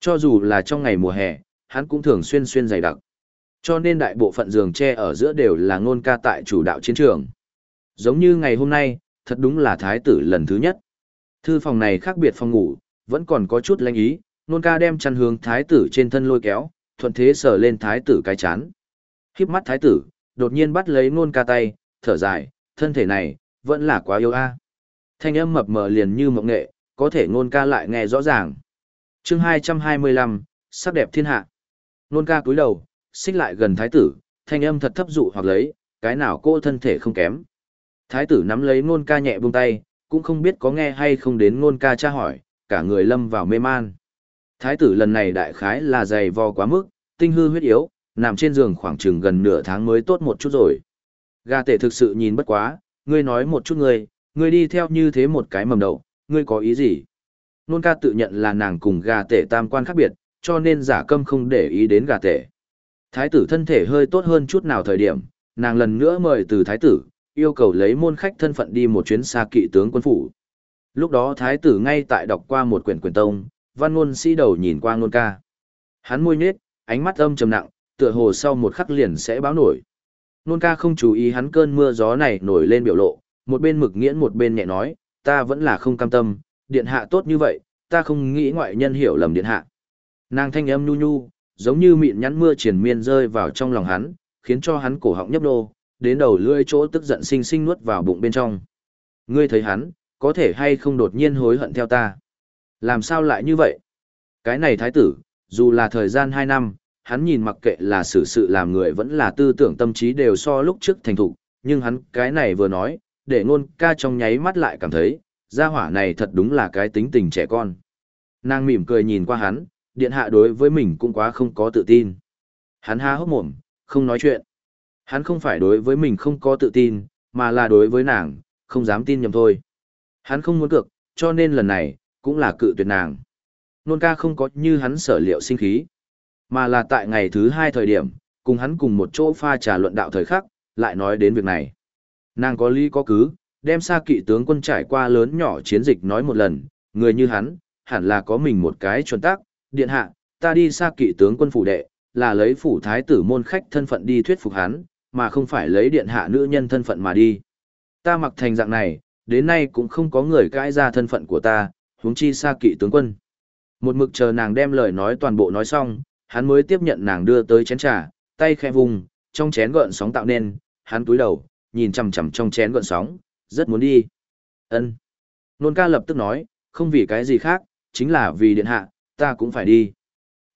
Cho dù là trong ngày mùa hè, hắn cũng thường xuyên xuyên dày đặc. Cho nên đại bộ phận giường tre ở giữa đều là ngôn ca tại chủ đạo chiến trường. Giống như ngày hôm nay, thật đúng là thái tử lần thứ nhất. Thư phòng này khác biệt phòng ngủ, vẫn còn có chút lanh ý, nôn ca đem chăn hướng thái tử trên thân lôi kéo, thuận thế sờ lên thái tử cái chán. Khiếp mắt thái tử, đột nhiên bắt lấy nôn ca tay, thở dài, thân thể này, vẫn là quá yêu a. Thanh âm mập mờ liền như mộng nghệ, có thể nôn ca lại nghe rõ ràng chương 225, sắc đẹp thiên hạ. Nôn ca cúi đầu, xích lại gần thái tử, thanh âm thật thấp dụ hoặc lấy, cái nào cô thân thể không kém. Thái tử nắm lấy nôn ca nhẹ buông tay, cũng không biết có nghe hay không đến nôn ca tra hỏi, cả người lâm vào mê man. Thái tử lần này đại khái là dày vò quá mức, tinh hư huyết yếu, nằm trên giường khoảng chừng gần nửa tháng mới tốt một chút rồi. Gà tể thực sự nhìn bất quá, ngươi nói một chút ngươi, ngươi đi theo như thế một cái mầm đậu, ngươi có ý gì? Nôn ca tự nhận là nàng cùng gà tể tam quan khác biệt, cho nên giả câm không để ý đến gà tể. Thái tử thân thể hơi tốt hơn chút nào thời điểm, nàng lần nữa mời từ thái tử, yêu cầu lấy môn khách thân phận đi một chuyến xa kỵ tướng quân phủ. Lúc đó thái tử ngay tại đọc qua một quyển quyển tông, văn ngôn sĩ đầu nhìn qua ngôn ca. Hắn môi nhếch, ánh mắt âm trầm nặng, tựa hồ sau một khắc liền sẽ báo nổi. Nôn ca không chú ý hắn cơn mưa gió này nổi lên biểu lộ, một bên mực nghiễn một bên nhẹ nói, ta vẫn là không cam tâm, điện hạ tốt như vậy, ta không nghĩ ngoại nhân hiểu lầm điện hạ. Nàng thanh âm nhu nhu, giống như mịn nhắn mưa triển miên rơi vào trong lòng hắn, khiến cho hắn cổ họng nhấp đô, đến đầu lưỡi chỗ tức giận sinh sinh nuốt vào bụng bên trong. Ngươi thấy hắn, có thể hay không đột nhiên hối hận theo ta? Làm sao lại như vậy? Cái này thái tử, dù là thời gian 2 năm, hắn nhìn mặc kệ là sự sự làm người vẫn là tư tưởng tâm trí đều so lúc trước thành thục, nhưng hắn cái này vừa nói, để ngôn ca trong nháy mắt lại cảm thấy, gia hỏa này thật đúng là cái tính tình trẻ con. Nàng mỉm cười nhìn qua hắn, điện hạ đối với mình cũng quá không có tự tin. Hắn há hốc mồm, không nói chuyện. Hắn không phải đối với mình không có tự tin, mà là đối với nàng, không dám tin nhầm thôi. Hắn không muốn cược, cho nên lần này, cũng là cự tuyệt nàng. Nôn ca không có như hắn sở liệu sinh khí, mà là tại ngày thứ hai thời điểm, cùng hắn cùng một chỗ pha trà luận đạo thời khắc, lại nói đến việc này. Nàng có lý có cứ, đem xa kỵ tướng quân trải qua lớn nhỏ chiến dịch nói một lần, người như hắn, hẳn là có mình một cái chuẩn tác, điện hạ, ta đi xa kỵ tướng quân phủ đệ, là lấy phủ thái tử môn khách thân phận đi thuyết phục hắn, mà không phải lấy điện hạ nữ nhân thân phận mà đi. Ta mặc thành dạng này, đến nay cũng không có người cãi ra thân phận của ta, huống chi xa kỵ tướng quân. Một mực chờ nàng đem lời nói toàn bộ nói xong, hắn mới tiếp nhận nàng đưa tới chén trà, tay khẽ vùng, trong chén gợn sóng tạo nên, hắn túi đầu, nhìn chằm chằm trong chén gợn sóng, rất muốn đi. Ân. Nôn ca lập tức nói, không vì cái gì khác, chính là vì điện hạ, ta cũng phải đi.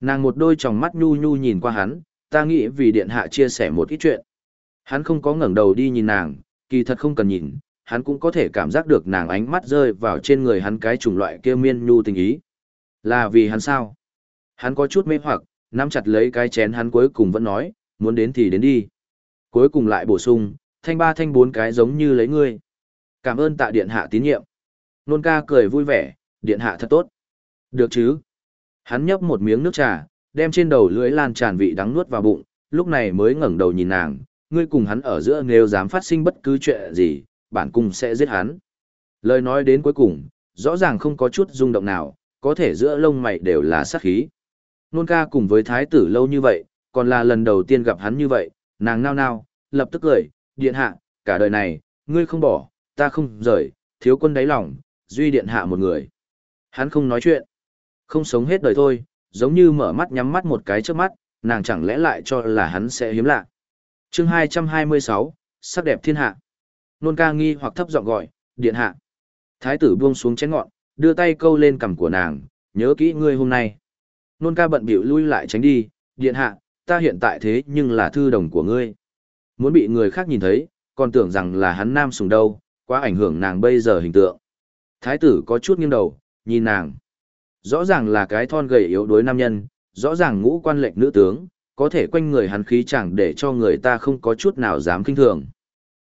Nàng một đôi tròng mắt nhu nhu nhìn qua hắn, ta nghĩ vì điện hạ chia sẻ một ít chuyện. Hắn không có ngẩng đầu đi nhìn nàng, kỳ thật không cần nhìn, hắn cũng có thể cảm giác được nàng ánh mắt rơi vào trên người hắn cái chủng loại kia miên nhu tình ý. Là vì hắn sao? Hắn có chút mê hoặc, nắm chặt lấy cái chén hắn cuối cùng vẫn nói, muốn đến thì đến đi. Cuối cùng lại bổ sung, thanh ba thanh bốn cái giống như lấy ngươi. Cảm ơn tạ điện hạ tín nhiệm. Nôn ca cười vui vẻ, điện hạ thật tốt. Được chứ? Hắn nhấp một miếng nước trà, đem trên đầu lưỡi lan tràn vị đắng nuốt vào bụng, lúc này mới ngẩng đầu nhìn nàng, ngươi cùng hắn ở giữa nếu dám phát sinh bất cứ chuyện gì, bản cung sẽ giết hắn. Lời nói đến cuối cùng, rõ ràng không có chút rung động nào, có thể giữa lông mày đều là sát khí. Nôn ca cùng với thái tử lâu như vậy, còn là lần đầu tiên gặp hắn như vậy, nàng nao nao, lập tức cười, điện hạ, cả đời này, ngươi không bỏ, ta không rời, thiếu quân đáy lòng, duy điện hạ một người. Hắn không nói chuyện, không sống hết đời thôi, giống như mở mắt nhắm mắt một cái trước mắt, nàng chẳng lẽ lại cho là hắn sẽ hiếm lạ. chương 226, sắc đẹp thiên hạ. Nôn ca nghi hoặc thấp giọng gọi, điện hạ. Thái tử buông xuống chén ngọn, đưa tay câu lên cằm của nàng, nhớ kỹ ngươi hôm nay. Nôn ca bận bịu lui lại tránh đi, điện hạ, ta hiện tại thế nhưng là thư đồng của ngươi. Muốn bị người khác nhìn thấy, còn tưởng rằng là hắn nam sùng đâu, quá ảnh hưởng nàng bây giờ hình tượng. Thái tử có chút nghiêng đầu, nhìn nàng. Rõ ràng là cái thon gầy yếu đuối nam nhân, rõ ràng ngũ quan lệnh nữ tướng, có thể quanh người hắn khí chẳng để cho người ta không có chút nào dám kinh thường.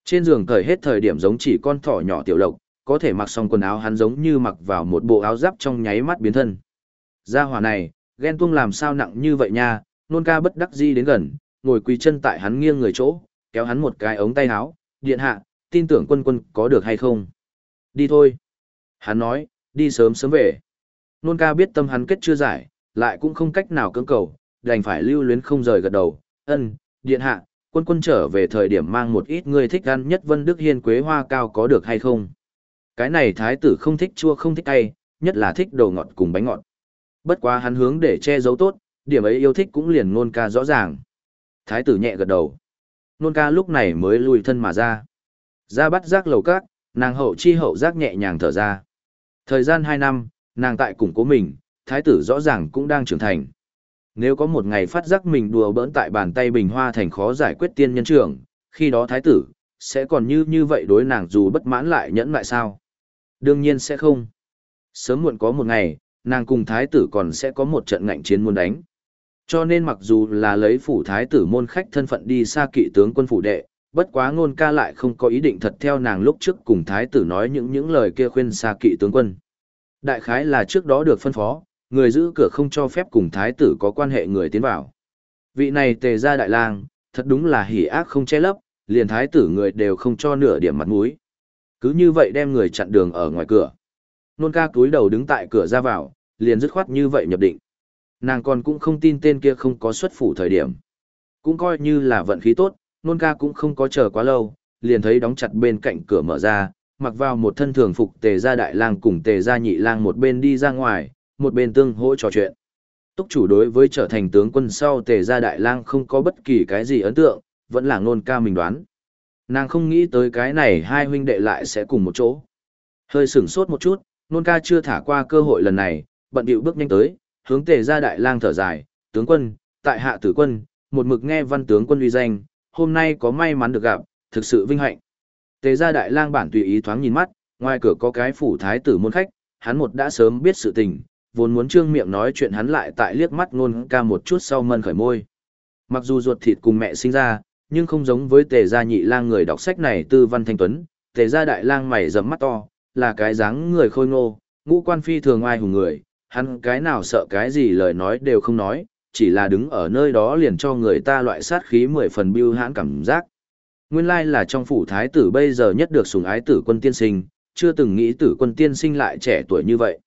Trên giường cởi hết thời điểm giống chỉ con thỏ nhỏ tiểu lộc, có thể mặc xong quần áo hắn giống như mặc vào một bộ áo giáp trong nháy mắt biến thân. Gia hỏa này, ghen tuông làm sao nặng như vậy nha, nôn ca bất đắc di đến gần, ngồi quỳ chân tại hắn nghiêng người chỗ, kéo hắn một cái ống tay áo, điện hạ, tin tưởng quân quân có được hay không. Đi thôi. Hắn nói, đi sớm sớm về. Nôn ca biết tâm hắn kết chưa giải, lại cũng không cách nào cưỡng cầu, đành phải lưu luyến không rời gật đầu, ân, điện hạ, quân quân trở về thời điểm mang một ít người thích ăn nhất vân đức hiên quế hoa cao có được hay không. Cái này thái tử không thích chua không thích cay, nhất là thích đồ ngọt cùng bánh ngọt. Bất quá hắn hướng để che giấu tốt, điểm ấy yêu thích cũng liền nôn ca rõ ràng. Thái tử nhẹ gật đầu. Nôn ca lúc này mới lùi thân mà ra. Ra bắt giác lầu cát, nàng hậu chi hậu giác nhẹ nhàng thở ra. Thời gian 2 năm, nàng tại củng cố mình, thái tử rõ ràng cũng đang trưởng thành. Nếu có một ngày phát giác mình đùa bỡn tại bàn tay bình hoa thành khó giải quyết tiên nhân trưởng, khi đó thái tử, sẽ còn như như vậy đối nàng dù bất mãn lại nhẫn lại sao? Đương nhiên sẽ không. Sớm muộn có một ngày, nàng cùng thái tử còn sẽ có một trận ngạnh chiến muốn đánh. Cho nên mặc dù là lấy phủ thái tử môn khách thân phận đi xa kỵ tướng quân phủ đệ, bất quá ngôn ca lại không có ý định thật theo nàng lúc trước cùng thái tử nói những những lời kia khuyên xa kỵ tướng quân. Đại khái là trước đó được phân phó, người giữ cửa không cho phép cùng thái tử có quan hệ người tiến vào. Vị này tề ra đại lang, thật đúng là hỉ ác không che lấp, liền thái tử người đều không cho nửa điểm mặt mũi. Cứ như vậy đem người chặn đường ở ngoài cửa. Nôn ca túi đầu đứng tại cửa ra vào, liền dứt khoát như vậy nhập định. Nàng còn cũng không tin tên kia không có xuất phủ thời điểm. Cũng coi như là vận khí tốt, nôn ca cũng không có chờ quá lâu, liền thấy đóng chặt bên cạnh cửa mở ra, mặc vào một thân thường phục tề gia đại lang cùng tề gia nhị lang một bên đi ra ngoài, một bên tương hỗ trò chuyện. Túc chủ đối với trở thành tướng quân sau tề gia đại lang không có bất kỳ cái gì ấn tượng, vẫn là nôn ca mình đoán. Nàng không nghĩ tới cái này hai huynh đệ lại sẽ cùng một chỗ. Hơi sửng sốt một chút, nôn ca chưa thả qua cơ hội lần này, bận điệu bước nhanh tới, hướng tề gia đại lang thở dài, tướng quân, tại hạ tử quân, một mực nghe văn tướng quân uy danh, hôm nay có may mắn được gặp, thực sự vinh hạnh. Tề gia đại lang bản tùy ý thoáng nhìn mắt, ngoài cửa có cái phủ thái tử môn khách, hắn một đã sớm biết sự tình, vốn muốn trương miệng nói chuyện hắn lại tại liếc mắt ngôn ca một chút sau mân khởi môi. Mặc dù ruột thịt cùng mẹ sinh ra, nhưng không giống với tề gia nhị lang người đọc sách này tư văn thanh tuấn, tề gia đại lang mày rậm mắt to, là cái dáng người khôi ngô, ngũ quan phi thường ai hùng người, hắn cái nào sợ cái gì lời nói đều không nói, chỉ là đứng ở nơi đó liền cho người ta loại sát khí mười phần biêu hãn cảm giác. Nguyên lai là trong phủ thái tử bây giờ nhất được sủng ái tử quân tiên sinh, chưa từng nghĩ tử quân tiên sinh lại trẻ tuổi như vậy.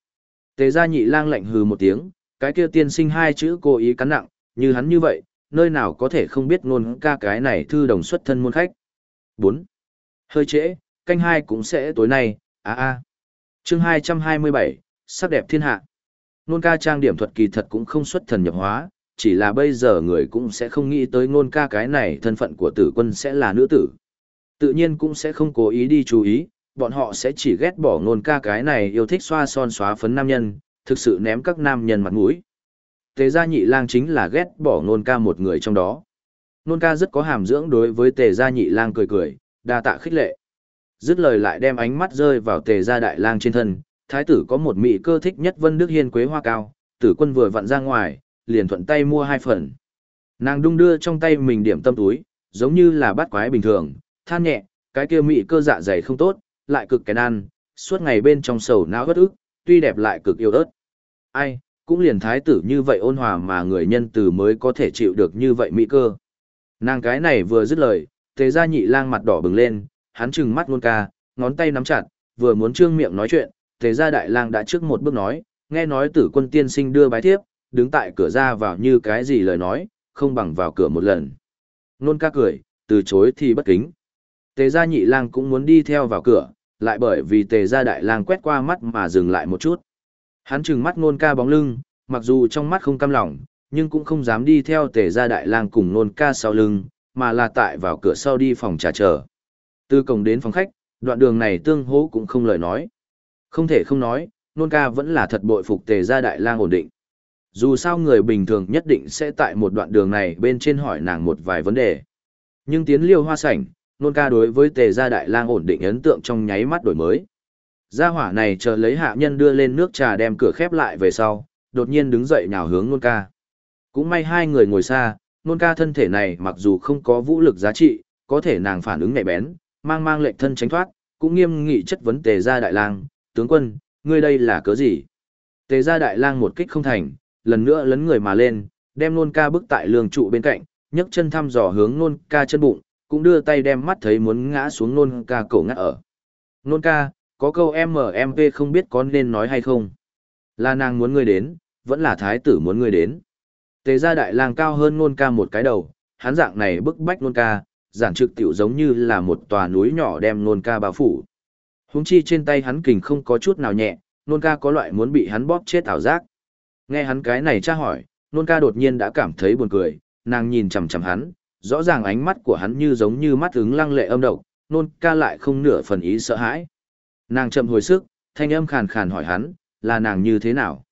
Tề gia nhị lang lạnh hừ một tiếng, cái kia tiên sinh hai chữ cố ý cắn nặng, như hắn như vậy, nơi nào có thể không biết ngôn ca cái này thư đồng xuất thân môn khách. 4. Hơi trễ, canh hai cũng sẽ tối nay, a a. À. Chương 227, sắc đẹp thiên hạ. Nôn ca trang điểm thuật kỳ thật cũng không xuất thần nhập hóa, chỉ là bây giờ người cũng sẽ không nghĩ tới ngôn ca cái này thân phận của tử quân sẽ là nữ tử. Tự nhiên cũng sẽ không cố ý đi chú ý, bọn họ sẽ chỉ ghét bỏ ngôn ca cái này yêu thích xoa son xóa phấn nam nhân, thực sự ném các nam nhân mặt mũi. Tề gia nhị lang chính là ghét bỏ ngôn ca một người trong đó. Ngôn ca rất có hàm dưỡng đối với tề gia nhị lang cười cười, đa tạ khích lệ. Dứt lời lại đem ánh mắt rơi vào tề gia đại lang trên thân, thái tử có một mị cơ thích nhất vân đức hiên quế hoa cao, tử quân vừa vặn ra ngoài, liền thuận tay mua hai phần. Nàng đung đưa trong tay mình điểm tâm túi, giống như là bát quái bình thường, than nhẹ, cái kia mỹ cơ dạ dày không tốt, lại cực kén ăn, suốt ngày bên trong sầu não bất ức, tuy đẹp lại cực yêu ớt. Ai, cũng liền thái tử như vậy ôn hòa mà người nhân từ mới có thể chịu được như vậy mỹ cơ. Nàng cái này vừa dứt lời, thế ra nhị lang mặt đỏ bừng lên, hắn trừng mắt luôn ca, ngón tay nắm chặt, vừa muốn trương miệng nói chuyện, thế ra đại lang đã trước một bước nói, nghe nói tử quân tiên sinh đưa bái thiếp, đứng tại cửa ra vào như cái gì lời nói, không bằng vào cửa một lần. Nôn ca cười, từ chối thì bất kính. Tề gia nhị lang cũng muốn đi theo vào cửa, lại bởi vì tề gia đại lang quét qua mắt mà dừng lại một chút. Hắn trừng mắt nôn ca bóng lưng, mặc dù trong mắt không cam lòng, nhưng cũng không dám đi theo tề gia đại lang cùng nôn ca sau lưng, mà là tại vào cửa sau đi phòng trà chờ. Từ cổng đến phòng khách, đoạn đường này tương hỗ cũng không lời nói. Không thể không nói, nôn ca vẫn là thật bội phục tề gia đại lang ổn định. Dù sao người bình thường nhất định sẽ tại một đoạn đường này bên trên hỏi nàng một vài vấn đề. Nhưng tiến liêu hoa sảnh, nôn ca đối với tề gia đại lang ổn định ấn tượng trong nháy mắt đổi mới. Gia hỏa này chờ lấy hạ nhân đưa lên nước trà đem cửa khép lại về sau, đột nhiên đứng dậy nhào hướng nôn ca. Cũng may hai người ngồi xa, nôn ca thân thể này mặc dù không có vũ lực giá trị, có thể nàng phản ứng nhạy bén, mang mang lệnh thân tránh thoát, cũng nghiêm nghị chất vấn tề gia đại lang, tướng quân, ngươi đây là cớ gì? Tề gia đại lang một kích không thành, lần nữa lấn người mà lên, đem nôn ca bước tại lường trụ bên cạnh, nhấc chân thăm dò hướng nôn ca chân bụng, cũng đưa tay đem mắt thấy muốn ngã xuống nôn ca cổ ngã ở. Nôn ca, có câu MMP không biết có nên nói hay không. Là nàng muốn ngươi đến, vẫn là thái tử muốn ngươi đến. Tề gia đại lang cao hơn nôn ca một cái đầu, hắn dạng này bức bách nôn ca, giản trực tiểu giống như là một tòa núi nhỏ đem nôn ca bao phủ. Húng chi trên tay hắn kình không có chút nào nhẹ, nôn ca có loại muốn bị hắn bóp chết ảo giác. Nghe hắn cái này tra hỏi, nôn ca đột nhiên đã cảm thấy buồn cười, nàng nhìn chằm chằm hắn, rõ ràng ánh mắt của hắn như giống như mắt ứng lăng lệ âm độc, nôn ca lại không nửa phần ý sợ hãi. Nàng chậm hồi sức, thanh âm khàn khàn hỏi hắn, là nàng như thế nào?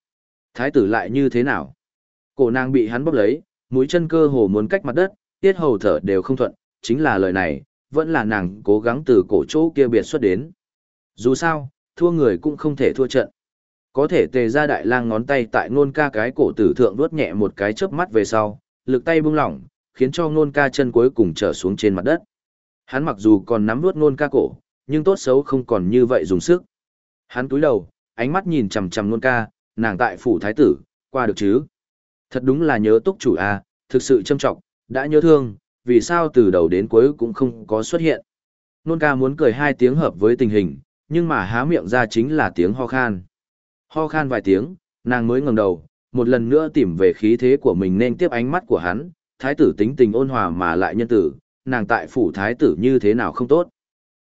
Thái tử lại như thế nào? Cổ nàng bị hắn bóp lấy, mũi chân cơ hồ muốn cách mặt đất, tiết hầu thở đều không thuận, chính là lời này, vẫn là nàng cố gắng từ cổ chỗ kia biệt xuất đến. Dù sao, thua người cũng không thể thua trận. Có thể tề ra đại lang ngón tay tại nôn ca cái cổ tử thượng vuốt nhẹ một cái chớp mắt về sau, lực tay bung lỏng, khiến cho nôn ca chân cuối cùng trở xuống trên mặt đất. Hắn mặc dù còn nắm vuốt nôn ca cổ, nhưng tốt xấu không còn như vậy dùng sức. Hắn túi đầu, ánh mắt nhìn chằm chằm nôn ca, nàng tại phủ thái tử, qua được chứ. Thật đúng là nhớ túc chủ à, thực sự châm trọng, đã nhớ thương, vì sao từ đầu đến cuối cũng không có xuất hiện. Nôn ca muốn cười hai tiếng hợp với tình hình, nhưng mà há miệng ra chính là tiếng ho khan. Ho khan vài tiếng, nàng mới ngẩng đầu, một lần nữa tìm về khí thế của mình nên tiếp ánh mắt của hắn, thái tử tính tình ôn hòa mà lại nhân tử, nàng tại phủ thái tử như thế nào không tốt.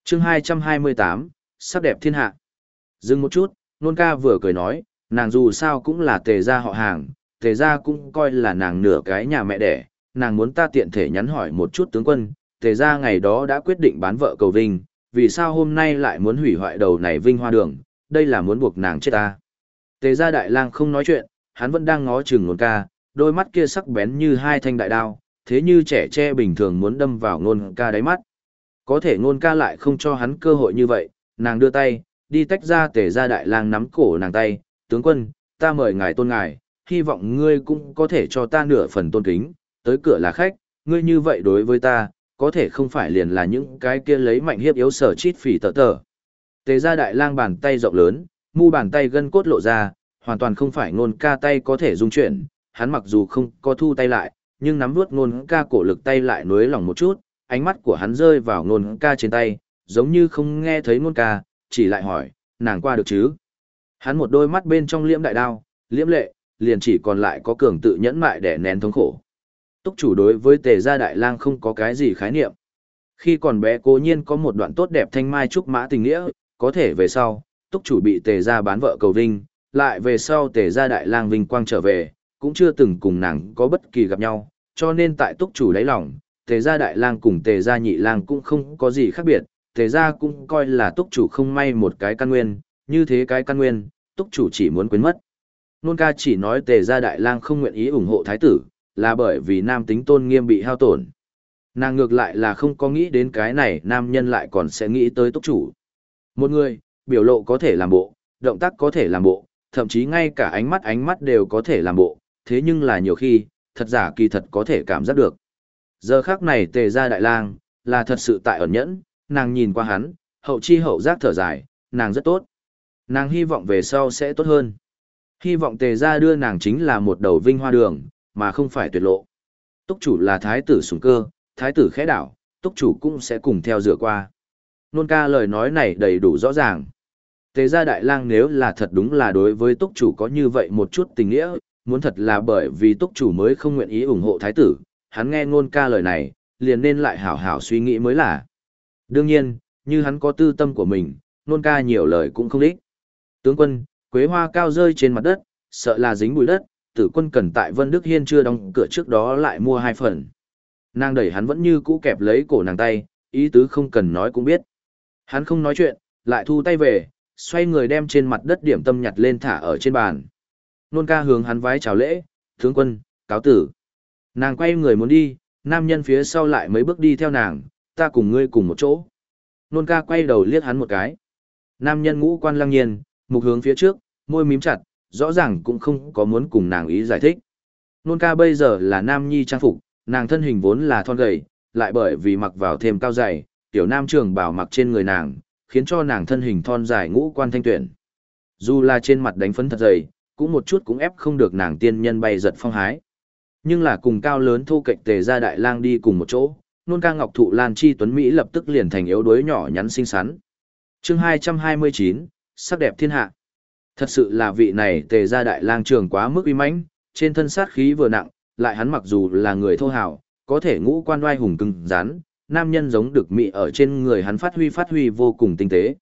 chương 228, sắc đẹp thiên hạ. Dừng một chút, nôn ca vừa cười nói, nàng dù sao cũng là tề gia họ hàng, tề gia cũng coi là nàng nửa cái nhà mẹ đẻ, nàng muốn ta tiện thể nhắn hỏi một chút tướng quân, tề gia ngày đó đã quyết định bán vợ cầu vinh, vì sao hôm nay lại muốn hủy hoại đầu này vinh hoa đường, đây là muốn buộc nàng chết ta. Tề gia đại lang không nói chuyện, hắn vẫn đang ngó chừng nôn ca, đôi mắt kia sắc bén như hai thanh đại đao, thế như trẻ tre bình thường muốn đâm vào nôn ca đáy mắt. Có thể nôn ca lại không cho hắn cơ hội như vậy, nàng đưa tay, đi tách ra tề gia đại lang nắm cổ nàng tay, tướng quân, ta mời ngài tôn ngài, hy vọng ngươi cũng có thể cho ta nửa phần tôn kính, tới cửa là khách, ngươi như vậy đối với ta, có thể không phải liền là những cái kia lấy mạnh hiếp yếu sở chít phỉ tờ tờ. Tề gia đại lang bàn tay rộng lớn, mu bàn tay gân cốt lộ ra, hoàn toàn không phải ngôn ca tay có thể dung chuyển, hắn mặc dù không có thu tay lại, nhưng nắm vuốt ngôn ca cổ lực tay lại nuối lòng một chút, ánh mắt của hắn rơi vào ngôn ca trên tay, giống như không nghe thấy ngôn ca, chỉ lại hỏi, nàng qua được chứ? Hắn một đôi mắt bên trong liễm đại đao, liễm lệ, liền chỉ còn lại có cường tự nhẫn mại để nén thống khổ. Túc chủ đối với tề gia đại lang không có cái gì khái niệm. Khi còn bé cố nhiên có một đoạn tốt đẹp thanh mai trúc mã tình nghĩa, có thể về sau, túc chủ bị tề gia bán vợ cầu vinh, lại về sau tề gia đại lang vinh quang trở về, cũng chưa từng cùng nàng có bất kỳ gặp nhau, cho nên tại túc chủ lấy lòng, tề gia đại lang cùng tề gia nhị lang cũng không có gì khác biệt, tề gia cũng coi là túc chủ không may một cái căn nguyên, như thế cái căn nguyên, túc chủ chỉ muốn quên mất. Nôn ca chỉ nói tề gia đại lang không nguyện ý ủng hộ thái tử, là bởi vì nam tính tôn nghiêm bị hao tổn. Nàng ngược lại là không có nghĩ đến cái này nam nhân lại còn sẽ nghĩ tới túc chủ. Một người, biểu lộ có thể làm bộ, động tác có thể làm bộ, thậm chí ngay cả ánh mắt ánh mắt đều có thể làm bộ, thế nhưng là nhiều khi, thật giả kỳ thật có thể cảm giác được. Giờ khác này tề ra đại lang, là thật sự tại ẩn nhẫn, nàng nhìn qua hắn, hậu chi hậu giác thở dài, nàng rất tốt. Nàng hy vọng về sau sẽ tốt hơn. Hy vọng tề ra đưa nàng chính là một đầu vinh hoa đường, mà không phải tuyệt lộ. Túc chủ là thái tử sủng cơ, thái tử khẽ đảo, túc chủ cũng sẽ cùng theo dựa qua. Nôn ca lời nói này đầy đủ rõ ràng. Tề gia đại lang nếu là thật đúng là đối với túc chủ có như vậy một chút tình nghĩa, muốn thật là bởi vì túc chủ mới không nguyện ý ủng hộ thái tử, hắn nghe nôn ca lời này, liền nên lại hảo hảo suy nghĩ mới là. Đương nhiên, như hắn có tư tâm của mình, nôn ca nhiều lời cũng không đích. Tướng quân, quế hoa cao rơi trên mặt đất, sợ là dính bụi đất, tử quân cần tại Vân Đức Hiên chưa đóng cửa trước đó lại mua hai phần. Nàng đẩy hắn vẫn như cũ kẹp lấy cổ nàng tay, ý tứ không cần nói cũng biết. Hắn không nói chuyện, lại thu tay về, xoay người đem trên mặt đất điểm tâm nhặt lên thả ở trên bàn. Nôn ca hướng hắn vái chào lễ, tướng quân, cáo tử. Nàng quay người muốn đi, nam nhân phía sau lại mấy bước đi theo nàng, ta cùng ngươi cùng một chỗ. Nôn ca quay đầu liếc hắn một cái. Nam nhân ngũ quan lăng nhiên, mục hướng phía trước, môi mím chặt, rõ ràng cũng không có muốn cùng nàng ý giải thích. Nôn ca bây giờ là nam nhi trang phục, nàng thân hình vốn là thon gầy, lại bởi vì mặc vào thêm cao dày, tiểu nam trường bảo mặc trên người nàng, khiến cho nàng thân hình thon dài ngũ quan thanh tuyển. Dù là trên mặt đánh phấn thật dày, cũng một chút cũng ép không được nàng tiên nhân bay giật phong hái. Nhưng là cùng cao lớn thu cạnh tề ra đại lang đi cùng một chỗ, nôn ca ngọc thụ lan chi tuấn Mỹ lập tức liền thành yếu đuối nhỏ nhắn xinh xắn. chương 229, sắc đẹp thiên hạ. Thật sự là vị này tề gia đại lang trường quá mức uy mãnh, trên thân sát khí vừa nặng, lại hắn mặc dù là người thô hào, có thể ngũ quan oai hùng cưng rắn, nam nhân giống được mị ở trên người hắn phát huy phát huy vô cùng tinh tế.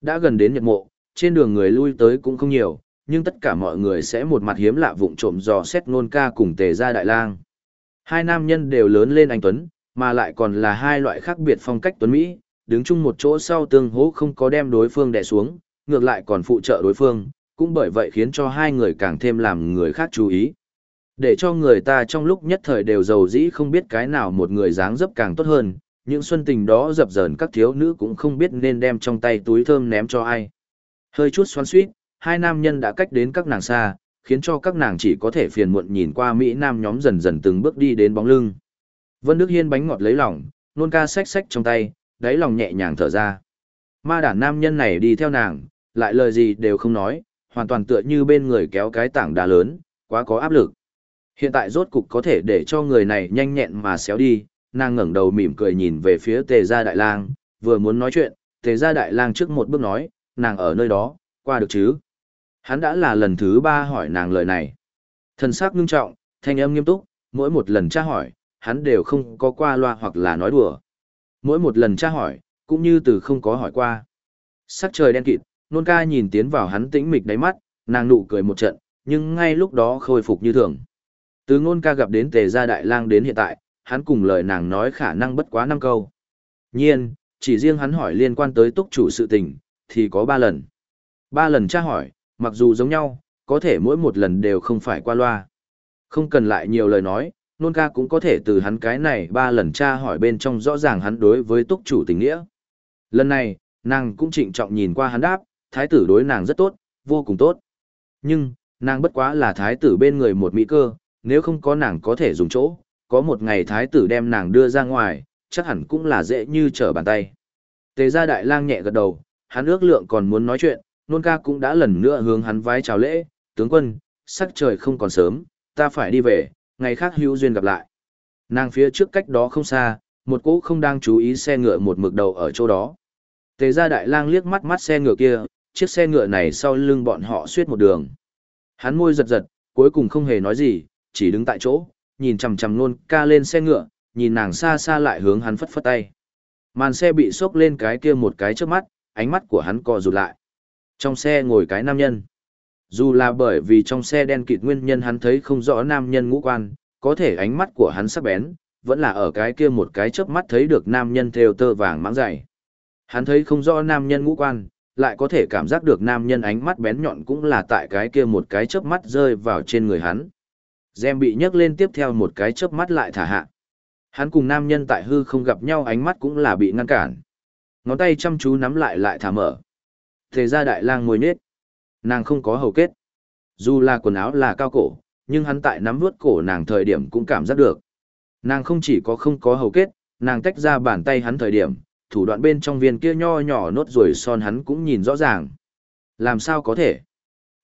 Đã gần đến nhật mộ, trên đường người lui tới cũng không nhiều, nhưng tất cả mọi người sẽ một mặt hiếm lạ vụng trộm dò xét nôn ca cùng tề gia đại lang. Hai nam nhân đều lớn lên anh Tuấn, mà lại còn là hai loại khác biệt phong cách Tuấn Mỹ, đứng chung một chỗ sau tương hỗ không có đem đối phương đè xuống, ngược lại còn phụ trợ đối phương, cũng bởi vậy khiến cho hai người càng thêm làm người khác chú ý. Để cho người ta trong lúc nhất thời đều giàu dĩ không biết cái nào một người dáng dấp càng tốt hơn, những xuân tình đó dập dờn các thiếu nữ cũng không biết nên đem trong tay túi thơm ném cho ai. Hơi chút xoắn suýt, hai nam nhân đã cách đến các nàng xa, khiến cho các nàng chỉ có thể phiền muộn nhìn qua Mỹ Nam nhóm dần dần từng bước đi đến bóng lưng. Vân Đức Hiên bánh ngọt lấy lòng, nôn ca xách xách trong tay, đáy lòng nhẹ nhàng thở ra. Ma đản nam nhân này đi theo nàng, lại lời gì đều không nói, hoàn toàn tựa như bên người kéo cái tảng đá lớn, quá có áp lực. Hiện tại rốt cục có thể để cho người này nhanh nhẹn mà xéo đi, nàng ngẩng đầu mỉm cười nhìn về phía tề gia đại lang, vừa muốn nói chuyện, tề gia đại lang trước một bước nói, nàng ở nơi đó, qua được chứ. Hắn đã là lần thứ ba hỏi nàng lời này. Thần sắc nghiêm trọng, thanh âm nghiêm túc, mỗi một lần tra hỏi, hắn đều không có qua loa hoặc là nói đùa. Mỗi một lần tra hỏi, cũng như từ không có hỏi qua. Sắc trời đen kịt, nôn ca nhìn tiến vào hắn tĩnh mịch đáy mắt, nàng nụ cười một trận, nhưng ngay lúc đó khôi phục như thường. Từ ngôn ca gặp đến tề gia đại lang đến hiện tại, hắn cùng lời nàng nói khả năng bất quá năm câu. Nhiên, chỉ riêng hắn hỏi liên quan tới túc chủ sự tình, thì có ba lần. Ba lần tra hỏi, mặc dù giống nhau, có thể mỗi một lần đều không phải qua loa. Không cần lại nhiều lời nói, nôn ca cũng có thể từ hắn cái này ba lần tra hỏi bên trong rõ ràng hắn đối với túc chủ tình nghĩa. Lần này, nàng cũng trịnh trọng nhìn qua hắn đáp, thái tử đối nàng rất tốt, vô cùng tốt. Nhưng, nàng bất quá là thái tử bên người một mỹ cơ, nếu không có nàng có thể dùng chỗ, có một ngày thái tử đem nàng đưa ra ngoài, chắc hẳn cũng là dễ như trở bàn tay. Tề gia đại lang nhẹ gật đầu, hắn ước lượng còn muốn nói chuyện, nôn ca cũng đã lần nữa hướng hắn vái chào lễ, tướng quân, sắc trời không còn sớm, ta phải đi về, ngày khác hữu duyên gặp lại. Nàng phía trước cách đó không xa, một cỗ không đang chú ý xe ngựa một mực đầu ở chỗ đó. Tề gia đại lang liếc mắt mắt xe ngựa kia, chiếc xe ngựa này sau lưng bọn họ suýt một đường. Hắn môi giật giật, cuối cùng không hề nói gì, chỉ đứng tại chỗ, nhìn chằm chằm nôn ca lên xe ngựa, nhìn nàng xa xa lại hướng hắn phất phất tay. Màn xe bị sốc lên cái kia một cái trước mắt, ánh mắt của hắn co rụt lại. Trong xe ngồi cái nam nhân. Dù là bởi vì trong xe đen kịt nguyên nhân hắn thấy không rõ nam nhân ngũ quan, có thể ánh mắt của hắn sắc bén, vẫn là ở cái kia một cái chớp mắt thấy được nam nhân theo tơ vàng mãng dày. Hắn thấy không rõ nam nhân ngũ quan, lại có thể cảm giác được nam nhân ánh mắt bén nhọn cũng là tại cái kia một cái chớp mắt rơi vào trên người hắn. Gem bị nhấc lên tiếp theo một cái chớp mắt lại thả hạ. Hắn cùng nam nhân tại hư không gặp nhau ánh mắt cũng là bị ngăn cản. Ngón tay chăm chú nắm lại lại thả mở. Thế ra đại lang ngồi nết. Nàng không có hầu kết. Dù là quần áo là cao cổ, nhưng hắn tại nắm vuốt cổ nàng thời điểm cũng cảm giác được. Nàng không chỉ có không có hầu kết, nàng tách ra bàn tay hắn thời điểm, thủ đoạn bên trong viên kia nho nhỏ nốt rồi son hắn cũng nhìn rõ ràng. Làm sao có thể?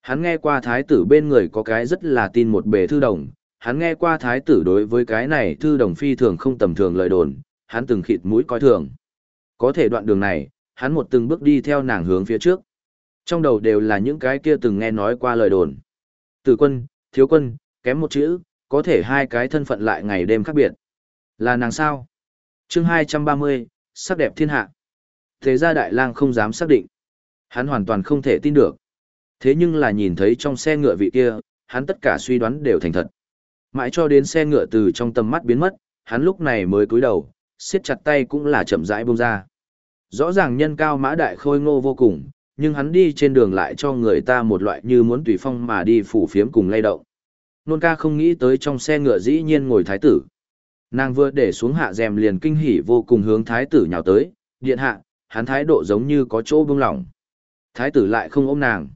Hắn nghe qua thái tử bên người có cái rất là tin một bề thư đồng, hắn nghe qua thái tử đối với cái này thư đồng phi thường không tầm thường lời đồn, hắn từng khịt mũi coi thường. Có thể đoạn đường này, hắn một từng bước đi theo nàng hướng phía trước. Trong đầu đều là những cái kia từng nghe nói qua lời đồn. Tử quân, thiếu quân, kém một chữ, có thể hai cái thân phận lại ngày đêm khác biệt. Là nàng sao? chương 230, sắc đẹp thiên hạ. Thế ra đại lang không dám xác định. Hắn hoàn toàn không thể tin được. Thế nhưng là nhìn thấy trong xe ngựa vị kia, hắn tất cả suy đoán đều thành thật. Mãi cho đến xe ngựa từ trong tầm mắt biến mất, hắn lúc này mới cúi đầu, siết chặt tay cũng là chậm rãi buông ra. Rõ ràng nhân cao mã đại khôi ngô vô cùng, nhưng hắn đi trên đường lại cho người ta một loại như muốn tùy phong mà đi phủ phiếm cùng lay động. Nôn ca không nghĩ tới trong xe ngựa dĩ nhiên ngồi thái tử. Nàng vừa để xuống hạ rèm liền kinh hỉ vô cùng hướng thái tử nhào tới, điện hạ, hắn thái độ giống như có chỗ bưng lỏng. Thái tử lại không ôm nàng.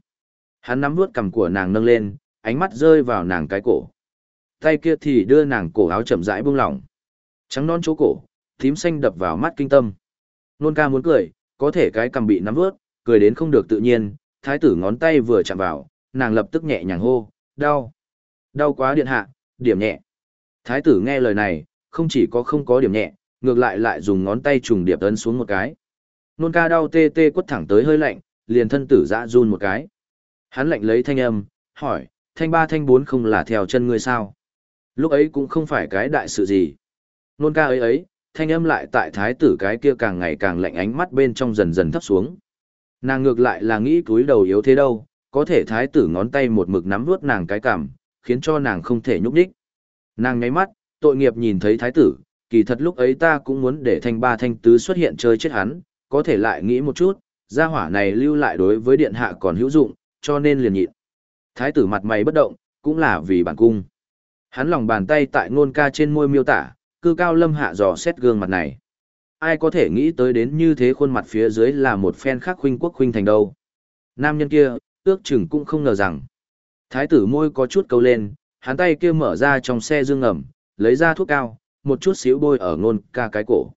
Hắn nắm vuốt cằm của nàng nâng lên, ánh mắt rơi vào nàng cái cổ. Tay kia thì đưa nàng cổ áo chậm rãi buông lỏng. Trắng non chỗ cổ, tím xanh đập vào mắt kinh tâm. Nôn ca muốn cười, có thể cái cằm bị nắm vớt, cười đến không được tự nhiên, thái tử ngón tay vừa chạm vào, nàng lập tức nhẹ nhàng hô, đau. Đau quá điện hạ, điểm nhẹ. Thái tử nghe lời này, không chỉ có không có điểm nhẹ, ngược lại lại dùng ngón tay trùng điệp ấn xuống một cái. Nôn ca đau tê tê quất thẳng tới hơi lạnh, liền thân tử dã run một cái. Hắn lạnh lấy thanh âm, hỏi, thanh ba thanh bốn không là theo chân ngươi sao? Lúc ấy cũng không phải cái đại sự gì. Nôn ca ấy ấy, thanh âm lại tại thái tử cái kia càng ngày càng lạnh ánh mắt bên trong dần dần thấp xuống. Nàng ngược lại là nghĩ túi đầu yếu thế đâu, có thể thái tử ngón tay một mực nắm vuốt nàng cái cảm, khiến cho nàng không thể nhúc nhích. Nàng ngáy mắt, tội nghiệp nhìn thấy thái tử, kỳ thật lúc ấy ta cũng muốn để thanh ba thanh tứ xuất hiện chơi chết hắn, có thể lại nghĩ một chút, gia hỏa này lưu lại đối với điện hạ còn hữu dụng, cho nên liền nhịn. Thái tử mặt mày bất động, cũng là vì bản cung. Hắn lòng bàn tay tại ngôn ca trên môi miêu tả, cư cao lâm hạ dò xét gương mặt này. Ai có thể nghĩ tới đến như thế khuôn mặt phía dưới là một phen khác huynh quốc huynh thành đâu. Nam nhân kia, ước chừng cũng không ngờ rằng. Thái tử môi có chút câu lên, hắn tay kia mở ra trong xe dương ẩm, lấy ra thuốc cao, một chút xíu bôi ở ngôn ca cái cổ.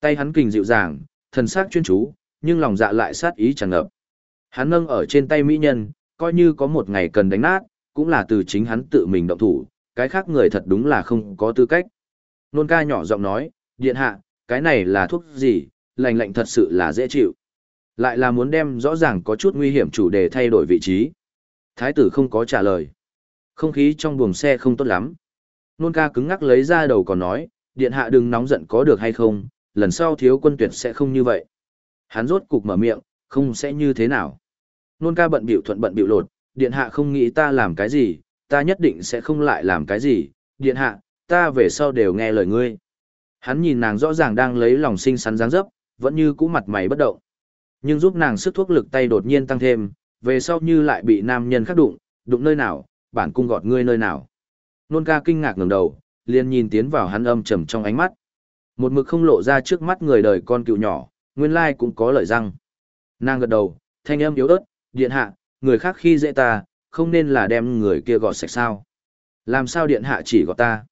Tay hắn kình dịu dàng, thần sắc chuyên chú, nhưng lòng dạ lại sát ý tràn ngập. Hắn nâng ở trên tay mỹ nhân, coi như có một ngày cần đánh nát, cũng là từ chính hắn tự mình động thủ, cái khác người thật đúng là không có tư cách. Nôn ca nhỏ giọng nói, điện hạ, cái này là thuốc gì, lành lạnh thật sự là dễ chịu. Lại là muốn đem rõ ràng có chút nguy hiểm chủ đề thay đổi vị trí. Thái tử không có trả lời. Không khí trong buồng xe không tốt lắm. Nôn ca cứng ngắc lấy ra đầu còn nói, điện hạ đừng nóng giận có được hay không, lần sau thiếu quân tuyệt sẽ không như vậy. Hắn rốt cục mở miệng, không sẽ như thế nào. Nôn ca bận biểu thuận bận biểu lột, điện hạ không nghĩ ta làm cái gì, ta nhất định sẽ không lại làm cái gì, điện hạ, ta về sau đều nghe lời ngươi. Hắn nhìn nàng rõ ràng đang lấy lòng sinh sắn dáng dấp, vẫn như cũ mặt mày bất động. Nhưng giúp nàng sức thuốc lực tay đột nhiên tăng thêm, về sau như lại bị nam nhân khắc đụng, đụng nơi nào, bản cung gọt ngươi nơi nào. Nôn ca kinh ngạc ngẩng đầu, liền nhìn tiến vào hắn âm trầm trong ánh mắt. Một mực không lộ ra trước mắt người đời con cựu nhỏ, nguyên lai cũng có lợi răng. Nàng gật đầu, thanh âm yếu ớt, điện hạ, người khác khi dễ ta, không nên là đem người kia gọt sạch sao. Làm sao điện hạ chỉ gọt ta.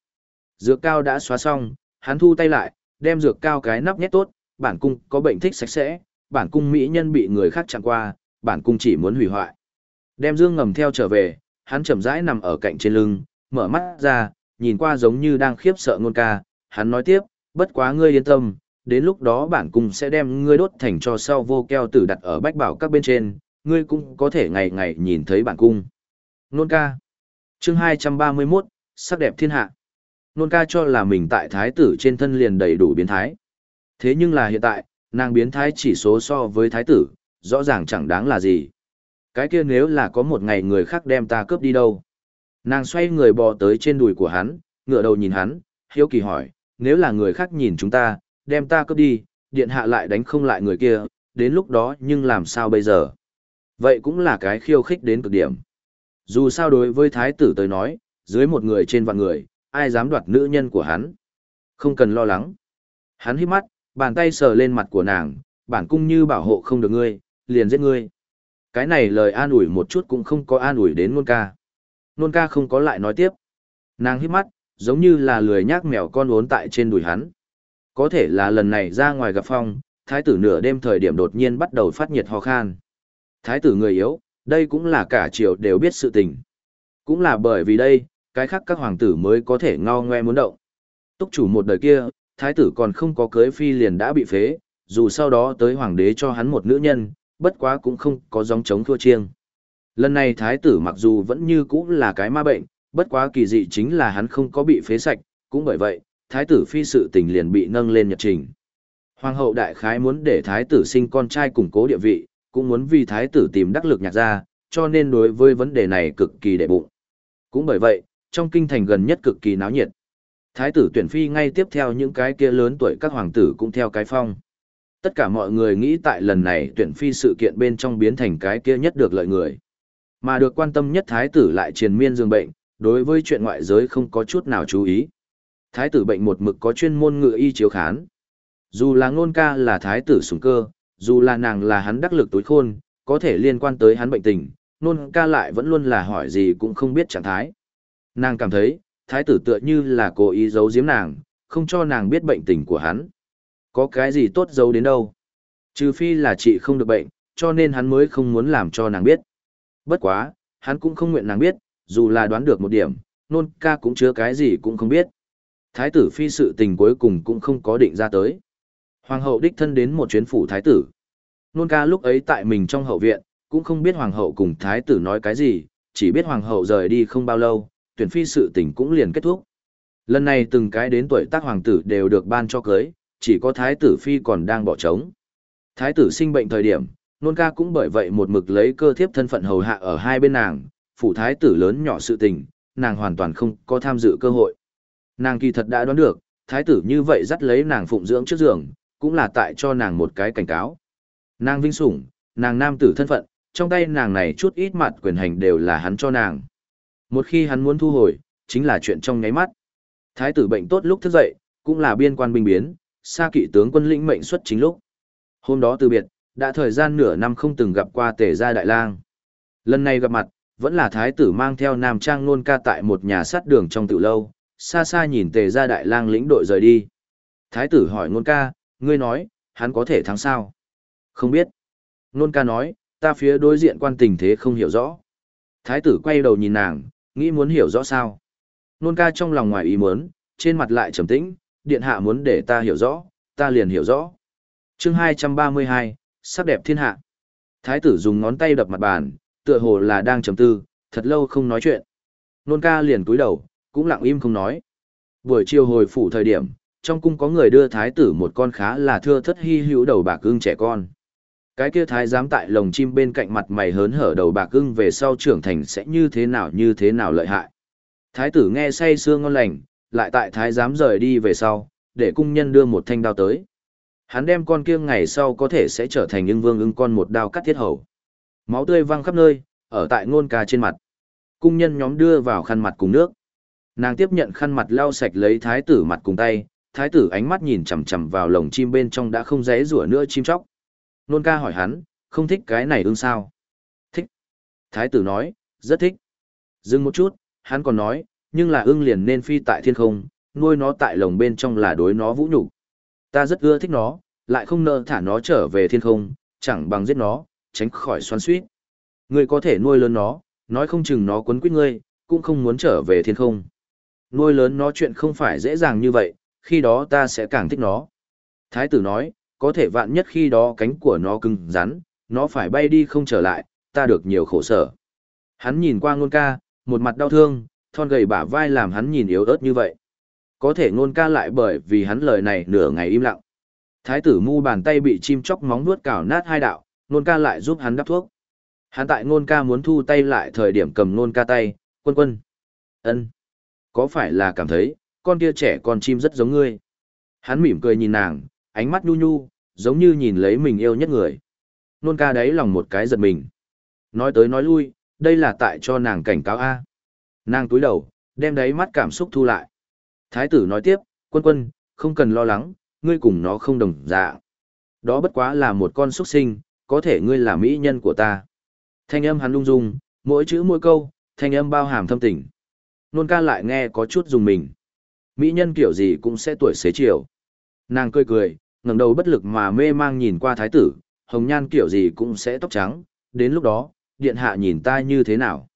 Dược cao đã xóa xong, hắn thu tay lại, đem dược cao cái nắp nhét tốt, bản cung có bệnh thích sạch sẽ, bản cung mỹ nhân bị người khác chặn qua, bản cung chỉ muốn hủy hoại. Đem dương ngầm theo trở về, hắn chậm rãi nằm ở cạnh trên lưng, mở mắt ra, nhìn qua giống như đang khiếp sợ ngôn ca, hắn nói tiếp, bất quá ngươi yên tâm, đến lúc đó bản cung sẽ đem ngươi đốt thành cho sau vô keo tử đặt ở bách bảo các bên trên, ngươi cũng có thể ngày ngày nhìn thấy bản cung. Nôn ca. Chương 231, sắc đẹp thiên hạ. Nôn ca cho là mình tại thái tử trên thân liền đầy đủ biến thái. Thế nhưng là hiện tại, nàng biến thái chỉ số so với thái tử, rõ ràng chẳng đáng là gì. Cái kia nếu là có một ngày người khác đem ta cướp đi đâu. Nàng xoay người bò tới trên đùi của hắn, ngựa đầu nhìn hắn, hiếu kỳ hỏi, nếu là người khác nhìn chúng ta, đem ta cướp đi, điện hạ lại đánh không lại người kia, đến lúc đó nhưng làm sao bây giờ? Vậy cũng là cái khiêu khích đến cực điểm. Dù sao đối với thái tử tới nói, dưới một người trên vạn người, ai dám đoạt nữ nhân của hắn? Không cần lo lắng. Hắn hít mắt, bàn tay sờ lên mặt của nàng, bản cung như bảo hộ không được ngươi, liền giết ngươi. Cái này lời an ủi một chút cũng không có an ủi đến nôn ca. Nôn ca không có lại nói tiếp. Nàng hít mắt, giống như là lười nhác mèo con uốn tại trên đùi hắn. Có thể là lần này ra ngoài gặp phong, thái tử nửa đêm thời điểm đột nhiên bắt đầu phát nhiệt ho khan. Thái tử người yếu, đây cũng là cả triều đều biết sự tình. Cũng là bởi vì đây, cái khác các hoàng tử mới có thể ngao ngoe muốn động. Túc chủ một đời kia, thái tử còn không có cưới phi liền đã bị phế, dù sau đó tới hoàng đế cho hắn một nữ nhân, bất quá cũng không có dòng chống thua chiêng. Lần này thái tử mặc dù vẫn như cũ là cái ma bệnh, bất quá kỳ dị chính là hắn không có bị phế sạch, cũng bởi vậy, thái tử phi sự tình liền bị nâng lên nhật trình. Hoàng hậu đại khái muốn để thái tử sinh con trai củng cố địa vị, cũng muốn vì thái tử tìm đắc lực nhạc ra, cho nên đối với vấn đề này cực kỳ đệ bụng. Cũng bởi vậy, trong kinh thành gần nhất cực kỳ náo nhiệt. Thái tử tuyển phi ngay tiếp theo những cái kia lớn tuổi các hoàng tử cũng theo cái phong. Tất cả mọi người nghĩ tại lần này tuyển phi sự kiện bên trong biến thành cái kia nhất được lợi người. Mà được quan tâm nhất thái tử lại triền miên dương bệnh, đối với chuyện ngoại giới không có chút nào chú ý. Thái tử bệnh một mực có chuyên môn ngự y chiếu khán. Dù là ngôn ca là thái tử sủng cơ, dù là nàng là hắn đắc lực tối khôn, có thể liên quan tới hắn bệnh tình, Nôn ca lại vẫn luôn là hỏi gì cũng không biết trạng thái. Nàng cảm thấy, thái tử tựa như là cố ý giấu giếm nàng, không cho nàng biết bệnh tình của hắn. Có cái gì tốt giấu đến đâu. Trừ phi là chị không được bệnh, cho nên hắn mới không muốn làm cho nàng biết. Bất quá, hắn cũng không nguyện nàng biết, dù là đoán được một điểm, nôn ca cũng chứa cái gì cũng không biết. Thái tử phi sự tình cuối cùng cũng không có định ra tới. Hoàng hậu đích thân đến một chuyến phủ thái tử. Nôn ca lúc ấy tại mình trong hậu viện, cũng không biết hoàng hậu cùng thái tử nói cái gì, chỉ biết hoàng hậu rời đi không bao lâu, tuyển phi sự tình cũng liền kết thúc. Lần này từng cái đến tuổi tác hoàng tử đều được ban cho cưới, chỉ có thái tử phi còn đang bỏ trống. Thái tử sinh bệnh thời điểm, nôn ca cũng bởi vậy một mực lấy cơ thiếp thân phận hầu hạ ở hai bên nàng, phủ thái tử lớn nhỏ sự tình, nàng hoàn toàn không có tham dự cơ hội. Nàng kỳ thật đã đoán được, thái tử như vậy dắt lấy nàng phụng dưỡng trước giường, cũng là tại cho nàng một cái cảnh cáo. Nàng vinh sủng, nàng nam tử thân phận, trong tay nàng này chút ít mặt quyền hành đều là hắn cho nàng. Một khi hắn muốn thu hồi, chính là chuyện trong nháy mắt. Thái tử bệnh tốt lúc thức dậy, cũng là biên quan binh biến, xa kỵ tướng quân lĩnh mệnh xuất chính lúc. Hôm đó từ biệt, đã thời gian nửa năm không từng gặp qua tề gia đại lang. Lần này gặp mặt, vẫn là thái tử mang theo nam trang nôn ca tại một nhà sát đường trong tự lâu, xa xa nhìn tề gia đại lang lĩnh đội rời đi. Thái tử hỏi nôn ca, ngươi nói, hắn có thể thắng sao? Không biết. Nôn ca nói, ta phía đối diện quan tình thế không hiểu rõ. Thái tử quay đầu nhìn nàng, nghĩ muốn hiểu rõ sao. Nôn ca trong lòng ngoài ý muốn, trên mặt lại trầm tĩnh, điện hạ muốn để ta hiểu rõ, ta liền hiểu rõ. chương 232, sắc đẹp thiên hạ. Thái tử dùng ngón tay đập mặt bàn, tựa hồ là đang trầm tư, thật lâu không nói chuyện. Nôn ca liền cúi đầu, cũng lặng im không nói. Buổi chiều hồi phủ thời điểm, trong cung có người đưa thái tử một con khá là thưa thất hy hữu đầu bạc ưng trẻ con. Cái kia thái giám tại lồng chim bên cạnh mặt mày hớn hở đầu bạc ưng về sau trưởng thành sẽ như thế nào như thế nào lợi hại. Thái tử nghe say sưa ngon lành, lại tại thái giám rời đi về sau, để cung nhân đưa một thanh đao tới. Hắn đem con kia ngày sau có thể sẽ trở thành ưng vương ưng con một đao cắt thiết hầu. Máu tươi văng khắp nơi, ở tại ngôn ca trên mặt. Cung nhân nhóm đưa vào khăn mặt cùng nước. Nàng tiếp nhận khăn mặt lau sạch lấy thái tử mặt cùng tay, thái tử ánh mắt nhìn chằm chằm vào lồng chim bên trong đã không dễ rủa nữa chim chóc. Nôn ca hỏi hắn, không thích cái này ưng sao? Thích. Thái tử nói, rất thích. Dừng một chút, hắn còn nói, nhưng là ưng liền nên phi tại thiên không, nuôi nó tại lồng bên trong là đối nó vũ nhục. Ta rất ưa thích nó, lại không nỡ thả nó trở về thiên không, chẳng bằng giết nó, tránh khỏi xoắn suýt. Ngươi có thể nuôi lớn nó, nói không chừng nó quấn quýt ngươi, cũng không muốn trở về thiên không. Nuôi lớn nó chuyện không phải dễ dàng như vậy, khi đó ta sẽ càng thích nó. Thái tử nói, có thể vạn nhất khi đó cánh của nó cứng rắn, nó phải bay đi không trở lại, ta được nhiều khổ sở. Hắn nhìn qua ngôn ca, một mặt đau thương, thon gầy bả vai làm hắn nhìn yếu ớt như vậy. Có thể ngôn ca lại bởi vì hắn lời này nửa ngày im lặng. Thái tử mu bàn tay bị chim chóc móng vuốt cào nát hai đạo, ngôn ca lại giúp hắn đắp thuốc. Hắn tại ngôn ca muốn thu tay lại thời điểm cầm ngôn ca tay, quân quân. ân Có phải là cảm thấy, con kia trẻ con chim rất giống ngươi. Hắn mỉm cười nhìn nàng, ánh mắt nhu nhu, giống như nhìn lấy mình yêu nhất người. Nôn ca đáy lòng một cái giật mình. Nói tới nói lui, đây là tại cho nàng cảnh cáo A. Nàng túi đầu, đem đáy mắt cảm xúc thu lại. Thái tử nói tiếp, quân quân, không cần lo lắng, ngươi cùng nó không đồng dạ. Đó bất quá là một con xuất sinh, có thể ngươi là mỹ nhân của ta. Thanh âm hắn lung dung, mỗi chữ mỗi câu, thanh âm bao hàm thâm tình. Nôn ca lại nghe có chút dùng mình. Mỹ nhân kiểu gì cũng sẽ tuổi xế chiều. Nàng cười cười, ngẩng đầu bất lực mà mê mang nhìn qua thái tử, hồng nhan kiểu gì cũng sẽ tóc trắng, đến lúc đó, điện hạ nhìn ta như thế nào.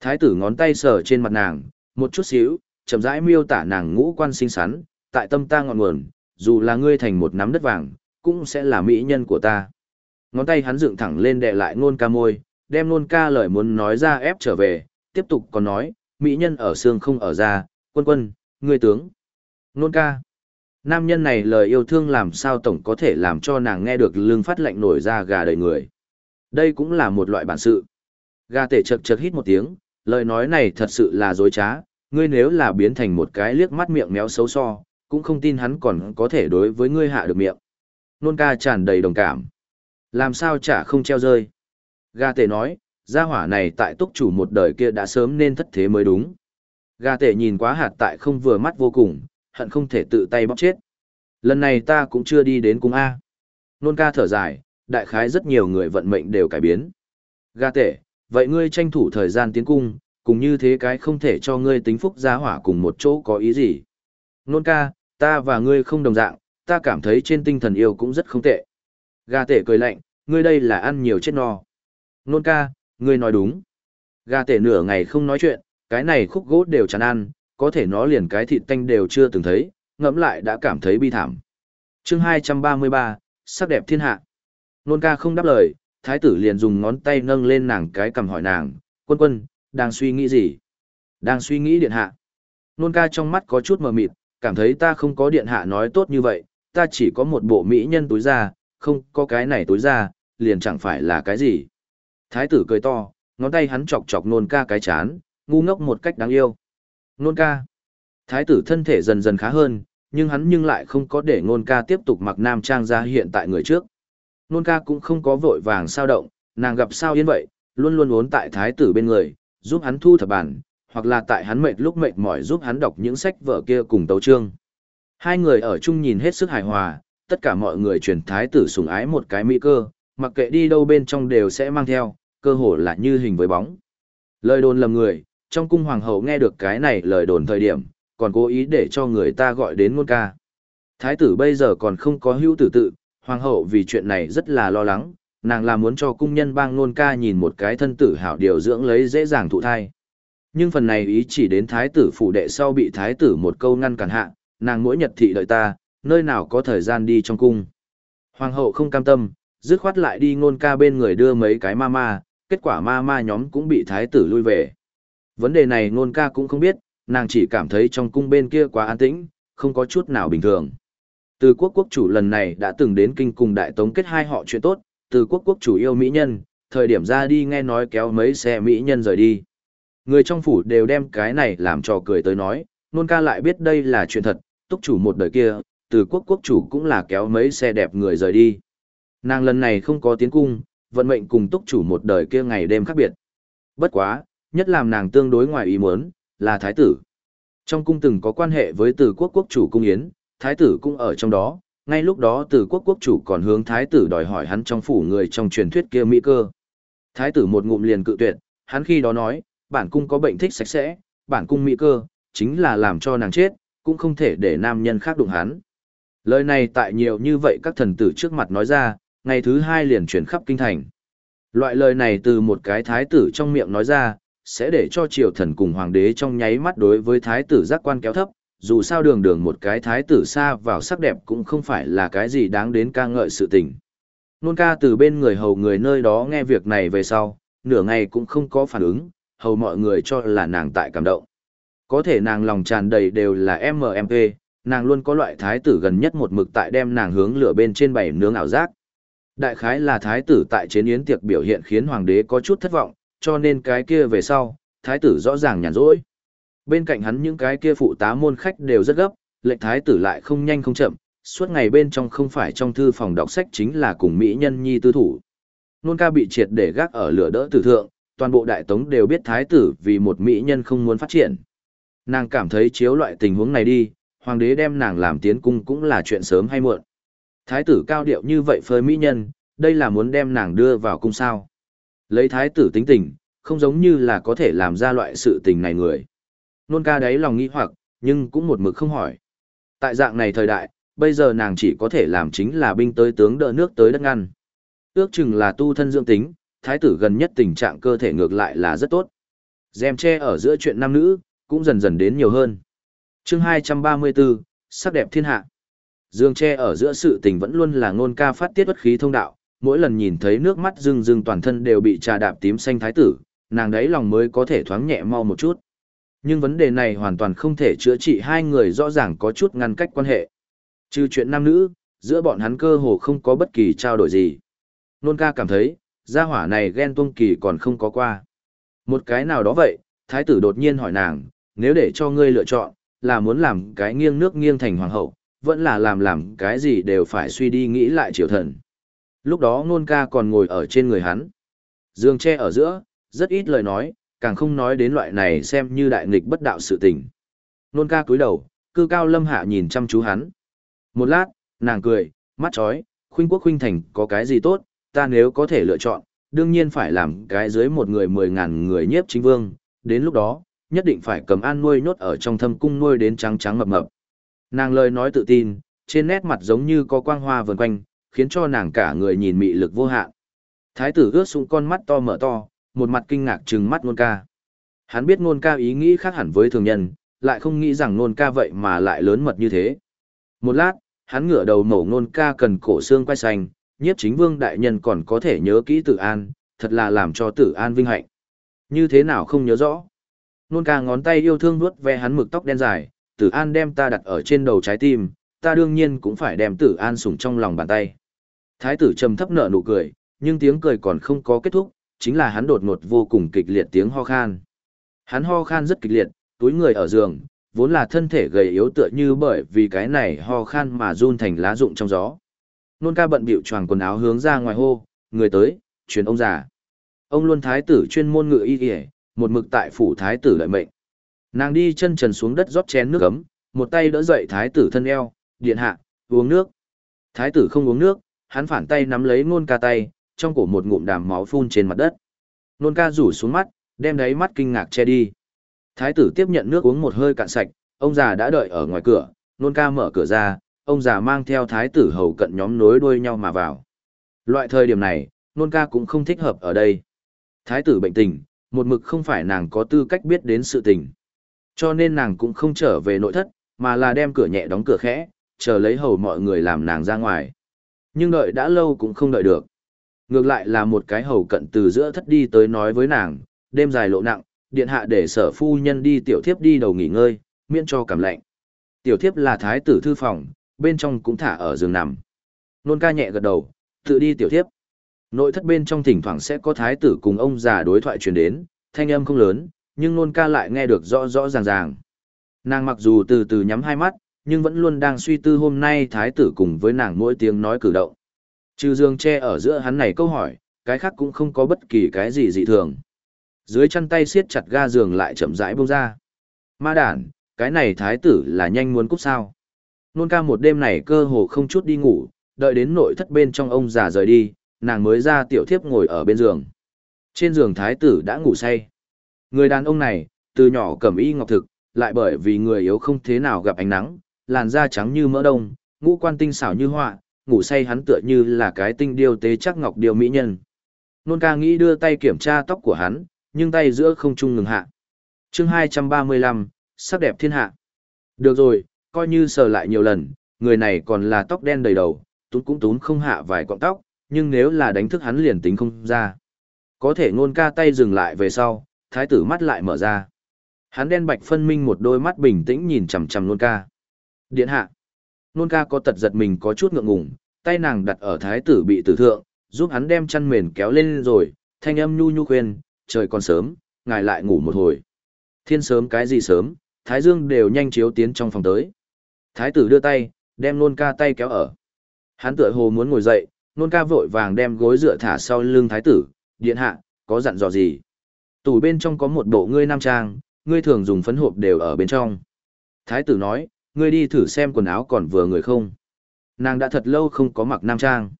Thái tử ngón tay sờ trên mặt nàng, một chút xíu, chậm rãi miêu tả nàng ngũ quan xinh xắn, tại tâm ta ngọn nguồn, dù là ngươi thành một nắm đất vàng, cũng sẽ là mỹ nhân của ta. Ngón tay hắn dựng thẳng lên đè lại nôn ca môi, đem nôn ca lời muốn nói ra ép trở về, tiếp tục còn nói, mỹ nhân ở xương không ở da, quân quân, ngươi tướng. Nôn ca. Nam nhân này lời yêu thương làm sao tổng có thể làm cho nàng nghe được lương phát lệnh nổi ra gà đầy người. Đây cũng là một loại bản sự. Gà tể chật chật hít một tiếng, lời nói này thật sự là dối trá, ngươi nếu là biến thành một cái liếc mắt miệng méo xấu so, cũng không tin hắn còn có thể đối với ngươi hạ được miệng. Nôn ca tràn đầy đồng cảm. Làm sao chả không treo rơi. Gà tể nói, gia hỏa này tại túc chủ một đời kia đã sớm nên thất thế mới đúng. Gà tể nhìn quá hạt tại không vừa mắt vô cùng, hận không thể tự tay bóp chết. Lần này ta cũng chưa đi đến cung A. Nôn ca thở dài, đại khái rất nhiều người vận mệnh đều cải biến. Gà tể, vậy ngươi tranh thủ thời gian tiến cung, cùng như thế cái không thể cho ngươi tính phúc giá hỏa cùng một chỗ có ý gì. Nôn ca, ta và ngươi không đồng dạng, ta cảm thấy trên tinh thần yêu cũng rất không tệ. Gà tể cười lạnh, ngươi đây là ăn nhiều chết no. Nôn ca, ngươi nói đúng. Gà tể nửa ngày không nói chuyện, cái này khúc gỗ đều chán ăn, có thể nó liền cái thịt tanh đều chưa từng thấy, ngẫm lại đã cảm thấy bi thảm. chương 233, sắc đẹp thiên hạ. Nôn ca không đáp lời, thái tử liền dùng ngón tay nâng lên nàng cái cầm hỏi nàng, quân quân, đang suy nghĩ gì? Đang suy nghĩ điện hạ. Nôn ca trong mắt có chút mờ mịt, cảm thấy ta không có điện hạ nói tốt như vậy, ta chỉ có một bộ mỹ nhân túi ra, không có cái này túi ra, liền chẳng phải là cái gì. Thái tử cười to, ngón tay hắn chọc chọc nôn ca cái chán, ngu ngốc một cách đáng yêu. Nôn ca. Thái tử thân thể dần dần khá hơn, nhưng hắn nhưng lại không có để nôn ca tiếp tục mặc nam trang ra hiện tại người trước. Nôn ca cũng không có vội vàng sao động, nàng gặp sao yên vậy, luôn luôn uốn tại thái tử bên người, giúp hắn thu thập bản, hoặc là tại hắn mệt lúc mệt mỏi giúp hắn đọc những sách vở kia cùng tấu chương. Hai người ở chung nhìn hết sức hài hòa, tất cả mọi người truyền thái tử sủng ái một cái mỹ cơ, mặc kệ đi đâu bên trong đều sẽ mang theo, cơ hồ là như hình với bóng. Lời đồn lầm người, trong cung hoàng hậu nghe được cái này lời đồn thời điểm, còn cố ý để cho người ta gọi đến ngôn ca. Thái tử bây giờ còn không có hữu tử tự, hoàng hậu vì chuyện này rất là lo lắng, nàng là muốn cho cung nhân bang ngôn ca nhìn một cái thân tử hảo điều dưỡng lấy dễ dàng thụ thai. Nhưng phần này ý chỉ đến thái tử phủ đệ sau bị thái tử một câu ngăn cản hạ, nàng mỗi nhật thị đợi ta, nơi nào có thời gian đi trong cung. Hoàng hậu không cam tâm, dứt khoát lại đi ngôn ca bên người đưa mấy cái ma ma, kết quả ma ma nhóm cũng bị thái tử lui về. Vấn đề này ngôn ca cũng không biết, nàng chỉ cảm thấy trong cung bên kia quá an tĩnh, không có chút nào bình thường. Từ quốc quốc chủ lần này đã từng đến kinh cùng đại tống kết hai họ chuyện tốt, từ quốc quốc chủ yêu mỹ nhân, thời điểm ra đi nghe nói kéo mấy xe mỹ nhân rời đi. Người trong phủ đều đem cái này làm trò cười tới nói, nôn ca lại biết đây là chuyện thật, túc chủ một đời kia, từ quốc quốc chủ cũng là kéo mấy xe đẹp người rời đi. Nàng lần này không có tiến cung, vận mệnh cùng túc chủ một đời kia ngày đêm khác biệt. Bất quá, nhất làm nàng tương đối ngoài ý muốn, là thái tử. Trong cung từng có quan hệ với từ quốc quốc chủ cung yến, thái tử cũng ở trong đó, ngay lúc đó từ quốc quốc chủ còn hướng thái tử đòi hỏi hắn trong phủ người trong truyền thuyết kia mỹ cơ. Thái tử một ngụm liền cự tuyệt, hắn khi đó nói, bản cung có bệnh thích sạch sẽ, bản cung mỹ cơ, chính là làm cho nàng chết, cũng không thể để nam nhân khác đụng hắn. Lời này tại nhiều như vậy các thần tử trước mặt nói ra, ngày thứ hai liền chuyển khắp kinh thành. Loại lời này từ một cái thái tử trong miệng nói ra, sẽ để cho triều thần cùng hoàng đế trong nháy mắt đối với thái tử giác quan kéo thấp, dù sao đường đường một cái thái tử xa vào sắc đẹp cũng không phải là cái gì đáng đến ca ngợi sự tình. Nôn ca từ bên người hầu người nơi đó nghe việc này về sau, nửa ngày cũng không có phản ứng, hầu mọi người cho là nàng tại cảm động. Có thể nàng lòng tràn đầy đều là MMP, nàng luôn có loại thái tử gần nhất một mực tại đem nàng hướng lửa bên trên bảy nướng ảo giác. Đại khái là thái tử tại chiến yến tiệc biểu hiện khiến hoàng đế có chút thất vọng, cho nên cái kia về sau, thái tử rõ ràng nhàn rỗi. Bên cạnh hắn những cái kia phụ tá môn khách đều rất gấp, lệnh thái tử lại không nhanh không chậm, suốt ngày bên trong không phải trong thư phòng đọc sách chính là cùng mỹ nhân nhi tư thủ. Nôn ca bị triệt để gác ở lửa đỡ tử thượng, toàn bộ đại tống đều biết thái tử vì một mỹ nhân không muốn phát triển. Nàng cảm thấy chiếu loại tình huống này đi, hoàng đế đem nàng làm tiến cung cũng là chuyện sớm hay muộn. Thái tử cao điệu như vậy phơi mỹ nhân, đây là muốn đem nàng đưa vào cung sao. Lấy thái tử tính tình, không giống như là có thể làm ra loại sự tình này người. Nôn ca đáy lòng nghĩ hoặc, nhưng cũng một mực không hỏi. Tại dạng này thời đại, bây giờ nàng chỉ có thể làm chính là binh tới tướng đỡ nước tới đất ngăn. Ước chừng là tu thân dưỡng tính, thái tử gần nhất tình trạng cơ thể ngược lại là rất tốt. Dèm che ở giữa chuyện nam nữ, cũng dần dần đến nhiều hơn. chương 234, sắc đẹp thiên hạ. Dương che ở giữa sự tình vẫn luôn là ngôn ca phát tiết bất khí thông đạo, mỗi lần nhìn thấy nước mắt rưng rưng toàn thân đều bị trà đạp tím xanh thái tử, nàng đấy lòng mới có thể thoáng nhẹ mau một chút. Nhưng vấn đề này hoàn toàn không thể chữa trị hai người rõ ràng có chút ngăn cách quan hệ. Trừ chuyện nam nữ, giữa bọn hắn cơ hồ không có bất kỳ trao đổi gì. Nôn ca cảm thấy, gia hỏa này ghen tuông kỳ còn không có qua. Một cái nào đó vậy, thái tử đột nhiên hỏi nàng, nếu để cho ngươi lựa chọn, là muốn làm cái nghiêng nước nghiêng thành hoàng hậu, vẫn là làm làm cái gì đều phải suy đi nghĩ lại triều thần. Lúc đó nôn ca còn ngồi ở trên người hắn. Dương che ở giữa, rất ít lời nói, càng không nói đến loại này xem như đại nghịch bất đạo sự tình. Nôn ca cúi đầu, cư cao lâm hạ nhìn chăm chú hắn. Một lát, nàng cười, mắt chói, khuynh quốc khuynh thành có cái gì tốt, ta nếu có thể lựa chọn, đương nhiên phải làm cái dưới một người mười ngàn người nhiếp chính vương, đến lúc đó, nhất định phải cầm an nuôi nhốt ở trong thâm cung nuôi đến trắng trắng mập mập. Nàng lời nói tự tin, trên nét mặt giống như có quang hoa vần quanh, khiến cho nàng cả người nhìn mị lực vô hạn. Thái tử ướt sũng con mắt to mở to, một mặt kinh ngạc trừng mắt nôn ca. Hắn biết nôn ca ý nghĩ khác hẳn với thường nhân, lại không nghĩ rằng nôn ca vậy mà lại lớn mật như thế. Một lát, hắn ngửa đầu mổ nôn ca cần cổ xương quay xanh, nhiếp chính vương đại nhân còn có thể nhớ kỹ tử an, thật là làm cho tử an vinh hạnh. Như thế nào không nhớ rõ. Nôn ca ngón tay yêu thương vuốt ve hắn mực tóc đen dài, tử an đem ta đặt ở trên đầu trái tim, ta đương nhiên cũng phải đem tử an sủng trong lòng bàn tay. Thái tử trầm thấp nở nụ cười, nhưng tiếng cười còn không có kết thúc, chính là hắn đột ngột vô cùng kịch liệt tiếng ho khan. Hắn ho khan rất kịch liệt, túi người ở giường, vốn là thân thể gầy yếu tựa như bởi vì cái này ho khan mà run thành lá rụng trong gió. Nôn ca bận bịu choàng quần áo hướng ra ngoài hô, người tới, truyền ông già. Ông luôn thái tử chuyên môn ngự y y, một mực tại phủ thái tử lợi mệnh. Nàng đi chân trần xuống đất rót chén nước ấm, một tay đỡ dậy thái tử thân eo, điện hạ, uống nước. Thái tử không uống nước, hắn phản tay nắm lấy nôn ca tay, trong cổ một ngụm đàm máu phun trên mặt đất. Nôn ca rủ xuống mắt, đem đáy mắt kinh ngạc che đi. Thái tử tiếp nhận nước uống một hơi cạn sạch, ông già đã đợi ở ngoài cửa, nôn ca mở cửa ra, ông già mang theo thái tử hầu cận nhóm nối đuôi nhau mà vào. Loại thời điểm này, nôn ca cũng không thích hợp ở đây. Thái tử bệnh tình, một mực không phải nàng có tư cách biết đến sự tình. Cho nên nàng cũng không trở về nội thất, mà là đem cửa nhẹ đóng cửa khẽ, chờ lấy hầu mọi người làm nàng ra ngoài. Nhưng đợi đã lâu cũng không đợi được. Ngược lại là một cái hầu cận từ giữa thất đi tới nói với nàng, đêm dài lộ nặng, điện hạ để sở phu nhân đi tiểu thiếp đi đầu nghỉ ngơi, miễn cho cảm lạnh. Tiểu thiếp là thái tử thư phòng, bên trong cũng thả ở giường nằm. Nôn ca nhẹ gật đầu, tự đi tiểu thiếp. Nội thất bên trong thỉnh thoảng sẽ có thái tử cùng ông già đối thoại truyền đến, thanh âm không lớn, nhưng nôn ca lại nghe được rõ rõ ràng ràng. Nàng mặc dù từ từ nhắm hai mắt, nhưng vẫn luôn đang suy tư hôm nay thái tử cùng với nàng mỗi tiếng nói cử động. Trừ giường tre ở giữa hắn này câu hỏi, cái khác cũng không có bất kỳ cái gì dị thường. Dưới chân tay siết chặt ga giường lại chậm rãi bông ra. Ma đản, cái này thái tử là nhanh muốn cút sao. Nôn ca một đêm này cơ hồ không chút đi ngủ, đợi đến nội thất bên trong ông già rời đi, nàng mới ra tiểu thiếp ngồi ở bên giường. Trên giường thái tử đã ngủ say. Người đàn ông này, từ nhỏ cầm y ngọc thực, lại bởi vì người yếu không thế nào gặp ánh nắng, làn da trắng như mỡ đông, ngũ quan tinh xảo như họa, ngủ say hắn tựa như là cái tinh điêu tế chắc ngọc điêu mỹ nhân. Nôn ca nghĩ đưa tay kiểm tra tóc của hắn, nhưng tay giữa không trung ngừng hạ. chương 235, sắc đẹp thiên hạ. Được rồi, coi như sờ lại nhiều lần, người này còn là tóc đen đầy đầu, tún cũng tún không hạ vài cọng tóc, nhưng nếu là đánh thức hắn liền tính không ra. Có thể ngôn ca tay dừng lại về sau, thái tử mắt lại mở ra. Hắn đen bạch phân minh một đôi mắt bình tĩnh nhìn chằm chằm ngôn ca. Điện hạ. Nôn ca có tật giật mình có chút ngượng ngùng, tay nàng đặt ở thái tử bị tử thượng, giúp hắn đem chăn mền kéo lên rồi, thanh âm nhu nhu khuyên, trời còn sớm, ngài lại ngủ một hồi. Thiên sớm cái gì sớm, thái dương đều nhanh chiếu tiến trong phòng tới. Thái tử đưa tay, đem nôn ca tay kéo ở. Hắn tựa hồ muốn ngồi dậy, nôn ca vội vàng đem gối dựa thả sau lưng thái tử, điện hạ, có dặn dò gì. Tủ bên trong có một bộ ngươi nam trang, ngươi thường dùng phấn hộp đều ở bên trong. Thái tử nói, ngươi đi thử xem quần áo còn vừa người không. Nàng đã thật lâu không có mặc nam trang.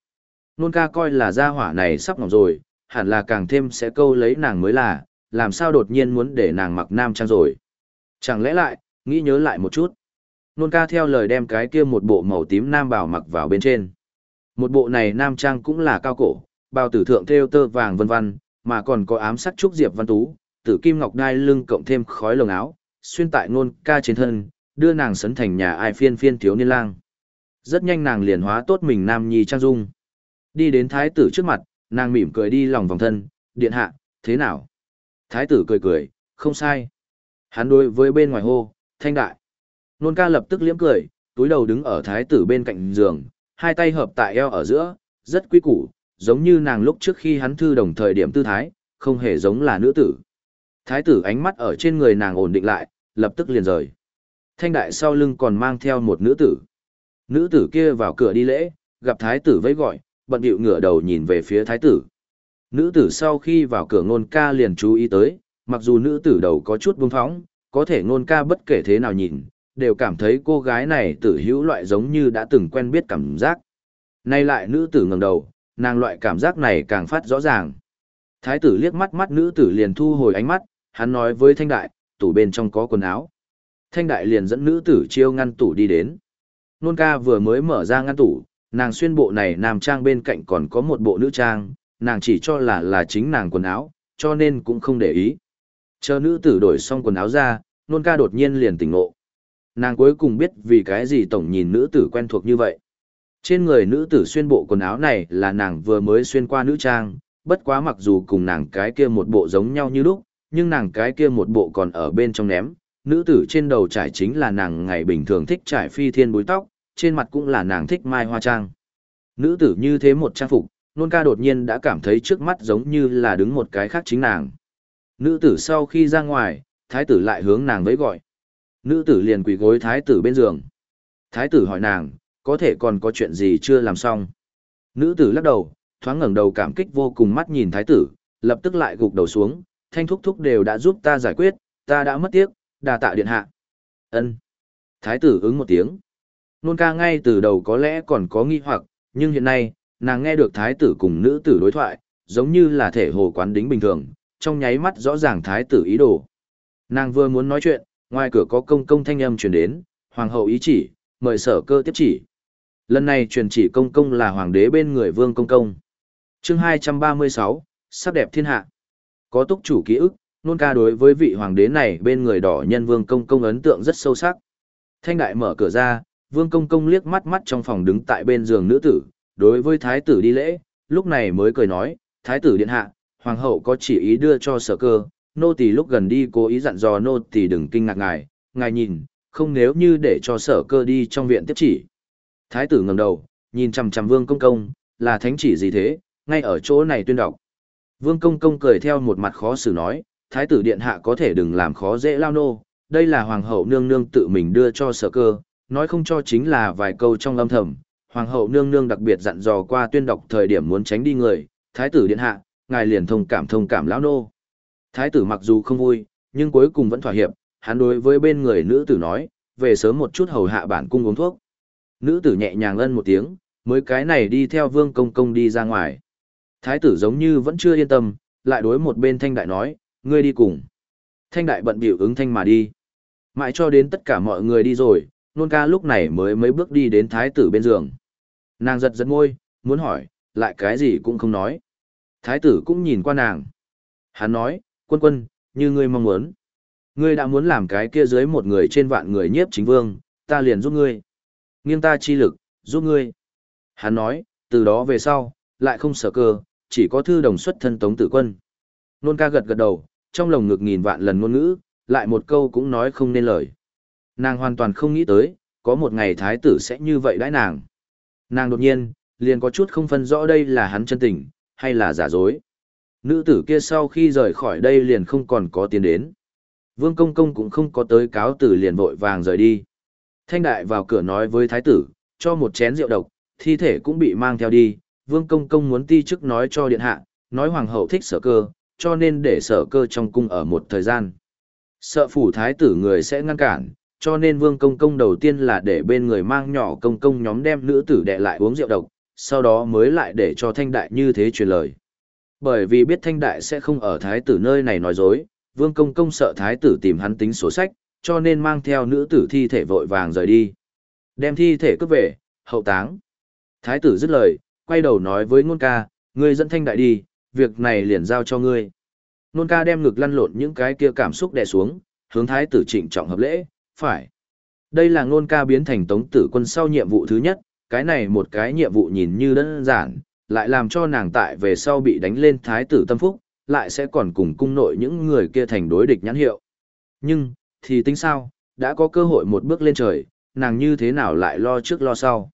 Nôn ca coi là gia hỏa này sắp ngọc rồi, hẳn là càng thêm sẽ câu lấy nàng mới là, làm sao đột nhiên muốn để nàng mặc nam trang rồi. Chẳng lẽ lại, nghĩ nhớ lại một chút. Nôn ca theo lời đem cái kia một bộ màu tím nam bào mặc vào bên trên. Một bộ này nam trang cũng là cao cổ, bao tử thượng theo tơ vàng vân vân, mà còn có ám sắc trúc diệp văn tú, tử kim ngọc đai lưng cộng thêm khói lồng áo, xuyên tại nôn ca trên thân, đưa nàng sấn thành nhà ai phiên phiên thiếu niên lang. Rất nhanh nàng liền hóa tốt mình nam nhi trang dung. Đi đến thái tử trước mặt, nàng mỉm cười đi lòng vòng thân, điện hạ, thế nào? Thái tử cười cười, không sai. Hắn đối với bên ngoài hô, thanh đại. Nôn ca lập tức liếm cười, túi đầu đứng ở thái tử bên cạnh giường, hai tay hợp tại eo ở giữa, rất quý củ, giống như nàng lúc trước khi hắn thư đồng thời điểm tư thái, không hề giống là nữ tử. Thái tử ánh mắt ở trên người nàng ổn định lại, lập tức liền rời. Thanh đại sau lưng còn mang theo một nữ tử. Nữ tử kia vào cửa đi lễ, gặp thái tử vẫy gọi, bận điệu ngửa đầu nhìn về phía thái tử. Nữ tử sau khi vào cửa ngôn ca liền chú ý tới, mặc dù nữ tử đầu có chút buông phóng, có thể ngôn ca bất kể thế nào nhìn, đều cảm thấy cô gái này tử hữu loại giống như đã từng quen biết cảm giác. Nay lại nữ tử ngẩng đầu, nàng loại cảm giác này càng phát rõ ràng. Thái tử liếc mắt mắt nữ tử liền thu hồi ánh mắt, hắn nói với thanh đại, tủ bên trong có quần áo. Thanh đại liền dẫn nữ tử chiêu ngăn tủ đi đến. Nôn ca vừa mới mở ra ngăn tủ, nàng xuyên bộ này nam trang bên cạnh còn có một bộ nữ trang, nàng chỉ cho là là chính nàng quần áo, cho nên cũng không để ý. Chờ nữ tử đổi xong quần áo ra, nôn ca đột nhiên liền tỉnh ngộ. Nàng cuối cùng biết vì cái gì tổng nhìn nữ tử quen thuộc như vậy. Trên người nữ tử xuyên bộ quần áo này là nàng vừa mới xuyên qua nữ trang, bất quá mặc dù cùng nàng cái kia một bộ giống nhau như lúc, nhưng nàng cái kia một bộ còn ở bên trong ném. Nữ tử trên đầu trải chính là nàng ngày bình thường thích trải phi thiên búi tóc, trên mặt cũng là nàng thích mai hoa trang. Nữ tử như thế một trang phục, nôn ca đột nhiên đã cảm thấy trước mắt giống như là đứng một cái khác chính nàng. Nữ tử sau khi ra ngoài, thái tử lại hướng nàng với gọi. Nữ tử liền quỳ gối thái tử bên giường. Thái tử hỏi nàng, có thể còn có chuyện gì chưa làm xong. Nữ tử lắc đầu, thoáng ngẩng đầu cảm kích vô cùng mắt nhìn thái tử, lập tức lại gục đầu xuống, thanh thúc thúc đều đã giúp ta giải quyết, ta đã mất tiếc, đa tạ điện hạ. Ân. Thái tử ứng một tiếng. Nôn ca ngay từ đầu có lẽ còn có nghi hoặc, nhưng hiện nay, nàng nghe được thái tử cùng nữ tử đối thoại, giống như là thể hồ quán đính bình thường, trong nháy mắt rõ ràng thái tử ý đồ. Nàng vừa muốn nói chuyện, ngoài cửa có công công thanh âm truyền đến, hoàng hậu ý chỉ, mời sở cơ tiếp chỉ. Lần này truyền chỉ công công là hoàng đế bên người vương công công. chương 236, sắc đẹp thiên hạ. Có túc chủ ký ức, nôn ca đối với vị hoàng đế này bên người đỏ nhân vương công công ấn tượng rất sâu sắc. Thanh đại mở cửa ra, vương công công liếc mắt mắt trong phòng đứng tại bên giường nữ tử, đối với thái tử đi lễ, lúc này mới cười nói, thái tử điện hạ, hoàng hậu có chỉ ý đưa cho sở cơ, nô tỳ lúc gần đi cố ý dặn dò nô tỳ đừng kinh ngạc ngài, ngài nhìn, không nếu như để cho sở cơ đi trong viện tiếp chỉ. Thái tử ngẩng đầu, nhìn chằm chằm vương công công, là thánh chỉ gì thế, ngay ở chỗ này tuyên đọc. Vương công công cười theo một mặt khó xử nói, thái tử điện hạ có thể đừng làm khó dễ lao nô, đây là hoàng hậu nương nương tự mình đưa cho sở cơ, nói không cho chính là vài câu trong âm thầm. Hoàng hậu nương nương đặc biệt dặn dò qua tuyên đọc thời điểm muốn tránh đi người, thái tử điện hạ, ngài liền thông cảm thông cảm lão nô. Thái tử mặc dù không vui, nhưng cuối cùng vẫn thỏa hiệp, hắn đối với bên người nữ tử nói, về sớm một chút hầu hạ bản cung uống thuốc. Nữ tử nhẹ nhàng ân một tiếng, mới cái này đi theo vương công công đi ra ngoài. Thái tử giống như vẫn chưa yên tâm, lại đối một bên thanh đại nói, ngươi đi cùng. Thanh đại bận biểu ứng thanh mà đi. Mãi cho đến tất cả mọi người đi rồi, nôn ca lúc này mới mấy bước đi đến thái tử bên giường. Nàng giật giật môi, muốn hỏi, lại cái gì cũng không nói. Thái tử cũng nhìn qua nàng. Hắn nói, quân quân, như ngươi mong muốn. Ngươi đã muốn làm cái kia dưới một người trên vạn người nhiếp chính vương, ta liền giúp ngươi. Nghiêng ta chi lực, giúp ngươi. Hắn nói, từ đó về sau, lại không sợ cơ, chỉ có thư đồng xuất thân tống tử quân. Nôn ca gật gật đầu, trong lồng ngực nghìn vạn lần ngôn ngữ, lại một câu cũng nói không nên lời. Nàng hoàn toàn không nghĩ tới, có một ngày thái tử sẽ như vậy đãi nàng. Nàng đột nhiên, liền có chút không phân rõ đây là hắn chân tình, hay là giả dối. Nữ tử kia sau khi rời khỏi đây liền không còn có tiền đến. Vương Công Công cũng không có tới cáo tử liền vội vàng rời đi. Thanh đại vào cửa nói với thái tử, cho một chén rượu độc, thi thể cũng bị mang theo đi. Vương Công Công muốn ti chức nói cho điện hạ, nói hoàng hậu thích sở cơ, cho nên để sở cơ trong cung ở một thời gian. Sợ phủ thái tử người sẽ ngăn cản, cho nên Vương Công Công đầu tiên là để bên người mang nhỏ công công nhóm đem nữ tử đệ lại uống rượu độc, sau đó mới lại để cho thanh đại như thế truyền lời. Bởi vì biết thanh đại sẽ không ở thái tử nơi này nói dối, vương công công sợ thái tử tìm hắn tính sổ sách, cho nên mang theo nữ tử thi thể vội vàng rời đi. Đem thi thể cướp về, hậu táng. Thái tử dứt lời, quay đầu nói với ngôn ca, ngươi dẫn thanh đại đi, việc này liền giao cho ngươi. Nôn ca đem ngực lăn lộn những cái kia cảm xúc đè xuống, hướng thái tử trịnh trọng hợp lễ, phải. Đây là nôn ca biến thành tống tử quân sau nhiệm vụ thứ nhất, cái này một cái nhiệm vụ nhìn như đơn giản, lại làm cho nàng tại về sau bị đánh lên thái tử tâm phúc, lại sẽ còn cùng cung nội những người kia thành đối địch nhãn hiệu. Nhưng, thì tính sao, đã có cơ hội một bước lên trời, nàng như thế nào lại lo trước lo sau.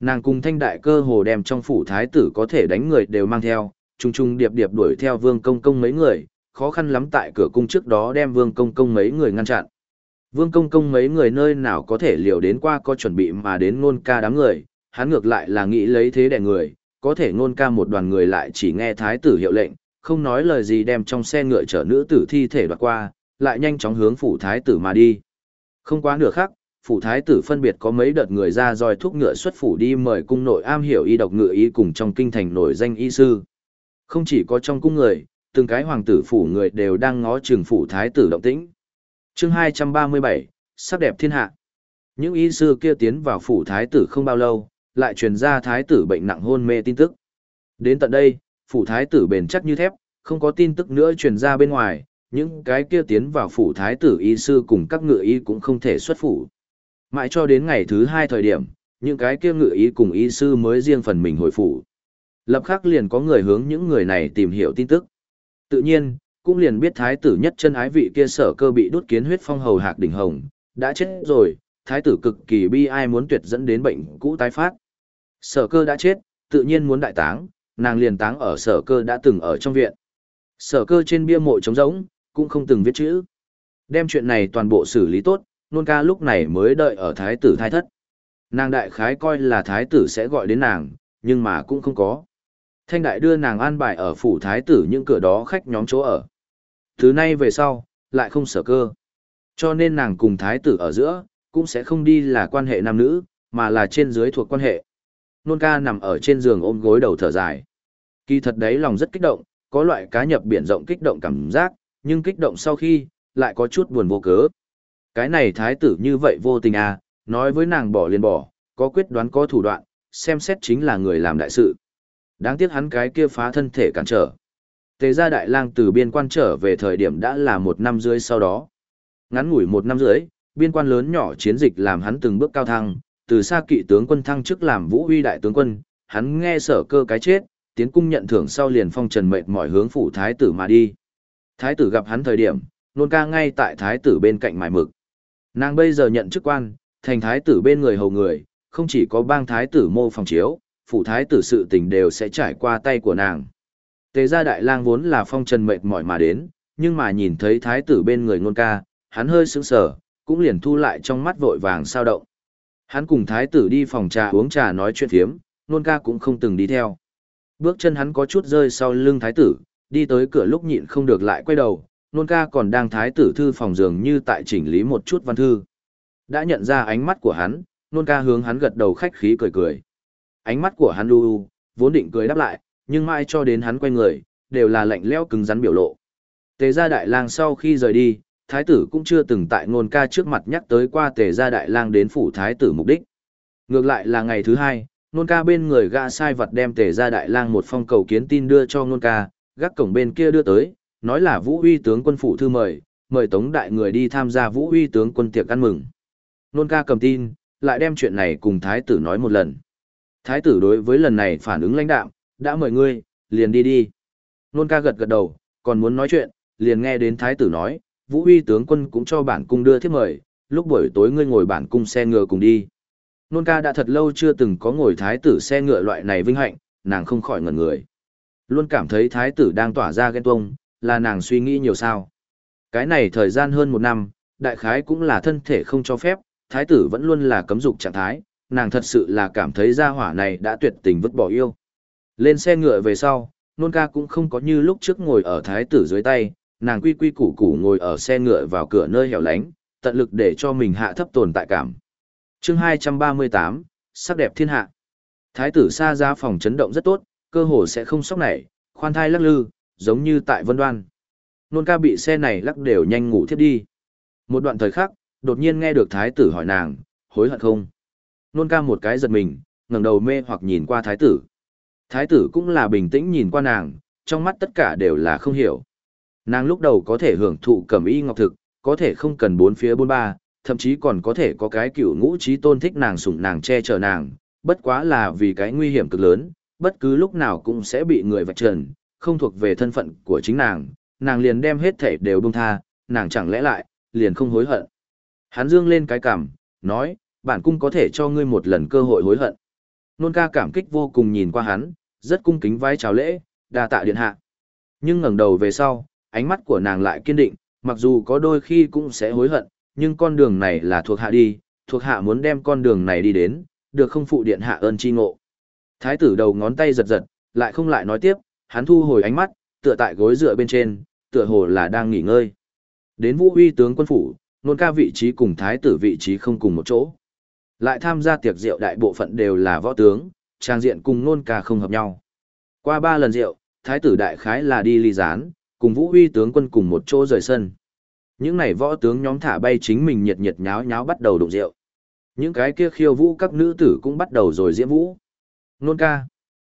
Nàng cùng thanh đại cơ hồ đem trong phủ thái tử có thể đánh người đều mang theo, trùng trùng điệp điệp đuổi theo vương công công mấy người, khó khăn lắm tại cửa cung trước đó đem vương công công mấy người ngăn chặn. Vương công công mấy người nơi nào có thể liều đến qua có chuẩn bị mà đến ngôn ca đám người, hắn ngược lại là nghĩ lấy thế đẻ người, có thể ngôn ca một đoàn người lại chỉ nghe thái tử hiệu lệnh, không nói lời gì đem trong xe ngựa chở nữ tử thi thể đoạt qua, lại nhanh chóng hướng phủ thái tử mà đi. Không quá nửa khắc, phủ thái tử phân biệt có mấy đợt người ra roi thuốc ngựa xuất phủ đi mời cung nội am hiểu y độc ngựa y cùng trong kinh thành nổi danh y sư. Không chỉ có trong cung người, từng cái hoàng tử phủ người đều đang ngó trường phủ thái tử động tĩnh. Chương 237, sắc đẹp thiên hạ. Những y sư kia tiến vào phủ thái tử không bao lâu, lại truyền ra thái tử bệnh nặng hôn mê tin tức. Đến tận đây, phủ thái tử bền chắc như thép, không có tin tức nữa truyền ra bên ngoài, những cái kia tiến vào phủ thái tử y sư cùng các ngựa y cũng không thể xuất phủ. Mãi cho đến ngày thứ hai thời điểm, những cái kia ngự y cùng y sư mới riêng phần mình hồi phủ. Lập khắc liền có người hướng những người này tìm hiểu tin tức. Tự nhiên, cũng liền biết thái tử nhất chân ái vị kia sở cơ bị đốt kiến huyết phong hầu hạc đỉnh hồng, đã chết rồi, thái tử cực kỳ bi ai muốn tuyệt dẫn đến bệnh cũ tái phát. Sở cơ đã chết, tự nhiên muốn đại táng, nàng liền táng ở sở cơ đã từng ở trong viện. Sở cơ trên bia mộ trống rỗng, cũng không từng viết chữ. Đem chuyện này toàn bộ xử lý tốt, nôn ca lúc này mới đợi ở thái tử thai thất. Nàng đại khái coi là thái tử sẽ gọi đến nàng, nhưng mà cũng không có. Thanh đại đưa nàng an bài ở phủ thái tử những cửa đó khách nhóm chỗ ở. Thứ nay về sau, lại không sở cơ. Cho nên nàng cùng thái tử ở giữa, cũng sẽ không đi là quan hệ nam nữ, mà là trên dưới thuộc quan hệ. Nôn ca nằm ở trên giường ôm gối đầu thở dài. Kỳ thật đấy lòng rất kích động, có loại cá nhập biển rộng kích động cảm giác, nhưng kích động sau khi, lại có chút buồn vô cớ. Cái này thái tử như vậy vô tình à, nói với nàng bỏ liền bỏ, có quyết đoán có thủ đoạn, xem xét chính là người làm đại sự. Đáng tiếc hắn cái kia phá thân thể cản trở. Tề gia đại lang từ biên quan trở về thời điểm đã là một năm rưỡi sau đó. Ngắn ngủi một năm rưỡi, biên quan lớn nhỏ chiến dịch làm hắn từng bước cao thăng, từ xa kỵ tướng quân thăng chức làm vũ huy đại tướng quân, hắn nghe sở cơ cái chết, tiến cung nhận thưởng sau liền phong trần mệt mỏi hướng phủ thái tử mà đi. Thái tử gặp hắn thời điểm, nôn ca ngay tại thái tử bên cạnh mài mực. Nàng bây giờ nhận chức quan, thành thái tử bên người hầu người, không chỉ có bang thái tử mô phòng chiếu, phủ thái tử sự tình đều sẽ trải qua tay của nàng. Tề gia đại lang vốn là phong trần mệt mỏi mà đến, nhưng mà nhìn thấy thái tử bên người ngôn ca, hắn hơi sững sờ, cũng liền thu lại trong mắt vội vàng sao động. Hắn cùng thái tử đi phòng trà uống trà nói chuyện thiếm, ngôn ca cũng không từng đi theo. Bước chân hắn có chút rơi sau lưng thái tử, đi tới cửa lúc nhịn không được lại quay đầu, nôn ca còn đang thái tử thư phòng giường như tại chỉnh lý một chút văn thư. Đã nhận ra ánh mắt của hắn, nôn ca hướng hắn gật đầu khách khí cười cười. Ánh mắt của hắn lưu u, vốn định cười đáp lại, nhưng mai cho đến hắn quay người, đều là lạnh lẽo cứng rắn biểu lộ. Tề gia đại lang sau khi rời đi, thái tử cũng chưa từng tại nôn ca trước mặt nhắc tới qua tề gia đại lang đến phủ thái tử mục đích. Ngược lại là ngày thứ hai, nôn ca bên người gã sai vật đem tề gia đại lang một phong cầu kiến tin đưa cho nôn ca, gác cổng bên kia đưa tới, nói là Vũ Uy tướng quân phủ thư mời, mời Tống đại người đi tham gia Vũ Uy tướng quân tiệc ăn mừng. Nôn ca cầm tin, lại đem chuyện này cùng thái tử nói một lần. Thái tử đối với lần này phản ứng lãnh đạm, đã mời ngươi, liền đi đi. Nôn ca gật gật đầu, còn muốn nói chuyện, liền nghe đến thái tử nói, Vũ Uy tướng quân cũng cho bản cung đưa thiếp mời, lúc buổi tối ngươi ngồi bản cung xe ngựa cùng đi. Nôn ca đã thật lâu chưa từng có ngồi thái tử xe ngựa loại này vinh hạnh, nàng không khỏi ngẩn người. Luôn cảm thấy thái tử đang tỏa ra ghen tuông, là nàng suy nghĩ nhiều sao. Cái này thời gian hơn một năm, đại khái cũng là thân thể không cho phép, thái tử vẫn luôn là cấm dục trạng thái, nàng thật sự là cảm thấy gia hỏa này đã tuyệt tình vứt bỏ yêu. Lên xe ngựa về sau, nôn ca cũng không có như lúc trước ngồi ở thái tử dưới tay, nàng quy quy củ củ ngồi ở xe ngựa vào cửa nơi hẻo lánh, tận lực để cho mình hạ thấp tồn tại cảm. chương 238, sắc đẹp thiên hạ. Thái tử xa ra phòng chấn động rất tốt, cơ hồ sẽ không sốc nảy, khoan thai lắc lư, giống như tại vân đoan. Nôn ca bị xe này lắc đều nhanh ngủ thiếp đi. Một đoạn thời khắc, đột nhiên nghe được thái tử hỏi nàng, hối hận không? Nôn ca một cái giật mình, ngẩng đầu mê hoặc nhìn qua thái tử. Thái tử cũng là bình tĩnh nhìn qua nàng, trong mắt tất cả đều là không hiểu. Nàng lúc đầu có thể hưởng thụ cẩm y ngọc thực, có thể không cần bốn phía bốn ba, thậm chí còn có thể có cái cựu ngũ trí tôn thích nàng sủng nàng che chở nàng, bất quá là vì cái nguy hiểm cực lớn, bất cứ lúc nào cũng sẽ bị người vạch trần, không thuộc về thân phận của chính nàng, nàng liền đem hết thể đều buông tha, nàng chẳng lẽ lại, liền không hối hận. Hắn dương lên cái cảm nói, bản cung có thể cho ngươi một lần cơ hội hối hận. Nôn ca cảm kích vô cùng nhìn qua hắn, rất cung kính vai chào lễ, đa tạ điện hạ. Nhưng ngẩng đầu về sau, ánh mắt của nàng lại kiên định, mặc dù có đôi khi cũng sẽ hối hận, nhưng con đường này là thuộc hạ đi, thuộc hạ muốn đem con đường này đi đến, được không phụ điện hạ ơn chi ngộ. Thái tử đầu ngón tay giật giật, lại không lại nói tiếp, hắn thu hồi ánh mắt, tựa tại gối dựa bên trên, tựa hồ là đang nghỉ ngơi. Đến Vũ Huy tướng quân phủ, nôn ca vị trí cùng thái tử vị trí không cùng một chỗ. Lại tham gia tiệc rượu đại bộ phận đều là võ tướng, trang diện cùng nôn ca không hợp nhau. Qua ba lần rượu, thái tử đại khái là đi ly gián, cùng Vũ Huy tướng quân cùng một chỗ rời sân. Những này võ tướng nhóm thả bay chính mình nhiệt nhiệt nháo nháo bắt đầu đụng rượu. Những cái kia khiêu vũ các nữ tử cũng bắt đầu rồi diễm vũ. Nôn ca.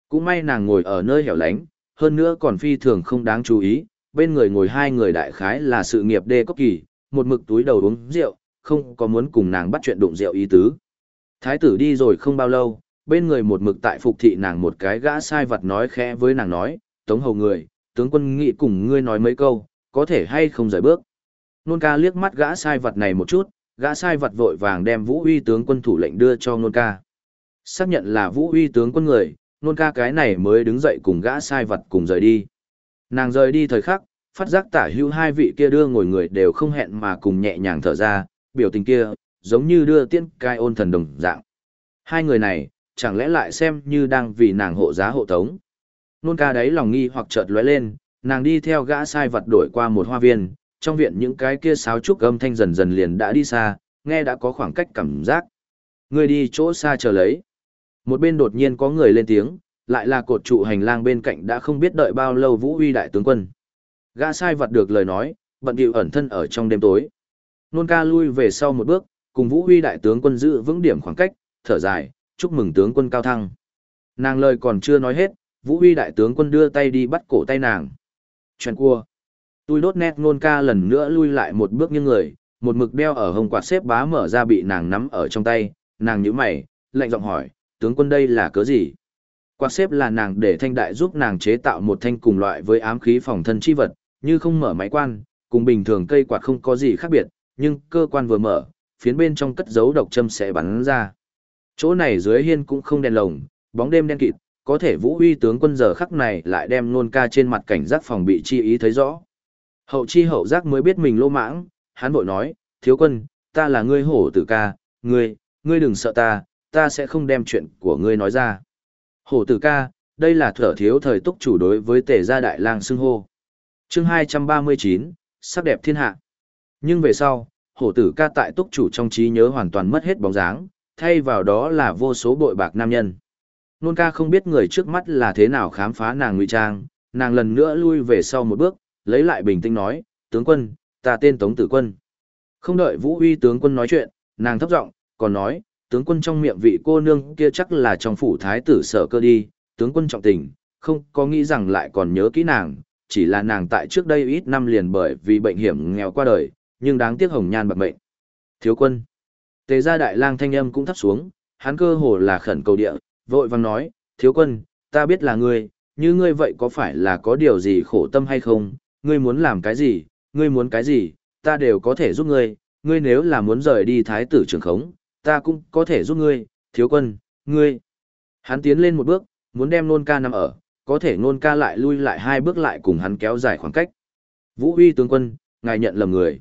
Cũng may nàng ngồi ở nơi hẻo lánh, hơn nữa còn phi thường không đáng chú ý, bên người ngồi hai người đại khái là sự nghiệp đê cốc kỳ, một mực túi đầu uống rượu, không có muốn cùng nàng bắt chuyện đụng rượu ý tứ. Thái tử đi rồi không bao lâu, bên người một mực tại phục thị nàng một cái gã sai vật nói khẽ với nàng nói, tống hầu người, tướng quân nghị cùng ngươi nói mấy câu, có thể hay không rời bước. Nôn ca liếc mắt gã sai vật này một chút, gã sai vật vội vàng đem vũ uy tướng quân thủ lệnh đưa cho nôn ca. Xác nhận là vũ uy tướng quân người, nôn ca cái này mới đứng dậy cùng gã sai vật cùng rời đi. Nàng rời đi thời khắc, phát giác tả hưu hai vị kia đưa ngồi người đều không hẹn mà cùng nhẹ nhàng thở ra, biểu tình kia, giống như đưa tiên cai ôn thần đồng dạng. Hai người này, chẳng lẽ lại xem như đang vì nàng hộ giá hộ tống. Nôn ca đấy lòng nghi hoặc chợt lóe lên, nàng đi theo gã sai vật đổi qua một hoa viên, trong viện những cái kia sáo trúc âm thanh dần dần liền đã đi xa, nghe đã có khoảng cách cảm giác. Người đi chỗ xa chờ lấy. Một bên đột nhiên có người lên tiếng, lại là cột trụ hành lang bên cạnh đã không biết đợi bao lâu Vũ Huy đại tướng quân. Gã sai vật được lời nói, bận điệu ẩn thân ở trong đêm tối. Nôn ca lui về sau một bước, cùng Vũ Huy đại tướng quân giữ vững điểm khoảng cách, thở dài, chúc mừng tướng quân cao thăng. Nàng lời còn chưa nói hết, Vũ Huy đại tướng quân đưa tay đi bắt cổ tay nàng. Chuyện cua. Tôi đốt nét nôn ca lần nữa lui lại một bước như người, một mực đeo ở hồng quạt xếp bá mở ra bị nàng nắm ở trong tay, nàng nhíu mày, lạnh giọng hỏi, tướng quân đây là cớ gì? Quạt xếp là nàng để thanh đại giúp nàng chế tạo một thanh cùng loại với ám khí phòng thân chi vật, như không mở máy quan, cùng bình thường cây quạt không có gì khác biệt, nhưng cơ quan vừa mở, phiến bên trong cất dấu độc châm sẽ bắn ra. Chỗ này dưới hiên cũng không đèn lồng, bóng đêm đen kịt, có thể vũ uy tướng quân giờ khắc này lại đem nôn ca trên mặt cảnh giác phòng bị chi ý thấy rõ. Hậu chi hậu giác mới biết mình lô mãng, hắn bội nói, thiếu quân, ta là ngươi hổ tử ca, ngươi, ngươi đừng sợ ta, ta sẽ không đem chuyện của ngươi nói ra. Hổ tử ca, đây là thở thiếu thời túc chủ đối với tề gia đại lang xưng hô. chương 239, sắc đẹp thiên hạ. Nhưng về sau, hổ tử ca tại túc chủ trong trí nhớ hoàn toàn mất hết bóng dáng, thay vào đó là vô số bội bạc nam nhân. Nôn ca không biết người trước mắt là thế nào khám phá nàng ngụy trang, nàng lần nữa lui về sau một bước, lấy lại bình tĩnh nói, tướng quân, ta tên Tống Tử Quân. Không đợi Vũ Huy tướng quân nói chuyện, nàng thấp giọng, còn nói, tướng quân trong miệng vị cô nương kia chắc là trong phủ thái tử sở cơ đi, tướng quân trọng tình, không có nghĩ rằng lại còn nhớ kỹ nàng, chỉ là nàng tại trước đây ít năm liền bởi vì bệnh hiểm nghèo qua đời, nhưng đáng tiếc hồng nhan bạc mệnh. Thiếu quân. Tề gia đại lang thanh âm cũng thấp xuống, hắn cơ hồ là khẩn cầu địa, vội vàng nói, thiếu quân, ta biết là ngươi, như ngươi vậy có phải là có điều gì khổ tâm hay không, ngươi muốn làm cái gì, ngươi muốn cái gì, ta đều có thể giúp ngươi, ngươi nếu là muốn rời đi thái tử trường khống, ta cũng có thể giúp ngươi, thiếu quân, ngươi. Hắn tiến lên một bước, muốn đem nôn ca nằm ở, có thể nôn ca lại lui lại hai bước lại cùng hắn kéo dài khoảng cách. Vũ huy tướng quân, ngài nhận lầm người.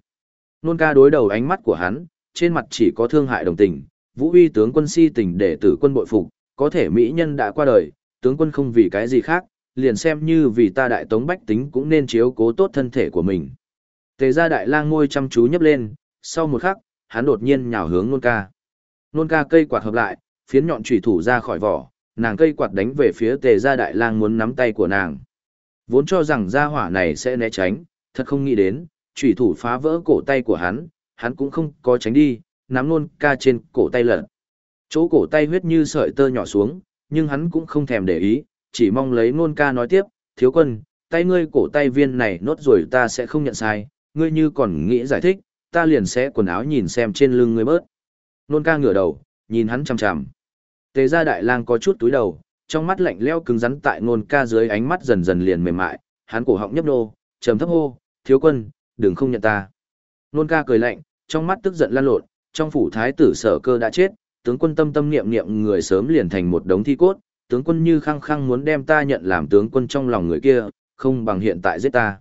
Nôn ca đối đầu ánh mắt của hắn, trên mặt chỉ có thương hại đồng tình, vũ uy tướng quân si tình để tử quân bội phục, có thể mỹ nhân đã qua đời, tướng quân không vì cái gì khác, liền xem như vì ta đại tống bách tính cũng nên chiếu cố tốt thân thể của mình. Tề gia đại lang ngôi chăm chú nhấp lên, sau một khắc, hắn đột nhiên nhào hướng nôn ca. Nôn ca cây quạt hợp lại, phiến nhọn chủy thủ ra khỏi vỏ, nàng cây quạt đánh về phía tề gia đại lang muốn nắm tay của nàng. Vốn cho rằng gia hỏa này sẽ né tránh, thật không nghĩ đến, chủy thủ phá vỡ cổ tay của hắn, hắn cũng không có tránh đi, nắm nôn ca trên cổ tay lật. Chỗ cổ tay huyết như sợi tơ nhỏ xuống, nhưng hắn cũng không thèm để ý, chỉ mong lấy nôn ca nói tiếp, thiếu quân, tay ngươi cổ tay viên này nốt rồi ta sẽ không nhận sai, ngươi như còn nghĩ giải thích, ta liền sẽ quần áo nhìn xem trên lưng ngươi bớt. Nôn ca ngửa đầu, nhìn hắn chằm chằm. Tề gia đại lang có chút túi đầu, trong mắt lạnh leo cứng rắn tại nôn ca dưới ánh mắt dần dần liền mềm mại, hắn cổ họng nhấp nô, trầm thấp hô, thiếu quân, đừng không nhận ta. Nôn ca cười lạnh, trong mắt tức giận lan lộn, trong phủ thái tử sở cơ đã chết, tướng quân tâm tâm niệm niệm người sớm liền thành một đống thi cốt, tướng quân như khăng khăng muốn đem ta nhận làm tướng quân trong lòng người kia, không bằng hiện tại giết ta.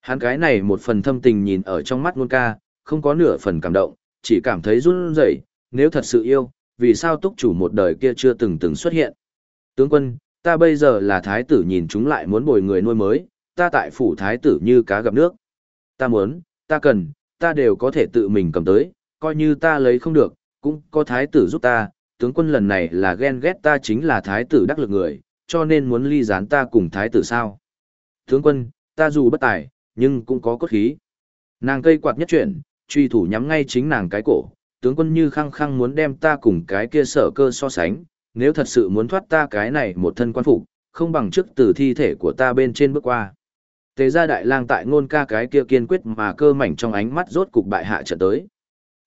Hắn cái này một phần thâm tình nhìn ở trong mắt nôn ca, không có nửa phần cảm động, chỉ cảm thấy run rẩy, nếu thật sự yêu, vì sao túc chủ một đời kia chưa từng từng xuất hiện. Tướng quân, ta bây giờ là thái tử nhìn chúng lại muốn bồi người nuôi mới, ta tại phủ thái tử như cá gặp nước. Ta muốn, ta cần, ta đều có thể tự mình cầm tới, coi như ta lấy không được, cũng có thái tử giúp ta, tướng quân lần này là ghen ghét ta chính là thái tử đắc lực người, cho nên muốn ly gián ta cùng thái tử sao. Tướng quân, ta dù bất tài, nhưng cũng có cốt khí. Nàng cây quạt nhất chuyển, truy thủ nhắm ngay chính nàng cái cổ, tướng quân như khăng khăng muốn đem ta cùng cái kia sở cơ so sánh, nếu thật sự muốn thoát ta cái này một thân quan phục, không bằng trước từ thi thể của ta bên trên bước qua. Tề gia đại lang tại ngôn ca cái kia kiên quyết mà cơ mảnh trong ánh mắt rốt cục bại hạ trận tới.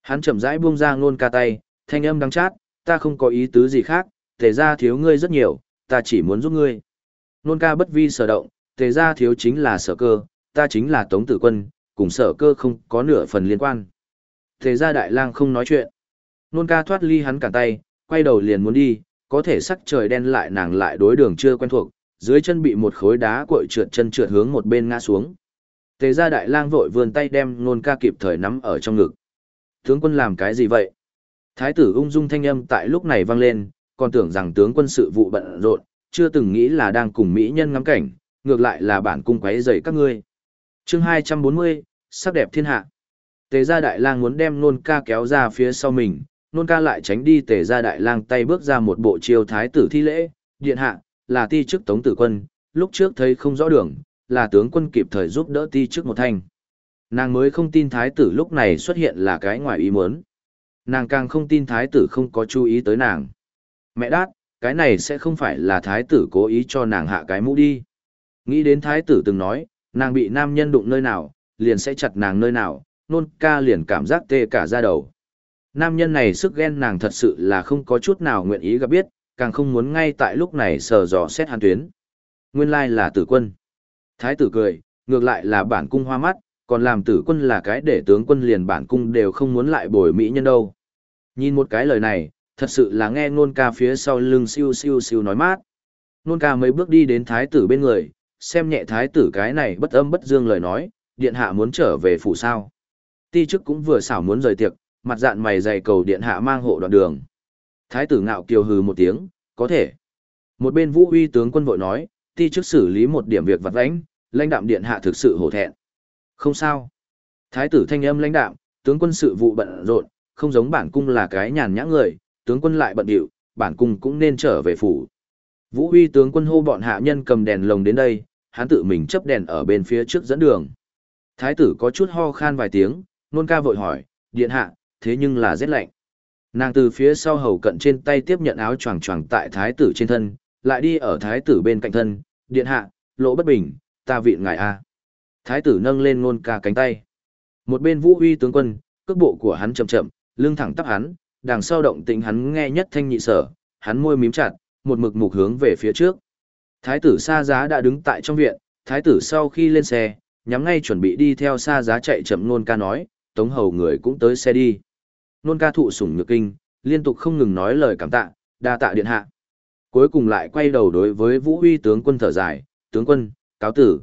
Hắn chậm rãi buông ra ngôn ca tay, thanh âm đắng chát, ta không có ý tứ gì khác, tề gia thiếu ngươi rất nhiều, ta chỉ muốn giúp ngươi. Nôn ca bất vi sở động, tề gia thiếu chính là sở cơ, ta chính là tống tử quân, cùng sở cơ không có nửa phần liên quan. Tề gia đại lang không nói chuyện. Nôn ca thoát ly hắn cả tay, quay đầu liền muốn đi, có thể sắc trời đen lại nàng lại đối đường chưa quen thuộc, dưới chân bị một khối đá cuội trượt chân trượt hướng một bên ngã xuống. Tề gia đại lang vội vươn tay đem nôn ca kịp thời nắm ở trong ngực. Tướng quân làm cái gì vậy? Thái tử ung dung thanh âm tại lúc này vang lên, còn tưởng rằng tướng quân sự vụ bận rộn, chưa từng nghĩ là đang cùng mỹ nhân ngắm cảnh, ngược lại là bản cung quấy rầy các ngươi. Chương 240, sắc đẹp thiên hạ. Tề gia đại lang muốn đem nôn ca kéo ra phía sau mình, nôn ca lại tránh đi tề gia đại lang tay bước ra một bộ chiêu thái tử thi lễ, điện hạ, là ti chức tống tử quân, lúc trước thấy không rõ đường, là tướng quân kịp thời giúp đỡ ti chức một thanh. Nàng mới không tin thái tử lúc này xuất hiện là cái ngoài ý muốn. Nàng càng không tin thái tử không có chú ý tới nàng. Mẹ đát, cái này sẽ không phải là thái tử cố ý cho nàng hạ cái mũ đi. Nghĩ đến thái tử từng nói, nàng bị nam nhân đụng nơi nào, liền sẽ chặt nàng nơi nào, nôn ca liền cảm giác tê cả da đầu. Nam nhân này sức ghen nàng thật sự là không có chút nào nguyện ý gặp biết, càng không muốn ngay tại lúc này sờ dò xét hàn tuyến. Nguyên lai là tử quân. Thái tử cười, ngược lại là bản cung hoa mắt, còn làm tử quân là cái để tướng quân liền bản cung đều không muốn lại bồi mỹ nhân đâu. Nhìn một cái lời này, thật sự là nghe nôn ca phía sau lưng siêu siêu siêu nói mát. Nôn ca mấy bước đi đến thái tử bên người, xem nhẹ thái tử cái này bất âm bất dương lời nói, điện hạ muốn trở về phủ sao. Ti chức cũng vừa xảo muốn rời tiệc, mặt dạn mày dày cầu điện hạ mang hộ đoạn đường. Thái tử ngạo kiều hừ một tiếng, có thể. Một bên vũ uy tướng quân vội nói, ti trước xử lý một điểm việc vặt vãnh, lãnh đạm điện hạ thực sự hổ thẹn. Không sao. Thái tử thanh âm lãnh đạm, tướng quân sự vụ bận rộn, không giống bản cung là cái nhàn nhã người, tướng quân lại bận điệu, bản cung cũng nên trở về phủ. Vũ uy tướng quân hô bọn hạ nhân cầm đèn lồng đến đây, hắn tự mình chấp đèn ở bên phía trước dẫn đường. Thái tử có chút ho khan vài tiếng, nôn ca vội hỏi, điện hạ, thế nhưng là rét lạnh. Nàng từ phía sau hầu cận trên tay tiếp nhận áo choàng choàng tại thái tử trên thân, lại đi ở thái tử bên cạnh thân, điện hạ, lỗ bất bình, ta vịn ngài a. Thái tử nâng lên nôn ca cánh tay. Một bên vũ uy tướng quân, cước bộ của hắn chậm chậm, lưng thẳng tắp hắn, đằng sau động tĩnh hắn nghe nhất thanh nhị sở, hắn môi mím chặt, một mực mục hướng về phía trước. Thái tử xa giá đã đứng tại trong viện, thái tử sau khi lên xe, nhắm ngay chuẩn bị đi theo xa giá chạy chậm nôn ca nói, tống hầu người cũng tới xe đi. Nôn ca thụ sủng nhược kinh, liên tục không ngừng nói lời cảm tạ, đa tạ điện hạ. Cuối cùng lại quay đầu đối với Vũ Huy tướng quân thở dài, tướng quân, cáo tử.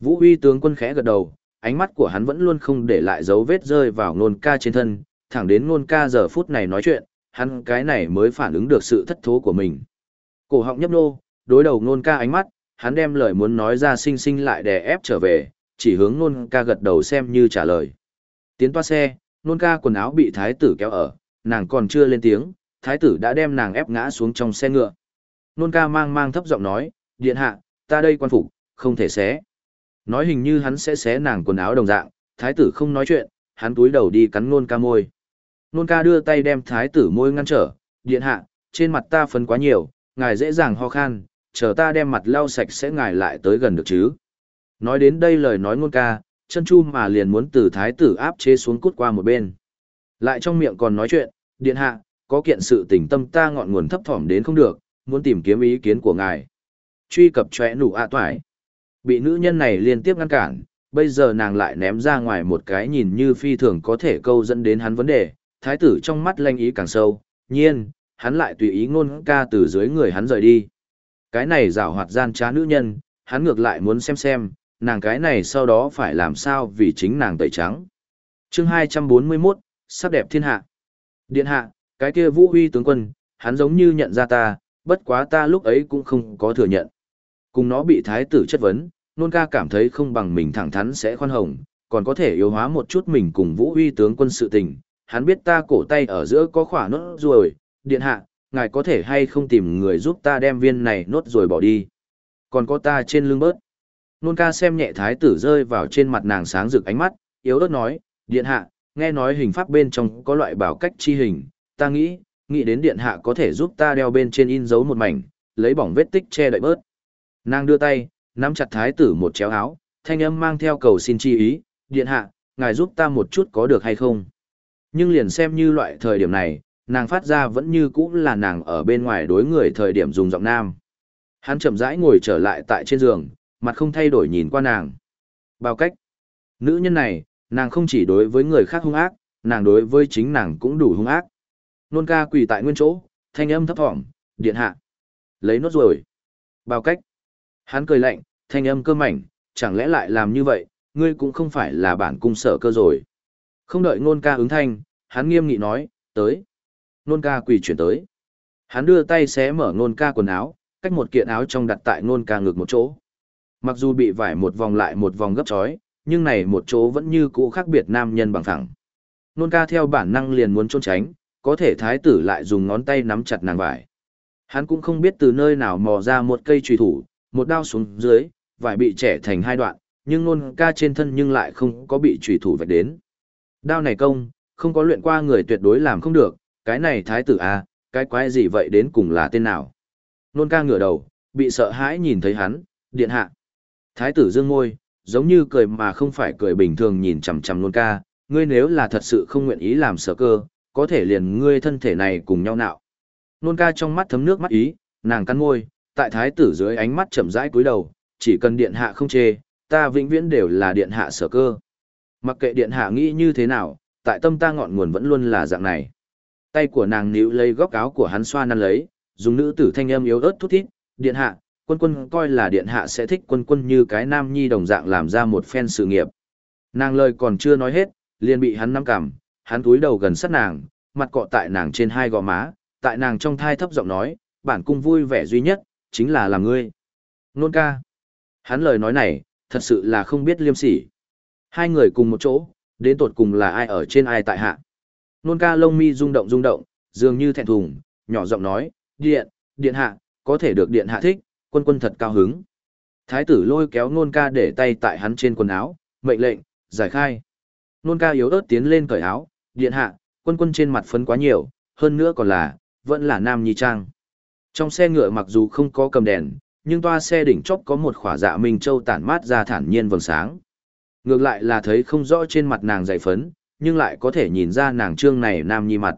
Vũ Huy tướng quân khẽ gật đầu, ánh mắt của hắn vẫn luôn không để lại dấu vết rơi vào nôn ca trên thân, thẳng đến nôn ca giờ phút này nói chuyện, hắn cái này mới phản ứng được sự thất thố của mình. Cổ họng nhấp nô, đối đầu nôn ca ánh mắt, hắn đem lời muốn nói ra sinh sinh lại đè ép trở về, chỉ hướng nôn ca gật đầu xem như trả lời. Tiến toa xe, nôn ca quần áo bị thái tử kéo ở, nàng còn chưa lên tiếng, thái tử đã đem nàng ép ngã xuống trong xe ngựa. Nôn ca mang mang thấp giọng nói, điện hạ, ta đây quan phục, không thể xé. Nói hình như hắn sẽ xé nàng quần áo đồng dạng, thái tử không nói chuyện, hắn túi đầu đi cắn nôn ca môi. Nôn ca đưa tay đem thái tử môi ngăn trở, điện hạ, trên mặt ta phấn quá nhiều, ngài dễ dàng ho khan, chờ ta đem mặt lau sạch sẽ ngài lại tới gần được chứ. Nói đến đây lời nói nôn ca, chân chu mà liền muốn từ thái tử áp chế xuống cút qua một bên. Lại trong miệng còn nói chuyện, điện hạ, có kiện sự tình tâm ta ngọn nguồn thấp thỏm đến không được, muốn tìm kiếm ý kiến của ngài. Truy cập chóe nụ ạ toại. Bị nữ nhân này liên tiếp ngăn cản, bây giờ nàng lại ném ra ngoài một cái nhìn như phi thường có thể câu dẫn đến hắn vấn đề, thái tử trong mắt lanh ý càng sâu, nhiên, hắn lại tùy ý ngôn ca từ dưới người hắn rời đi. Cái này rào hoạt gian trá nữ nhân, hắn ngược lại muốn xem xem, nàng cái này sau đó phải làm sao vì chính nàng tẩy trắng. chương 241, sắc đẹp thiên hạ. Điện hạ, cái kia vũ huy tướng quân, hắn giống như nhận ra ta, bất quá ta lúc ấy cũng không có thừa nhận. Cùng nó bị thái tử chất vấn, nôn ca cảm thấy không bằng mình thẳng thắn sẽ khoan hồng, còn có thể yếu hóa một chút mình cùng vũ huy tướng quân sự tình. Hắn biết ta cổ tay ở giữa có khỏa nốt ruồi, điện hạ, ngài có thể hay không tìm người giúp ta đem viên này nốt rồi bỏ đi. Còn có ta trên lưng bớt. Nôn ca xem nhẹ thái tử rơi vào trên mặt nàng sáng rực ánh mắt, yếu ớt nói, điện hạ, nghe nói hình pháp bên trong có loại bảo cách chi hình, ta nghĩ, nghĩ đến điện hạ có thể giúp ta đeo bên trên in dấu một mảnh, lấy bỏng vết tích che đậy bớt. Nàng đưa tay, nắm chặt thái tử một chéo áo, thanh âm mang theo cầu xin chi ý, điện hạ, ngài giúp ta một chút có được hay không. Nhưng liền xem như loại thời điểm này, nàng phát ra vẫn như cũ là nàng ở bên ngoài đối người thời điểm dùng giọng nam. Hắn chậm rãi ngồi trở lại tại trên giường, mặt không thay đổi nhìn qua nàng. Bao cách. Nữ nhân này, nàng không chỉ đối với người khác hung ác, nàng đối với chính nàng cũng đủ hung ác. Nôn ca quỳ tại nguyên chỗ, thanh âm thấp thỏm, điện hạ. Lấy nốt rồi. Bao cách. Hắn cười lạnh, thanh âm cơ mảnh, chẳng lẽ lại làm như vậy, ngươi cũng không phải là bản cung sở cơ rồi. Không đợi nôn ca ứng thanh, hắn nghiêm nghị nói, tới. Nôn ca quỳ chuyển tới. Hắn đưa tay xé mở nôn ca quần áo, cách một kiện áo trong đặt tại nôn ca ngực một chỗ. Mặc dù bị vải một vòng lại một vòng gấp chói, nhưng này một chỗ vẫn như cũ khác biệt nam nhân bằng thẳng. Nôn ca theo bản năng liền muốn trốn tránh, có thể thái tử lại dùng ngón tay nắm chặt nàng vải. Hắn cũng không biết từ nơi nào mò ra một cây trùy thủ, một đao xuống dưới, vải bị trẻ thành hai đoạn, nhưng nôn ca trên thân nhưng lại không có bị trùy thủ vạch đến. Đao này công, không có luyện qua người tuyệt đối làm không được, cái này thái tử a, à, cái quái gì vậy đến cùng là tên nào. Nôn ca ngửa đầu, bị sợ hãi nhìn thấy hắn, điện hạ. Thái tử dương môi, giống như cười mà không phải cười bình thường nhìn chằm chằm nôn ca, ngươi nếu là thật sự không nguyện ý làm sở cơ, có thể liền ngươi thân thể này cùng nhau nạo. Nôn ca trong mắt thấm nước mắt ý, nàng cắn môi, tại thái tử dưới ánh mắt chậm rãi cúi đầu, chỉ cần điện hạ không chê, ta vĩnh viễn đều là điện hạ sở cơ. Mặc kệ điện hạ nghĩ như thế nào, tại tâm ta ngọn nguồn vẫn luôn là dạng này. Tay của nàng níu lấy góc áo của hắn xoa năn lấy, dùng nữ tử thanh âm yếu ớt thút thít, điện hạ, quân quân coi là điện hạ sẽ thích quân quân như cái nam nhi đồng dạng làm ra một phen sự nghiệp. Nàng lời còn chưa nói hết, liền bị hắn nắm cằm, hắn túi đầu gần sát nàng, mặt cọ tại nàng trên hai gò má, tại nàng trong thai thấp giọng nói, bản cung vui vẻ duy nhất, chính là làm ngươi. Nôn ca. Hắn lời nói này, thật sự là không biết liêm sỉ. Hai người cùng một chỗ, đến tột cùng là ai ở trên ai tại hạ. Nôn ca lông mi rung động rung động, dường như thẹn thùng, nhỏ giọng nói, điện, điện hạ, có thể được điện hạ thích, quân quân thật cao hứng. Thái tử lôi kéo nôn ca để tay tại hắn trên quần áo, mệnh lệnh, giải khai. Nôn ca yếu ớt tiến lên cởi áo, điện hạ, quân quân trên mặt phấn quá nhiều, hơn nữa còn là, vẫn là nam nhi trang. Trong xe ngựa mặc dù không có cầm đèn, nhưng toa xe đỉnh chóp có một khỏa dạ minh châu tản mát ra thản nhiên vầng sáng. Ngược lại là thấy không rõ trên mặt nàng dày phấn, nhưng lại có thể nhìn ra nàng trương này nam nhi mặt.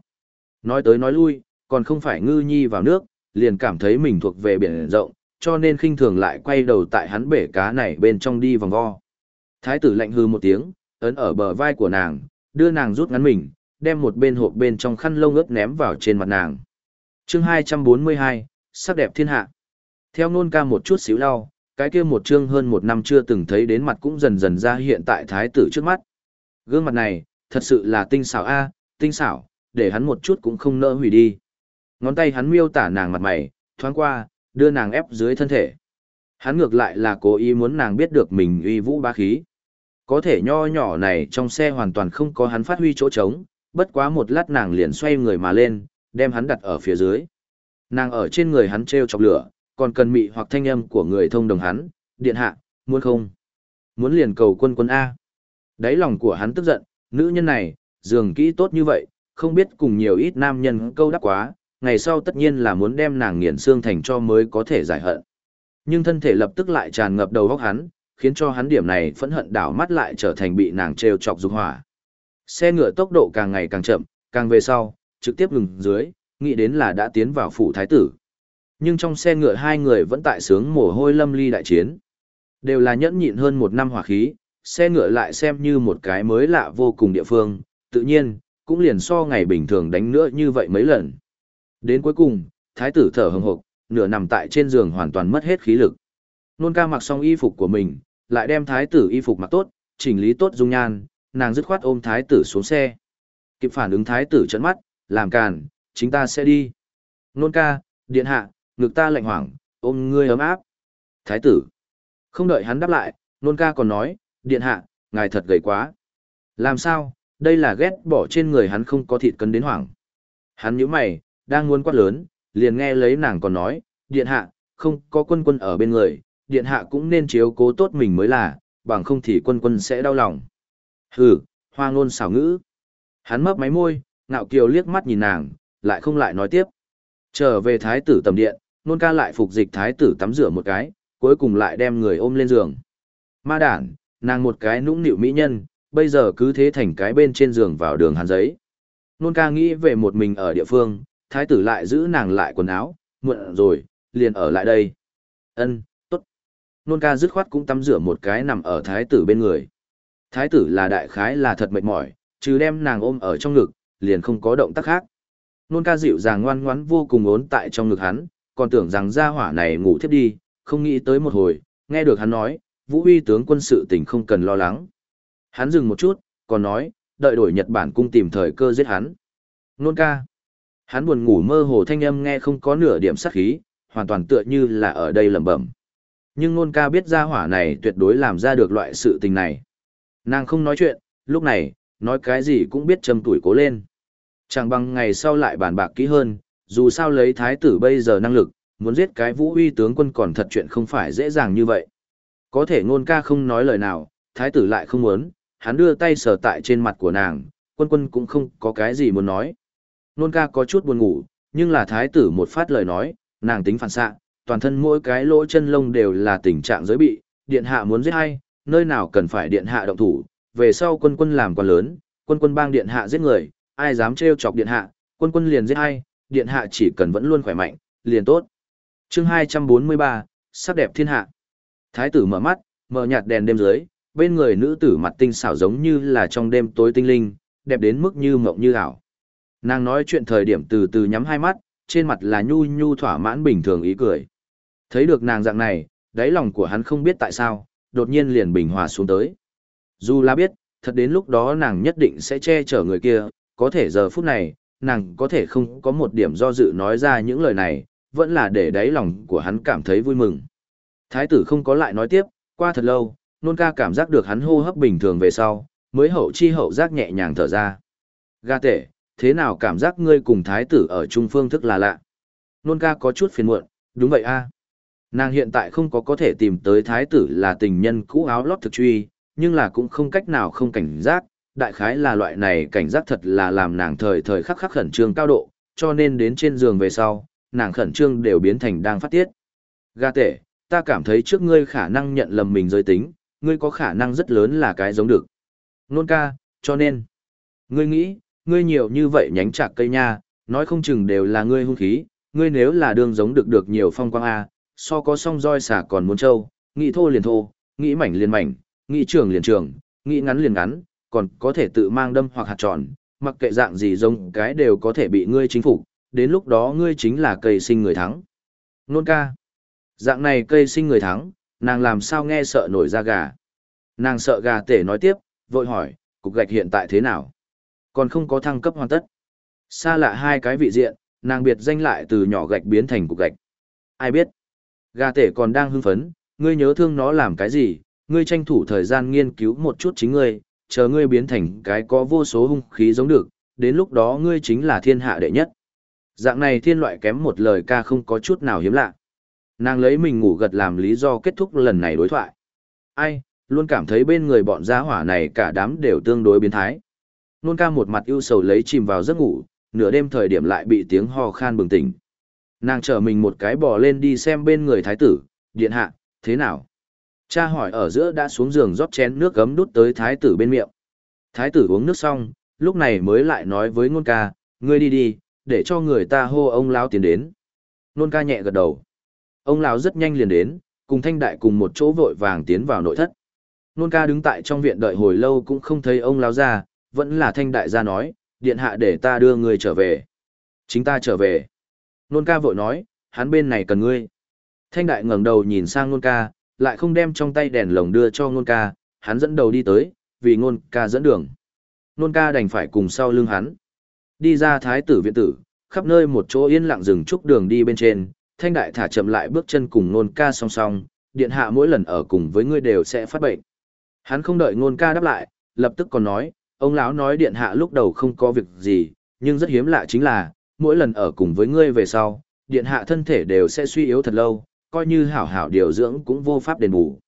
Nói tới nói lui, còn không phải ngư nhi vào nước, liền cảm thấy mình thuộc về biển rộng, cho nên khinh thường lại quay đầu tại hắn bể cá này bên trong đi vòng vo. Thái tử lạnh hư một tiếng, ấn ở bờ vai của nàng, đưa nàng rút ngắn mình, đem một bên hộp bên trong khăn lông ướt ném vào trên mặt nàng. chương 242, sắc đẹp thiên hạ. Theo nôn ca một chút xíu lau, cái kia một chương hơn một năm chưa từng thấy đến mặt cũng dần dần ra hiện tại thái tử trước mắt. Gương mặt này, thật sự là tinh xảo a, tinh xảo, để hắn một chút cũng không nỡ hủy đi. Ngón tay hắn miêu tả nàng mặt mày, thoáng qua, đưa nàng ép dưới thân thể. Hắn ngược lại là cố ý muốn nàng biết được mình uy vũ bá khí. Có thể nho nhỏ này trong xe hoàn toàn không có hắn phát huy chỗ trống, bất quá một lát nàng liền xoay người mà lên, đem hắn đặt ở phía dưới. Nàng ở trên người hắn treo chọc lửa, còn cần mị hoặc thanh âm của người thông đồng hắn, điện hạ, muốn không? Muốn liền cầu quân quân A. Đáy lòng của hắn tức giận, nữ nhân này, dường kỹ tốt như vậy, không biết cùng nhiều ít nam nhân câu đắc quá, ngày sau tất nhiên là muốn đem nàng nghiền xương thành cho mới có thể giải hận. Nhưng thân thể lập tức lại tràn ngập đầu góc hắn, khiến cho hắn điểm này phẫn hận đảo mắt lại trở thành bị nàng trêu chọc dục hỏa. Xe ngựa tốc độ càng ngày càng chậm, càng về sau, trực tiếp ngừng dưới, nghĩ đến là đã tiến vào phủ thái tử. Nhưng trong xe ngựa hai người vẫn tại sướng mồ hôi lâm ly đại chiến. Đều là nhẫn nhịn hơn một năm hỏa khí, xe ngựa lại xem như một cái mới lạ vô cùng địa phương, tự nhiên, cũng liền so ngày bình thường đánh nữa như vậy mấy lần. Đến cuối cùng, thái tử thở hừng hực, nửa nằm tại trên giường hoàn toàn mất hết khí lực. Nôn ca mặc xong y phục của mình, lại đem thái tử y phục mặc tốt, chỉnh lý tốt dung nhan, nàng dứt khoát ôm thái tử xuống xe. Kịp phản ứng thái tử trợn mắt, làm càn, chính ta sẽ đi. Nôn ca, điện hạ, ngực ta lạnh hoảng, ôm ngươi ấm áp. Thái tử. Không đợi hắn đáp lại, nôn ca còn nói, điện hạ, ngài thật gầy quá. Làm sao, đây là ghét bỏ trên người hắn không có thịt cân đến hoảng. Hắn nhíu mày, đang muốn quát lớn, liền nghe lấy nàng còn nói, điện hạ, không có quân quân ở bên người, điện hạ cũng nên chiếu cố tốt mình mới là, bằng không thì quân quân sẽ đau lòng. Hừ, hoa ngôn xảo ngữ. Hắn mấp máy môi, ngạo kiều liếc mắt nhìn nàng, lại không lại nói tiếp. Trở về thái tử tầm điện, nôn ca lại phục dịch thái tử tắm rửa một cái, cuối cùng lại đem người ôm lên giường. Ma đản, nàng một cái nũng nịu mỹ nhân, bây giờ cứ thế thành cái bên trên giường vào đường hàn giấy. Nôn ca nghĩ về một mình ở địa phương, thái tử lại giữ nàng lại quần áo, muộn rồi, liền ở lại đây. Ân, tốt. Nôn ca dứt khoát cũng tắm rửa một cái nằm ở thái tử bên người. Thái tử là đại khái là thật mệt mỏi, chứ đem nàng ôm ở trong ngực, liền không có động tác khác. Nôn ca dịu dàng ngoan ngoãn vô cùng ốn tại trong ngực hắn, còn tưởng rằng gia hỏa này ngủ thiếp đi, không nghĩ tới một hồi, nghe được hắn nói, vũ uy tướng quân sự tình không cần lo lắng. Hắn dừng một chút, còn nói, đợi đổi Nhật Bản cung tìm thời cơ giết hắn. Nôn ca. Hắn buồn ngủ mơ hồ thanh âm nghe không có nửa điểm sát khí, hoàn toàn tựa như là ở đây lẩm bẩm. Nhưng nôn ca biết gia hỏa này tuyệt đối làm ra được loại sự tình này. Nàng không nói chuyện, lúc này, nói cái gì cũng biết châm tuổi cố lên. Chẳng bằng ngày sau lại bàn bạc kỹ hơn, dù sao lấy thái tử bây giờ năng lực, muốn giết cái vũ uy tướng quân còn thật chuyện không phải dễ dàng như vậy. Có thể ngôn ca không nói lời nào, thái tử lại không muốn, hắn đưa tay sờ tại trên mặt của nàng, quân quân cũng không có cái gì muốn nói nôn ca có chút buồn ngủ, nhưng là thái tử một phát lời nói, nàng tính phản xạ, toàn thân mỗi cái lỗ chân lông đều là tình trạng giới bị, điện hạ muốn giết hay, nơi nào cần phải điện hạ động thủ, về sau quân quân làm quan lớn, quân quân bang điện hạ giết người, ai dám trêu chọc điện hạ, quân quân liền giết hay, điện hạ chỉ cần vẫn luôn khỏe mạnh, liền tốt. Chương 243, sắc đẹp thiên hạ. Thái tử mở mắt, mở nhạt đèn đêm dưới, bên người nữ tử mặt tinh xảo giống như là trong đêm tối tinh linh, đẹp đến mức như mộng như ảo. Nàng nói chuyện thời điểm từ từ nhắm hai mắt, trên mặt là nhu nhu thỏa mãn bình thường ý cười. Thấy được nàng dạng này, đáy lòng của hắn không biết tại sao, đột nhiên liền bình hòa xuống tới. Dù là biết, thật đến lúc đó nàng nhất định sẽ che chở người kia, có thể giờ phút này, nàng có thể không có một điểm do dự nói ra những lời này, vẫn là để đáy lòng của hắn cảm thấy vui mừng. Thái tử không có lại nói tiếp, qua thật lâu, nôn ca cảm giác được hắn hô hấp bình thường về sau, mới hậu chi hậu giác nhẹ nhàng thở ra. Ga tệ, thế nào cảm giác ngươi cùng thái tử ở trung phương thức là lạ? Nôn ca có chút phiền muộn, đúng vậy a. Nàng hiện tại không có có thể tìm tới thái tử là tình nhân cũ áo lót thực truy, nhưng là cũng không cách nào không cảnh giác, đại khái là loại này cảnh giác thật là làm nàng thời thời khắc khắc khẩn trương cao độ, cho nên đến trên giường về sau, nàng khẩn trương đều biến thành đang phát tiết. Ga tệ, ta cảm thấy trước ngươi khả năng nhận lầm mình giới tính, ngươi có khả năng rất lớn là cái giống được. Nôn ca, cho nên, ngươi nghĩ, ngươi nhiều như vậy nhánh chạc cây nha, nói không chừng đều là ngươi hung khí, ngươi nếu là đương giống được được nhiều phong quang A, so có song roi xả còn muốn trâu, nghĩ thô liền thô, nghĩ mảnh liền mảnh, nghĩ trường liền trường, nghĩ ngắn liền ngắn, còn có thể tự mang đâm hoặc hạt tròn, mặc kệ dạng gì giống cái đều có thể bị ngươi chính phục, đến lúc đó ngươi chính là cây sinh người thắng. Nôn ca. Dạng này cây sinh người thắng, nàng làm sao nghe sợ nổi da gà. Nàng sợ gà tể nói tiếp, vội hỏi, cục gạch hiện tại thế nào? Còn không có thăng cấp hoàn tất. Xa lạ hai cái vị diện, nàng biệt danh lại từ nhỏ gạch biến thành cục gạch. Ai biết? Gà tể còn đang hưng phấn, ngươi nhớ thương nó làm cái gì, ngươi tranh thủ thời gian nghiên cứu một chút chính ngươi, chờ ngươi biến thành cái có vô số hung khí giống được, đến lúc đó ngươi chính là thiên hạ đệ nhất. Dạng này thiên loại kém một lời ca không có chút nào hiếm lạ. Nàng lấy mình ngủ gật làm lý do kết thúc lần này đối thoại. Ai, luôn cảm thấy bên người bọn gia hỏa này cả đám đều tương đối biến thái. Nôn ca một mặt ưu sầu lấy chìm vào giấc ngủ, nửa đêm thời điểm lại bị tiếng ho khan bừng tỉnh. Nàng trở mình một cái bò lên đi xem bên người thái tử, điện hạ, thế nào? Cha hỏi ở giữa đã xuống giường rót chén nước gấm đút tới thái tử bên miệng. Thái tử uống nước xong, lúc này mới lại nói với nôn ca, ngươi đi đi, để cho người ta hô ông lão tiến đến. Nôn ca nhẹ gật đầu. Ông lão rất nhanh liền đến, cùng thanh đại cùng một chỗ vội vàng tiến vào nội thất. Nôn ca đứng tại trong viện đợi hồi lâu cũng không thấy ông lão ra, vẫn là thanh đại gia nói, điện hạ để ta đưa người trở về. Chính ta trở về. Nôn ca vội nói, hắn bên này cần ngươi. Thanh đại ngẩng đầu nhìn sang nôn ca, lại không đem trong tay đèn lồng đưa cho nôn ca, hắn dẫn đầu đi tới, vì nôn ca dẫn đường. Nôn ca đành phải cùng sau lưng hắn. Đi ra thái tử viện tử, khắp nơi một chỗ yên lặng dừng trúc đường đi bên trên, thanh đại thả chậm lại bước chân cùng nôn ca song song, điện hạ mỗi lần ở cùng với ngươi đều sẽ phát bệnh. Hắn không đợi nôn ca đáp lại, lập tức còn nói, ông lão nói điện hạ lúc đầu không có việc gì, nhưng rất hiếm lạ chính là, mỗi lần ở cùng với ngươi về sau, điện hạ thân thể đều sẽ suy yếu thật lâu, coi như hảo hảo điều dưỡng cũng vô pháp đền bù.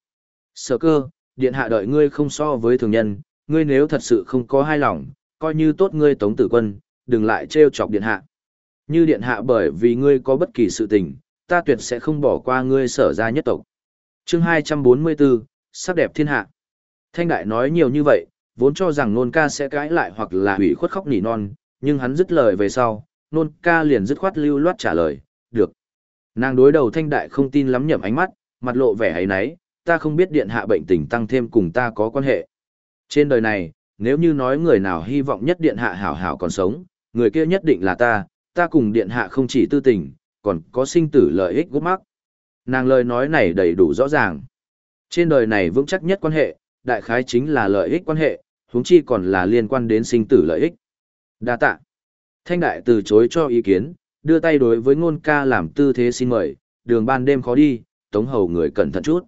Sở cơ, điện hạ đợi ngươi không so với thường nhân, ngươi nếu thật sự không có hai lòng, coi như tốt ngươi tống tử quân, đừng lại trêu chọc điện hạ. Như điện hạ bởi vì ngươi có bất kỳ sự tình, ta tuyệt sẽ không bỏ qua ngươi sở ra nhất tộc. Chương 244, sắc đẹp thiên hạ. Thanh đại nói nhiều như vậy, vốn cho rằng nôn ca sẽ cãi lại hoặc là hủy khuất khóc nỉ non, nhưng hắn dứt lời về sau, nôn ca liền dứt khoát lưu loát trả lời, được. Nàng đối đầu thanh đại không tin lắm nhậm ánh mắt, mặt lộ vẻ ấy nấy, ta không biết điện hạ bệnh tình tăng thêm cùng ta có quan hệ. Trên đời này, nếu như nói người nào hy vọng nhất điện hạ hảo hảo còn sống, người kia nhất định là ta, ta cùng điện hạ không chỉ tư tình, còn có sinh tử lợi ích gút mắc. Nàng lời nói này đầy đủ rõ ràng. Trên đời này vững chắc nhất quan hệ, đại khái chính là lợi ích quan hệ, huống chi còn là liên quan đến sinh tử lợi ích. Đa tạ. Thanh đại từ chối cho ý kiến, đưa tay đối với ngôn ca làm tư thế xin mời, đường ban đêm khó đi, tống hầu người cẩn thận chút.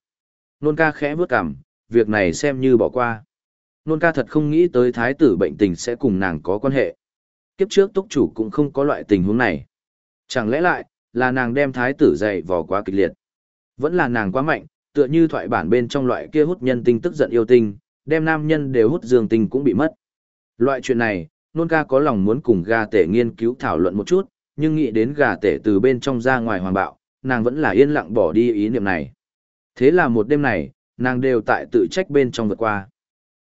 Ngôn ca khẽ bước cằm, việc này xem như bỏ qua. Ngôn ca thật không nghĩ tới thái tử bệnh tình sẽ cùng nàng có quan hệ. Kiếp trước túc chủ cũng không có loại tình huống này. Chẳng lẽ lại, là nàng đem thái tử dày vò quá kịch liệt. Vẫn là nàng quá mạnh, tựa như thoại bản bên trong loại kia hút nhân tinh tức giận yêu tinh, đem nam nhân đều hút dương tinh cũng bị mất. Loại chuyện này, nôn ca có lòng muốn cùng gà tể nghiên cứu thảo luận một chút, nhưng nghĩ đến gà tể từ bên trong ra ngoài hoàng bạo, nàng vẫn là yên lặng bỏ đi ý niệm này. Thế là một đêm này, nàng đều tại tự trách bên trong vượt qua.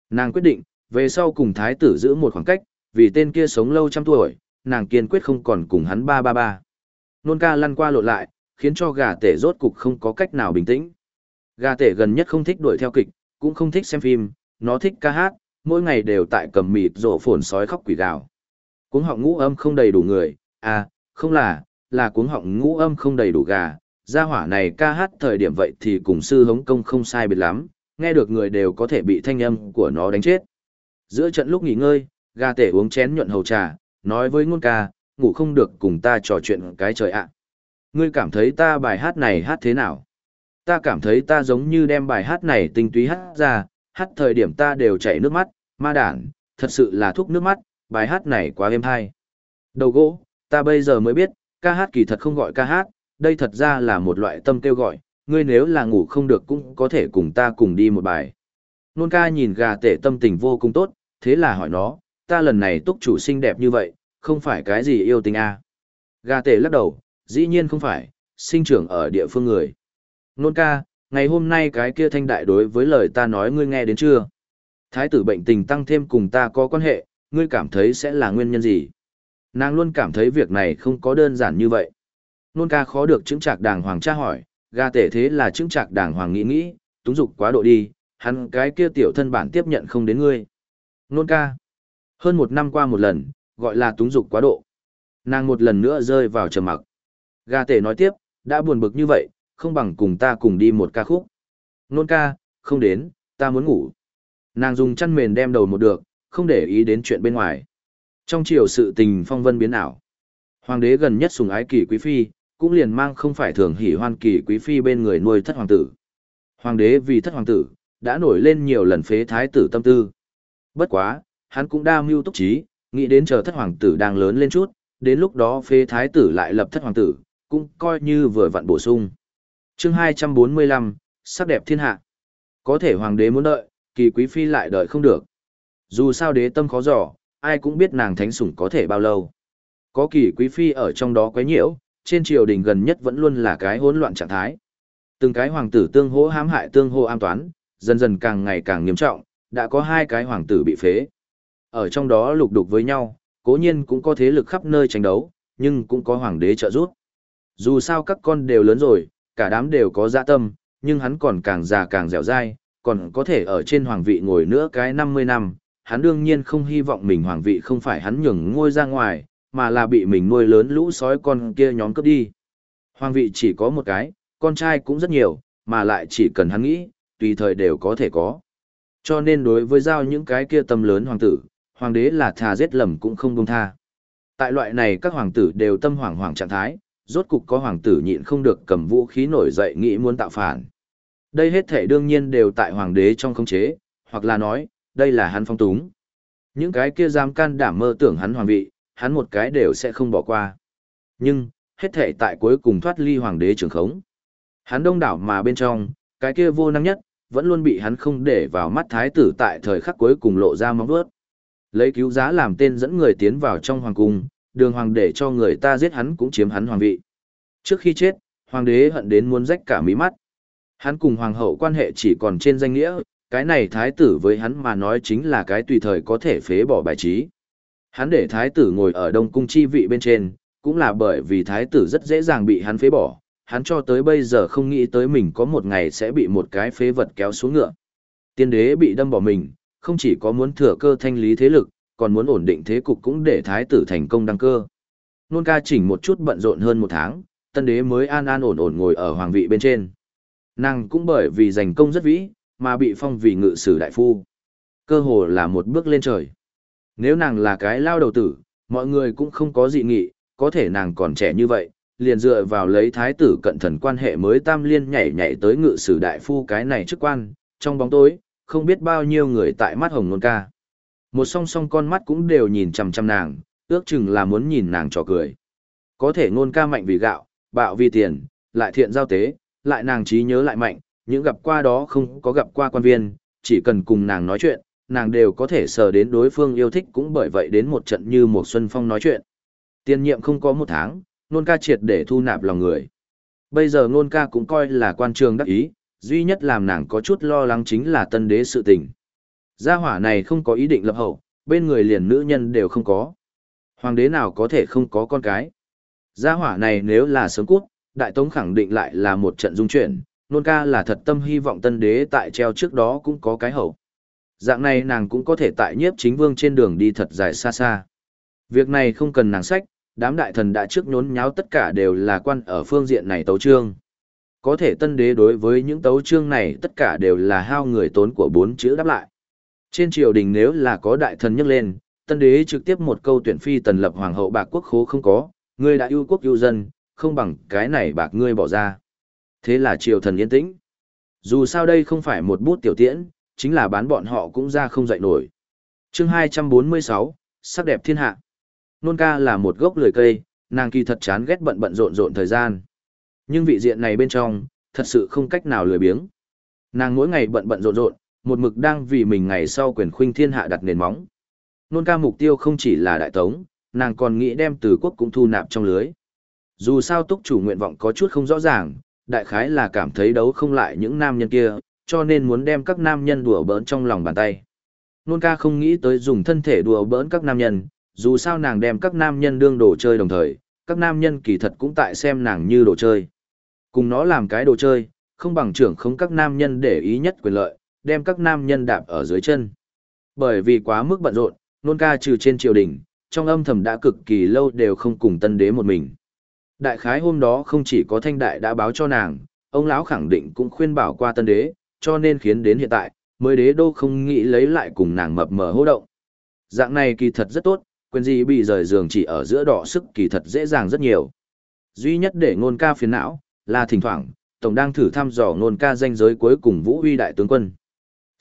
Nàng quyết định, về sau cùng thái tử giữ một khoảng cách, vì tên kia sống lâu trăm tuổi, nàng kiên quyết không còn cùng hắn ba ba ba. Nôn ca lăn qua lộn lại, khiến cho gà tể rốt cục không có cách nào bình tĩnh. Gà tể gần nhất không thích đuổi theo kịch, cũng không thích xem phim, nó thích ca hát, mỗi ngày đều tại cầm mịt rổ phồn sói khóc quỷ gào. Cuống họng ngũ âm không đầy đủ người, à, không là, là cuống họng ngũ âm không đầy đủ gà. Gia hỏa này ca hát thời điểm vậy thì cùng sư hống công không sai biệt lắm, nghe được người đều có thể bị thanh âm của nó đánh chết. Giữa trận lúc nghỉ ngơi, gà tể uống chén nhuận hầu trà, nói với ngôn ca, ngủ không được cùng ta trò chuyện cái trời ạ. Ngươi cảm thấy ta bài hát này hát thế nào? Ta cảm thấy ta giống như đem bài hát này tinh túy hát ra, hát thời điểm ta đều chảy nước mắt, ma đản, thật sự là thuốc nước mắt, bài hát này quá êm hay. Đầu gỗ, ta bây giờ mới biết, ca hát kỳ thật không gọi ca hát, đây thật ra là một loại tâm kêu gọi, ngươi nếu là ngủ không được cũng có thể cùng ta cùng đi một bài. Nôn ca nhìn gà tể tâm tình vô cùng tốt, thế là hỏi nó, ta lần này túc chủ xinh đẹp như vậy, không phải cái gì yêu tình à. Gà tể lắc đầu, dĩ nhiên không phải, sinh trưởng ở địa phương người. Nôn ca, ngày hôm nay cái kia thanh đại đối với lời ta nói ngươi nghe đến chưa? Thái tử bệnh tình tăng thêm cùng ta có quan hệ, ngươi cảm thấy sẽ là nguyên nhân gì? Nàng luôn cảm thấy việc này không có đơn giản như vậy. Nôn ca khó được chứng trạc đàng hoàng tra hỏi, ga tể thế là chứng trạc đàng hoàng nghĩ nghĩ, túng dục quá độ đi, hắn cái kia tiểu thân bản tiếp nhận không đến ngươi. Nôn ca. Hơn một năm qua một lần, gọi là túng dục quá độ. Nàng một lần nữa rơi vào trầm mặc. Ga tể nói tiếp, đã buồn bực như vậy, không bằng cùng ta cùng đi một ca khúc. Nôn ca, không đến, ta muốn ngủ. Nàng dùng chăn mền đem đầu một được, không để ý đến chuyện bên ngoài. Trong chiều sự tình phong vân biến ảo. Hoàng đế gần nhất sùng ái kỳ quý phi, cũng liền mang không phải thường hỉ hoan kỳ quý phi bên người nuôi thất hoàng tử. Hoàng đế vì thất hoàng tử, đã nổi lên nhiều lần phế thái tử tâm tư. Bất quá, hắn cũng đa mưu túc trí, nghĩ đến chờ thất hoàng tử đang lớn lên chút, đến lúc đó phế thái tử lại lập thất hoàng tử, cũng coi như vừa vặn bổ sung chương 245, sắc đẹp thiên hạ. Có thể hoàng đế muốn đợi, kỳ quý phi lại đợi không được. Dù sao đế tâm khó dò, ai cũng biết nàng thánh sủng có thể bao lâu. Có kỳ quý phi ở trong đó quấy nhiễu, trên triều đình gần nhất vẫn luôn là cái hỗn loạn trạng thái. Từng cái hoàng tử tương hỗ hãm hại tương hô an toán, dần dần càng ngày càng nghiêm trọng, đã có hai cái hoàng tử bị phế. Ở trong đó lục đục với nhau, cố nhiên cũng có thế lực khắp nơi tranh đấu, nhưng cũng có hoàng đế trợ giúp. Dù sao các con đều lớn rồi, cả đám đều có dạ tâm, nhưng hắn còn càng già càng dẻo dai, còn có thể ở trên hoàng vị ngồi nữa cái 50 năm, hắn đương nhiên không hy vọng mình hoàng vị không phải hắn nhường ngôi ra ngoài, mà là bị mình nuôi lớn lũ sói con kia nhóm cướp đi. Hoàng vị chỉ có một cái, con trai cũng rất nhiều, mà lại chỉ cần hắn nghĩ, tùy thời đều có thể có. Cho nên đối với giao những cái kia tâm lớn hoàng tử, hoàng đế là thà giết lầm cũng không buông tha. Tại loại này các hoàng tử đều tâm hoảng hoảng trạng thái, rốt cục có hoàng tử nhịn không được cầm vũ khí nổi dậy nghĩ muốn tạo phản. Đây hết thể đương nhiên đều tại hoàng đế trong khống chế, hoặc là nói, đây là hắn phong túng. Những cái kia dám can đảm mơ tưởng hắn hoàng vị, hắn một cái đều sẽ không bỏ qua. Nhưng, hết thể tại cuối cùng thoát ly hoàng đế trường khống. Hắn đông đảo mà bên trong, cái kia vô năng nhất, vẫn luôn bị hắn không để vào mắt thái tử tại thời khắc cuối cùng lộ ra móng vuốt. Lấy cứu giá làm tên dẫn người tiến vào trong hoàng cung, đường hoàng để cho người ta giết hắn cũng chiếm hắn hoàng vị. Trước khi chết, hoàng đế hận đến muốn rách cả mí mắt. Hắn cùng hoàng hậu quan hệ chỉ còn trên danh nghĩa, cái này thái tử với hắn mà nói chính là cái tùy thời có thể phế bỏ bài trí. Hắn để thái tử ngồi ở đông cung chi vị bên trên, cũng là bởi vì thái tử rất dễ dàng bị hắn phế bỏ, hắn cho tới bây giờ không nghĩ tới mình có một ngày sẽ bị một cái phế vật kéo xuống ngựa. Tiên đế bị đâm bỏ mình, không chỉ có muốn thừa cơ thanh lý thế lực, còn muốn ổn định thế cục cũng để thái tử thành công đăng cơ. Nôn ca chỉnh một chút bận rộn hơn một tháng, tân đế mới an an ổn ổn ngồi ở hoàng vị bên trên. Nàng cũng bởi vì giành công rất vĩ, mà bị phong vì ngự sử đại phu. Cơ hồ là một bước lên trời. Nếu nàng là cái lao đầu tử, mọi người cũng không có dị nghị, có thể nàng còn trẻ như vậy, liền dựa vào lấy thái tử cận thần quan hệ mới tam liên nhảy nhảy tới ngự sử đại phu cái này chức quan, trong bóng tối, không biết bao nhiêu người tại mắt hồng nôn ca. Một song song con mắt cũng đều nhìn chằm chằm nàng, ước chừng là muốn nhìn nàng trò cười. Có thể ngôn ca mạnh vì gạo, bạo vì tiền, lại thiện giao tế, lại nàng trí nhớ lại mạnh, những gặp qua đó không có gặp qua quan viên, chỉ cần cùng nàng nói chuyện, nàng đều có thể sờ đến đối phương yêu thích cũng bởi vậy đến một trận như một xuân phong nói chuyện. Tiên nhiệm không có một tháng, nôn ca triệt để thu nạp lòng người. Bây giờ nôn ca cũng coi là quan trường đắc ý, duy nhất làm nàng có chút lo lắng chính là tân đế sự tình. Gia hỏa này không có ý định lập hậu, bên người liền nữ nhân đều không có. Hoàng đế nào có thể không có con cái. Gia hỏa này nếu là sớm cút, đại tống khẳng định lại là một trận dung chuyển, nôn ca là thật tâm hy vọng tân đế tại treo trước đó cũng có cái hậu. Dạng này nàng cũng có thể tại nhiếp chính vương trên đường đi thật dài xa xa. Việc này không cần nàng sách, đám đại thần đã trước nhốn nháo tất cả đều là quan ở phương diện này tấu trương. Có thể tân đế đối với những tấu trương này tất cả đều là hao người tốn của bốn chữ đáp lại. Trên triều đình nếu là có đại thần nhắc lên, tân đế trực tiếp một câu tuyển phi tần lập hoàng hậu bạc quốc khố không có, ngươi đã ưu quốc ưu dân, không bằng cái này bạc ngươi bỏ ra. Thế là triều thần yên tĩnh. Dù sao đây không phải một bút tiểu tiễn, chính là bán bọn họ cũng ra không dậy nổi. chương 246, sắc đẹp thiên hạ. Nôn ca là một gốc lười cây, nàng kỳ thật chán ghét bận bận rộn rộn thời gian. Nhưng vị diện này bên trong, thật sự không cách nào lười biếng. Nàng mỗi ngày bận bận rộn rộn, một mực đang vì mình ngày sau quyền khuynh thiên hạ đặt nền móng. Nôn ca mục tiêu không chỉ là đại tống, nàng còn nghĩ đem từ quốc cũng thu nạp trong lưới. Dù sao túc chủ nguyện vọng có chút không rõ ràng, đại khái là cảm thấy đấu không lại những nam nhân kia, cho nên muốn đem các nam nhân đùa bỡn trong lòng bàn tay. Nôn ca không nghĩ tới dùng thân thể đùa bỡn các nam nhân, dù sao nàng đem các nam nhân đương đồ chơi đồng thời, các nam nhân kỳ thật cũng tại xem nàng như đồ chơi. Cùng nó làm cái đồ chơi, không bằng trưởng không các nam nhân để ý nhất quyền lợi, đem các nam nhân đạp ở dưới chân. Bởi vì quá mức bận rộn, nôn ca trừ trên triều đình, trong âm thầm đã cực kỳ lâu đều không cùng tân đế một mình. Đại khái hôm đó không chỉ có thanh đại đã báo cho nàng, ông lão khẳng định cũng khuyên bảo qua tân đế, cho nên khiến đến hiện tại, mới đế đô không nghĩ lấy lại cùng nàng mập mờ hô động. Dạng này kỳ thật rất tốt, quên gì bị rời giường chỉ ở giữa đỏ sức kỳ thật dễ dàng rất nhiều. Duy nhất để ngôn ca phiền não, là thỉnh thoảng, Tổng đang thử thăm dò ngôn ca danh giới cuối cùng Vũ Huy Đại tướng quân.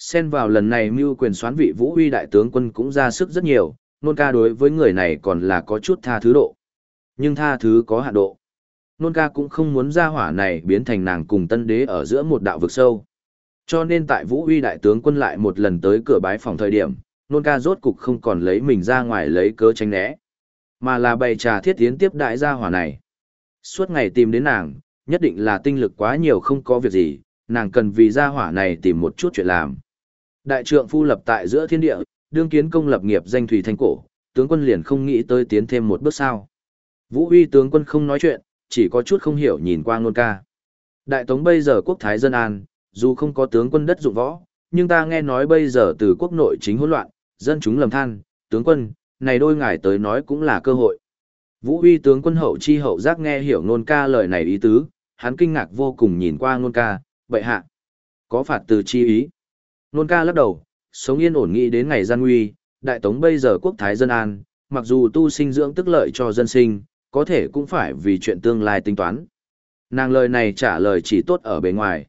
Xen vào lần này mưu quyền xoán vị Vũ Huy Đại tướng quân cũng ra sức rất nhiều, Nôn ca đối với người này còn là có chút tha thứ độ. Nhưng tha thứ có hạn độ. Nôn ca cũng không muốn ra hỏa này biến thành nàng cùng tân đế ở giữa một đạo vực sâu. Cho nên tại Vũ Huy đại tướng quân lại một lần tới cửa bái phòng thời điểm, nôn ca rốt cục không còn lấy mình ra ngoài lấy cớ tránh né, mà là bày trà thiết tiến tiếp đại gia hỏa này. Suốt ngày tìm đến nàng, nhất định là tinh lực quá nhiều không có việc gì, nàng cần vì gia hỏa này tìm một chút chuyện làm. Đại trượng phu lập tại giữa thiên địa, đương kiến công lập nghiệp danh thủy thanh cổ, tướng quân liền không nghĩ tới tiến thêm một bước sao. Vũ uy tướng quân không nói chuyện, chỉ có chút không hiểu nhìn qua nôn ca. Đại tống bây giờ quốc thái dân an, dù không có tướng quân đất dụng võ, nhưng ta nghe nói bây giờ từ quốc nội chính hỗn loạn, dân chúng lầm than, tướng quân, này đôi ngài tới nói cũng là cơ hội. Vũ uy tướng quân hậu chi hậu giác nghe hiểu nôn ca lời này ý tứ, hắn kinh ngạc vô cùng nhìn qua nôn ca, bệ hạ. Có phạt từ chi ý. Nôn ca lắc đầu, sống yên ổn nghĩ đến ngày gian nguy, đại tống bây giờ quốc thái dân an, mặc dù tu sinh dưỡng tức lợi cho dân sinh, có thể cũng phải vì chuyện tương lai tính toán. Nàng lời này trả lời chỉ tốt ở bề ngoài.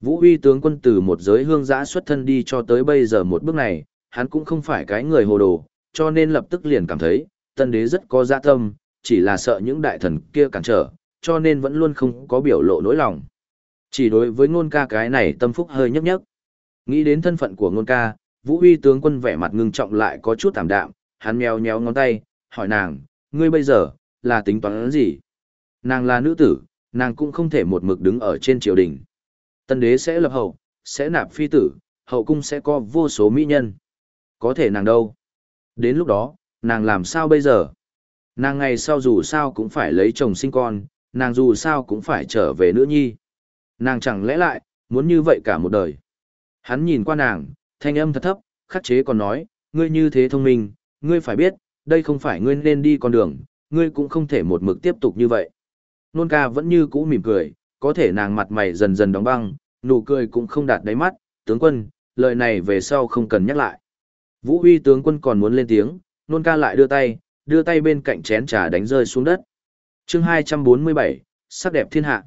Vũ Huy tướng quân từ một giới hương giã xuất thân đi cho tới bây giờ một bước này, hắn cũng không phải cái người hồ đồ, cho nên lập tức liền cảm thấy, tân đế rất có dạ tâm, chỉ là sợ những đại thần kia cản trở, cho nên vẫn luôn không có biểu lộ nỗi lòng. Chỉ đối với ngôn ca cái này tâm phúc hơi nhấp nhấp. Nghĩ đến thân phận của ngôn ca, Vũ Huy tướng quân vẻ mặt ngưng trọng lại có chút tạm đạm, hắn mèo nhéo ngón tay, hỏi nàng, ngươi bây giờ, là tính toán gì? Nàng là nữ tử, nàng cũng không thể một mực đứng ở trên triều đình. Tân đế sẽ lập hậu, sẽ nạp phi tử, hậu cung sẽ có vô số mỹ nhân. Có thể nàng đâu? Đến lúc đó, nàng làm sao bây giờ? Nàng ngày sau dù sao cũng phải lấy chồng sinh con, nàng dù sao cũng phải trở về nữ nhi. Nàng chẳng lẽ lại, muốn như vậy cả một đời. Hắn nhìn qua nàng, thanh âm thật thấp, khắc chế còn nói, ngươi như thế thông minh, ngươi phải biết, đây không phải ngươi nên đi con đường, ngươi cũng không thể một mực tiếp tục như vậy. Nôn ca vẫn như cũ mỉm cười, có thể nàng mặt mày dần dần đóng băng, nụ cười cũng không đạt đáy mắt, tướng quân, lời này về sau không cần nhắc lại. Vũ huy tướng quân còn muốn lên tiếng, nôn ca lại đưa tay, đưa tay bên cạnh chén trà đánh rơi xuống đất. chương 247, sắc đẹp thiên hạ.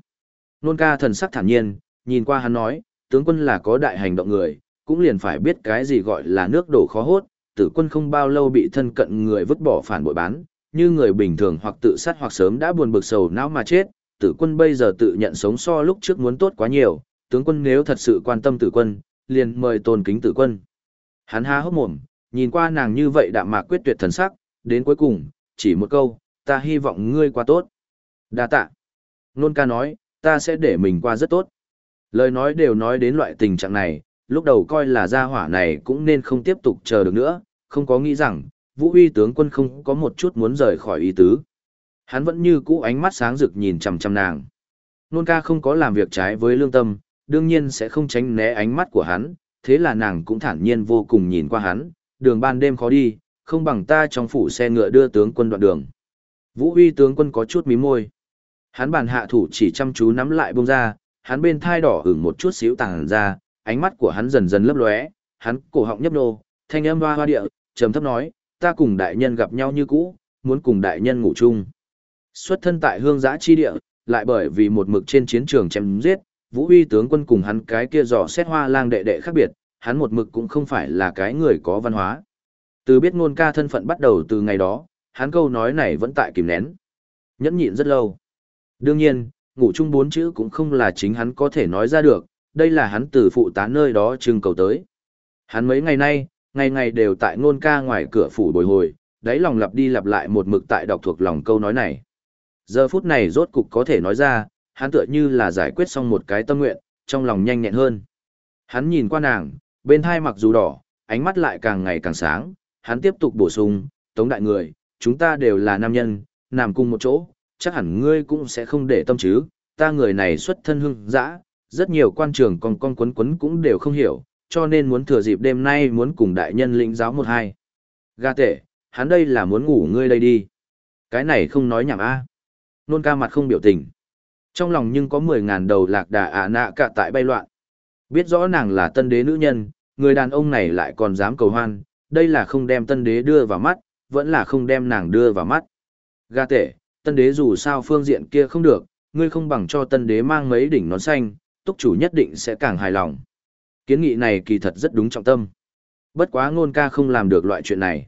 Nôn ca thần sắc thản nhiên, nhìn qua hắn nói, tướng quân là có đại hành động người, cũng liền phải biết cái gì gọi là nước đổ khó hốt, tử quân không bao lâu bị thân cận người vứt bỏ phản bội bán, như người bình thường hoặc tự sát hoặc sớm đã buồn bực sầu não mà chết, tử quân bây giờ tự nhận sống so lúc trước muốn tốt quá nhiều, tướng quân nếu thật sự quan tâm tử quân, liền mời tôn kính tử quân. Hắn há hốc mồm, nhìn qua nàng như vậy đạm mạc quyết tuyệt thần sắc, đến cuối cùng, chỉ một câu, ta hy vọng ngươi qua tốt. Đa tạ. Nôn ca nói, ta sẽ để mình qua rất tốt. Lời nói đều nói đến loại tình trạng này, lúc đầu coi là gia hỏa này cũng nên không tiếp tục chờ được nữa, không có nghĩ rằng, Vũ Uy tướng quân không có một chút muốn rời khỏi ý tứ. Hắn vẫn như cũ ánh mắt sáng rực nhìn chằm chằm nàng. Nôn ca không có làm việc trái với lương tâm, đương nhiên sẽ không tránh né ánh mắt của hắn, thế là nàng cũng thản nhiên vô cùng nhìn qua hắn, đường ban đêm khó đi, không bằng ta trong phủ xe ngựa đưa tướng quân đoạn đường. Vũ Uy tướng quân có chút mí môi. Hắn bàn hạ thủ chỉ chăm chú nắm lại bông ra, hắn bên thai đỏ hửng một chút xíu tàng ra, ánh mắt của hắn dần dần lấp lóe, hắn cổ họng nhấp nô, thanh âm hoa hoa địa, trầm thấp nói, ta cùng đại nhân gặp nhau như cũ, muốn cùng đại nhân ngủ chung. Xuất thân tại hương giã chi địa, lại bởi vì một mực trên chiến trường chém giết, Vũ Huy tướng quân cùng hắn cái kia dò xét hoa lang đệ đệ khác biệt, hắn một mực cũng không phải là cái người có văn hóa. Từ biết ngôn ca thân phận bắt đầu từ ngày đó, hắn câu nói này vẫn tại kìm nén. Nhẫn nhịn rất lâu. Đương nhiên, ngủ chung bốn chữ cũng không là chính hắn có thể nói ra được, đây là hắn từ phụ tá nơi đó trưng cầu tới. Hắn mấy ngày nay, ngày ngày đều tại ngôn ca ngoài cửa phủ bồi hồi, đáy lòng lặp đi lặp lại một mực tại đọc thuộc lòng câu nói này. Giờ phút này rốt cục có thể nói ra, hắn tựa như là giải quyết xong một cái tâm nguyện, trong lòng nhanh nhẹn hơn. Hắn nhìn qua nàng, bên thai mặc dù đỏ, ánh mắt lại càng ngày càng sáng, hắn tiếp tục bổ sung, tống đại người, chúng ta đều là nam nhân, nằm cùng một chỗ, chắc hẳn ngươi cũng sẽ không để tâm chứ, ta người này xuất thân hưng dã, rất nhiều quan trường còn con quấn quấn cũng đều không hiểu, cho nên muốn thừa dịp đêm nay muốn cùng đại nhân lĩnh giáo một hai. Ga tệ, hắn đây là muốn ngủ ngươi đây đi. Cái này không nói nhảm a. Nôn ca mặt không biểu tình. Trong lòng nhưng có mười ngàn đầu lạc đà ả nạ cả tại bay loạn. Biết rõ nàng là tân đế nữ nhân, người đàn ông này lại còn dám cầu hoan, đây là không đem tân đế đưa vào mắt, vẫn là không đem nàng đưa vào mắt. Ga tệ, tân đế dù sao phương diện kia không được, ngươi không bằng cho tân đế mang mấy đỉnh nón xanh, túc chủ nhất định sẽ càng hài lòng. Kiến nghị này kỳ thật rất đúng trọng tâm. Bất quá ngôn ca không làm được loại chuyện này.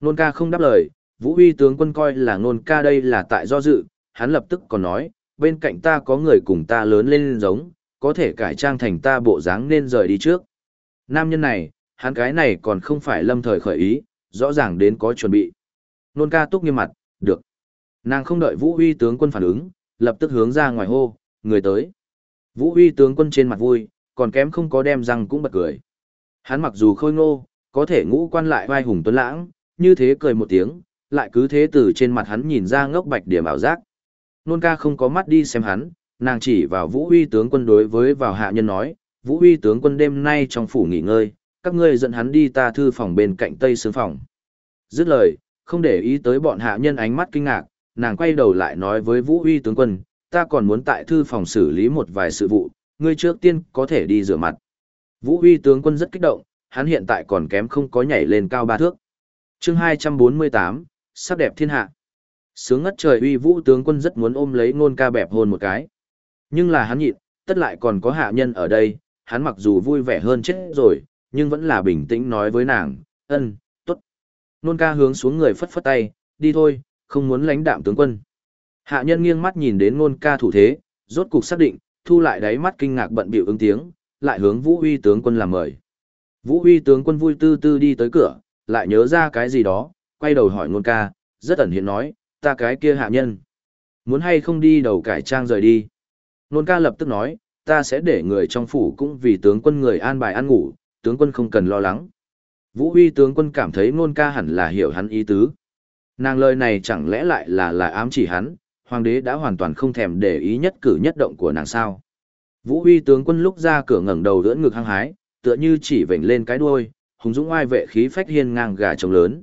Ngôn ca không đáp lời, Vũ Huy tướng quân coi là ngôn ca đây là tại do dự, hắn lập tức còn nói, bên cạnh ta có người cùng ta lớn lên giống, có thể cải trang thành ta bộ dáng nên rời đi trước. Nam nhân này, hắn cái này còn không phải lâm thời khởi ý, rõ ràng đến có chuẩn bị. Nôn ca túc nghiêm mặt, được. Nàng không đợi Vũ Huy tướng quân phản ứng, lập tức hướng ra ngoài hô, người tới. Vũ Huy tướng quân trên mặt vui, còn kém không có đem răng cũng bật cười. Hắn mặc dù khôi ngô, có thể ngũ quan lại vai hùng tuấn lãng, như thế cười một tiếng, lại cứ thế từ trên mặt hắn nhìn ra ngốc bạch điểm ảo giác. Nôn ca không có mắt đi xem hắn, nàng chỉ vào Vũ Huy tướng quân đối với vào hạ nhân nói, Vũ Huy tướng quân đêm nay trong phủ nghỉ ngơi, các ngươi dẫn hắn đi ta thư phòng bên cạnh tây sướng phòng. Dứt lời, không để ý tới bọn hạ nhân ánh mắt kinh ngạc, nàng quay đầu lại nói với Vũ Huy tướng quân, ta còn muốn tại thư phòng xử lý một vài sự vụ, ngươi trước tiên có thể đi rửa mặt. Vũ Huy tướng quân rất kích động, hắn hiện tại còn kém không có nhảy lên cao ba thước. chương 248, sắc đẹp thiên hạ. Sướng ngất trời uy vũ tướng quân rất muốn ôm lấy ngôn ca bẹp hôn một cái. Nhưng là hắn nhịn, tất lại còn có hạ nhân ở đây, hắn mặc dù vui vẻ hơn chết rồi, nhưng vẫn là bình tĩnh nói với nàng, ân, tốt. Nôn ca hướng xuống người phất phất tay, đi thôi, không muốn lãnh đạm tướng quân. Hạ nhân nghiêng mắt nhìn đến ngôn ca thủ thế, rốt cục xác định, thu lại đáy mắt kinh ngạc bận bịu ứng tiếng, lại hướng Vũ Huy tướng quân làm mời. Vũ Huy tướng quân vui tư tư đi tới cửa, lại nhớ ra cái gì đó, quay đầu hỏi ngôn ca, rất ẩn hiện nói, ta cái kia hạ nhân. Muốn hay không đi đầu cải trang rời đi. ngôn ca lập tức nói, ta sẽ để người trong phủ cũng vì tướng quân người an bài ăn ngủ, tướng quân không cần lo lắng. Vũ Huy tướng quân cảm thấy ngôn ca hẳn là hiểu hắn ý tứ. Nàng lời này chẳng lẽ lại là là ám chỉ hắn, hoàng đế đã hoàn toàn không thèm để ý nhất cử nhất động của nàng sao. Vũ Huy tướng quân lúc ra cửa ngẩng đầu đỡ ngực hăng hái, tựa như chỉ vểnh lên cái đuôi, hùng dũng oai vệ khí phách hiên ngang gà trống lớn.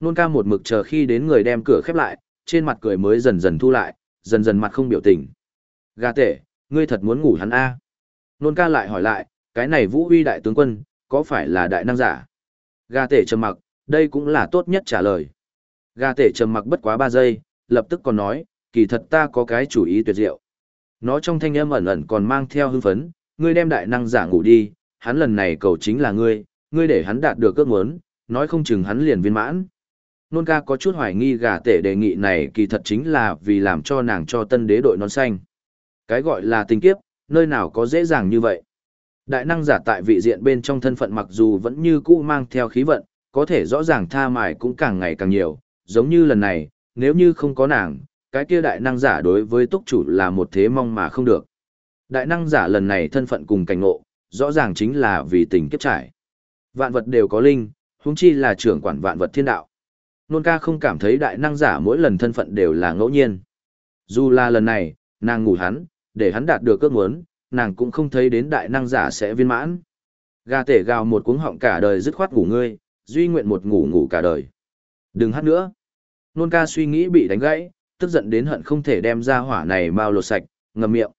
Nôn ca một mực chờ khi đến người đem cửa khép lại, trên mặt cười mới dần dần thu lại, dần dần mặt không biểu tình. Gà tể, ngươi thật muốn ngủ hắn a? Nôn ca lại hỏi lại, cái này Vũ Huy đại tướng quân, có phải là đại năng giả? Gà tể trầm mặc, đây cũng là tốt nhất trả lời. Gà tể trầm mặc bất quá 3 giây, lập tức còn nói, kỳ thật ta có cái chủ ý tuyệt diệu. Nó trong thanh âm ẩn ẩn còn mang theo hưng phấn, ngươi đem đại năng giả ngủ đi, hắn lần này cầu chính là ngươi, ngươi để hắn đạt được ước muốn, nói không chừng hắn liền viên mãn. Nôn ca có chút hoài nghi gà tể đề nghị này kỳ thật chính là vì làm cho nàng cho tân đế đội non xanh. Cái gọi là tình kiếp, nơi nào có dễ dàng như vậy. Đại năng giả tại vị diện bên trong thân phận mặc dù vẫn như cũ mang theo khí vận, có thể rõ ràng tha mài cũng càng ngày càng nhiều, giống như lần này, nếu như không có nàng, cái kia đại năng giả đối với túc chủ là một thế mong mà không được. Đại năng giả lần này thân phận cùng cảnh ngộ, rõ ràng chính là vì tình kiếp trải. Vạn vật đều có linh, huống chi là trưởng quản vạn vật thiên đạo. Nôn ca không cảm thấy đại năng giả mỗi lần thân phận đều là ngẫu nhiên. Dù là lần này, nàng ngủ hắn, để hắn đạt được ước muốn, nàng cũng không thấy đến đại năng giả sẽ viên mãn. Gà tể gào một cuống họng cả đời dứt khoát ngủ ngươi, duy nguyện một ngủ ngủ cả đời. Đừng hát nữa. Nôn ca suy nghĩ bị đánh gãy, tức giận đến hận không thể đem ra hỏa này mau lột sạch, ngầm miệng.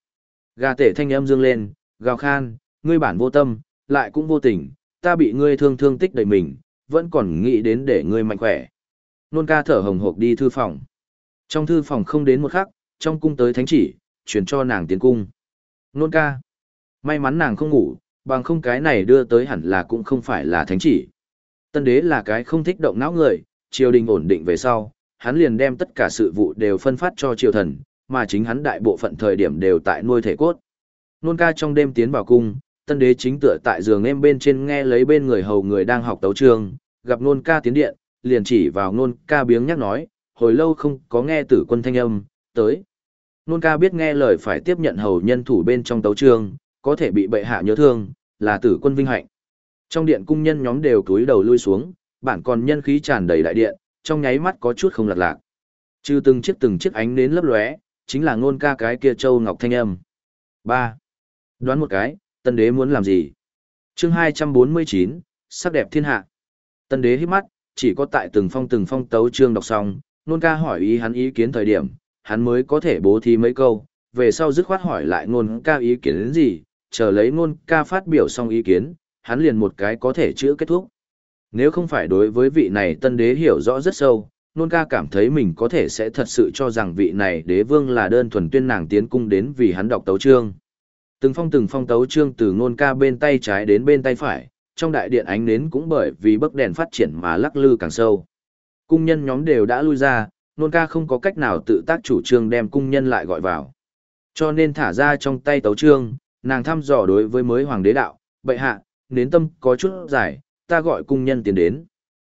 Gà tể thanh âm dương lên, gào khan, ngươi bản vô tâm, lại cũng vô tình, ta bị ngươi thương thương tích đầy mình, vẫn còn nghĩ đến để ngươi mạnh khỏe. Nôn ca thở hồng hộc đi thư phòng. Trong thư phòng không đến một khắc, trong cung tới thánh chỉ, chuyển cho nàng tiến cung. Nôn ca. May mắn nàng không ngủ, bằng không cái này đưa tới hẳn là cũng không phải là thánh chỉ. Tân đế là cái không thích động não người, triều đình ổn định về sau, hắn liền đem tất cả sự vụ đều phân phát cho triều thần, mà chính hắn đại bộ phận thời điểm đều tại nuôi thể cốt. Nôn ca trong đêm tiến vào cung, tân đế chính tựa tại giường em bên trên nghe lấy bên người hầu người đang học tấu trường, gặp nôn ca tiến điện, liền chỉ vào nôn ca biếng nhắc nói, hồi lâu không có nghe tử quân thanh âm, tới. Nôn ca biết nghe lời phải tiếp nhận hầu nhân thủ bên trong tấu trường, có thể bị bệ hạ nhớ thương, là tử quân vinh hạnh. Trong điện cung nhân nhóm đều cúi đầu lui xuống, bản còn nhân khí tràn đầy đại điện, trong nháy mắt có chút không lạc lạc. Trừ từng chiếc từng chiếc ánh nến lấp lóe, chính là ngôn ca cái kia châu ngọc thanh âm. 3. Đoán một cái, tân đế muốn làm gì? chương 249, sắc đẹp thiên hạ. Tân đế hít mắt, chỉ có tại từng phong từng phong tấu chương đọc xong, ngôn ca hỏi ý hắn ý kiến thời điểm, hắn mới có thể bố thí mấy câu, về sau dứt khoát hỏi lại ngôn ca ý kiến đến gì, chờ lấy ngôn ca phát biểu xong ý kiến, hắn liền một cái có thể chữa kết thúc. Nếu không phải đối với vị này tân đế hiểu rõ rất sâu, nôn ca cảm thấy mình có thể sẽ thật sự cho rằng vị này đế vương là đơn thuần tuyên nàng tiến cung đến vì hắn đọc tấu chương. Từng phong từng phong tấu chương từ nôn ca bên tay trái đến bên tay phải, trong đại điện ánh nến cũng bởi vì bức đèn phát triển mà lắc lư càng sâu. Cung nhân nhóm đều đã lui ra, nôn ca không có cách nào tự tác chủ trương đem cung nhân lại gọi vào. Cho nên thả ra trong tay tấu chương, nàng thăm dò đối với mới hoàng đế đạo, bệ hạ, nến tâm có chút dài, ta gọi cung nhân tiến đến.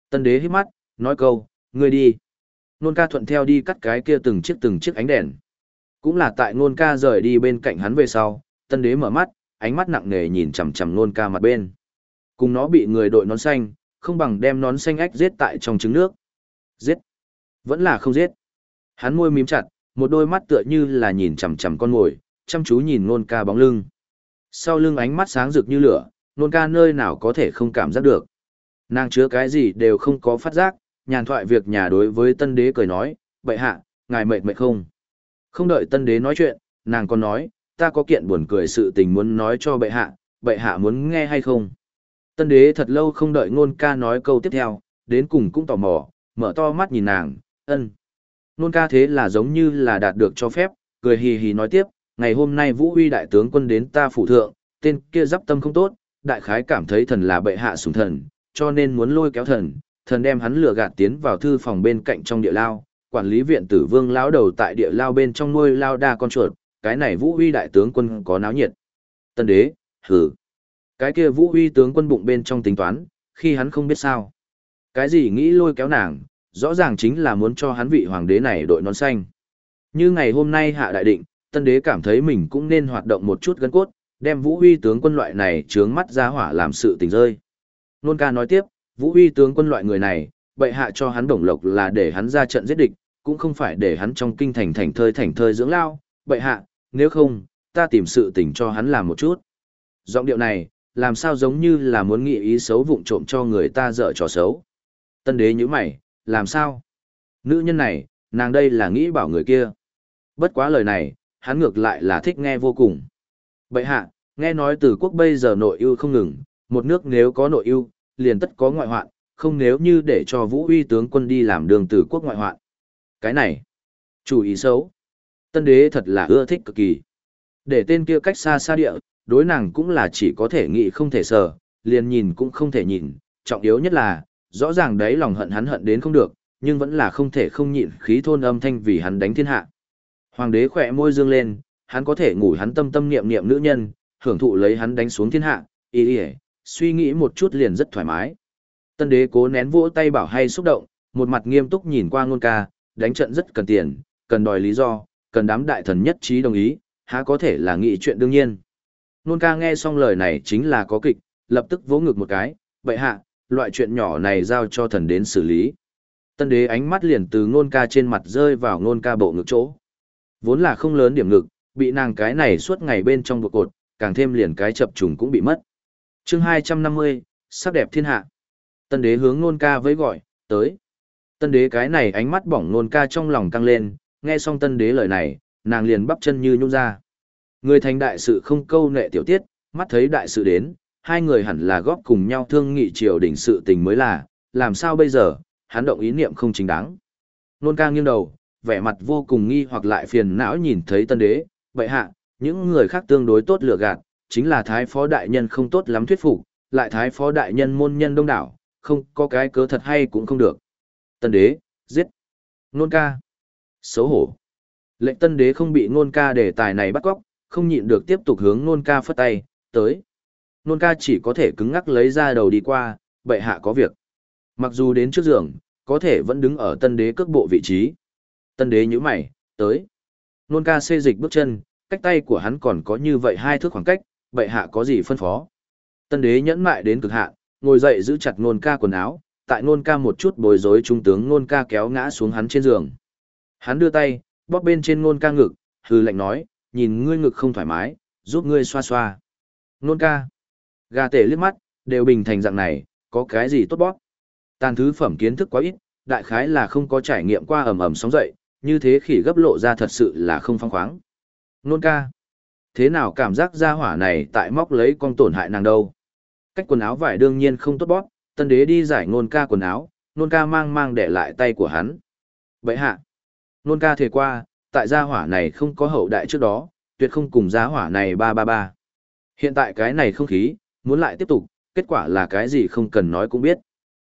Tân đế hít mắt, nói câu, ngươi đi. Nôn ca thuận theo đi cắt cái kia từng chiếc từng chiếc ánh đèn. Cũng là tại nôn ca rời đi bên cạnh hắn về sau, tân đế mở mắt, ánh mắt nặng nề nhìn chằm chằm nôn ca mặt bên. Cùng nó bị người đội nón xanh, không bằng đem nón xanh ách giết tại trong trứng nước. Giết. Vẫn là không giết. Hắn môi mím chặt, một đôi mắt tựa như là nhìn chằm chằm con ngồi, chăm chú nhìn nôn ca bóng lưng. Sau lưng ánh mắt sáng rực như lửa, nôn ca nơi nào có thể không cảm giác được. Nàng chứa cái gì đều không có phát giác, nhàn thoại việc nhà đối với tân đế cười nói, bệ hạ, ngài mệt mệt không? Không đợi tân đế nói chuyện, nàng còn nói, ta có kiện buồn cười sự tình muốn nói cho bệ hạ, bệ hạ muốn nghe hay không? Tân đế thật lâu không đợi nôn ca nói câu tiếp theo, đến cùng cũng tò mò, mở to mắt nhìn nàng, ân. Nôn ca thế là giống như là đạt được cho phép, cười hì hì nói tiếp, ngày hôm nay Vũ Huy đại tướng quân đến ta phủ thượng, tên kia giáp tâm không tốt, đại khái cảm thấy thần là bệ hạ sủng thần, cho nên muốn lôi kéo thần, thần đem hắn lừa gạt tiến vào thư phòng bên cạnh trong địa lao, quản lý viện tử vương lão đầu tại địa lao bên trong nuôi lao đa con chuột, cái này Vũ Huy đại tướng quân có náo nhiệt. Tân đế, hừ. Cái kia Vũ Huy tướng quân bụng bên trong tính toán, khi hắn không biết sao. Cái gì nghĩ lôi kéo nàng, rõ ràng chính là muốn cho hắn vị hoàng đế này đội nón xanh. Như ngày hôm nay hạ đại định, tân đế cảm thấy mình cũng nên hoạt động một chút gân cốt, đem vũ huy tướng quân loại này trướng mắt ra hỏa làm sự tình rơi. Nôn ca nói tiếp, Vũ Huy tướng quân loại người này, bệ hạ cho hắn đồng lộc là để hắn ra trận giết địch, cũng không phải để hắn trong kinh thành thành thơi thành thơi dưỡng lao, bệ hạ, nếu không, ta tìm sự tình cho hắn làm một chút. Giọng điệu này, làm sao giống như là muốn nghĩ ý xấu vụng trộm cho người ta dở trò xấu. Tân đế như mày, làm sao? Nữ nhân này, nàng đây là nghĩ bảo người kia. Bất quá lời này, hắn ngược lại là thích nghe vô cùng. Bệ hạ, nghe nói từ quốc bây giờ nội ưu không ngừng, một nước nếu có nội ưu, liền tất có ngoại hoạn, không nếu như để cho vũ uy tướng quân đi làm đường từ quốc ngoại hoạn. Cái này, chủ ý xấu. Tân đế thật là ưa thích cực kỳ. Để tên kia cách xa xa địa, đối nàng cũng là chỉ có thể nghĩ không thể sờ, liền nhìn cũng không thể nhìn, trọng yếu nhất là, rõ ràng đấy lòng hận hắn hận đến không được, nhưng vẫn là không thể không nhịn khí thôn âm thanh vì hắn đánh thiên hạ. Hoàng đế khỏe môi dương lên, hắn có thể ngủ hắn tâm tâm niệm niệm nữ nhân, hưởng thụ lấy hắn đánh xuống thiên hạ, ý ý, suy nghĩ một chút liền rất thoải mái. Tân đế cố nén vỗ tay bảo hay xúc động, một mặt nghiêm túc nhìn qua ngôn ca, đánh trận rất cần tiền, cần đòi lý do, cần đám đại thần nhất trí đồng ý, há có thể là nghị chuyện đương nhiên. Ngôn ca nghe xong lời này chính là có kịch, lập tức vỗ ngực một cái, vậy hạ, loại chuyện nhỏ này giao cho thần đến xử lý. Tân đế ánh mắt liền từ ngôn ca trên mặt rơi vào ngôn ca bộ ngực chỗ. Vốn là không lớn điểm ngực, bị nàng cái này suốt ngày bên trong buộc cột, càng thêm liền cái chập trùng cũng bị mất. chương 250, sắc đẹp thiên hạ. Tân đế hướng nôn ca với gọi, tới. Tân đế cái này ánh mắt bỏng nôn ca trong lòng căng lên, nghe xong tân đế lời này, nàng liền bắp chân như nhung ra. Người thành đại sự không câu nệ tiểu tiết, mắt thấy đại sự đến, hai người hẳn là góp cùng nhau thương nghị triều đỉnh sự tình mới là, làm sao bây giờ, hắn động ý niệm không chính đáng. Nôn ca nghiêng đầu, vẻ mặt vô cùng nghi hoặc lại phiền não nhìn thấy tân đế, vậy hạ, những người khác tương đối tốt lừa gạt, chính là thái phó đại nhân không tốt lắm thuyết phục, lại thái phó đại nhân môn nhân đông đảo, không có cái cớ thật hay cũng không được. Tân đế, giết. Nôn ca. Xấu hổ. Lệnh tân đế không bị nôn ca đề tài này bắt cóc, không nhịn được tiếp tục hướng nôn ca phất tay, tới. Nôn ca chỉ có thể cứng ngắc lấy ra đầu đi qua, bệ hạ có việc. Mặc dù đến trước giường, có thể vẫn đứng ở tân đế cước bộ vị trí. Tân đế nhíu mày, tới. Nôn ca xê dịch bước chân, cách tay của hắn còn có như vậy hai thước khoảng cách, bệ hạ có gì phân phó. Tân đế nhẫn mại đến cực hạn, ngồi dậy giữ chặt nôn ca quần áo, tại nôn ca một chút bối rối trung tướng nôn ca kéo ngã xuống hắn trên giường. Hắn đưa tay, bóp bên trên nôn ca ngực, hư lệnh nói, nhìn ngươi ngực không thoải mái, giúp ngươi xoa xoa. Nôn ca. Gà tể liếc mắt, đều bình thành dạng này, có cái gì tốt bóp. Tàn thứ phẩm kiến thức quá ít, đại khái là không có trải nghiệm qua ầm ầm sóng dậy, như thế khỉ gấp lộ ra thật sự là không phong khoáng. Nôn ca. Thế nào cảm giác ra hỏa này tại móc lấy con tổn hại nàng đâu. Cách quần áo vải đương nhiên không tốt bóp, tân đế đi giải nôn ca quần áo, nôn ca mang mang để lại tay của hắn. Vậy hạ. Nôn ca thề qua, tại gia hỏa này không có hậu đại trước đó, tuyệt không cùng gia hỏa này ba ba ba. Hiện tại cái này không khí, muốn lại tiếp tục, kết quả là cái gì không cần nói cũng biết.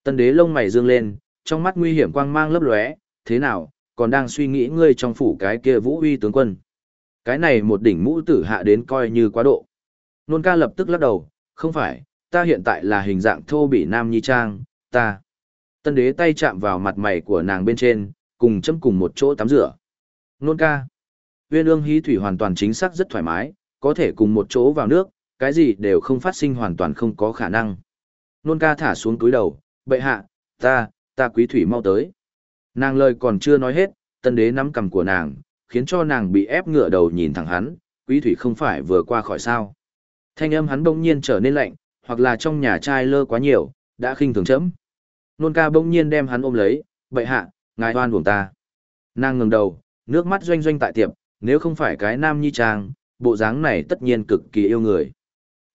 Tân đế lông mày dương lên, trong mắt nguy hiểm quang mang lấp lóe, thế nào, còn đang suy nghĩ ngươi trong phủ cái kia vũ uy tướng quân. Cái này một đỉnh mũ tử hạ đến coi như quá độ. Nôn ca lập tức lắc đầu, không phải, ta hiện tại là hình dạng thô bỉ nam nhi trang, ta. Tân đế tay chạm vào mặt mày của nàng bên trên, cùng châm cùng một chỗ tắm rửa. Nôn ca. Viên ương hí thủy hoàn toàn chính xác rất thoải mái, có thể cùng một chỗ vào nước, cái gì đều không phát sinh hoàn toàn không có khả năng. Nôn ca thả xuống túi đầu, bệ hạ, ta, ta quý thủy mau tới. Nàng lời còn chưa nói hết, tân đế nắm cầm của nàng, khiến cho nàng bị ép ngựa đầu nhìn thẳng hắn, quý thủy không phải vừa qua khỏi sao. Thanh âm hắn bỗng nhiên trở nên lạnh, hoặc là trong nhà trai lơ quá nhiều, đã khinh thường chấm. Nôn ca bỗng nhiên đem hắn ôm lấy, bệ hạ, ngài oan buồn ta. Nàng ngừng đầu, nước mắt doanh doanh tại tiệm, nếu không phải cái nam nhi trang, bộ dáng này tất nhiên cực kỳ yêu người.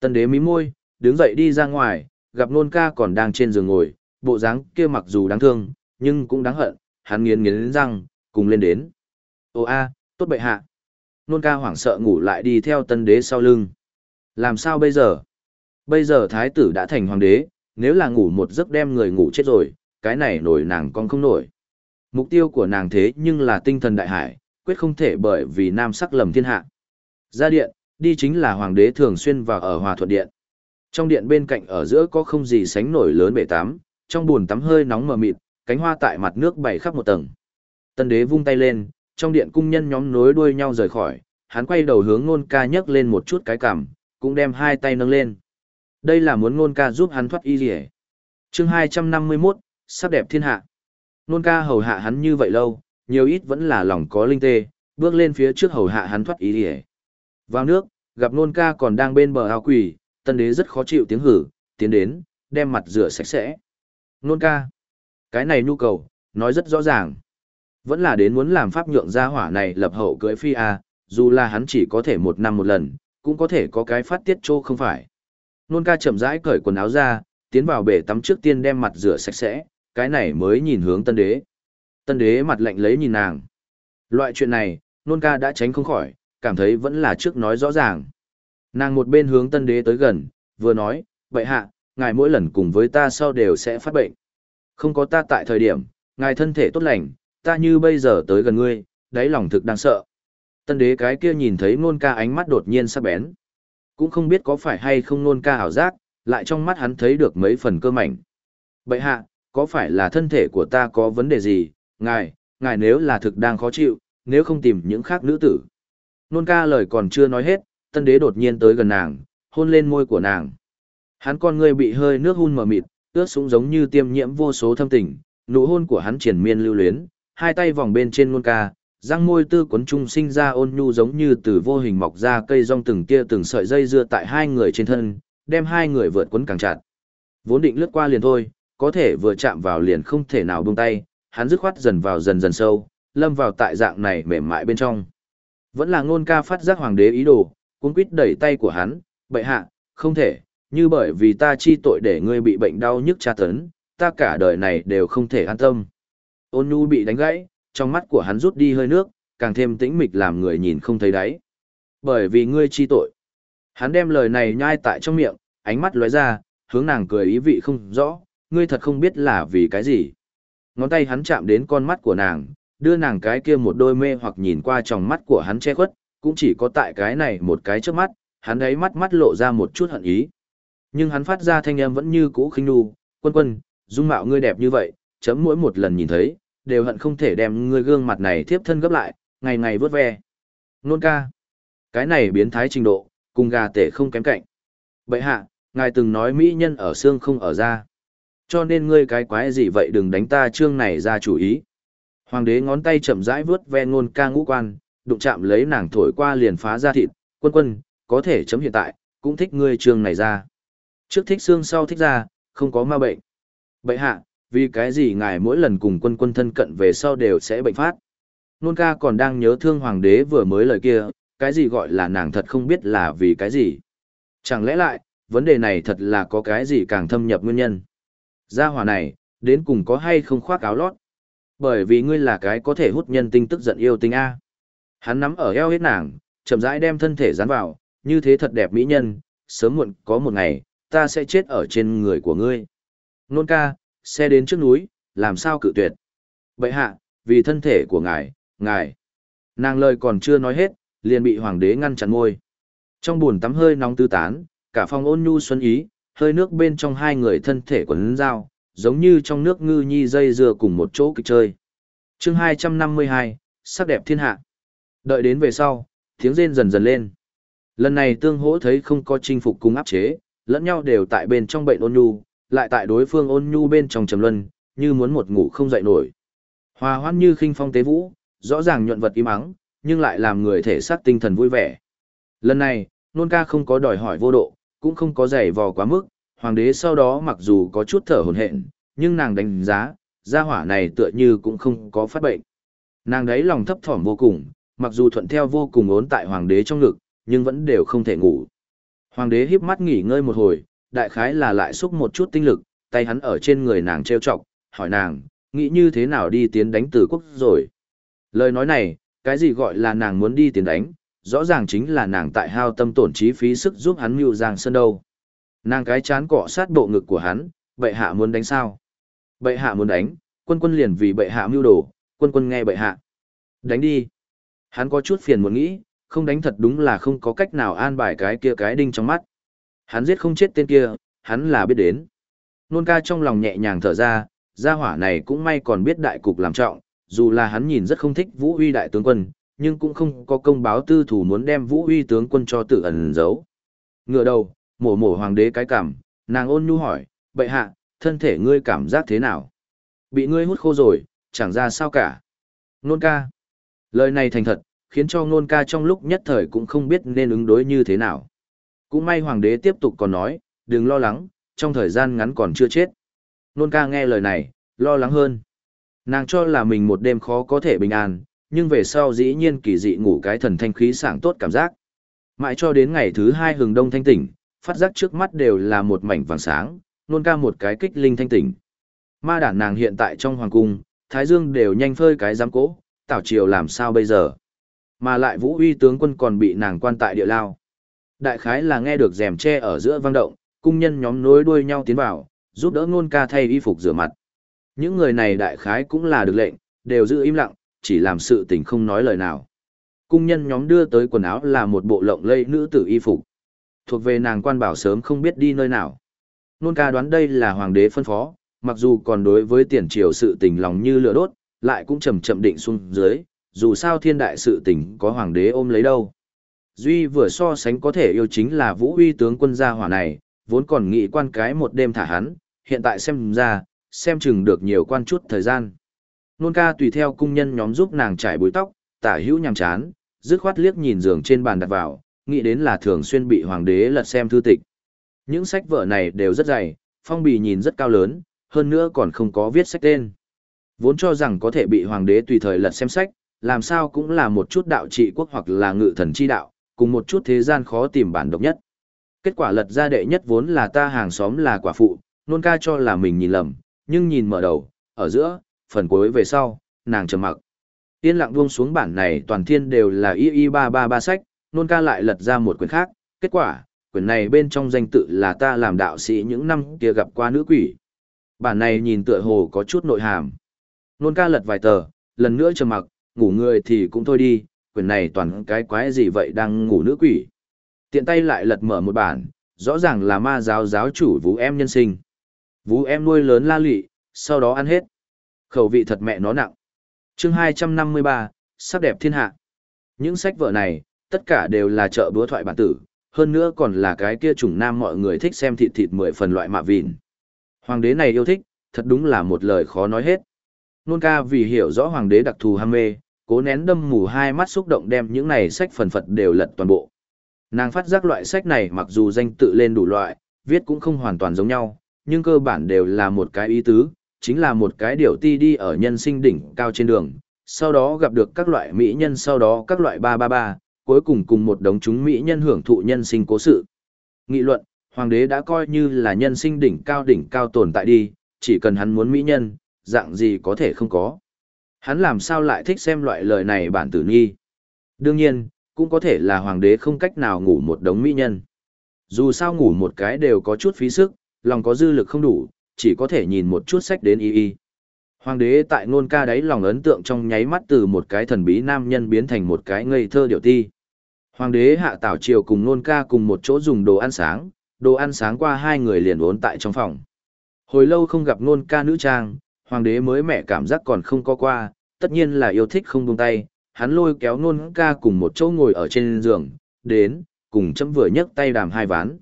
Tân đế mí môi, đứng dậy đi ra ngoài, gặp nôn ca còn đang trên giường ngồi, bộ dáng kia mặc dù đáng thương, nhưng cũng đáng hận, hắn nghiến nghiến răng, cùng lên đến. Ô a, tốt bệ hạ. Nôn ca hoảng sợ ngủ lại đi theo tân đế sau lưng. Làm sao bây giờ? Bây giờ thái tử đã thành hoàng đế, nếu là ngủ một giấc đem người ngủ chết rồi, cái này nổi nàng con không nổi. Mục tiêu của nàng thế nhưng là tinh thần đại hải, quyết không thể bởi vì nam sắc lầm thiên hạ. Ra điện, đi chính là hoàng đế thường xuyên vào ở hòa thuận điện. Trong điện bên cạnh ở giữa có không gì sánh nổi lớn bể tắm, trong buồn tắm hơi nóng mờ mịt, cánh hoa tại mặt nước bày khắp một tầng. Tân đế vung tay lên, trong điện cung nhân nhóm nối đuôi nhau rời khỏi, hắn quay đầu hướng nôn ca nhấc lên một chút cái cằm, cũng đem hai tay nâng lên. Đây là muốn nôn ca giúp hắn thoát y rỉa. chương 251, sắc đẹp thiên hạ. Nôn ca hầu hạ hắn như vậy lâu, nhiều ít vẫn là lòng có linh tê, bước lên phía trước hầu hạ hắn thoát y đi Vào nước, gặp nôn ca còn đang bên bờ ao quỷ, tân đế rất khó chịu tiếng hử, tiến đến, đem mặt rửa sạch sẽ. Nôn ca. Cái này nhu cầu, nói rất rõ ràng. Vẫn là đến muốn làm pháp nhượng gia hỏa này lập hậu cưới phi A, dù là hắn chỉ có thể một năm một lần, cũng có thể có cái phát tiết trô không phải. Nôn ca chậm rãi cởi quần áo ra, tiến vào bể tắm trước tiên đem mặt rửa sạch sẽ, cái này mới nhìn hướng tân đế. Tân đế mặt lạnh lấy nhìn nàng. Loại chuyện này, nôn ca đã tránh không khỏi, cảm thấy vẫn là trước nói rõ ràng. Nàng một bên hướng tân đế tới gần, vừa nói, vậy hạ, ngài mỗi lần cùng với ta sau đều sẽ phát bệnh. Không có ta tại thời điểm, ngài thân thể tốt lành, ta như bây giờ tới gần ngươi, đáy lòng thực đang sợ. Tân đế cái kia nhìn thấy nôn ca ánh mắt đột nhiên sắc bén. Cũng không biết có phải hay không nôn ca ảo giác, lại trong mắt hắn thấy được mấy phần cơ mảnh. Bậy hạ, có phải là thân thể của ta có vấn đề gì, ngài, ngài nếu là thực đang khó chịu, nếu không tìm những khác nữ tử. Nôn ca lời còn chưa nói hết, tân đế đột nhiên tới gần nàng, hôn lên môi của nàng. Hắn con ngươi bị hơi nước hun mờ mịt, ướt súng giống như tiêm nhiễm vô số thâm tình, nụ hôn của hắn triển miên lưu luyến, hai tay vòng bên trên ngôn ca, răng môi tư quấn trung sinh ra ôn nhu giống như từ vô hình mọc ra cây rong từng tia từng sợi dây dưa tại hai người trên thân, đem hai người vượt quấn càng chặt. Vốn định lướt qua liền thôi, có thể vừa chạm vào liền không thể nào buông tay, hắn dứt khoát dần vào dần dần sâu, lâm vào tại dạng này mềm mại bên trong. Vẫn là ngôn ca phát giác hoàng đế ý đồ, cuốn quýt đẩy tay của hắn, bệ hạ, không thể, như bởi vì ta chi tội để ngươi bị bệnh đau nhức tra tấn, ta cả đời này đều không thể an tâm. Ôn nhu bị đánh gãy, trong mắt của hắn rút đi hơi nước, càng thêm tĩnh mịch làm người nhìn không thấy đáy. Bởi vì ngươi chi tội. Hắn đem lời này nhai tại trong miệng, ánh mắt lóe ra, hướng nàng cười ý vị không rõ, ngươi thật không biết là vì cái gì. Ngón tay hắn chạm đến con mắt của nàng, đưa nàng cái kia một đôi mê hoặc nhìn qua trong mắt của hắn che khuất, cũng chỉ có tại cái này một cái trước mắt, hắn ấy mắt mắt lộ ra một chút hận ý. Nhưng hắn phát ra thanh âm vẫn như cũ khinh nu, quân quân, dung mạo ngươi đẹp như vậy, chấm mỗi một lần nhìn thấy, đều hận không thể đem ngươi gương mặt này tiếp thân gấp lại, ngày ngày vớt ve. Nôn ca. Cái này biến thái trình độ, cùng gà tể không kém cạnh. Bậy hạ, ngài từng nói mỹ nhân ở xương không ở da. Cho nên ngươi cái quái gì vậy đừng đánh ta chương này ra chủ ý. Hoàng đế ngón tay chậm rãi vớt ve nôn ca ngũ quan, đụng chạm lấy nàng thổi qua liền phá ra thịt, quân quân, có thể chấm hiện tại, cũng thích ngươi chương này ra. Trước thích xương sau thích ra, không có ma bệnh. bệ hạ, vì cái gì ngài mỗi lần cùng quân quân thân cận về sau đều sẽ bệnh phát. Nôn ca còn đang nhớ thương hoàng đế vừa mới lời kia, cái gì gọi là nàng thật không biết là vì cái gì. Chẳng lẽ lại, vấn đề này thật là có cái gì càng thâm nhập nguyên nhân. Gia hỏa này, đến cùng có hay không khoác áo lót. Bởi vì ngươi là cái có thể hút nhân tinh tức giận yêu tinh A. Hắn nắm ở eo hết nàng, chậm rãi đem thân thể dán vào, như thế thật đẹp mỹ nhân, sớm muộn có một ngày, ta sẽ chết ở trên người của ngươi. Nôn ca, xe đến trước núi, làm sao cự tuyệt. Bậy hạ, vì thân thể của ngài, ngài. Nàng lời còn chưa nói hết, liền bị hoàng đế ngăn chặn môi. Trong buồn tắm hơi nóng tư tán, cả phòng ôn nhu xuân ý, hơi nước bên trong hai người thân thể quấn dao, giống như trong nước ngư nhi dây dưa cùng một chỗ kịch chơi. chương 252, sắc đẹp thiên hạ. Đợi đến về sau, tiếng rên dần dần lên. Lần này tương hỗ thấy không có chinh phục cùng áp chế, lẫn nhau đều tại bên trong bệnh ôn nhu, lại tại đối phương ôn nhu bên trong trầm luân, như muốn một ngủ không dậy nổi. Hòa hoãn như khinh phong tế vũ, rõ ràng nhuận vật im ắng, nhưng lại làm người thể xác tinh thần vui vẻ. Lần này, nôn ca không có đòi hỏi vô độ, cũng không có giày vò quá mức, hoàng đế sau đó mặc dù có chút thở hổn hển, nhưng nàng đánh giá, gia hỏa này tựa như cũng không có phát bệnh. Nàng đấy lòng thấp thỏm vô cùng, mặc dù thuận theo vô cùng ốn tại hoàng đế trong ngực, nhưng vẫn đều không thể ngủ. Hoàng đế híp mắt nghỉ ngơi một hồi, đại khái là lại xúc một chút tinh lực, tay hắn ở trên người nàng treo chọc, hỏi nàng, nghĩ như thế nào đi tiến đánh tử quốc rồi. Lời nói này, cái gì gọi là nàng muốn đi tiến đánh, rõ ràng chính là nàng tại hao tâm tổn trí phí sức giúp hắn mưu giang sơn đâu. Nàng cái chán cọ sát bộ ngực của hắn, bệ hạ muốn đánh sao? Bệ hạ muốn đánh, quân quân liền vì bệ hạ mưu đồ, quân quân nghe bệ hạ. Đánh đi. Hắn có chút phiền muốn nghĩ, không đánh thật đúng là không có cách nào an bài cái kia cái đinh trong mắt. Hắn giết không chết tên kia, hắn là biết đến. Nôn ca trong lòng nhẹ nhàng thở ra, gia hỏa này cũng may còn biết đại cục làm trọng, dù là hắn nhìn rất không thích Vũ Uy đại tướng quân, nhưng cũng không có công báo tư thủ muốn đem Vũ Uy tướng quân cho tự ẩn giấu. Ngựa đầu, mổ mổ hoàng đế cái cảm, nàng ôn nhu hỏi, bệ hạ, thân thể ngươi cảm giác thế nào? Bị ngươi hút khô rồi, chẳng ra sao cả. Nôn ca. Lời này thành thật, khiến cho nôn ca trong lúc nhất thời cũng không biết nên ứng đối như thế nào. Cũng may hoàng đế tiếp tục còn nói, đừng lo lắng, trong thời gian ngắn còn chưa chết. Nôn ca nghe lời này, lo lắng hơn. Nàng cho là mình một đêm khó có thể bình an, nhưng về sau dĩ nhiên kỳ dị ngủ cái thần thanh khí sảng tốt cảm giác. Mãi cho đến ngày thứ hai hừng đông thanh tỉnh, phát giác trước mắt đều là một mảnh vàng sáng, nôn ca một cái kích linh thanh tỉnh. Ma đản nàng hiện tại trong hoàng cung, Thái Dương đều nhanh phơi cái giám cố, tảo triều làm sao bây giờ. Mà lại vũ uy tướng quân còn bị nàng quan tại địa lao. Đại khái là nghe được rèm tre ở giữa vang động, cung nhân nhóm nối đuôi nhau tiến vào, giúp đỡ ngôn ca thay y phục rửa mặt. Những người này đại khái cũng là được lệnh, đều giữ im lặng, chỉ làm sự tình không nói lời nào. Cung nhân nhóm đưa tới quần áo là một bộ lộng lây nữ tử y phục. Thuộc về nàng quan bảo sớm không biết đi nơi nào. Nôn ca đoán đây là hoàng đế phân phó, mặc dù còn đối với tiền triều sự tình lòng như lửa đốt, lại cũng chậm chậm định xuống dưới, dù sao thiên đại sự tình có hoàng đế ôm lấy đâu. Duy vừa so sánh có thể yêu chính là vũ uy tướng quân gia hỏa này, vốn còn nghĩ quan cái một đêm thả hắn, hiện tại xem ra, xem chừng được nhiều quan chút thời gian. Nôn ca tùy theo cung nhân nhóm giúp nàng trải búi tóc, tả hữu nhằm chán, dứt khoát liếc nhìn giường trên bàn đặt vào, nghĩ đến là thường xuyên bị hoàng đế lật xem thư tịch. Những sách vở này đều rất dày, phong bì nhìn rất cao lớn, hơn nữa còn không có viết sách tên. Vốn cho rằng có thể bị hoàng đế tùy thời lật xem sách, làm sao cũng là một chút đạo trị quốc hoặc là ngự thần chi đạo, cùng một chút thế gian khó tìm bản độc nhất. Kết quả lật ra đệ nhất vốn là ta hàng xóm là quả phụ, nôn ca cho là mình nhìn lầm, nhưng nhìn mở đầu, ở giữa, phần cuối về sau, nàng trầm mặc. Yên lặng buông xuống bản này toàn thiên đều là y y ba ba ba sách, nôn ca lại lật ra một quyển khác, kết quả, quyển này bên trong danh tự là ta làm đạo sĩ những năm kia gặp qua nữ quỷ. Bản này nhìn tựa hồ có chút nội hàm. Nôn ca lật vài tờ, lần nữa trầm mặc, ngủ người thì cũng thôi đi, quyển này toàn cái quái gì vậy đang ngủ nữ quỷ. Tiện tay lại lật mở một bản, rõ ràng là ma giáo giáo chủ vũ em nhân sinh. Vũ em nuôi lớn la lị, sau đó ăn hết. Khẩu vị thật mẹ nó nặng. chương 253, sắc đẹp thiên hạ. Những sách vở này, tất cả đều là chợ búa thoại bản tử, hơn nữa còn là cái kia chủng nam mọi người thích xem thịt thịt mười phần loại mạ vịn. Hoàng đế này yêu thích, thật đúng là một lời khó nói hết. Nôn ca vì hiểu rõ hoàng đế đặc thù ham mê, cố nén đâm mù hai mắt xúc động đem những này sách phần phật đều lật toàn bộ. Nàng phát giác loại sách này mặc dù danh tự lên đủ loại, viết cũng không hoàn toàn giống nhau, nhưng cơ bản đều là một cái ý tứ, chính là một cái điều ti đi ở nhân sinh đỉnh cao trên đường, sau đó gặp được các loại mỹ nhân sau đó các loại ba ba ba, cuối cùng cùng một đống chúng mỹ nhân hưởng thụ nhân sinh cố sự. Nghị luận, hoàng đế đã coi như là nhân sinh đỉnh cao đỉnh cao tồn tại đi, chỉ cần hắn muốn mỹ nhân, dạng gì có thể không có. Hắn làm sao lại thích xem loại lời này bản tử nghi. Đương nhiên, cũng có thể là hoàng đế không cách nào ngủ một đống mỹ nhân. Dù sao ngủ một cái đều có chút phí sức, lòng có dư lực không đủ, chỉ có thể nhìn một chút sách đến y y. Hoàng đế tại ngôn ca đấy lòng ấn tượng trong nháy mắt từ một cái thần bí nam nhân biến thành một cái ngây thơ điệu ti. Hoàng đế hạ tảo triều cùng ngôn ca cùng một chỗ dùng đồ ăn sáng, đồ ăn sáng qua hai người liền ốn tại trong phòng. Hồi lâu không gặp ngôn ca nữ trang, hoàng đế mới mẹ cảm giác còn không có qua, tất nhiên là yêu thích không buông tay, hắn lôi kéo Nôn ca cùng một chỗ ngồi ở trên giường, đến, cùng chấm vừa nhấc tay đàm hai ván.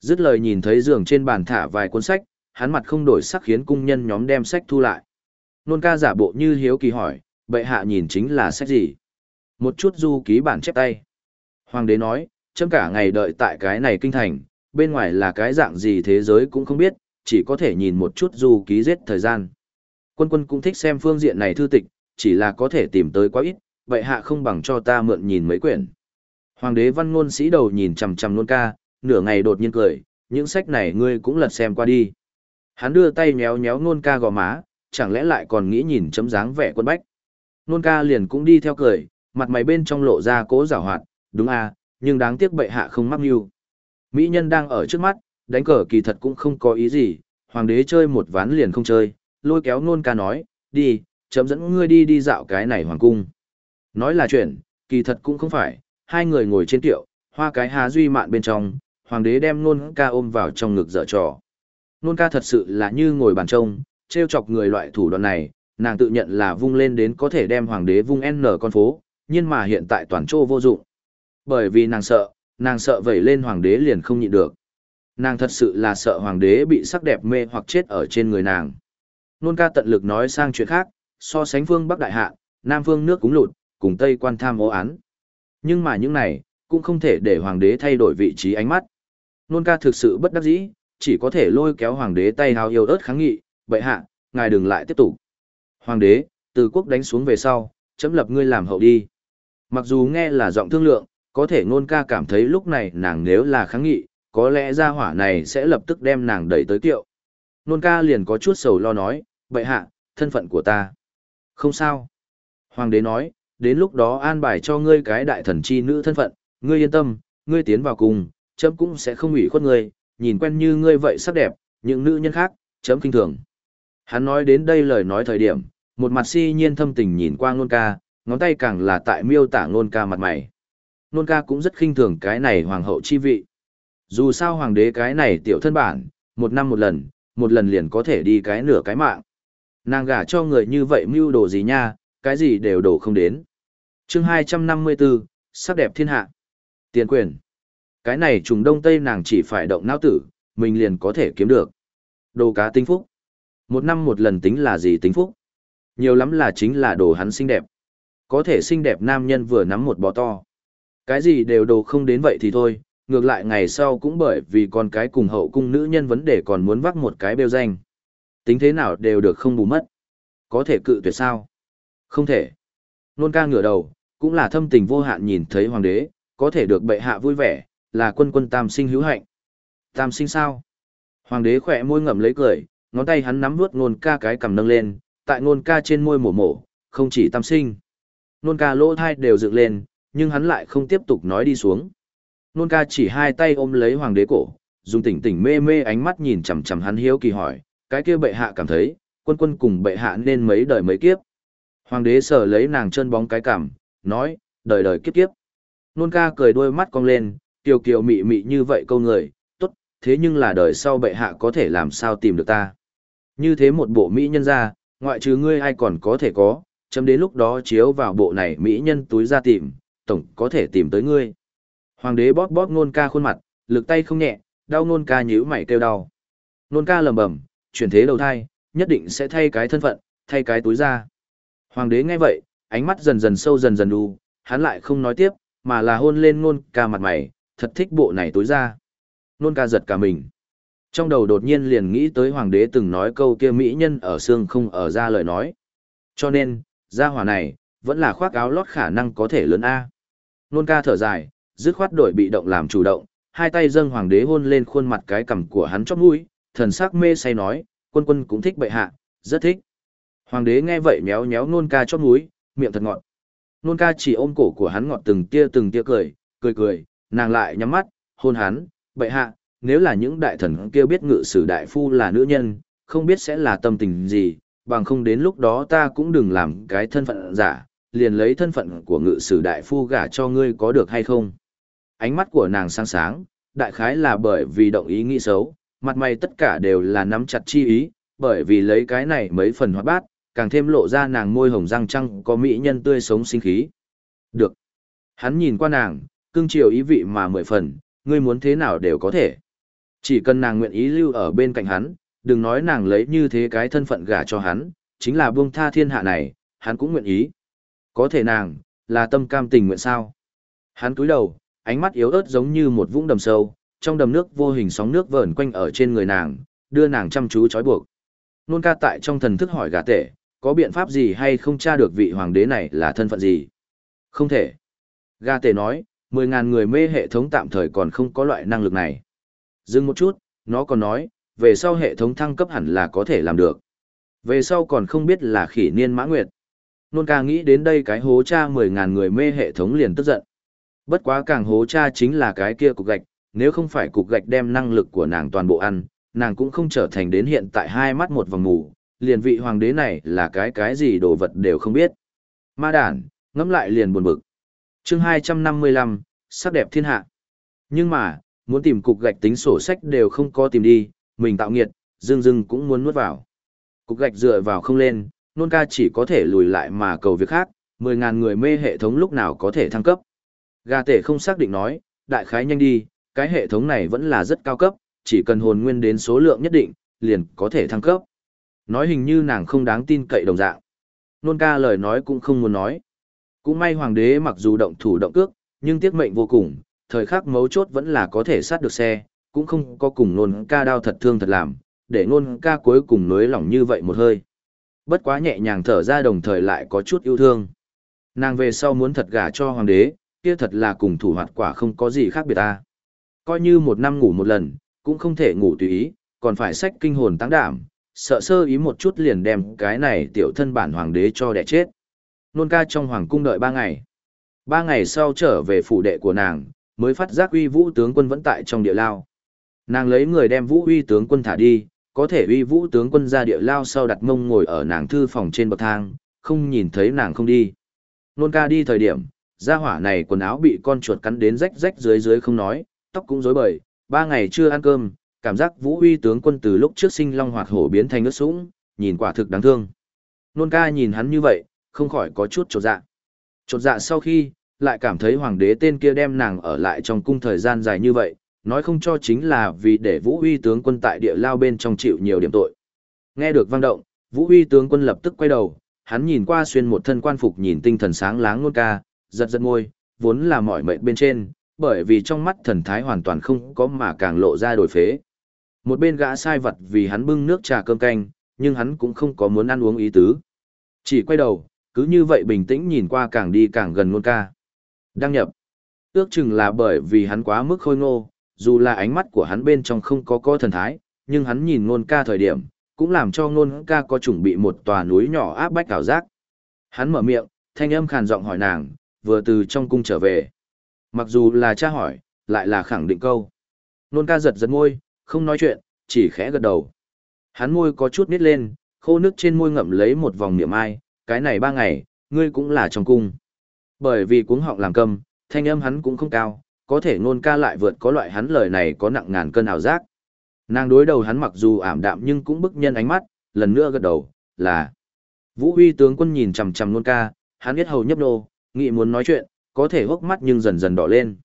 Dứt lời nhìn thấy giường trên bàn thả vài cuốn sách, hắn mặt không đổi sắc khiến cung nhân nhóm đem sách thu lại. Nôn ca giả bộ như hiếu kỳ hỏi, bệ hạ nhìn chính là sách gì? Một chút du ký bản chép tay. Hoàng đế nói, chấm cả ngày đợi tại cái này kinh thành, bên ngoài là cái dạng gì thế giới cũng không biết, chỉ có thể nhìn một chút du ký giết thời gian. Quân quân cũng thích xem phương diện này thư tịch, chỉ là có thể tìm tới quá ít, vậy hạ không bằng cho ta mượn nhìn mấy quyển. Hoàng đế văn ngôn sĩ đầu nhìn chằm chằm luôn ca, nửa ngày đột nhiên cười, những sách này ngươi cũng lật xem qua đi. Hắn đưa tay nhéo nhéo nôn ca gò má, chẳng lẽ lại còn nghĩ nhìn chấm dáng vẻ quân bách. Nôn ca liền cũng đi theo cười, mặt mày bên trong lộ ra cố giảo hoạt, đúng à, nhưng đáng tiếc bệ hạ không mắc mưu. Mỹ nhân đang ở trước mắt, đánh cờ kỳ thật cũng không có ý gì, hoàng đế chơi một ván liền không chơi, lôi kéo nôn ca nói, đi, chấm dẫn ngươi đi đi dạo cái này hoàng cung. Nói là chuyện, kỳ thật cũng không phải, hai người ngồi trên tiệu, hoa cái há duy mạn bên trong, hoàng đế đem nôn ca ôm vào trong ngực dở trò. Nôn ca thật sự là như ngồi bàn trông, treo chọc người loại thủ đoạn này, nàng tự nhận là vung lên đến có thể đem hoàng đế vung n con phố, nhưng mà hiện tại toàn trô vô dụng. Bởi vì nàng sợ, nàng sợ vẩy lên hoàng đế liền không nhịn được. Nàng thật sự là sợ hoàng đế bị sắc đẹp mê hoặc chết ở trên người nàng. Nôn ca tận lực nói sang chuyện khác, so sánh phương Bắc Đại Hạ, Nam phương nước cúng lụt, cùng Tây quan tham ô án. Nhưng mà những này, cũng không thể để hoàng đế thay đổi vị trí ánh mắt. Nôn ca thực sự bất đắc dĩ, chỉ có thể lôi kéo hoàng đế tay hào yêu ớt kháng nghị, bệ hạ, ngài đừng lại tiếp tục. Hoàng đế, từ quốc đánh xuống về sau, chấm lập ngươi làm hậu đi. Mặc dù nghe là giọng thương lượng, có thể nôn ca cảm thấy lúc này nàng nếu là kháng nghị, có lẽ gia hỏa này sẽ lập tức đem nàng đẩy tới kiệu. Nôn ca liền có chút sầu lo nói, bệ hạ, thân phận của ta. Không sao. Hoàng đế nói, đến lúc đó an bài cho ngươi cái đại thần chi nữ thân phận, ngươi yên tâm, ngươi tiến vào cùng, chấm cũng sẽ không ủy khuất ngươi, nhìn quen như ngươi vậy sắc đẹp, những nữ nhân khác, chấm kinh thường. Hắn nói đến đây lời nói thời điểm, một mặt si nhiên thâm tình nhìn qua ngôn ca, ngón tay càng là tại miêu tả ngôn ca mặt mày. Ngôn ca cũng rất khinh thường cái này hoàng hậu chi vị. Dù sao hoàng đế cái này tiểu thân bản, một năm một lần, một lần liền có thể đi cái nửa cái mạng. Nàng gả cho người như vậy mưu đồ gì nha, cái gì đều đổ không đến. chương 254, sắc đẹp thiên hạ. Tiền quyền. Cái này trùng đông tây nàng chỉ phải động não tử, mình liền có thể kiếm được. Đồ cá tinh phúc. Một năm một lần tính là gì tính phúc? Nhiều lắm là chính là đồ hắn xinh đẹp. Có thể xinh đẹp nam nhân vừa nắm một bò to. Cái gì đều đồ không đến vậy thì thôi, ngược lại ngày sau cũng bởi vì con cái cùng hậu cung nữ nhân vấn đề còn muốn vác một cái bêu danh. Tính thế nào đều được không bù mất. Có thể cự tuyệt sao? Không thể. Nôn ca ngửa đầu, cũng là thâm tình vô hạn nhìn thấy hoàng đế, có thể được bệ hạ vui vẻ, là quân quân tam sinh hữu hạnh. Tam sinh sao? Hoàng đế khỏe môi ngậm lấy cười, ngón tay hắn nắm vuốt nôn ca cái cầm nâng lên, tại nôn ca trên môi mổ mổ, không chỉ tam sinh. Nôn ca lỗ thai đều dựng lên, nhưng hắn lại không tiếp tục nói đi xuống. Nôn ca chỉ hai tay ôm lấy hoàng đế cổ, dùng tỉnh tỉnh mê mê ánh mắt nhìn chằm chằm hắn hiếu kỳ hỏi, cái kia bệ hạ cảm thấy, quân quân cùng bệ hạ nên mấy đời mấy kiếp. Hoàng đế sờ lấy nàng chân bóng cái cảm, nói, đời đời kiếp kiếp. Nôn ca cười đôi mắt cong lên, kiều kiều mị mị như vậy câu người, tốt, thế nhưng là đời sau bệ hạ có thể làm sao tìm được ta. Như thế một bộ mỹ nhân ra, ngoại trừ ngươi ai còn có thể có, chấm đến lúc đó chiếu vào bộ này mỹ nhân túi ra tìm, tổng có thể tìm tới ngươi. Hoàng đế bóp bóp nôn ca khuôn mặt, lực tay không nhẹ, đau nôn ca nhíu mày kêu đau. Nôn ca lầm bầm, chuyển thế đầu thai, nhất định sẽ thay cái thân phận, thay cái túi ra. Hoàng đế nghe vậy, ánh mắt dần dần sâu dần dần đu, hắn lại không nói tiếp, mà là hôn lên nôn ca mặt mày, thật thích bộ này túi ra. Nôn ca giật cả mình. Trong đầu đột nhiên liền nghĩ tới hoàng đế từng nói câu kia mỹ nhân ở xương không ở ra lời nói. Cho nên, gia hỏa này, vẫn là khoác áo lót khả năng có thể lớn A. Nôn ca thở dài, dứt khoát đổi bị động làm chủ động, hai tay dâng hoàng đế hôn lên khuôn mặt cái cằm của hắn chóp mũi, thần sắc mê say nói, quân quân cũng thích bệ hạ, rất thích. Hoàng đế nghe vậy méo méo nôn ca chót mũi, miệng thật ngọt. Nôn ca chỉ ôm cổ của hắn ngọt từng tia từng tia cười, cười cười, nàng lại nhắm mắt, hôn hắn, bệ hạ, nếu là những đại thần kia biết ngự sử đại phu là nữ nhân, không biết sẽ là tâm tình gì, bằng không đến lúc đó ta cũng đừng làm cái thân phận giả, liền lấy thân phận của ngự sử đại phu gả cho ngươi có được hay không. Ánh mắt của nàng sáng sáng, đại khái là bởi vì động ý nghĩ xấu, mặt mày tất cả đều là nắm chặt chi ý, bởi vì lấy cái này mấy phần hoạt bát, càng thêm lộ ra nàng môi hồng răng trăng có mỹ nhân tươi sống sinh khí. Được. Hắn nhìn qua nàng, cưng chiều ý vị mà mười phần, ngươi muốn thế nào đều có thể. Chỉ cần nàng nguyện ý lưu ở bên cạnh hắn, đừng nói nàng lấy như thế cái thân phận gả cho hắn, chính là buông tha thiên hạ này, hắn cũng nguyện ý. Có thể nàng, là tâm cam tình nguyện sao? Hắn cúi đầu, ánh mắt yếu ớt giống như một vũng đầm sâu, trong đầm nước vô hình sóng nước vờn quanh ở trên người nàng, đưa nàng chăm chú trói buộc. Nôn ca tại trong thần thức hỏi gà tể, có biện pháp gì hay không tra được vị hoàng đế này là thân phận gì? Không thể. Gà tể nói, mười ngàn người mê hệ thống tạm thời còn không có loại năng lực này. Dừng một chút, nó còn nói, về sau hệ thống thăng cấp hẳn là có thể làm được. Về sau còn không biết là khỉ niên mã nguyệt. Nôn ca nghĩ đến đây cái hố cha mười ngàn người mê hệ thống liền tức giận. Bất quá càng hố cha chính là cái kia cục gạch, nếu không phải cục gạch đem năng lực của nàng toàn bộ ăn, nàng cũng không trở thành đến hiện tại hai mắt một vòng ngủ, liền vị hoàng đế này là cái cái gì đồ vật đều không biết. Ma đản, ngẫm lại liền buồn bực. chương 255, sắc đẹp thiên hạ. Nhưng mà, muốn tìm cục gạch tính sổ sách đều không có tìm đi, mình tạo nghiệt, dưng dưng cũng muốn nuốt vào. Cục gạch dựa vào không lên, nôn ca chỉ có thể lùi lại mà cầu việc khác, 10.000 người mê hệ thống lúc nào có thể thăng cấp. Gà tể không xác định nói, đại khái nhanh đi, cái hệ thống này vẫn là rất cao cấp, chỉ cần hồn nguyên đến số lượng nhất định, liền có thể thăng cấp. Nói hình như nàng không đáng tin cậy đồng dạng. Nôn ca lời nói cũng không muốn nói. Cũng may hoàng đế mặc dù động thủ động cước, nhưng tiếc mệnh vô cùng, thời khắc mấu chốt vẫn là có thể sát được xe, cũng không có cùng nôn ca đau thật thương thật làm, để nôn ca cuối cùng nối lỏng như vậy một hơi. Bất quá nhẹ nhàng thở ra đồng thời lại có chút yêu thương. Nàng về sau muốn thật gả cho hoàng đế, kia thật là cùng thủ hoạt quả không có gì khác biệt ta. Coi như một năm ngủ một lần, cũng không thể ngủ tùy ý, còn phải sách kinh hồn tăng đảm, sợ sơ ý một chút liền đem cái này tiểu thân bản hoàng đế cho đẻ chết. Nôn ca trong hoàng cung đợi ba ngày. Ba ngày sau trở về phủ đệ của nàng, mới phát giác uy vũ tướng quân vẫn tại trong địa lao. Nàng lấy người đem vũ uy tướng quân thả đi, có thể uy vũ tướng quân ra địa lao sau đặt mông ngồi ở nàng thư phòng trên bậc thang, không nhìn thấy nàng không đi. Nôn ca đi thời điểm, gia hỏa này quần áo bị con chuột cắn đến rách rách dưới dưới không nói, tóc cũng rối bời, ba ngày chưa ăn cơm, cảm giác vũ uy tướng quân từ lúc trước sinh long hoạt hổ biến thành ướt sũng, nhìn quả thực đáng thương. Nôn ca nhìn hắn như vậy, không khỏi có chút chột dạ. Chột dạ sau khi, lại cảm thấy hoàng đế tên kia đem nàng ở lại trong cung thời gian dài như vậy, nói không cho chính là vì để vũ uy tướng quân tại địa lao bên trong chịu nhiều điểm tội. Nghe được vang động, vũ uy tướng quân lập tức quay đầu, hắn nhìn qua xuyên một thân quan phục nhìn tinh thần sáng láng nôn ca, giật giật môi, vốn là mỏi mệt bên trên, bởi vì trong mắt thần thái hoàn toàn không có mà càng lộ ra đổi phế. Một bên gã sai vật vì hắn bưng nước trà cơm canh, nhưng hắn cũng không có muốn ăn uống ý tứ. Chỉ quay đầu, cứ như vậy bình tĩnh nhìn qua càng đi càng gần ngôn ca. Đăng nhập. Ước chừng là bởi vì hắn quá mức khôi ngô, dù là ánh mắt của hắn bên trong không có có thần thái, nhưng hắn nhìn ngôn ca thời điểm, cũng làm cho ngôn ca có chuẩn bị một tòa núi nhỏ áp bách cảo giác. Hắn mở miệng, thanh âm khàn giọng hỏi nàng, vừa từ trong cung trở về. Mặc dù là cha hỏi, lại là khẳng định câu. Nôn ca giật giật môi, không nói chuyện, chỉ khẽ gật đầu. Hắn môi có chút nít lên, khô nước trên môi ngậm lấy một vòng niệm ai, cái này ba ngày, ngươi cũng là trong cung. Bởi vì cuống họng làm cầm, thanh âm hắn cũng không cao, có thể nôn ca lại vượt có loại hắn lời này có nặng ngàn cân ảo giác. Nàng đối đầu hắn mặc dù ảm đạm nhưng cũng bức nhân ánh mắt, lần nữa gật đầu, là. Vũ huy tướng quân nhìn chằm chằm nôn ca, hắn biết hầu nhấp nô, nghị muốn nói chuyện, có thể hốc mắt nhưng dần dần đỏ lên.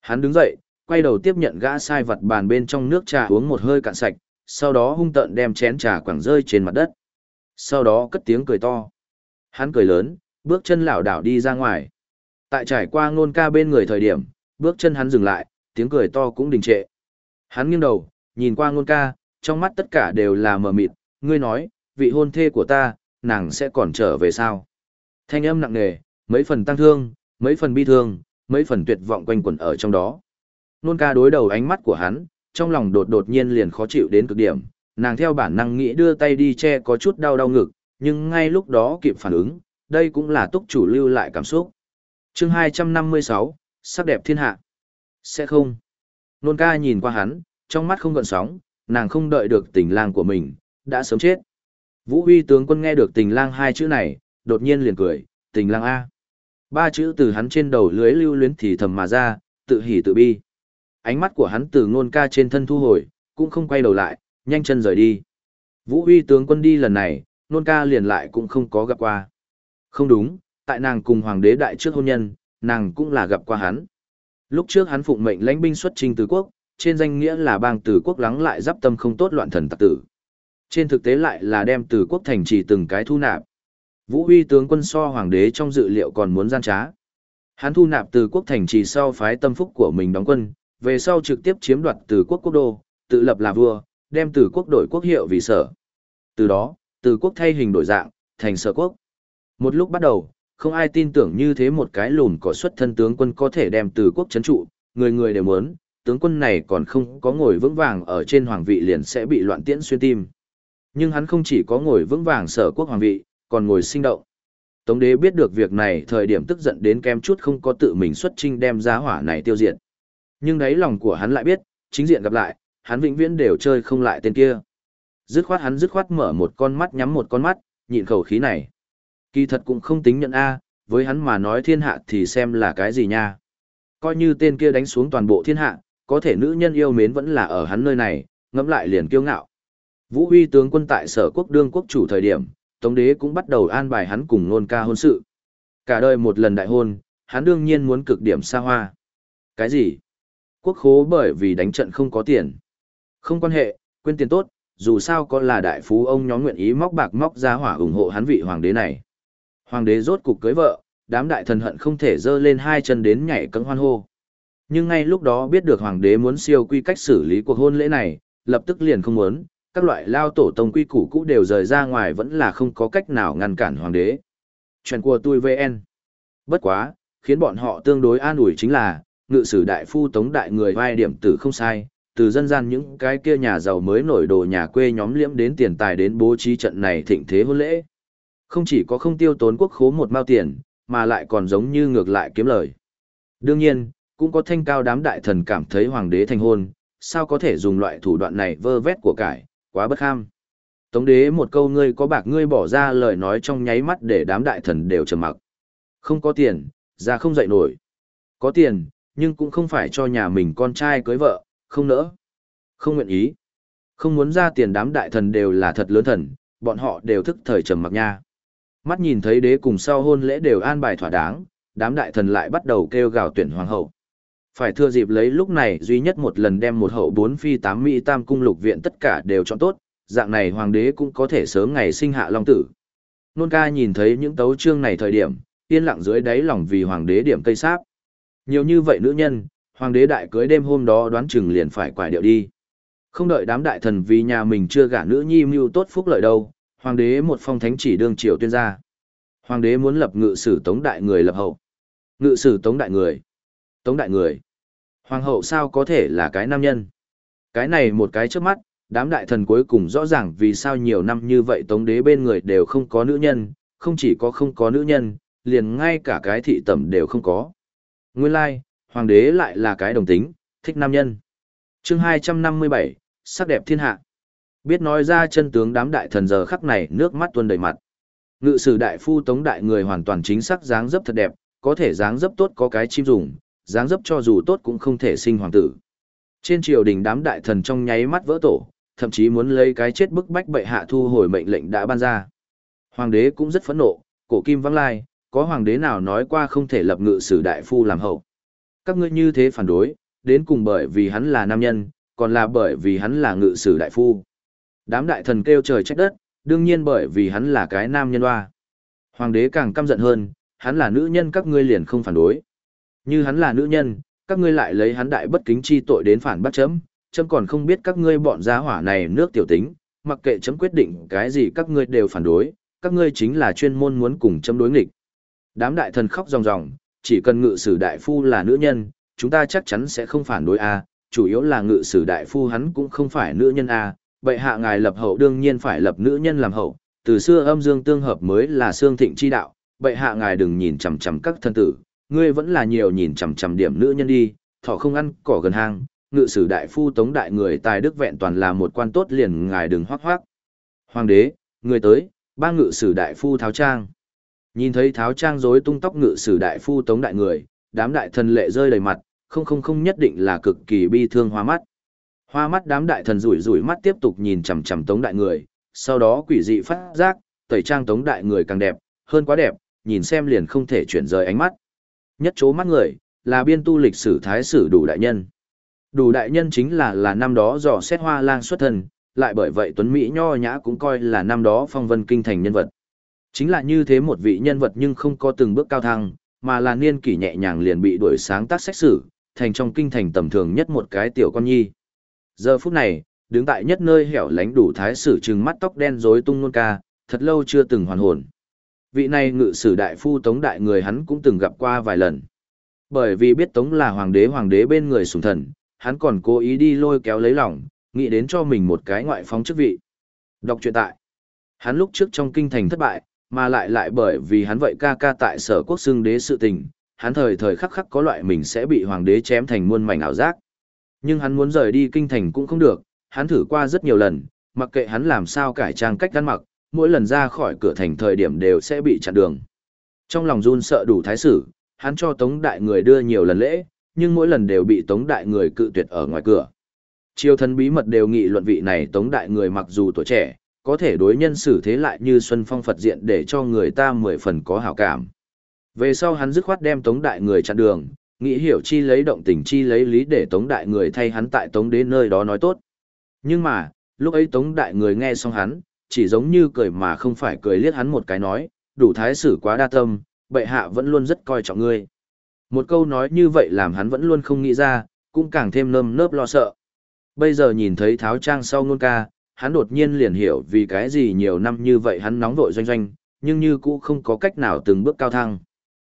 Hắn đứng dậy, quay đầu tiếp nhận gã sai vật bàn bên trong nước trà uống một hơi cạn sạch, sau đó hung tợn đem chén trà quẳng rơi trên mặt đất. Sau đó cất tiếng cười to. Hắn cười lớn, bước chân lảo đảo đi ra ngoài. Tại trải qua ngôn ca bên người thời điểm, bước chân hắn dừng lại, tiếng cười to cũng đình trệ. Hắn nghiêng đầu, nhìn qua ngôn ca, trong mắt tất cả đều là mờ mịt, ngươi nói, vị hôn thê của ta, nàng sẽ còn trở về sao? Thanh âm nặng nề, mấy phần tăng thương, mấy phần bi thương, mấy phần tuyệt vọng quanh quẩn ở trong đó. Nôn ca đối đầu ánh mắt của hắn, trong lòng đột đột nhiên liền khó chịu đến cực điểm, nàng theo bản năng nghĩ đưa tay đi che có chút đau đau ngực, nhưng ngay lúc đó kịp phản ứng, đây cũng là túc chủ lưu lại cảm xúc. chương 256, sắc đẹp thiên hạ. Sẽ không. Nôn ca nhìn qua hắn, trong mắt không gợn sóng, nàng không đợi được tình lang của mình, đã sớm chết. Vũ huy tướng quân nghe được tình lang hai chữ này, đột nhiên liền cười, tình lang A. Ba chữ từ hắn trên đầu lưới lưu luyến thì thầm mà ra, tự hỉ tự bi. Ánh mắt của hắn từ ngôn ca trên thân thu hồi, cũng không quay đầu lại, nhanh chân rời đi. Vũ huy tướng quân đi lần này, nôn ca liền lại cũng không có gặp qua. Không đúng, tại nàng cùng hoàng đế đại trước hôn nhân, nàng cũng là gặp qua hắn. Lúc trước hắn phụng mệnh lãnh binh xuất trình từ quốc, trên danh nghĩa là bang từ quốc lắng lại giáp tâm không tốt loạn thần tặc tử. Trên thực tế lại là đem từ quốc thành trì từng cái thu nạp. Vũ Huy tướng quân so hoàng đế trong dự liệu còn muốn gian trá. Hắn thu nạp từ quốc thành trì sau phái tâm phúc của mình đóng quân, về sau trực tiếp chiếm đoạt từ quốc quốc đô, tự lập là vua, đem từ quốc đổi quốc hiệu vì sở. Từ đó, từ quốc thay hình đổi dạng, thành sở quốc. Một lúc bắt đầu, không ai tin tưởng như thế một cái lùn có xuất thân tướng quân có thể đem từ quốc chấn trụ, người người đều muốn, tướng quân này còn không có ngồi vững vàng ở trên hoàng vị liền sẽ bị loạn tiễn xuyên tim. Nhưng hắn không chỉ có ngồi vững vàng sở quốc hoàng vị, còn ngồi sinh động. Tống đế biết được việc này thời điểm tức giận đến kem chút không có tự mình xuất trinh đem giá hỏa này tiêu diệt. Nhưng đáy lòng của hắn lại biết, chính diện gặp lại, hắn vĩnh viễn đều chơi không lại tên kia. Dứt khoát hắn dứt khoát mở một con mắt nhắm một con mắt, nhịn khẩu khí này. Kỳ thật cũng không tính nhận A, với hắn mà nói thiên hạ thì xem là cái gì nha. Coi như tên kia đánh xuống toàn bộ thiên hạ, có thể nữ nhân yêu mến vẫn là ở hắn nơi này, ngẫm lại liền kiêu ngạo. Vũ Huy tướng quân tại sở quốc đương quốc chủ thời điểm, Tống đế cũng bắt đầu an bài hắn cùng nôn ca hôn sự. Cả đời một lần đại hôn, hắn đương nhiên muốn cực điểm xa hoa. Cái gì? Quốc khố bởi vì đánh trận không có tiền. Không quan hệ, quên tiền tốt, dù sao có là đại phú ông nhóm nguyện ý móc bạc móc ra hỏa ủng hộ hắn vị hoàng đế này. Hoàng đế rốt cục cưới vợ, đám đại thần hận không thể dơ lên hai chân đến nhảy cẫng hoan hô. Nhưng ngay lúc đó biết được hoàng đế muốn siêu quy cách xử lý cuộc hôn lễ này, lập tức liền không muốn, các loại lao tổ tông quy củ cũ đều rời ra ngoài vẫn là không có cách nào ngăn cản hoàng đế. Chuyện của tôi VN. Bất quá, khiến bọn họ tương đối an ủi chính là, ngự sử đại phu tống đại người vai điểm tử không sai, từ dân gian những cái kia nhà giàu mới nổi đồ nhà quê nhóm liễm đến tiền tài đến bố trí trận này thịnh thế hôn lễ. Không chỉ có không tiêu tốn quốc khố một mao tiền, mà lại còn giống như ngược lại kiếm lời. Đương nhiên, cũng có thanh cao đám đại thần cảm thấy hoàng đế thành hôn, sao có thể dùng loại thủ đoạn này vơ vét của cải, quá bất kham. Tống đế một câu ngươi có bạc ngươi bỏ ra lời nói trong nháy mắt để đám đại thần đều trầm mặc. Không có tiền, ra không dậy nổi. Có tiền, nhưng cũng không phải cho nhà mình con trai cưới vợ, không nỡ. Không nguyện ý. Không muốn ra tiền đám đại thần đều là thật lớn thần, bọn họ đều thức thời trầm mặc nha. Mắt nhìn thấy đế cùng sau hôn lễ đều an bài thỏa đáng, đám đại thần lại bắt đầu kêu gào tuyển hoàng hậu. Phải thừa dịp lấy lúc này duy nhất một lần đem một hậu bốn phi tám mỹ tam cung lục viện tất cả đều chọn tốt, dạng này hoàng đế cũng có thể sớm ngày sinh hạ long tử. Nôn ca nhìn thấy những tấu chương này thời điểm, yên lặng dưới đáy lòng vì hoàng đế điểm cây sáp. Nhiều như vậy nữ nhân, hoàng đế đại cưới đêm hôm đó đoán chừng liền phải quải điệu đi. Không đợi đám đại thần vì nhà mình chưa gả nữ nhi mưu tốt phúc lợi đâu, hoàng đế một phong thánh chỉ đương triều tuyên ra. Hoàng đế muốn lập ngự sử tống đại người lập hậu. Ngự sử tống đại người. Tống đại người. Hoàng hậu sao có thể là cái nam nhân? Cái này một cái trước mắt, đám đại thần cuối cùng rõ ràng vì sao nhiều năm như vậy tống đế bên người đều không có nữ nhân, không chỉ có không có nữ nhân, liền ngay cả cái thị tẩm đều không có. Nguyên lai, like, hoàng đế lại là cái đồng tính, thích nam nhân. chương 257, sắc đẹp thiên hạ. Biết nói ra chân tướng đám đại thần giờ khắc này nước mắt tuôn đầy mặt. Ngự sử đại phu tống đại người hoàn toàn chính xác dáng dấp thật đẹp, có thể dáng dấp tốt có cái chim dùng, dáng dấp cho dù tốt cũng không thể sinh hoàng tử. Trên triều đình đám đại thần trong nháy mắt vỡ tổ, thậm chí muốn lấy cái chết bức bách bệ hạ thu hồi mệnh lệnh đã ban ra. Hoàng đế cũng rất phẫn nộ, cổ kim vắng lai, có hoàng đế nào nói qua không thể lập ngự sử đại phu làm hậu. Các ngươi như thế phản đối, đến cùng bởi vì hắn là nam nhân, còn là bởi vì hắn là ngự sử đại phu. Đám đại thần kêu trời trách đất, đương nhiên bởi vì hắn là cái nam nhân hoa. Hoàng đế càng căm giận hơn, hắn là nữ nhân các ngươi liền không phản đối. Như hắn là nữ nhân, các ngươi lại lấy hắn đại bất kính chi tội đến phản bắt chấm, chấm còn không biết các ngươi bọn giá hỏa này nước tiểu tính, mặc kệ chấm quyết định cái gì các ngươi đều phản đối, các ngươi chính là chuyên môn muốn cùng chấm đối nghịch. Đám đại thần khóc ròng ròng, chỉ cần ngự sử đại phu là nữ nhân, chúng ta chắc chắn sẽ không phản đối a, chủ yếu là ngự sử đại phu hắn cũng không phải nữ nhân a, vậy hạ ngài lập hậu đương nhiên phải lập nữ nhân làm hậu, từ xưa âm dương tương hợp mới là xương thịnh chi đạo, vậy hạ ngài đừng nhìn chằm chằm các thân tử, ngươi vẫn là nhiều nhìn chằm chằm điểm nữ nhân đi, thọ không ăn cỏ gần hang, ngự sử đại phu tống đại người tài đức vẹn toàn là một quan tốt liền ngài đừng hoác hoác. Hoàng đế, người tới, ba ngự sử đại phu tháo trang. Nhìn thấy tháo trang rối tung tóc ngự sử đại phu tống đại người, đám đại thần lệ rơi đầy mặt, không không không nhất định là cực kỳ bi thương hoa mắt. Hoa mắt đám đại thần rủi rủi mắt tiếp tục nhìn chằm chằm tống đại người, sau đó quỷ dị phát giác, tẩy trang tống đại người càng đẹp, hơn quá đẹp, nhìn xem liền không thể chuyển rời ánh mắt. Nhất chỗ mắt người, là biên tu lịch sử thái sử đủ đại nhân. Đủ đại nhân chính là là năm đó dò xét hoa lang xuất thân, lại bởi vậy Tuấn Mỹ nho nhã cũng coi là năm đó phong vân kinh thành nhân vật. Chính là như thế một vị nhân vật nhưng không có từng bước cao thăng, mà là niên kỷ nhẹ nhàng liền bị đuổi sáng tác sách sử, thành trong kinh thành tầm thường nhất một cái tiểu con nhi. Giờ phút này, đứng tại nhất nơi hẻo lánh đủ thái sử trừng mắt tóc đen rối tung nôn ca, thật lâu chưa từng hoàn hồn. Vị này ngự sử đại phu tống đại người hắn cũng từng gặp qua vài lần. Bởi vì biết tống là hoàng đế hoàng đế bên người sùng thần, hắn còn cố ý đi lôi kéo lấy lòng, nghĩ đến cho mình một cái ngoại phóng chức vị. Đọc truyện tại. Hắn lúc trước trong kinh thành thất bại, mà lại lại bởi vì hắn vậy ca ca tại sở quốc xưng đế sự tình, hắn thời thời khắc khắc có loại mình sẽ bị hoàng đế chém thành muôn mảnh ảo giác. Nhưng hắn muốn rời đi kinh thành cũng không được, hắn thử qua rất nhiều lần, mặc kệ hắn làm sao cải trang cách ăn mặc, mỗi lần ra khỏi cửa thành thời điểm đều sẽ bị chặn đường. Trong lòng run sợ đủ thái sử, hắn cho tống đại người đưa nhiều lần lễ, nhưng mỗi lần đều bị tống đại người cự tuyệt ở ngoài cửa. Triều thần bí mật đều nghị luận vị này tống đại người mặc dù tuổi trẻ, có thể đối nhân xử thế lại như Xuân Phong Phật diện để cho người ta mười phần có hảo cảm. Về sau hắn dứt khoát đem tống đại người chặn đường, nghĩ hiểu chi lấy động tình chi lấy lý để tống đại người thay hắn tại tống đến nơi đó nói tốt. Nhưng mà, lúc ấy tống đại người nghe xong hắn, chỉ giống như cười mà không phải cười liếc hắn một cái nói, đủ thái sử quá đa tâm, bệ hạ vẫn luôn rất coi trọng ngươi. Một câu nói như vậy làm hắn vẫn luôn không nghĩ ra, cũng càng thêm nơm nớp lo sợ. Bây giờ nhìn thấy tháo trang sau ngôn ca, hắn đột nhiên liền hiểu vì cái gì nhiều năm như vậy hắn nóng vội doanh doanh, nhưng như cũ không có cách nào từng bước cao thăng.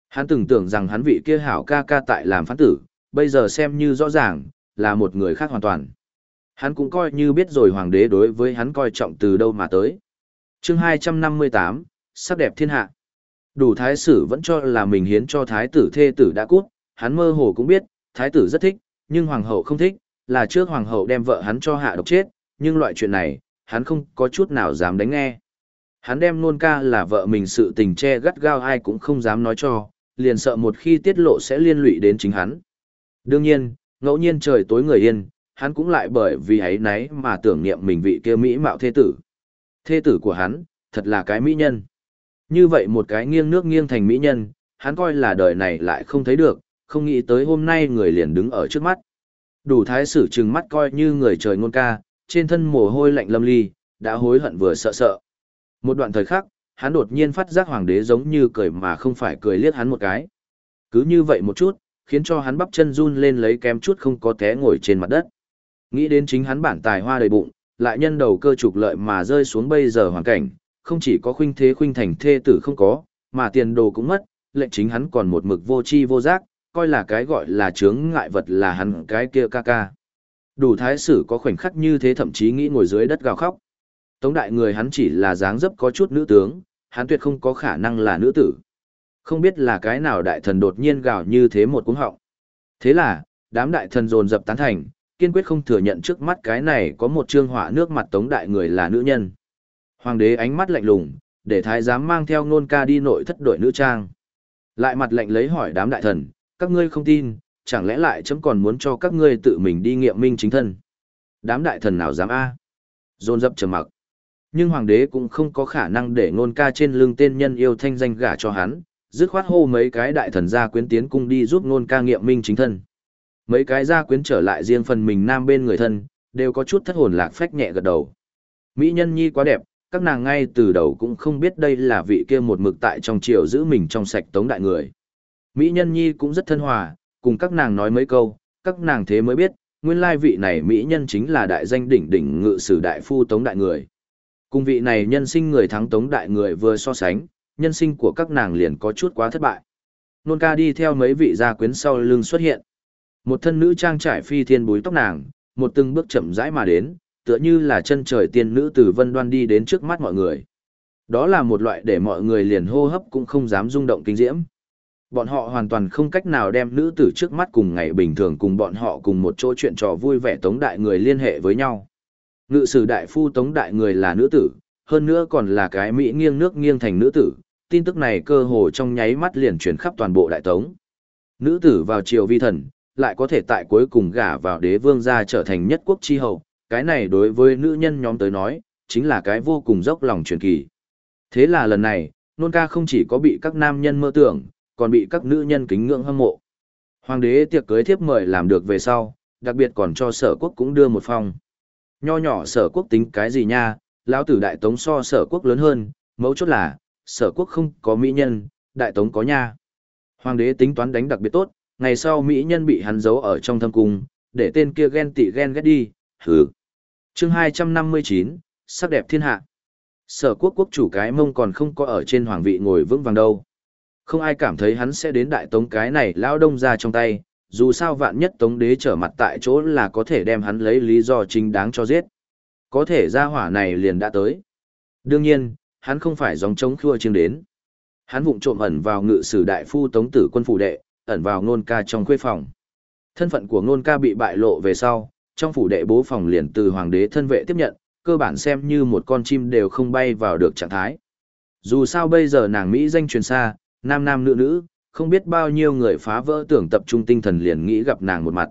Hắn từng tưởng rằng hắn vị kia hảo ca ca tại làm phán tử, bây giờ xem như rõ ràng, là một người khác hoàn toàn. Hắn cũng coi như biết rồi hoàng đế đối với hắn coi trọng từ đâu mà tới. chương 258, sắc đẹp thiên hạ. Đủ thái sử vẫn cho là mình hiến cho thái tử thê tử đã cút, hắn mơ hồ cũng biết, thái tử rất thích, nhưng hoàng hậu không thích, là trước hoàng hậu đem vợ hắn cho hạ độc chết, nhưng loại chuyện này, hắn không có chút nào dám đánh nghe. Hắn đem nôn ca là vợ mình sự tình che gắt gao ai cũng không dám nói cho, liền sợ một khi tiết lộ sẽ liên lụy đến chính hắn. Đương nhiên, ngẫu nhiên trời tối người yên, hắn cũng lại bởi vì ấy nấy mà tưởng niệm mình vị kia mỹ mạo thế tử. Thế tử của hắn, thật là cái mỹ nhân. Như vậy một cái nghiêng nước nghiêng thành mỹ nhân, hắn coi là đời này lại không thấy được, không nghĩ tới hôm nay người liền đứng ở trước mắt. Đủ thái sử trừng mắt coi như người trời ngôn ca, trên thân mồ hôi lạnh lâm ly, đã hối hận vừa sợ sợ. Một đoạn thời khắc, hắn đột nhiên phát giác hoàng đế giống như cười mà không phải cười liếc hắn một cái. Cứ như vậy một chút, khiến cho hắn bắp chân run lên lấy kém chút không có té ngồi trên mặt đất. Nghĩ đến chính hắn bản tài hoa đầy bụng, lại nhân đầu cơ trục lợi mà rơi xuống bây giờ hoàn cảnh, không chỉ có khuynh thế khuynh thành thê tử không có, mà tiền đồ cũng mất, lệnh chính hắn còn một mực vô chi vô giác, coi là cái gọi là chướng ngại vật là hắn cái kia ca ca. Đủ thái sử có khoảnh khắc như thế thậm chí nghĩ ngồi dưới đất gào khóc. Tống đại người hắn chỉ là dáng dấp có chút nữ tướng, hắn tuyệt không có khả năng là nữ tử. Không biết là cái nào đại thần đột nhiên gào như thế một cuống họng. Thế là, đám đại thần dồn dập tán thành, kiên quyết không thừa nhận trước mắt cái này có một trương họa nước mặt tống đại người là nữ nhân. Hoàng đế ánh mắt lạnh lùng, để thái giám mang theo nôn ca đi nội thất đội nữ trang. Lại mặt lạnh lấy hỏi đám đại thần, các ngươi không tin, chẳng lẽ lại chấm còn muốn cho các ngươi tự mình đi nghiệm minh chính thân. Đám đại thần nào dám a? Dồn dập trầm mặc. Nhưng hoàng đế cũng không có khả năng để nôn ca trên lưng tên nhân yêu thanh danh gả cho hắn, dứt khoát hô mấy cái đại thần ra quyến tiến cung đi giúp nôn ca nghiệm minh chính thân. Mấy cái gia quyến trở lại riêng phần mình nam bên người thân, đều có chút thất hồn lạc phách nhẹ gật đầu. Mỹ nhân nhi quá đẹp, các nàng ngay từ đầu cũng không biết đây là vị kia một mực tại trong triều giữ mình trong sạch tống đại người. Mỹ nhân nhi cũng rất thân hòa, cùng các nàng nói mấy câu, các nàng thế mới biết, nguyên lai vị này Mỹ nhân chính là đại danh đỉnh đỉnh ngự sử đại phu tống đại người. Cùng vị này nhân sinh người thắng tống đại người vừa so sánh, nhân sinh của các nàng liền có chút quá thất bại. Nôn ca đi theo mấy vị gia quyến sau lưng xuất hiện. Một thân nữ trang trải phi thiên búi tóc nàng, một từng bước chậm rãi mà đến, tựa như là chân trời tiên nữ từ vân đoan đi đến trước mắt mọi người. Đó là một loại để mọi người liền hô hấp cũng không dám rung động kinh diễm. Bọn họ hoàn toàn không cách nào đem nữ tử trước mắt cùng ngày bình thường cùng bọn họ cùng một chỗ chuyện trò vui vẻ tống đại người liên hệ với nhau. Ngự sử đại phu tống đại người là nữ tử, hơn nữa còn là cái Mỹ nghiêng nước nghiêng thành nữ tử, tin tức này cơ hồ trong nháy mắt liền truyền khắp toàn bộ đại tống. Nữ tử vào triều vi thần, lại có thể tại cuối cùng gả vào đế vương gia trở thành nhất quốc chi hậu, cái này đối với nữ nhân nhóm tới nói, chính là cái vô cùng dốc lòng truyền kỳ. Thế là lần này, nôn ca không chỉ có bị các nam nhân mơ tưởng, còn bị các nữ nhân kính ngưỡng hâm mộ. Hoàng đế tiệc cưới thiếp mời làm được về sau, đặc biệt còn cho sở quốc cũng đưa một phong. Nho nhỏ sở quốc tính cái gì nha, lão tử đại tống so sở quốc lớn hơn, mấu chốt là, sở quốc không có mỹ nhân, đại tống có nha. Hoàng đế tính toán đánh đặc biệt tốt, ngày sau mỹ nhân bị hắn giấu ở trong thâm cung, để tên kia ghen tị ghen ghét đi, hừ. chương 259, sắc đẹp thiên hạ. Sở quốc quốc chủ cái mông còn không có ở trên hoàng vị ngồi vững vàng đâu. Không ai cảm thấy hắn sẽ đến đại tống cái này lão đông ra trong tay, dù sao vạn nhất tống đế trở mặt tại chỗ là có thể đem hắn lấy lý do chính đáng cho giết. Có thể ra hỏa này liền đã tới. Đương nhiên, hắn không phải dòng chống khua chiêng đến. Hắn vụng trộm ẩn vào ngự sử đại phu tống tử quân phủ đệ, ẩn vào ngôn ca trong khuê phòng. Thân phận của ngôn ca bị bại lộ về sau, trong phủ đệ bố phòng liền từ hoàng đế thân vệ tiếp nhận, cơ bản xem như một con chim đều không bay vào được trạng thái. Dù sao bây giờ nàng Mỹ danh truyền xa, nam nam nữ nữ, không biết bao nhiêu người phá vỡ tưởng tập trung tinh thần liền nghĩ gặp nàng một mặt.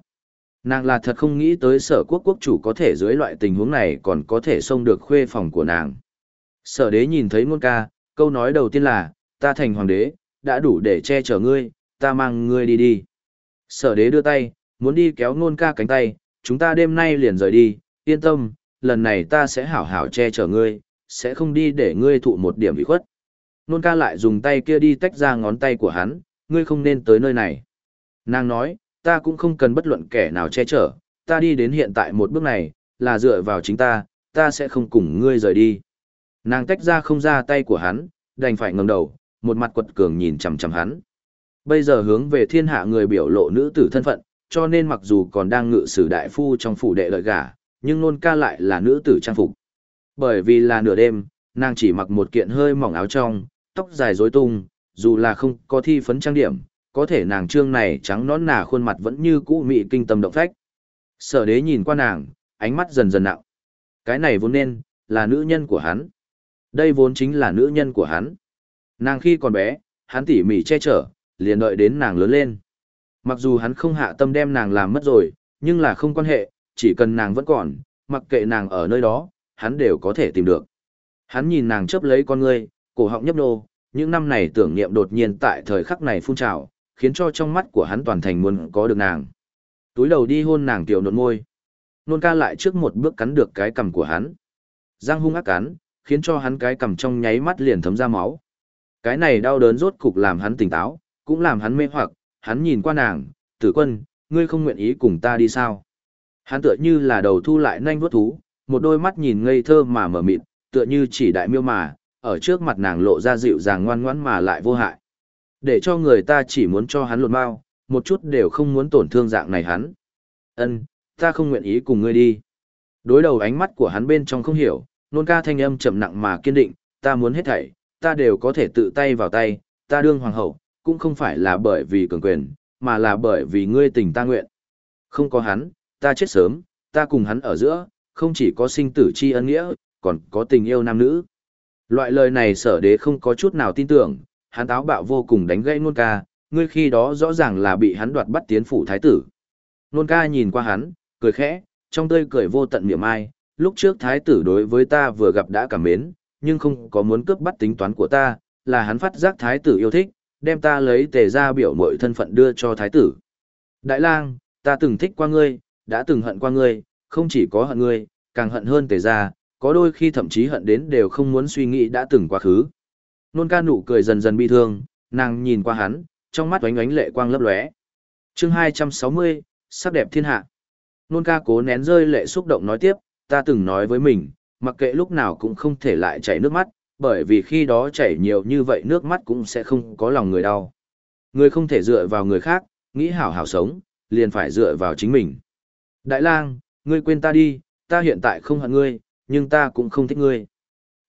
Nàng là thật không nghĩ tới sở quốc quốc chủ có thể dưới loại tình huống này còn có thể xông được khuê phòng của nàng. Sở đế nhìn thấy ngôn ca, câu nói đầu tiên là, ta thành hoàng đế, đã đủ để che chở ngươi, ta mang ngươi đi đi. Sở đế đưa tay, muốn đi kéo Nôn ca cánh tay, chúng ta đêm nay liền rời đi, yên tâm, lần này ta sẽ hảo hảo che chở ngươi, sẽ không đi để ngươi thụ một điểm bị khuất. Nôn ca lại dùng tay kia đi tách ra ngón tay của hắn, ngươi không nên tới nơi này. Nàng nói, ta cũng không cần bất luận kẻ nào che chở, ta đi đến hiện tại một bước này, là dựa vào chính ta, ta sẽ không cùng ngươi rời đi. Nàng tách ra không ra tay của hắn, đành phải ngẩng đầu, một mặt quật cường nhìn chằm chằm hắn. Bây giờ hướng về thiên hạ người biểu lộ nữ tử thân phận, cho nên mặc dù còn đang ngự sử đại phu trong phủ đệ lợi gả, nhưng nôn ca lại là nữ tử trang phục. Bởi vì là nửa đêm, nàng chỉ mặc một kiện hơi mỏng áo trong, tóc dài rối tung, dù là không có thi phấn trang điểm, có thể nàng trương này trắng nón nà khuôn mặt vẫn như cũ mị kinh tâm động phách. Sở đế nhìn qua nàng, ánh mắt dần dần nặng. Cái này vốn nên, là nữ nhân của hắn. Đây vốn chính là nữ nhân của hắn. Nàng khi còn bé, hắn tỉ mỉ che chở, liền đợi đến nàng lớn lên. Mặc dù hắn không hạ tâm đem nàng làm mất rồi, nhưng là không quan hệ, chỉ cần nàng vẫn còn, mặc kệ nàng ở nơi đó, hắn đều có thể tìm được. Hắn nhìn nàng chấp lấy con ngươi, cổ họng nhấp nô, những năm này tưởng niệm đột nhiên tại thời khắc này phun trào, khiến cho trong mắt của hắn toàn thành muốn có được nàng. Túi đầu đi hôn nàng tiểu nộn môi. Nôn ca lại trước một bước cắn được cái cằm của hắn. Giang hung ác cắn, khiến cho hắn cái cằm trong nháy mắt liền thấm ra máu. Cái này đau đớn rốt cục làm hắn tỉnh táo, cũng làm hắn mê hoặc, hắn nhìn qua nàng, tử quân, ngươi không nguyện ý cùng ta đi sao? Hắn tựa như là đầu thu lại nhanh vuốt thú, một đôi mắt nhìn ngây thơ mà mở mịt, tựa như chỉ đại miêu mà, ở trước mặt nàng lộ ra dịu dàng ngoan ngoãn mà lại vô hại. Để cho người ta chỉ muốn cho hắn lột bao, một chút đều không muốn tổn thương dạng này hắn. Ân, ta không nguyện ý cùng ngươi đi. Đối đầu ánh mắt của hắn bên trong không hiểu, nôn ca thanh âm trầm nặng mà kiên định, ta muốn hết thảy, ta đều có thể tự tay vào tay, ta đương hoàng hậu, cũng không phải là bởi vì cường quyền, mà là bởi vì ngươi tình ta nguyện. Không có hắn, ta chết sớm, ta cùng hắn ở giữa, không chỉ có sinh tử chi ân nghĩa, còn có tình yêu nam nữ. Loại lời này sở đế không có chút nào tin tưởng, hắn táo bạo vô cùng đánh gãy nôn ca, ngươi khi đó rõ ràng là bị hắn đoạt bắt tiến phủ thái tử. Nôn ca nhìn qua hắn, cười khẽ, trong tươi cười vô tận miệng ai, lúc trước thái tử đối với ta vừa gặp đã cảm mến, nhưng không có muốn cướp bắt tính toán của ta, là hắn phát giác thái tử yêu thích, đem ta lấy tề ra biểu mội thân phận đưa cho thái tử. Đại lang, ta từng thích qua ngươi, đã từng hận qua ngươi, không chỉ có hận ngươi, càng hận hơn tề ra, có đôi khi thậm chí hận đến đều không muốn suy nghĩ đã từng quá khứ. Nôn ca nụ cười dần dần bi thương, nàng nhìn qua hắn, trong mắt oánh oánh lệ quang lấp lóe. chương 260, sắc đẹp thiên hạ. Nôn ca cố nén rơi lệ xúc động nói tiếp, ta từng nói với mình, mặc kệ lúc nào cũng không thể lại chảy nước mắt, bởi vì khi đó chảy nhiều như vậy nước mắt cũng sẽ không có lòng người đau. Người không thể dựa vào người khác, nghĩ hảo hảo sống, liền phải dựa vào chính mình. Đại lang, ngươi quên ta đi, ta hiện tại không hận ngươi, nhưng ta cũng không thích ngươi.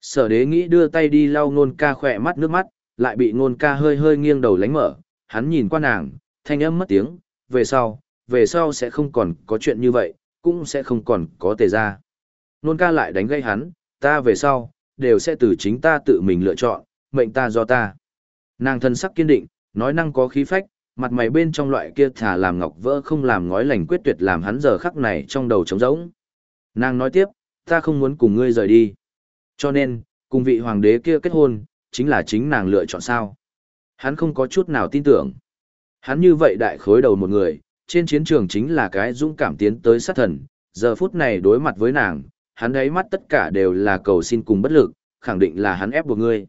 Sở đế nghĩ đưa tay đi lau nôn ca khỏe mắt nước mắt, lại bị nôn ca hơi hơi nghiêng đầu lánh mở, hắn nhìn qua nàng, thanh âm mất tiếng, về sau, về sau sẽ không còn có chuyện như vậy, cũng sẽ không còn có tề ra. Nôn ca lại đánh gây hắn, ta về sau, đều sẽ từ chính ta tự mình lựa chọn, mệnh ta do ta. Nàng thân sắc kiên định, nói năng có khí phách, mặt mày bên trong loại kia thả làm ngọc vỡ không làm ngói lành quyết tuyệt làm hắn giờ khắc này trong đầu trống rỗng. Nàng nói tiếp, ta không muốn cùng ngươi rời đi. Cho nên, cùng vị hoàng đế kia kết hôn, chính là chính nàng lựa chọn sao. Hắn không có chút nào tin tưởng. Hắn như vậy đại khối đầu một người, trên chiến trường chính là cái dũng cảm tiến tới sát thần, giờ phút này đối mặt với nàng, hắn ấy mắt tất cả đều là cầu xin cùng bất lực, khẳng định là hắn ép buộc ngươi.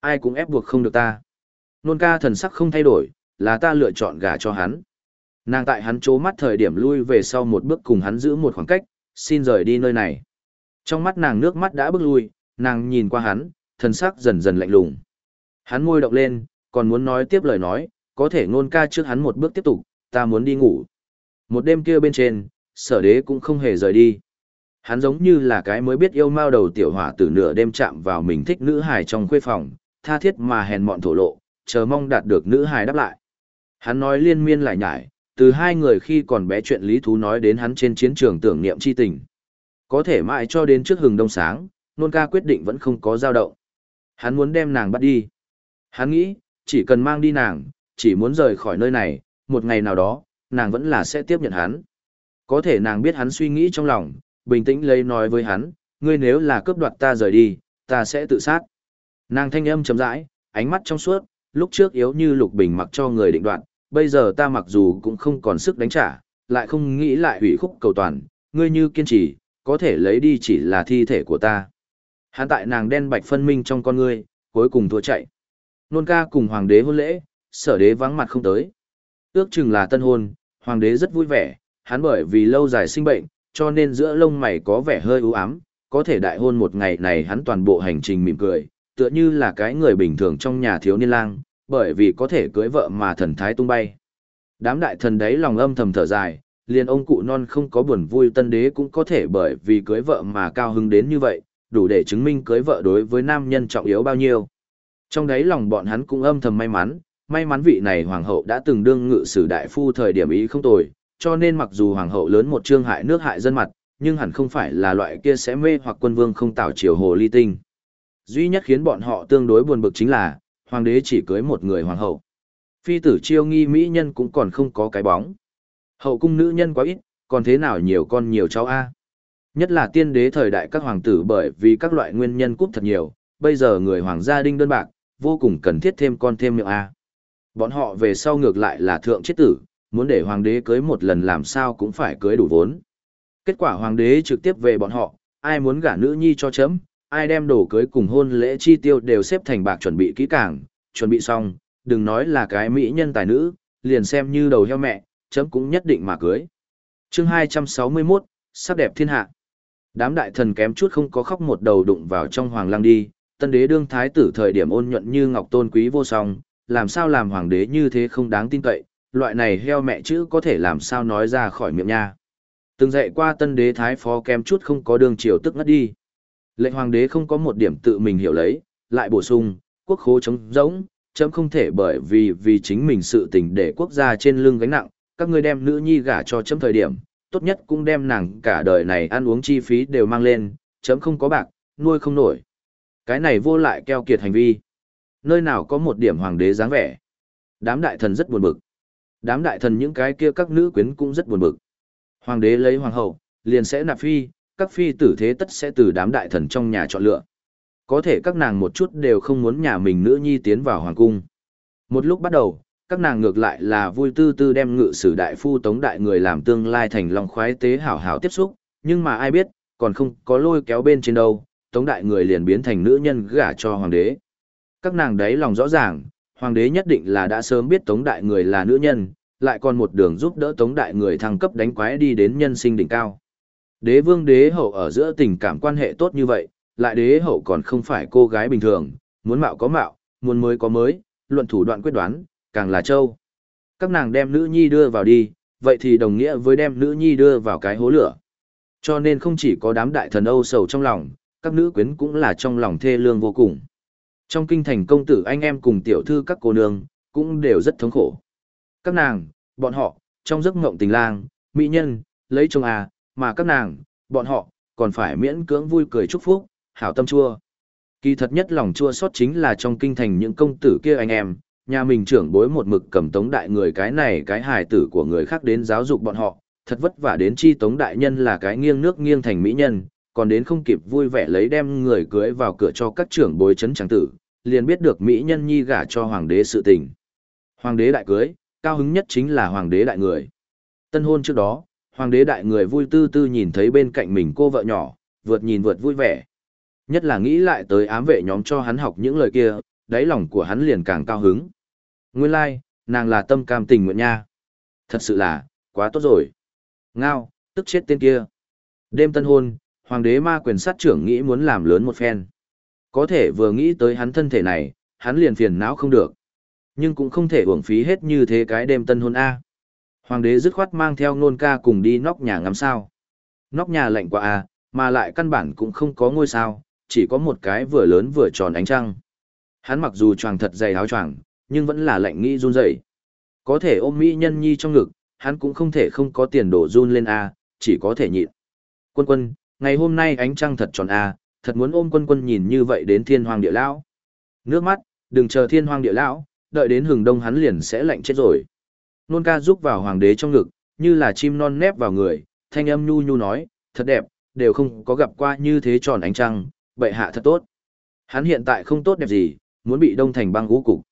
Ai cũng ép buộc không được ta. Nôn ca thần sắc không thay đổi, là ta lựa chọn gả cho hắn. Nàng tại hắn chố mắt thời điểm lui về sau một bước cùng hắn giữ một khoảng cách, xin rời đi nơi này. Trong mắt nàng nước mắt đã bước lui, nàng nhìn qua hắn, thần sắc dần dần lạnh lùng. Hắn môi động lên, còn muốn nói tiếp lời nói, có thể ngôn ca trước hắn một bước tiếp tục, ta muốn đi ngủ. Một đêm kia bên trên, sở đế cũng không hề rời đi. Hắn giống như là cái mới biết yêu mao đầu tiểu hỏa từ nửa đêm chạm vào mình thích nữ hài trong khuê phòng, tha thiết mà hèn mọn thổ lộ, chờ mong đạt được nữ hài đáp lại. Hắn nói liên miên lại nhải, từ hai người khi còn bé chuyện lý thú nói đến hắn trên chiến trường tưởng niệm chi tình. Có thể mãi cho đến trước hừng đông sáng, nôn ca quyết định vẫn không có dao động. Hắn muốn đem nàng bắt đi. Hắn nghĩ, chỉ cần mang đi nàng, chỉ muốn rời khỏi nơi này, một ngày nào đó, nàng vẫn là sẽ tiếp nhận hắn. Có thể nàng biết hắn suy nghĩ trong lòng, bình tĩnh lấy nói với hắn, ngươi nếu là cướp đoạt ta rời đi, ta sẽ tự sát. Nàng thanh âm chấm rãi, ánh mắt trong suốt, lúc trước yếu như lục bình mặc cho người định đoạn, bây giờ ta mặc dù cũng không còn sức đánh trả, lại không nghĩ lại hủy khúc cầu toàn, ngươi như kiên trì, có thể lấy đi chỉ là thi thể của ta. Hắn tại nàng đen bạch phân minh trong con ngươi, cuối cùng thua chạy. Nôn ca cùng hoàng đế hôn lễ, sở đế vắng mặt không tới. Ước chừng là tân hôn, hoàng đế rất vui vẻ, hắn bởi vì lâu dài sinh bệnh, cho nên giữa lông mày có vẻ hơi u ám, có thể đại hôn một ngày này hắn toàn bộ hành trình mỉm cười, tựa như là cái người bình thường trong nhà thiếu niên lang, bởi vì có thể cưới vợ mà thần thái tung bay. Đám đại thần đấy lòng âm thầm thở dài, liền ông cụ non không có buồn vui tân đế cũng có thể bởi vì cưới vợ mà cao hứng đến như vậy, đủ để chứng minh cưới vợ đối với nam nhân trọng yếu bao nhiêu. Trong đấy lòng bọn hắn cũng âm thầm may mắn, may mắn vị này hoàng hậu đã từng đương ngự sử đại phu thời điểm ý không tồi, cho nên mặc dù hoàng hậu lớn một trương hại nước hại dân mặt, nhưng hẳn không phải là loại kia sẽ mê hoặc quân vương không tạo triều hồ ly tinh. Duy nhất khiến bọn họ tương đối buồn bực chính là, hoàng đế chỉ cưới một người hoàng hậu. Phi tử chiêu nghi mỹ nhân cũng còn không có cái bóng. Hậu cung nữ nhân quá ít, còn thế nào nhiều con nhiều cháu A. Nhất là tiên đế thời đại các hoàng tử bởi vì các loại nguyên nhân cúp thật nhiều, bây giờ người hoàng gia đinh đơn bạc, vô cùng cần thiết thêm con thêm miệng A. Bọn họ về sau ngược lại là thượng chết tử, muốn để hoàng đế cưới một lần làm sao cũng phải cưới đủ vốn. Kết quả hoàng đế trực tiếp về bọn họ, ai muốn gả nữ nhi cho chấm, ai đem đồ cưới cùng hôn lễ chi tiêu đều xếp thành bạc chuẩn bị kỹ càng, chuẩn bị xong, đừng nói là cái mỹ nhân tài nữ, liền xem như đầu heo mẹ, chấm cũng nhất định mà cưới. chương 261, sắc đẹp thiên hạ. Đám đại thần kém chút không có khóc một đầu đụng vào trong hoàng lăng đi, tân đế đương thái tử thời điểm ôn nhuận như ngọc tôn quý vô song, làm sao làm hoàng đế như thế không đáng tin cậy, loại này heo mẹ chữ có thể làm sao nói ra khỏi miệng nha. Từng dạy qua tân đế thái phó kém chút không có đường chiều tức ngất đi. Lệnh hoàng đế không có một điểm tự mình hiểu lấy, lại bổ sung, quốc khố chống rỗng, chấm không thể bởi vì vì chính mình sự tình để quốc gia trên lưng gánh nặng, các ngươi đem nữ nhi gả cho chấm thời điểm, tốt nhất cũng đem nàng cả đời này ăn uống chi phí đều mang lên, chấm không có bạc, nuôi không nổi. Cái này vô lại keo kiệt hành vi. Nơi nào có một điểm hoàng đế dáng vẻ. Đám đại thần rất buồn bực. Đám đại thần những cái kia các nữ quyến cũng rất buồn bực. Hoàng đế lấy hoàng hậu, liền sẽ nạp phi, các phi tử thế tất sẽ từ đám đại thần trong nhà chọn lựa. Có thể các nàng một chút đều không muốn nhà mình nữ nhi tiến vào hoàng cung. Một lúc bắt đầu, các nàng ngược lại là vui tư tư đem ngự sử đại phu tống đại người làm tương lai thành lòng khoái tế hảo hảo tiếp xúc, nhưng mà ai biết, còn không có lôi kéo bên trên đâu, tống đại người liền biến thành nữ nhân gả cho hoàng đế. Các nàng đấy lòng rõ ràng, hoàng đế nhất định là đã sớm biết tống đại người là nữ nhân, lại còn một đường giúp đỡ tống đại người thăng cấp đánh quái đi đến nhân sinh đỉnh cao. Đế vương đế hậu ở giữa tình cảm quan hệ tốt như vậy, lại đế hậu còn không phải cô gái bình thường, muốn mạo có mạo, muốn mới có mới, luận thủ đoạn quyết đoán, càng là châu. Các nàng đem nữ nhi đưa vào đi, vậy thì đồng nghĩa với đem nữ nhi đưa vào cái hố lửa. Cho nên không chỉ có đám đại thần Âu sầu trong lòng, các nữ quyến cũng là trong lòng thê lương vô cùng. Trong kinh thành công tử anh em cùng tiểu thư các cô nương, cũng đều rất thống khổ. Các nàng, bọn họ, trong giấc mộng tình lang, mỹ nhân, lấy chồng à, mà các nàng, bọn họ, còn phải miễn cưỡng vui cười chúc phúc, hảo tâm chua. Kỳ thật nhất lòng chua xót chính là trong kinh thành những công tử kia anh em, nhà mình trưởng bối một mực cầm tống đại người cái này cái hài tử của người khác đến giáo dục bọn họ, thật vất vả đến chi tống đại nhân là cái nghiêng nước nghiêng thành mỹ nhân, còn đến không kịp vui vẻ lấy đem người cưới vào cửa cho các trưởng bối chấn trắng tử, liền biết được mỹ nhân nhi gả cho hoàng đế sự tình. Hoàng đế đại cưới, cao hứng nhất chính là hoàng đế đại người. Tân hôn trước đó, hoàng đế đại người vui tư tư nhìn thấy bên cạnh mình cô vợ nhỏ, vượt nhìn vượt vui vẻ. Nhất là nghĩ lại tới ám vệ nhóm cho hắn học những lời kia, đáy lòng của hắn liền càng cao hứng. Nguyên lai, like, nàng là tâm cam tình nguyện nha. Thật sự là, quá tốt rồi. Ngao, tức chết tên kia. Đêm tân hôn, hoàng đế ma quyền sát trưởng nghĩ muốn làm lớn một phen. Có thể vừa nghĩ tới hắn thân thể này, hắn liền phiền não không được. Nhưng cũng không thể uổng phí hết như thế cái đêm tân hôn A. Hoàng đế dứt khoát mang theo nôn ca cùng đi nóc nhà ngắm sao. Nóc nhà lạnh quá A, mà lại căn bản cũng không có ngôi sao, chỉ có một cái vừa lớn vừa tròn ánh trăng. Hắn mặc dù choàng thật dày áo choàng, nhưng vẫn là lạnh nghĩ run rẩy. Có thể ôm mỹ nhân nhi trong ngực, hắn cũng không thể không có tiền đổ run lên a, chỉ có thể nhịn. Quân quân, ngày hôm nay ánh trăng thật tròn a, thật muốn ôm quân quân nhìn như vậy đến thiên hoàng địa lão. Nước mắt, đừng chờ thiên hoàng địa lão, đợi đến hừng đông hắn liền sẽ lạnh chết rồi. Nôn ca giúp vào hoàng đế trong ngực, như là chim non nép vào người, thanh âm nhu nhu nói, thật đẹp, đều không có gặp qua như thế tròn ánh trăng, bệ hạ thật tốt. Hắn hiện tại không tốt đẹp gì, muốn bị đông thành băng gũ cục.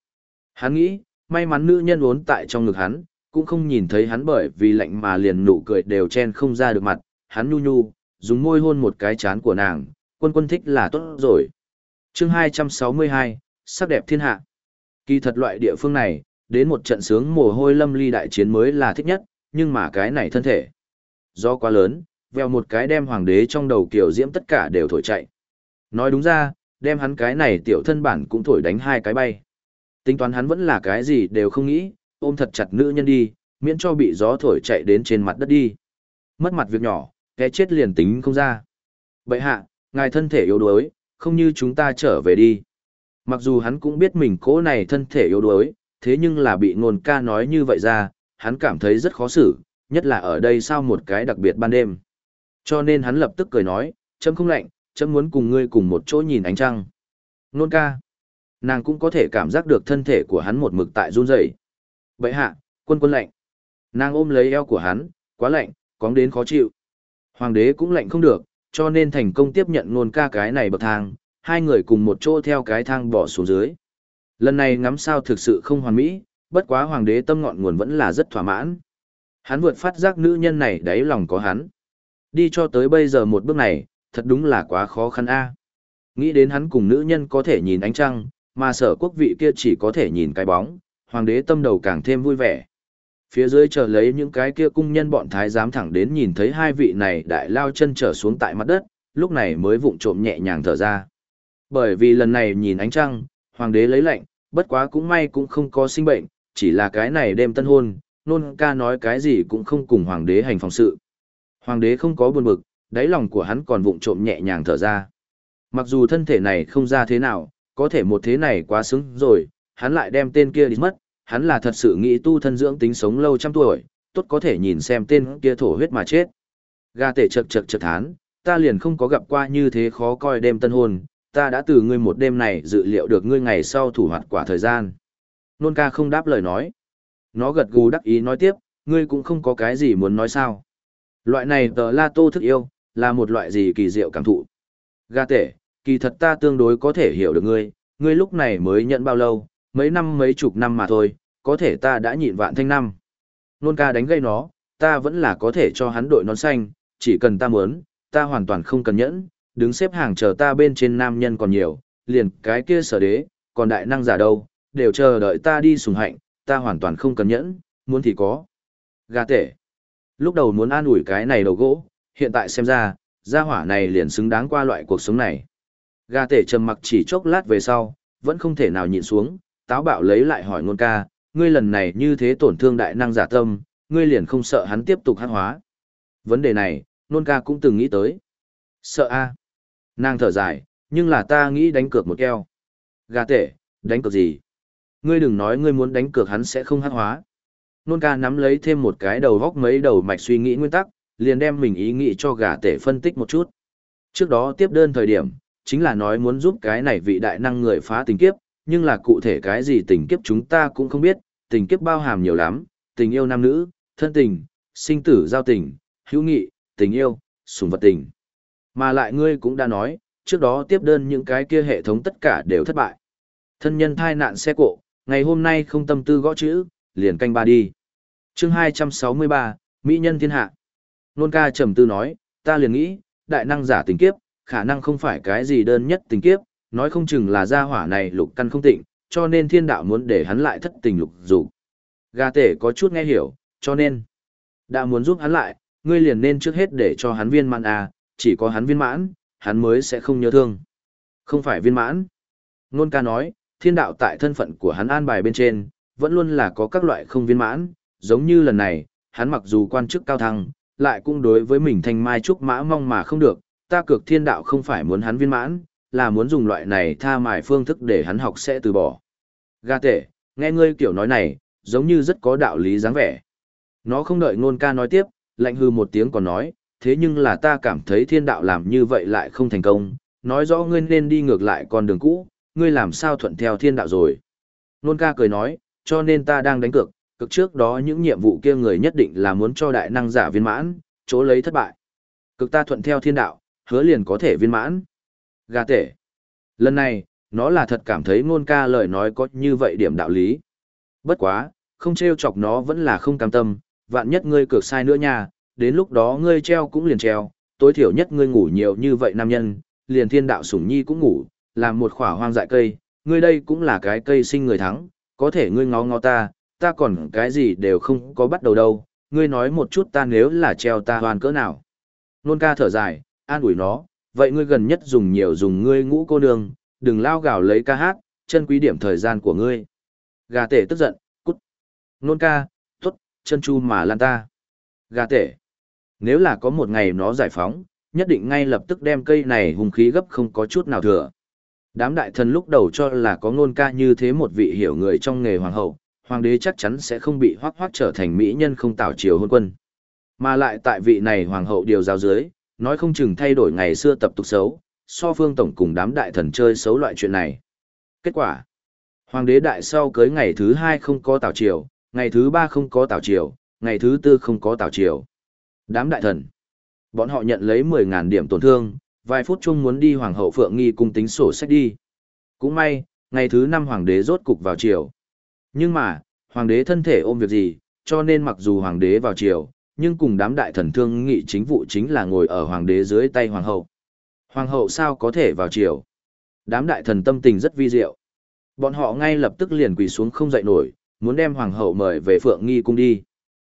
Hắn nghĩ, may mắn nữ nhân vốn tại trong ngực hắn, cũng không nhìn thấy hắn bởi vì lạnh mà liền nụ cười đều chen không ra được mặt, hắn nhu nhu, dùng môi hôn một cái chán của nàng, quân quân thích là tốt rồi. chương 262, sắc đẹp thiên hạ. Kỳ thật loại địa phương này, đến một trận sướng mồ hôi lâm ly đại chiến mới là thích nhất, nhưng mà cái này thân thể. Do quá lớn, veo một cái đem hoàng đế trong đầu kiểu diễm tất cả đều thổi chạy. Nói đúng ra, đem hắn cái này tiểu thân bản cũng thổi đánh hai cái bay. Tính toán hắn vẫn là cái gì đều không nghĩ, ôm thật chặt nữ nhân đi, miễn cho bị gió thổi chạy đến trên mặt đất đi. Mất mặt việc nhỏ, cái chết liền tính không ra. Bậy hạ, ngài thân thể yếu đuối, không như chúng ta trở về đi. Mặc dù hắn cũng biết mình cố này thân thể yếu đuối, thế nhưng là bị ngôn ca nói như vậy ra, hắn cảm thấy rất khó xử, nhất là ở đây sau một cái đặc biệt ban đêm. Cho nên hắn lập tức cười nói, chấm không lạnh, chấm muốn cùng ngươi cùng một chỗ nhìn ánh trăng. Nôn ca. Nàng cũng có thể cảm giác được thân thể của hắn một mực tại run rẩy. Vậy hạ, quân quân lạnh. Nàng ôm lấy eo của hắn, quá lạnh, cóng đến khó chịu. Hoàng đế cũng lạnh không được, cho nên thành công tiếp nhận nôn ca cái này bậc thang, hai người cùng một chỗ theo cái thang bỏ xuống dưới. Lần này ngắm sao thực sự không hoàn mỹ, bất quá hoàng đế tâm ngọn nguồn vẫn là rất thỏa mãn. Hắn vượt phát giác nữ nhân này đáy lòng có hắn. Đi cho tới bây giờ một bước này, thật đúng là quá khó khăn a. Nghĩ đến hắn cùng nữ nhân có thể nhìn ánh trăng, mà sở quốc vị kia chỉ có thể nhìn cái bóng, hoàng đế tâm đầu càng thêm vui vẻ. Phía dưới chờ lấy những cái kia cung nhân bọn thái giám thẳng đến nhìn thấy hai vị này đại lao chân trở xuống tại mặt đất, lúc này mới vụng trộm nhẹ nhàng thở ra. Bởi vì lần này nhìn ánh trăng, hoàng đế lấy lệnh, bất quá cũng may cũng không có sinh bệnh, chỉ là cái này đêm tân hôn, nôn ca nói cái gì cũng không cùng hoàng đế hành phòng sự. Hoàng đế không có buồn bực, đáy lòng của hắn còn vụng trộm nhẹ nhàng thở ra. Mặc dù thân thể này không ra thế nào, có thể một thế này quá xứng rồi, hắn lại đem tên kia đi mất, hắn là thật sự nghĩ tu thân dưỡng tính sống lâu trăm tuổi, tốt có thể nhìn xem tên kia thổ huyết mà chết. Ga tể chật chật chật thán, ta liền không có gặp qua như thế khó coi đêm tân hôn, ta đã từ ngươi một đêm này dự liệu được ngươi ngày sau thủ hoạt quả thời gian. Nôn ca không đáp lời nói. Nó gật gù đắc ý nói tiếp, ngươi cũng không có cái gì muốn nói sao. Loại này tờ la tô thức yêu, là một loại gì kỳ diệu cảm thụ. Ga tể, kỳ thật ta tương đối có thể hiểu được ngươi, ngươi lúc này mới nhận bao lâu, mấy năm mấy chục năm mà thôi, có thể ta đã nhịn vạn thanh năm. Nôn ca đánh gây nó, ta vẫn là có thể cho hắn đội nón xanh, chỉ cần ta muốn, ta hoàn toàn không cần nhẫn, đứng xếp hàng chờ ta bên trên nam nhân còn nhiều, liền cái kia sở đế, còn đại năng giả đâu, đều chờ đợi ta đi sùng hạnh, ta hoàn toàn không cần nhẫn, muốn thì có. Gà tể. Lúc đầu muốn an ủi cái này đầu gỗ, hiện tại xem ra, gia hỏa này liền xứng đáng qua loại cuộc sống này. Gà tể trầm mặc chỉ chốc lát về sau, vẫn không thể nào nhịn xuống, táo bạo lấy lại hỏi ngôn ca, ngươi lần này như thế tổn thương đại năng giả tâm, ngươi liền không sợ hắn tiếp tục hát hóa. Vấn đề này, nôn ca cũng từng nghĩ tới. Sợ a Nàng thở dài, nhưng là ta nghĩ đánh cược một keo. Gà tể, đánh cược gì? Ngươi đừng nói ngươi muốn đánh cược hắn sẽ không hát hóa. Nôn ca nắm lấy thêm một cái đầu góc mấy đầu mạch suy nghĩ nguyên tắc, liền đem mình ý nghĩ cho gà tể phân tích một chút. Trước đó tiếp đơn thời điểm, chính là nói muốn giúp cái này vị đại năng người phá tình kiếp, nhưng là cụ thể cái gì tình kiếp chúng ta cũng không biết, tình kiếp bao hàm nhiều lắm, tình yêu nam nữ, thân tình, sinh tử giao tình, hữu nghị, tình yêu, sùng vật tình. Mà lại ngươi cũng đã nói, trước đó tiếp đơn những cái kia hệ thống tất cả đều thất bại. Thân nhân thai nạn xe cộ, ngày hôm nay không tâm tư gõ chữ, liền canh ba đi. chương 263, Mỹ nhân thiên hạ. Nôn ca trầm tư nói, ta liền nghĩ, đại năng giả tình kiếp, khả năng không phải cái gì đơn nhất tình kiếp, nói không chừng là gia hỏa này lục căn không tịnh, cho nên thiên đạo muốn để hắn lại thất tình lục dục. Gà tể có chút nghe hiểu, cho nên, đã muốn giúp hắn lại, ngươi liền nên trước hết để cho hắn viên mãn à, chỉ có hắn viên mãn, hắn mới sẽ không nhớ thương. Không phải viên mãn. Nôn ca nói, thiên đạo tại thân phận của hắn an bài bên trên, vẫn luôn là có các loại không viên mãn, giống như lần này, hắn mặc dù quan chức cao thăng, lại cũng đối với mình thanh mai trúc mã mong mà không được, ta cược thiên đạo không phải muốn hắn viên mãn, là muốn dùng loại này tha mài phương thức để hắn học sẽ từ bỏ. Ga tệ, nghe ngươi kiểu nói này, giống như rất có đạo lý dáng vẻ. Nó không đợi ngôn ca nói tiếp, lạnh hư một tiếng còn nói, thế nhưng là ta cảm thấy thiên đạo làm như vậy lại không thành công, nói rõ ngươi nên đi ngược lại con đường cũ, ngươi làm sao thuận theo thiên đạo rồi. Nôn ca cười nói, cho nên ta đang đánh cược, cực trước đó những nhiệm vụ kia người nhất định là muốn cho đại năng giả viên mãn, chỗ lấy thất bại. Cực ta thuận theo thiên đạo, hứa liền có thể viên mãn. Gà tể. Lần này, nó là thật cảm thấy ngôn ca lời nói có như vậy điểm đạo lý. Bất quá, không treo chọc nó vẫn là không cam tâm, vạn nhất ngươi cược sai nữa nha, đến lúc đó ngươi treo cũng liền treo, tối thiểu nhất ngươi ngủ nhiều như vậy nam nhân, liền thiên đạo sủng nhi cũng ngủ, làm một khỏa hoang dại cây, ngươi đây cũng là cái cây sinh người thắng, có thể ngươi ngó ngó ta, ta còn cái gì đều không có bắt đầu đâu, ngươi nói một chút ta nếu là treo ta hoàn cỡ nào. Nôn ca thở dài, an ủi nó, vậy ngươi gần nhất dùng nhiều dùng ngươi ngũ cô nương, đừng lao gào lấy ca hát, chân quý điểm thời gian của ngươi. Gà tể tức giận, cút. Nôn ca, tốt, chân chu mà lan ta. Gà tể. Nếu là có một ngày nó giải phóng, nhất định ngay lập tức đem cây này hùng khí gấp không có chút nào thừa. Đám đại thần lúc đầu cho là có nôn ca như thế một vị hiểu người trong nghề hoàng hậu, hoàng đế chắc chắn sẽ không bị hoác hoác trở thành mỹ nhân không tạo chiều hôn quân. Mà lại tại vị này hoàng hậu điều giáo dưới, nói không chừng thay đổi ngày xưa tập tục xấu, so phương tổng cùng đám đại thần chơi xấu loại chuyện này. Kết quả, hoàng đế đại sau cưới ngày thứ hai không có tảo triều, ngày thứ ba không có tảo triều, ngày thứ tư không có tảo triều. Đám đại thần, bọn họ nhận lấy 10.000 điểm tổn thương, vài phút chung muốn đi hoàng hậu phượng nghi cung tính sổ sách đi. Cũng may, ngày thứ năm hoàng đế rốt cục vào triều. Nhưng mà, hoàng đế thân thể ôm việc gì, cho nên mặc dù hoàng đế vào triều, nhưng cùng đám đại thần thương nghị chính vụ chính là ngồi ở hoàng đế dưới tay hoàng hậu. Hoàng hậu sao có thể vào triều? Đám đại thần tâm tình rất vi diệu. Bọn họ ngay lập tức liền quỳ xuống không dậy nổi, muốn đem hoàng hậu mời về phượng nghi cung đi.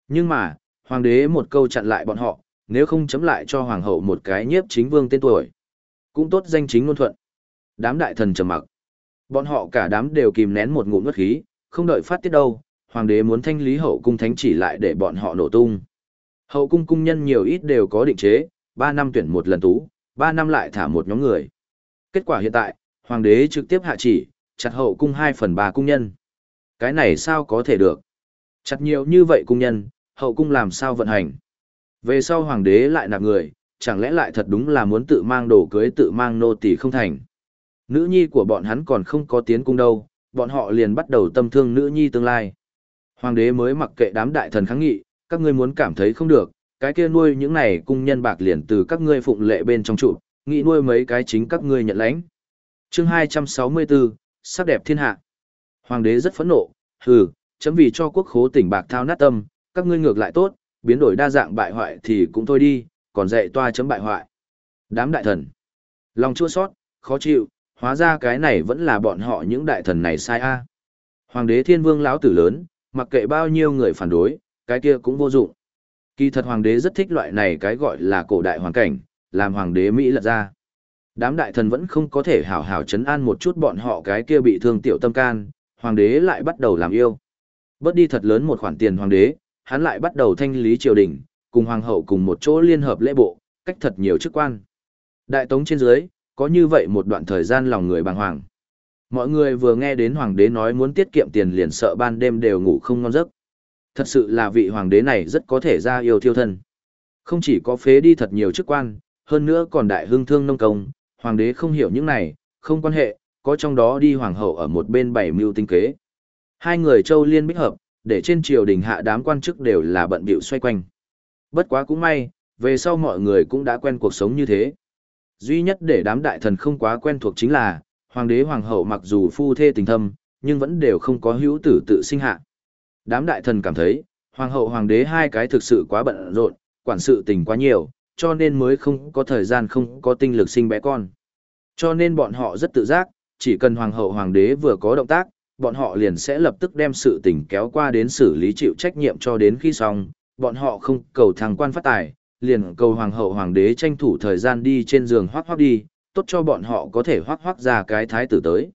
Nhưng mà, hoàng đế một câu chặn lại bọn họ, nếu không chấm lại cho hoàng hậu một cái nhiếp chính vương tên tuổi. Cũng tốt danh chính ngôn thuận. Đám đại thần trầm mặc. Bọn họ cả đám đều kìm nén một ngụm nuốt khí, không đợi phát tiết đâu, hoàng đế muốn thanh lý hậu cung thánh chỉ lại để bọn họ nổ tung. Hậu cung cung nhân nhiều ít đều có định chế, 3 năm tuyển một lần tú, 3 năm lại thả một nhóm người. Kết quả hiện tại, hoàng đế trực tiếp hạ chỉ, chặt hậu cung 2 phần 3 cung nhân. Cái này sao có thể được? Chặt nhiều như vậy cung nhân, hậu cung làm sao vận hành? Về sau hoàng đế lại nạp người, chẳng lẽ lại thật đúng là muốn tự mang đồ cưới tự mang nô tỳ không thành? Nữ nhi của bọn hắn còn không có tiến cung đâu, bọn họ liền bắt đầu tâm thương nữ nhi tương lai. Hoàng đế mới mặc kệ đám đại thần kháng nghị, các ngươi muốn cảm thấy không được, cái kia nuôi những này cung nhân bạc liền từ các ngươi phụng lệ bên trong trụ, nghĩ nuôi mấy cái chính các ngươi nhận lãnh. Chương 264, sắc đẹp thiên hạ. Hoàng đế rất phẫn nộ, hừ, chấm vì cho quốc khố tỉnh bạc thao nát tâm, các ngươi ngược lại tốt, biến đổi đa dạng bại hoại thì cũng thôi đi, còn dạy toa chấm bại hoại. Đám đại thần. Lòng chua sót, khó chịu, hóa ra cái này vẫn là bọn họ những đại thần này sai a. Hoàng đế thiên vương lão tử lớn, mặc kệ bao nhiêu người phản đối, cái kia cũng vô dụng. Kỳ thật hoàng đế rất thích loại này cái gọi là cổ đại hoàn cảnh, làm hoàng đế Mỹ lật ra. Đám đại thần vẫn không có thể hảo hảo chấn an một chút bọn họ cái kia bị thương tiểu tâm can, hoàng đế lại bắt đầu làm yêu. Bớt đi thật lớn một khoản tiền hoàng đế, hắn lại bắt đầu thanh lý triều đình, cùng hoàng hậu cùng một chỗ liên hợp lễ bộ, cách thật nhiều chức quan. Đại tống trên dưới, có như vậy một đoạn thời gian lòng người bàng hoàng. Mọi người vừa nghe đến hoàng đế nói muốn tiết kiệm tiền liền sợ ban đêm đều ngủ không ngon giấc. Thật sự là vị hoàng đế này rất có thể ra yêu thiêu thân. Không chỉ có phế đi thật nhiều chức quan, hơn nữa còn đại hương thương nông công, hoàng đế không hiểu những này, không quan hệ, có trong đó đi hoàng hậu ở một bên bảy mưu tinh kế. Hai người châu liên bích hợp, để trên triều đình hạ đám quan chức đều là bận bịu xoay quanh. Bất quá cũng may, về sau mọi người cũng đã quen cuộc sống như thế. Duy nhất để đám đại thần không quá quen thuộc chính là, hoàng đế hoàng hậu mặc dù phu thê tình thâm, nhưng vẫn đều không có hữu tử tự sinh hạ. Đám đại thần cảm thấy, hoàng hậu hoàng đế hai cái thực sự quá bận rộn, quản sự tình quá nhiều, cho nên mới không có thời gian không có tinh lực sinh bé con. Cho nên bọn họ rất tự giác, chỉ cần hoàng hậu hoàng đế vừa có động tác, bọn họ liền sẽ lập tức đem sự tình kéo qua đến xử lý chịu trách nhiệm cho đến khi xong, bọn họ không cầu thằng quan phát tài, liền cầu hoàng hậu hoàng đế tranh thủ thời gian đi trên giường hoác hoác đi, tốt cho bọn họ có thể hoác hoác ra cái thái tử tới.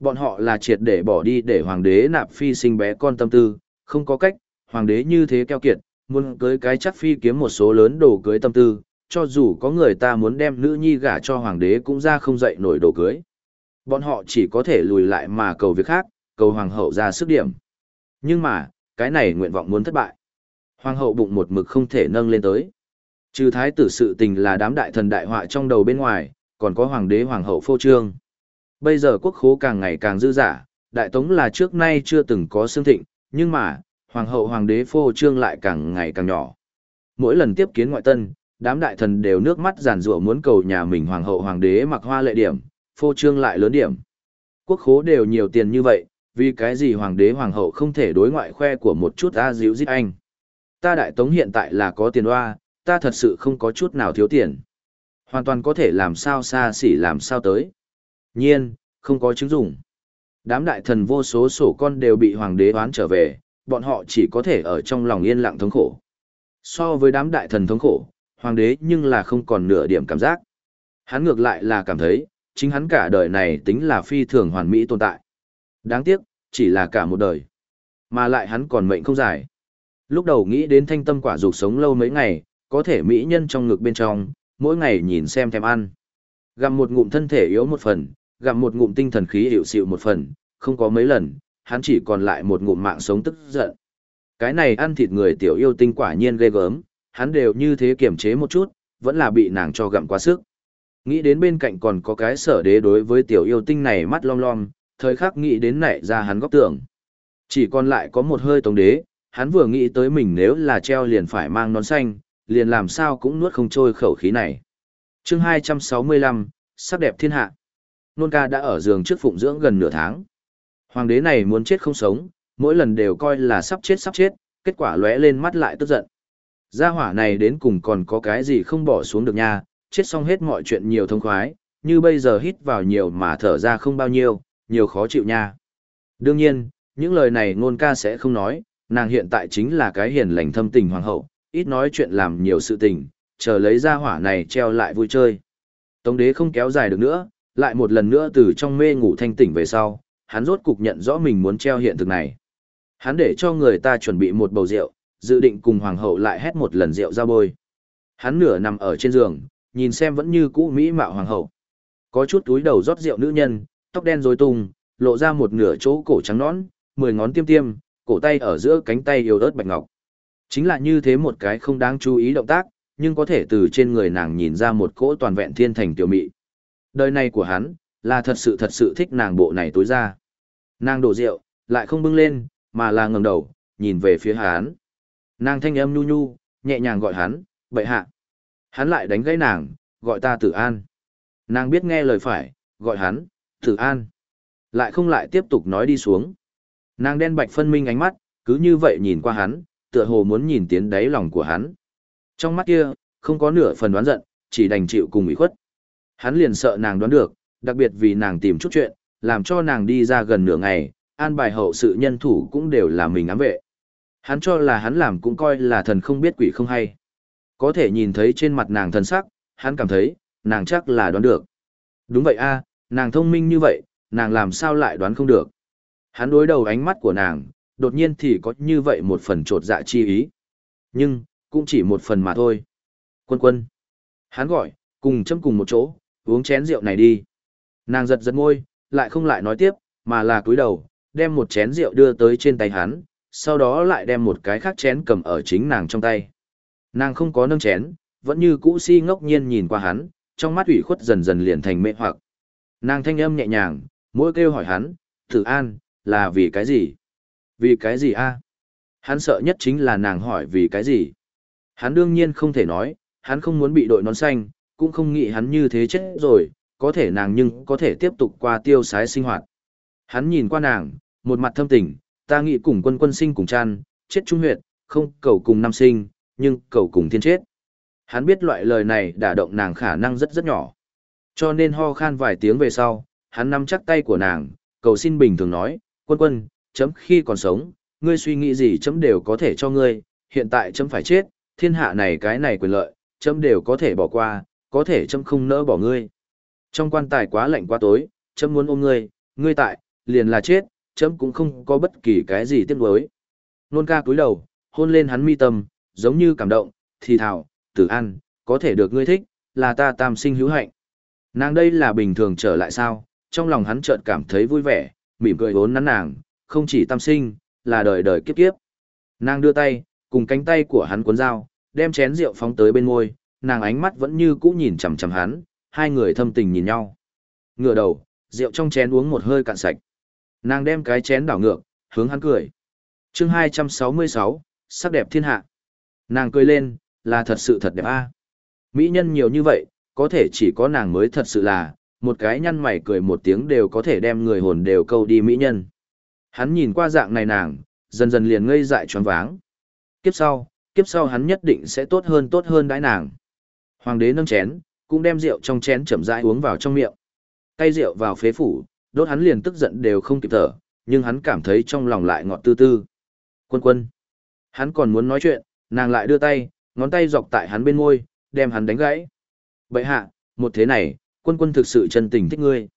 Bọn họ là triệt để bỏ đi để hoàng đế nạp phi sinh bé con tâm tư, không có cách, hoàng đế như thế keo kiệt, muốn cưới cái chắc phi kiếm một số lớn đồ cưới tâm tư, cho dù có người ta muốn đem nữ nhi gả cho hoàng đế cũng ra không dậy nổi đồ cưới. Bọn họ chỉ có thể lùi lại mà cầu việc khác, cầu hoàng hậu ra sức điểm. Nhưng mà, cái này nguyện vọng muốn thất bại. Hoàng hậu bụng một mực không thể nâng lên tới. Trừ thái tử sự tình là đám đại thần đại họa trong đầu bên ngoài, còn có hoàng đế hoàng hậu phô trương. Bây giờ quốc khố càng ngày càng dư giả, đại tống là trước nay chưa từng có xương thịnh, nhưng mà, hoàng hậu hoàng đế phô trương lại càng ngày càng nhỏ. Mỗi lần tiếp kiến ngoại tân, đám đại thần đều nước mắt giàn rủa muốn cầu nhà mình hoàng hậu hoàng đế mặc hoa lệ điểm, phô trương lại lớn điểm. Quốc khố đều nhiều tiền như vậy, vì cái gì hoàng đế hoàng hậu không thể đối ngoại khoe của một chút a díu dít anh. Ta đại tống hiện tại là có tiền hoa, ta thật sự không có chút nào thiếu tiền. Hoàn toàn có thể làm sao xa xỉ làm sao tới. Nhiên, không có chứng dụng. Đám đại thần vô số sổ con đều bị hoàng đế đoán trở về, bọn họ chỉ có thể ở trong lòng yên lặng thống khổ. So với đám đại thần thống khổ, hoàng đế nhưng là không còn nửa điểm cảm giác. Hắn ngược lại là cảm thấy, chính hắn cả đời này tính là phi thường hoàn mỹ tồn tại. Đáng tiếc, chỉ là cả một đời. Mà lại hắn còn mệnh không dài. Lúc đầu nghĩ đến thanh tâm quả dục sống lâu mấy ngày, có thể mỹ nhân trong ngực bên trong, mỗi ngày nhìn xem thèm ăn. Gặm một ngụm thân thể yếu một phần, gặm một ngụm tinh thần khí hiệu xịu một phần, không có mấy lần, hắn chỉ còn lại một ngụm mạng sống tức giận. Cái này ăn thịt người tiểu yêu tinh quả nhiên ghê gớm, hắn đều như thế kiềm chế một chút, vẫn là bị nàng cho gặm quá sức. Nghĩ đến bên cạnh còn có cái sở đế đối với tiểu yêu tinh này mắt long long, thời khắc nghĩ đến nảy ra hắn góc tưởng. Chỉ còn lại có một hơi tống đế, hắn vừa nghĩ tới mình nếu là treo liền phải mang nón xanh, liền làm sao cũng nuốt không trôi khẩu khí này. chương 265, sắc đẹp thiên hạ. Nôn ca đã ở giường trước phụng dưỡng gần nửa tháng. Hoàng đế này muốn chết không sống, mỗi lần đều coi là sắp chết sắp chết, kết quả lóe lên mắt lại tức giận. Gia hỏa này đến cùng còn có cái gì không bỏ xuống được nha, chết xong hết mọi chuyện nhiều thông khoái, như bây giờ hít vào nhiều mà thở ra không bao nhiêu, nhiều khó chịu nha. Đương nhiên, những lời này ngôn ca sẽ không nói, nàng hiện tại chính là cái hiền lành thâm tình hoàng hậu, ít nói chuyện làm nhiều sự tình, chờ lấy gia hỏa này treo lại vui chơi. Tống đế không kéo dài được nữa, lại một lần nữa từ trong mê ngủ thanh tỉnh về sau, hắn rốt cục nhận rõ mình muốn treo hiện thực này. Hắn để cho người ta chuẩn bị một bầu rượu, dự định cùng hoàng hậu lại hét một lần rượu ra bôi. Hắn nửa nằm ở trên giường, nhìn xem vẫn như cũ mỹ mạo hoàng hậu. Có chút túi đầu rót rượu nữ nhân, tóc đen rối tung, lộ ra một nửa chỗ cổ trắng nõn, mười ngón tiêm tiêm, cổ tay ở giữa cánh tay yếu ớt bạch ngọc. Chính là như thế một cái không đáng chú ý động tác, nhưng có thể từ trên người nàng nhìn ra một cỗ toàn vẹn thiên thành tiểu mị. Đời này của hắn, là thật sự thật sự thích nàng bộ này tối ra. Nàng đổ rượu, lại không bưng lên, mà là ngẩng đầu, nhìn về phía hắn. Nàng thanh âm nhu nhu, nhẹ nhàng gọi hắn, bệ hạ. Hắn lại đánh gãy nàng, gọi ta tử an. Nàng biết nghe lời phải, gọi hắn, tử an. Lại không lại tiếp tục nói đi xuống. Nàng đen bạch phân minh ánh mắt, cứ như vậy nhìn qua hắn, tựa hồ muốn nhìn tiến đáy lòng của hắn. Trong mắt kia, không có nửa phần đoán giận, chỉ đành chịu cùng ủy khuất. Hắn liền sợ nàng đoán được, đặc biệt vì nàng tìm chút chuyện, làm cho nàng đi ra gần nửa ngày, an bài hậu sự nhân thủ cũng đều là mình ám vệ. Hắn cho là hắn làm cũng coi là thần không biết quỷ không hay. Có thể nhìn thấy trên mặt nàng thần sắc, hắn cảm thấy, nàng chắc là đoán được. Đúng vậy a, nàng thông minh như vậy, nàng làm sao lại đoán không được. Hắn đối đầu ánh mắt của nàng, đột nhiên thì có như vậy một phần trột dạ chi ý. Nhưng, cũng chỉ một phần mà thôi. Quân quân. Hắn gọi, cùng châm cùng một chỗ, uống chén rượu này đi. Nàng giật giật môi, lại không lại nói tiếp, mà là cúi đầu, đem một chén rượu đưa tới trên tay hắn, sau đó lại đem một cái khác chén cầm ở chính nàng trong tay. Nàng không có nâng chén, vẫn như cũ si ngốc nhiên nhìn qua hắn, trong mắt ủy khuất dần dần liền thành mê hoặc. Nàng thanh âm nhẹ nhàng, mỗi kêu hỏi hắn, Tử An, là vì cái gì? Vì cái gì a? Hắn sợ nhất chính là nàng hỏi vì cái gì. Hắn đương nhiên không thể nói, hắn không muốn bị đội nón xanh, cũng không nghĩ hắn như thế chết rồi, có thể nàng nhưng có thể tiếp tục qua tiêu sái sinh hoạt. Hắn nhìn qua nàng, một mặt thâm tình, ta nghĩ cùng quân quân sinh cùng chan, chết trung huyệt, không cầu cùng năm sinh, nhưng cầu cùng thiên chết. Hắn biết loại lời này đả động nàng khả năng rất rất nhỏ. Cho nên ho khan vài tiếng về sau, hắn nắm chắc tay của nàng, cầu xin bình thường nói, quân quân, chấm khi còn sống, ngươi suy nghĩ gì chấm đều có thể cho ngươi, hiện tại chấm phải chết, thiên hạ này cái này quyền lợi, chấm đều có thể bỏ qua, có thể châm không nỡ bỏ ngươi. Trong quan tài quá lạnh quá tối, châm muốn ôm ngươi, ngươi tại, liền là chết, châm cũng không có bất kỳ cái gì tiếc nuối. Nôn ca cúi đầu, hôn lên hắn mi tâm, giống như cảm động, thì thảo, tử an, có thể được ngươi thích, là ta tam sinh hữu hạnh. Nàng đây là bình thường trở lại sao, trong lòng hắn chợt cảm thấy vui vẻ, mỉm cười vốn nắn nàng, không chỉ tam sinh, là đời đời kiếp kiếp. Nàng đưa tay, cùng cánh tay của hắn cuốn dao, đem chén rượu phóng tới bên môi, nàng ánh mắt vẫn như cũ nhìn chằm chằm hắn, hai người thâm tình nhìn nhau. Ngửa đầu, rượu trong chén uống một hơi cạn sạch. Nàng đem cái chén đảo ngược, hướng hắn cười. chương 266, sắc đẹp thiên hạ. Nàng cười lên, là thật sự thật đẹp a Mỹ nhân nhiều như vậy, có thể chỉ có nàng mới thật sự là, một cái nhăn mày cười một tiếng đều có thể đem người hồn đều câu đi mỹ nhân. Hắn nhìn qua dạng này nàng, dần dần liền ngây dại choáng váng. Kiếp sau, kiếp sau hắn nhất định sẽ tốt hơn tốt hơn đãi nàng. Hoàng đế nâng chén, cũng đem rượu trong chén chậm rãi uống vào trong miệng. Cay rượu vào phế phủ, đốt hắn liền tức giận đều không kịp thở, nhưng hắn cảm thấy trong lòng lại ngọt tư tư. Quân quân. Hắn còn muốn nói chuyện, nàng lại đưa tay, ngón tay dọc tại hắn bên môi, đem hắn đánh gãy. Bậy hạ, một thế này, quân quân thực sự chân tình thích ngươi.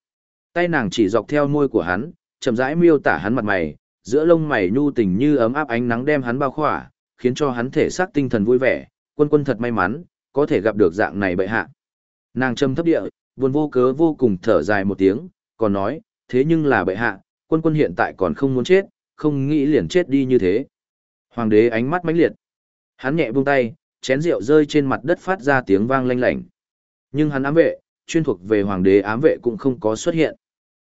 Tay nàng chỉ dọc theo môi của hắn, chậm rãi miêu tả hắn mặt mày, giữa lông mày nhu tình như ấm áp ánh nắng đem hắn bao khỏa, khiến cho hắn thể xác tinh thần vui vẻ, quân quân thật may mắn, có thể gặp được dạng này bệ hạ. Nàng trầm thấp địa, buồn vô cớ vô cùng thở dài một tiếng, còn nói, thế nhưng là bệ hạ, quân quân hiện tại còn không muốn chết, không nghĩ liền chết đi như thế. Hoàng đế ánh mắt mãnh liệt. Hắn nhẹ buông tay, chén rượu rơi trên mặt đất phát ra tiếng vang lanh lảnh. Nhưng hắn ám vệ, chuyên thuộc về hoàng đế ám vệ cũng không có xuất hiện.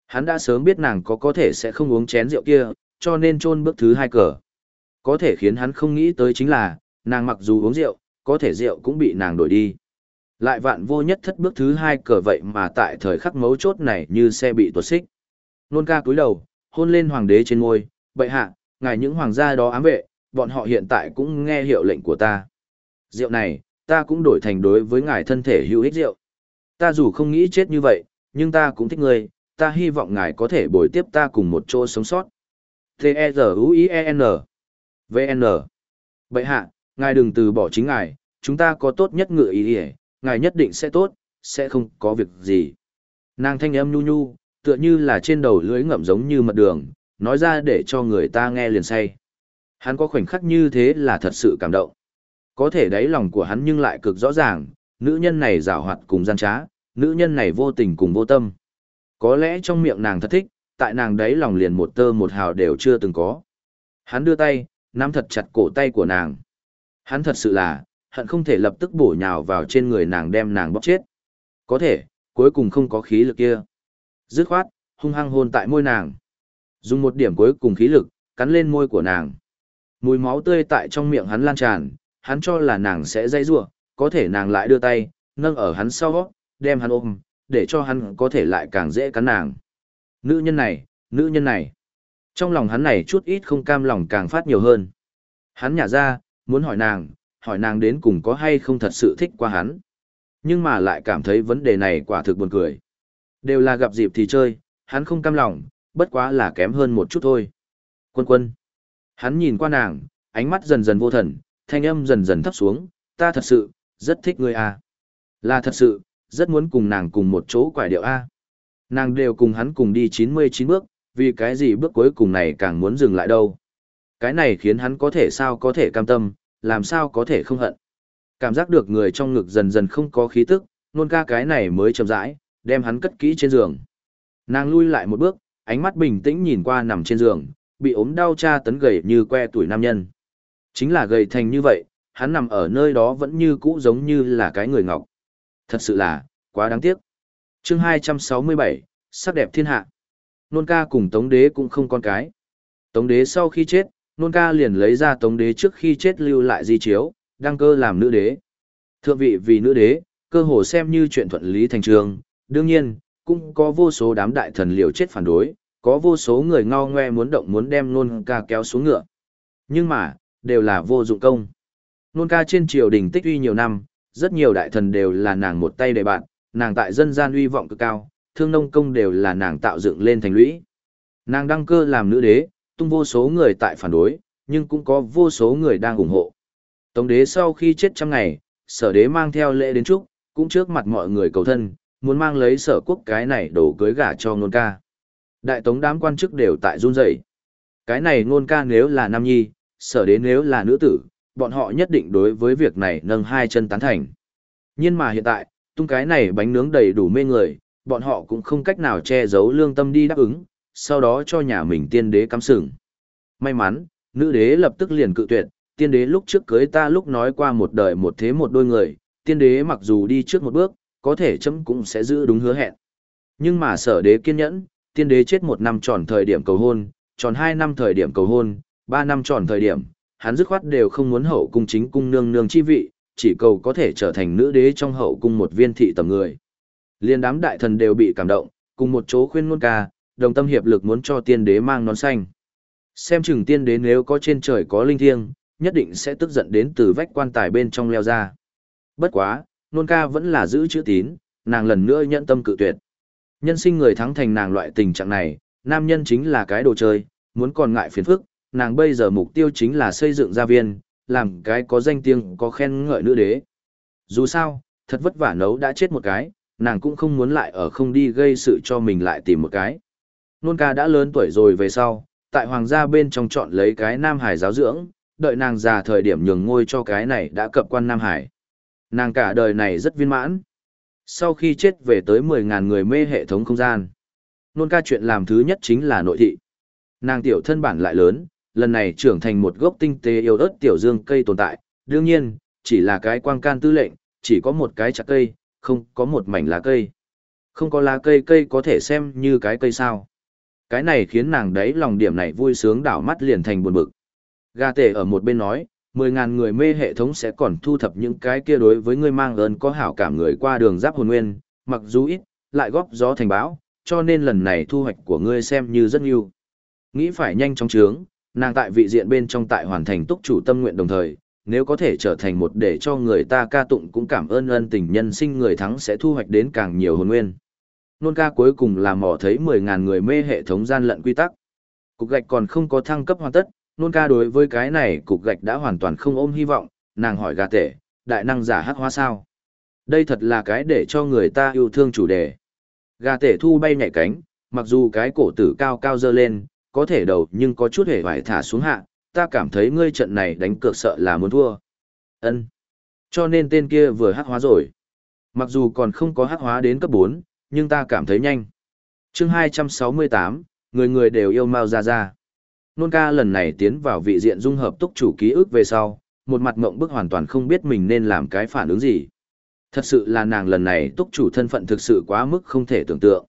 Hắn đã sớm biết nàng có có thể sẽ không uống chén rượu kia, cho nên chôn bước thứ hai cờ. Có thể khiến hắn không nghĩ tới chính là, nàng mặc dù uống rượu, có thể rượu cũng bị nàng đổi đi. Lại vạn vô nhất thất bước thứ hai cờ vậy mà tại thời khắc mấu chốt này như xe bị tuột xích. Nôn ca cúi đầu, hôn lên hoàng đế trên môi, bệ hạ, ngài những hoàng gia đó ám vệ, bọn họ hiện tại cũng nghe hiệu lệnh của ta. Rượu này, ta cũng đổi thành đối với ngài thân thể hữu ích rượu. Ta dù không nghĩ chết như vậy, nhưng ta cũng thích ngươi, ta hy vọng ngài có thể bồi tiếp ta cùng một chỗ sống sót. T-E-Z-U-I-E-N V-N Bậy hạ, ngài đừng từ bỏ chính ngài, chúng ta có tốt nhất ngựa ý ý, ngài nhất định sẽ tốt, sẽ không có việc gì. Nàng thanh âm nhu nhu, tựa như là trên đầu lưới ngậm giống như mật đường, nói ra để cho người ta nghe liền say. Hắn có khoảnh khắc như thế là thật sự cảm động. Có thể đáy lòng của hắn nhưng lại cực rõ ràng, nữ nhân này rào hoạt cùng gian trá, nữ nhân này vô tình cùng vô tâm. Có lẽ trong miệng nàng thật thích, tại nàng đáy lòng liền một tơ một hào đều chưa từng có. Hắn đưa tay, nắm thật chặt cổ tay của nàng. Hắn thật sự là, hận không thể lập tức bổ nhào vào trên người nàng đem nàng bóp chết. Có thể, cuối cùng không có khí lực kia. Dứt khoát, hung hăng hôn tại môi nàng. Dùng một điểm cuối cùng khí lực, cắn lên môi của nàng. Mùi máu tươi tại trong miệng hắn lan tràn, hắn cho là nàng sẽ dây rủa, có thể nàng lại đưa tay, nâng ở hắn sau, đem hắn ôm, để cho hắn có thể lại càng dễ cắn nàng. Nữ nhân này, nữ nhân này. Trong lòng hắn này chút ít không cam lòng càng phát nhiều hơn. Hắn nhả ra, muốn hỏi nàng, hỏi nàng đến cùng có hay không thật sự thích qua hắn. Nhưng mà lại cảm thấy vấn đề này quả thực buồn cười. Đều là gặp dịp thì chơi, hắn không cam lòng, bất quá là kém hơn một chút thôi. Quân quân. Hắn nhìn qua nàng, ánh mắt dần dần vô thần, thanh âm dần dần thấp xuống, ta thật sự, rất thích ngươi à. Là thật sự, rất muốn cùng nàng cùng một chỗ quải điệu A. Nàng đều cùng hắn cùng đi 99 bước, vì cái gì bước cuối cùng này càng muốn dừng lại đâu. Cái này khiến hắn có thể sao có thể cam tâm, làm sao có thể không hận. Cảm giác được người trong ngực dần dần không có khí tức, nôn ca cái này mới chậm rãi, đem hắn cất kỹ trên giường. Nàng lui lại một bước, ánh mắt bình tĩnh nhìn qua nằm trên giường, bị ốm đau cha tấn gầy như que tuổi nam nhân. Chính là gầy thành như vậy, hắn nằm ở nơi đó vẫn như cũ giống như là cái người ngọc. Thật sự là, quá đáng tiếc. chương 267, sắc đẹp thiên hạ. Nôn ca cùng Tống Đế cũng không con cái. Tống Đế sau khi chết, Nôn ca liền lấy ra Tống Đế trước khi chết lưu lại di chiếu, đăng cơ làm nữ đế. Thượng vị vì nữ đế, cơ hồ xem như chuyện thuận lý thành trường. Đương nhiên, cũng có vô số đám đại thần liều chết phản đối, có vô số người ngao ngoe muốn động muốn đem nôn ca kéo xuống ngựa. Nhưng mà, đều là vô dụng công. Nôn ca trên triều đình tích uy nhiều năm, rất nhiều đại thần đều là nàng một tay đầy bạn, nàng tại dân gian uy vọng cực cao, thương nông công đều là nàng tạo dựng lên thành lũy. Nàng đăng cơ làm nữ đế, tung vô số người tại phản đối, nhưng cũng có vô số người đang ủng hộ. Tống đế sau khi chết trăm ngày, sở đế mang theo lễ đến chúc, cũng trước mặt mọi người cầu thân, muốn mang lấy sở quốc cái này đổ cưới gả cho ngôn ca. Đại tống đám quan chức đều tại run rẩy. Cái này ngôn ca nếu là nam nhi, sở đế nếu là nữ tử, bọn họ nhất định đối với việc này nâng hai chân tán thành. Nhưng mà hiện tại, tung cái này bánh nướng đầy đủ mê người, bọn họ cũng không cách nào che giấu lương tâm đi đáp ứng, sau đó cho nhà mình tiên đế cắm sừng. May mắn, nữ đế lập tức liền cự tuyệt, tiên đế lúc trước cưới ta lúc nói qua một đời một thế một đôi người, tiên đế mặc dù đi trước một bước, có thể chấm cũng sẽ giữ đúng hứa hẹn. Nhưng mà sở đế kiên nhẫn, tiên đế chết một năm tròn thời điểm cầu hôn, tròn hai năm thời điểm cầu hôn, ba năm tròn thời điểm, hắn dứt khoát đều không muốn hậu cung chính cung nương nương chi vị, chỉ cầu có thể trở thành nữ đế trong hậu cung một viên thị tầm người. Liên đám đại thần đều bị cảm động, cùng một chỗ khuyên ngôn ca, đồng tâm hiệp lực muốn cho tiên đế mang nón xanh. Xem chừng tiên đế nếu có trên trời có linh thiêng, nhất định sẽ tức giận đến từ vách quan tài bên trong leo ra. Bất quá, nôn ca vẫn là giữ chữ tín, nàng lần nữa nhận tâm cự tuyệt. Nhân sinh người thắng thành nàng loại tình trạng này, nam nhân chính là cái đồ chơi, muốn còn ngại phiền phức, nàng bây giờ mục tiêu chính là xây dựng gia viên, làm cái có danh tiếng có khen ngợi nữ đế. Dù sao, thật vất vả nấu đã chết một cái, nàng cũng không muốn lại ở không đi gây sự cho mình lại tìm một cái. Nôn ca đã lớn tuổi rồi về sau, tại hoàng gia bên trong chọn lấy cái Nam Hải giáo dưỡng, đợi nàng già thời điểm nhường ngôi cho cái này đã cập quan Nam Hải. Nàng cả đời này rất viên mãn. Sau khi chết về tới 10.000 người mê hệ thống không gian. Nôn ca chuyện làm thứ nhất chính là nội thị. Nàng tiểu thân bản lại lớn, lần này trưởng thành một gốc tinh tế yêu ớt tiểu dương cây tồn tại, đương nhiên, chỉ là cái quang can tư lệnh, chỉ có một cái chặt cây, không có một mảnh lá cây. Không có lá cây cây có thể xem như cái cây sao. Cái này khiến nàng đấy lòng điểm này vui sướng đảo mắt liền thành buồn bực. Gà tể ở một bên nói, mười ngàn người mê hệ thống sẽ còn thu thập những cái kia đối với ngươi mang ơn có hảo cảm người qua đường giáp hồn nguyên, mặc dù ít, lại góp gió thành bão, cho nên lần này thu hoạch của ngươi xem như rất nhiều. Nghĩ phải nhanh chóng trướng, nàng tại vị diện bên trong tại hoàn thành túc chủ tâm nguyện đồng thời, nếu có thể trở thành một để cho người ta ca tụng cũng cảm ơn ân tình nhân sinh người thắng sẽ thu hoạch đến càng nhiều hồn nguyên. Nôn ca cuối cùng là mò thấy 10.000 người mê hệ thống gian lận quy tắc. Cục gạch còn không có thăng cấp hoàn tất, nôn ca đối với cái này cục gạch đã hoàn toàn không ôm hy vọng, nàng hỏi gà tể, đại năng giả hát hoa sao? Đây thật là cái để cho người ta yêu thương chủ đề. Gà tể thu bay nhảy cánh, mặc dù cái cổ tử cao cao dơ lên, có thể đầu nhưng có chút hề vải thả xuống hạ, ta cảm thấy ngươi trận này đánh cược sợ là muốn thua. Ân. Cho nên tên kia vừa hát hóa rồi. Mặc dù còn không có hát hóa đến cấp 4, nhưng ta cảm thấy nhanh. chương 268, người người đều yêu Mao Gia Gia. Nôn ca lần này tiến vào vị diện dung hợp túc chủ ký ức về sau, một mặt mộng bức hoàn toàn không biết mình nên làm cái phản ứng gì. Thật sự là nàng lần này túc chủ thân phận thực sự quá mức không thể tưởng tượng.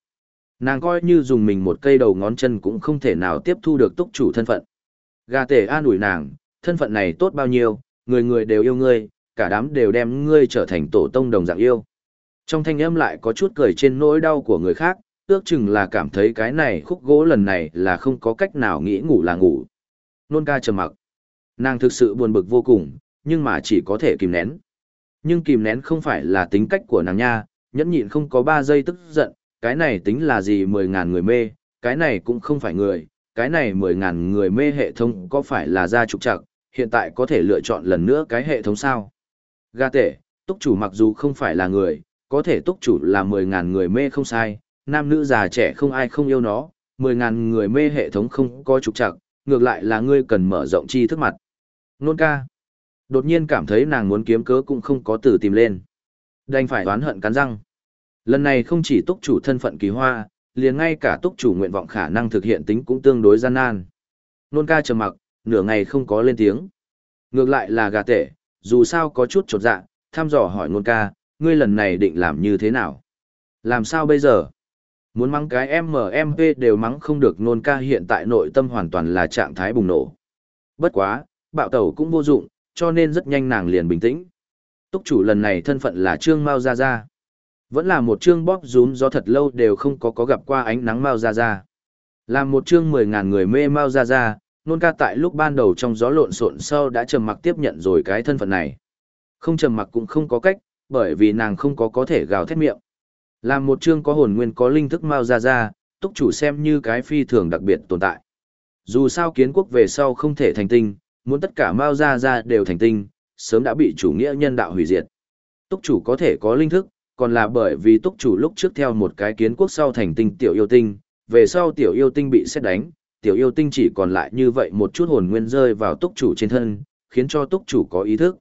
Nàng coi như dùng mình một cây đầu ngón chân cũng không thể nào tiếp thu được túc chủ thân phận. Gà tể an ủi nàng, thân phận này tốt bao nhiêu, người người đều yêu ngươi, cả đám đều đem ngươi trở thành tổ tông đồng dạng yêu. Trong thanh âm lại có chút cười trên nỗi đau của người khác, ước chừng là cảm thấy cái này khúc gỗ lần này là không có cách nào nghĩ ngủ là ngủ. Nôn ca trầm mặc. Nàng thực sự buồn bực vô cùng, nhưng mà chỉ có thể kìm nén. Nhưng kìm nén không phải là tính cách của nàng nha, nhẫn nhịn không có 3 giây tức giận, cái này tính là gì 10.000 người mê, cái này cũng không phải người, cái này 10.000 người mê hệ thống có phải là ra trục trặc, hiện tại có thể lựa chọn lần nữa cái hệ thống sao. ga tể, túc chủ mặc dù không phải là người, có thể túc chủ là 10.000 người mê không sai, nam nữ già trẻ không ai không yêu nó, 10.000 người mê hệ thống không có trục trặc, ngược lại là ngươi cần mở rộng chi thức mặt. Nôn ca. Đột nhiên cảm thấy nàng muốn kiếm cớ cũng không có từ tìm lên. Đành phải oán hận cắn răng. Lần này không chỉ túc chủ thân phận kỳ hoa, liền ngay cả túc chủ nguyện vọng khả năng thực hiện tính cũng tương đối gian nan. Nôn ca trầm mặc, nửa ngày không có lên tiếng. Ngược lại là gà tệ, dù sao có chút trột dạ, thăm dò hỏi nôn ca, ngươi lần này định làm như thế nào? Làm sao bây giờ? Muốn mắng cái MMP đều mắng không được nôn ca hiện tại nội tâm hoàn toàn là trạng thái bùng nổ. Bất quá, bạo tẩu cũng vô dụng, cho nên rất nhanh nàng liền bình tĩnh. Túc chủ lần này thân phận là Trương Mao Gia Gia. Vẫn là một trương bóp rúm do thật lâu đều không có có gặp qua ánh nắng Mao Gia Gia. Là một trương mười ngàn người mê Mao Gia Gia, nôn ca tại lúc ban đầu trong gió lộn xộn sau đã trầm mặc tiếp nhận rồi cái thân phận này. Không trầm mặc cũng không có cách, bởi vì nàng không có có thể gào thét miệng. Làm một chương có hồn nguyên có linh thức Mao Gia Gia, túc chủ xem như cái phi thường đặc biệt tồn tại. Dù sao kiến quốc về sau không thể thành tinh, muốn tất cả Mao Gia Gia đều thành tinh, sớm đã bị chủ nghĩa nhân đạo hủy diệt. Túc chủ có thể có linh thức, còn là bởi vì túc chủ lúc trước theo một cái kiến quốc sau thành tinh tiểu yêu tinh, về sau tiểu yêu tinh bị xét đánh, tiểu yêu tinh chỉ còn lại như vậy một chút hồn nguyên rơi vào túc chủ trên thân, khiến cho túc chủ có ý thức.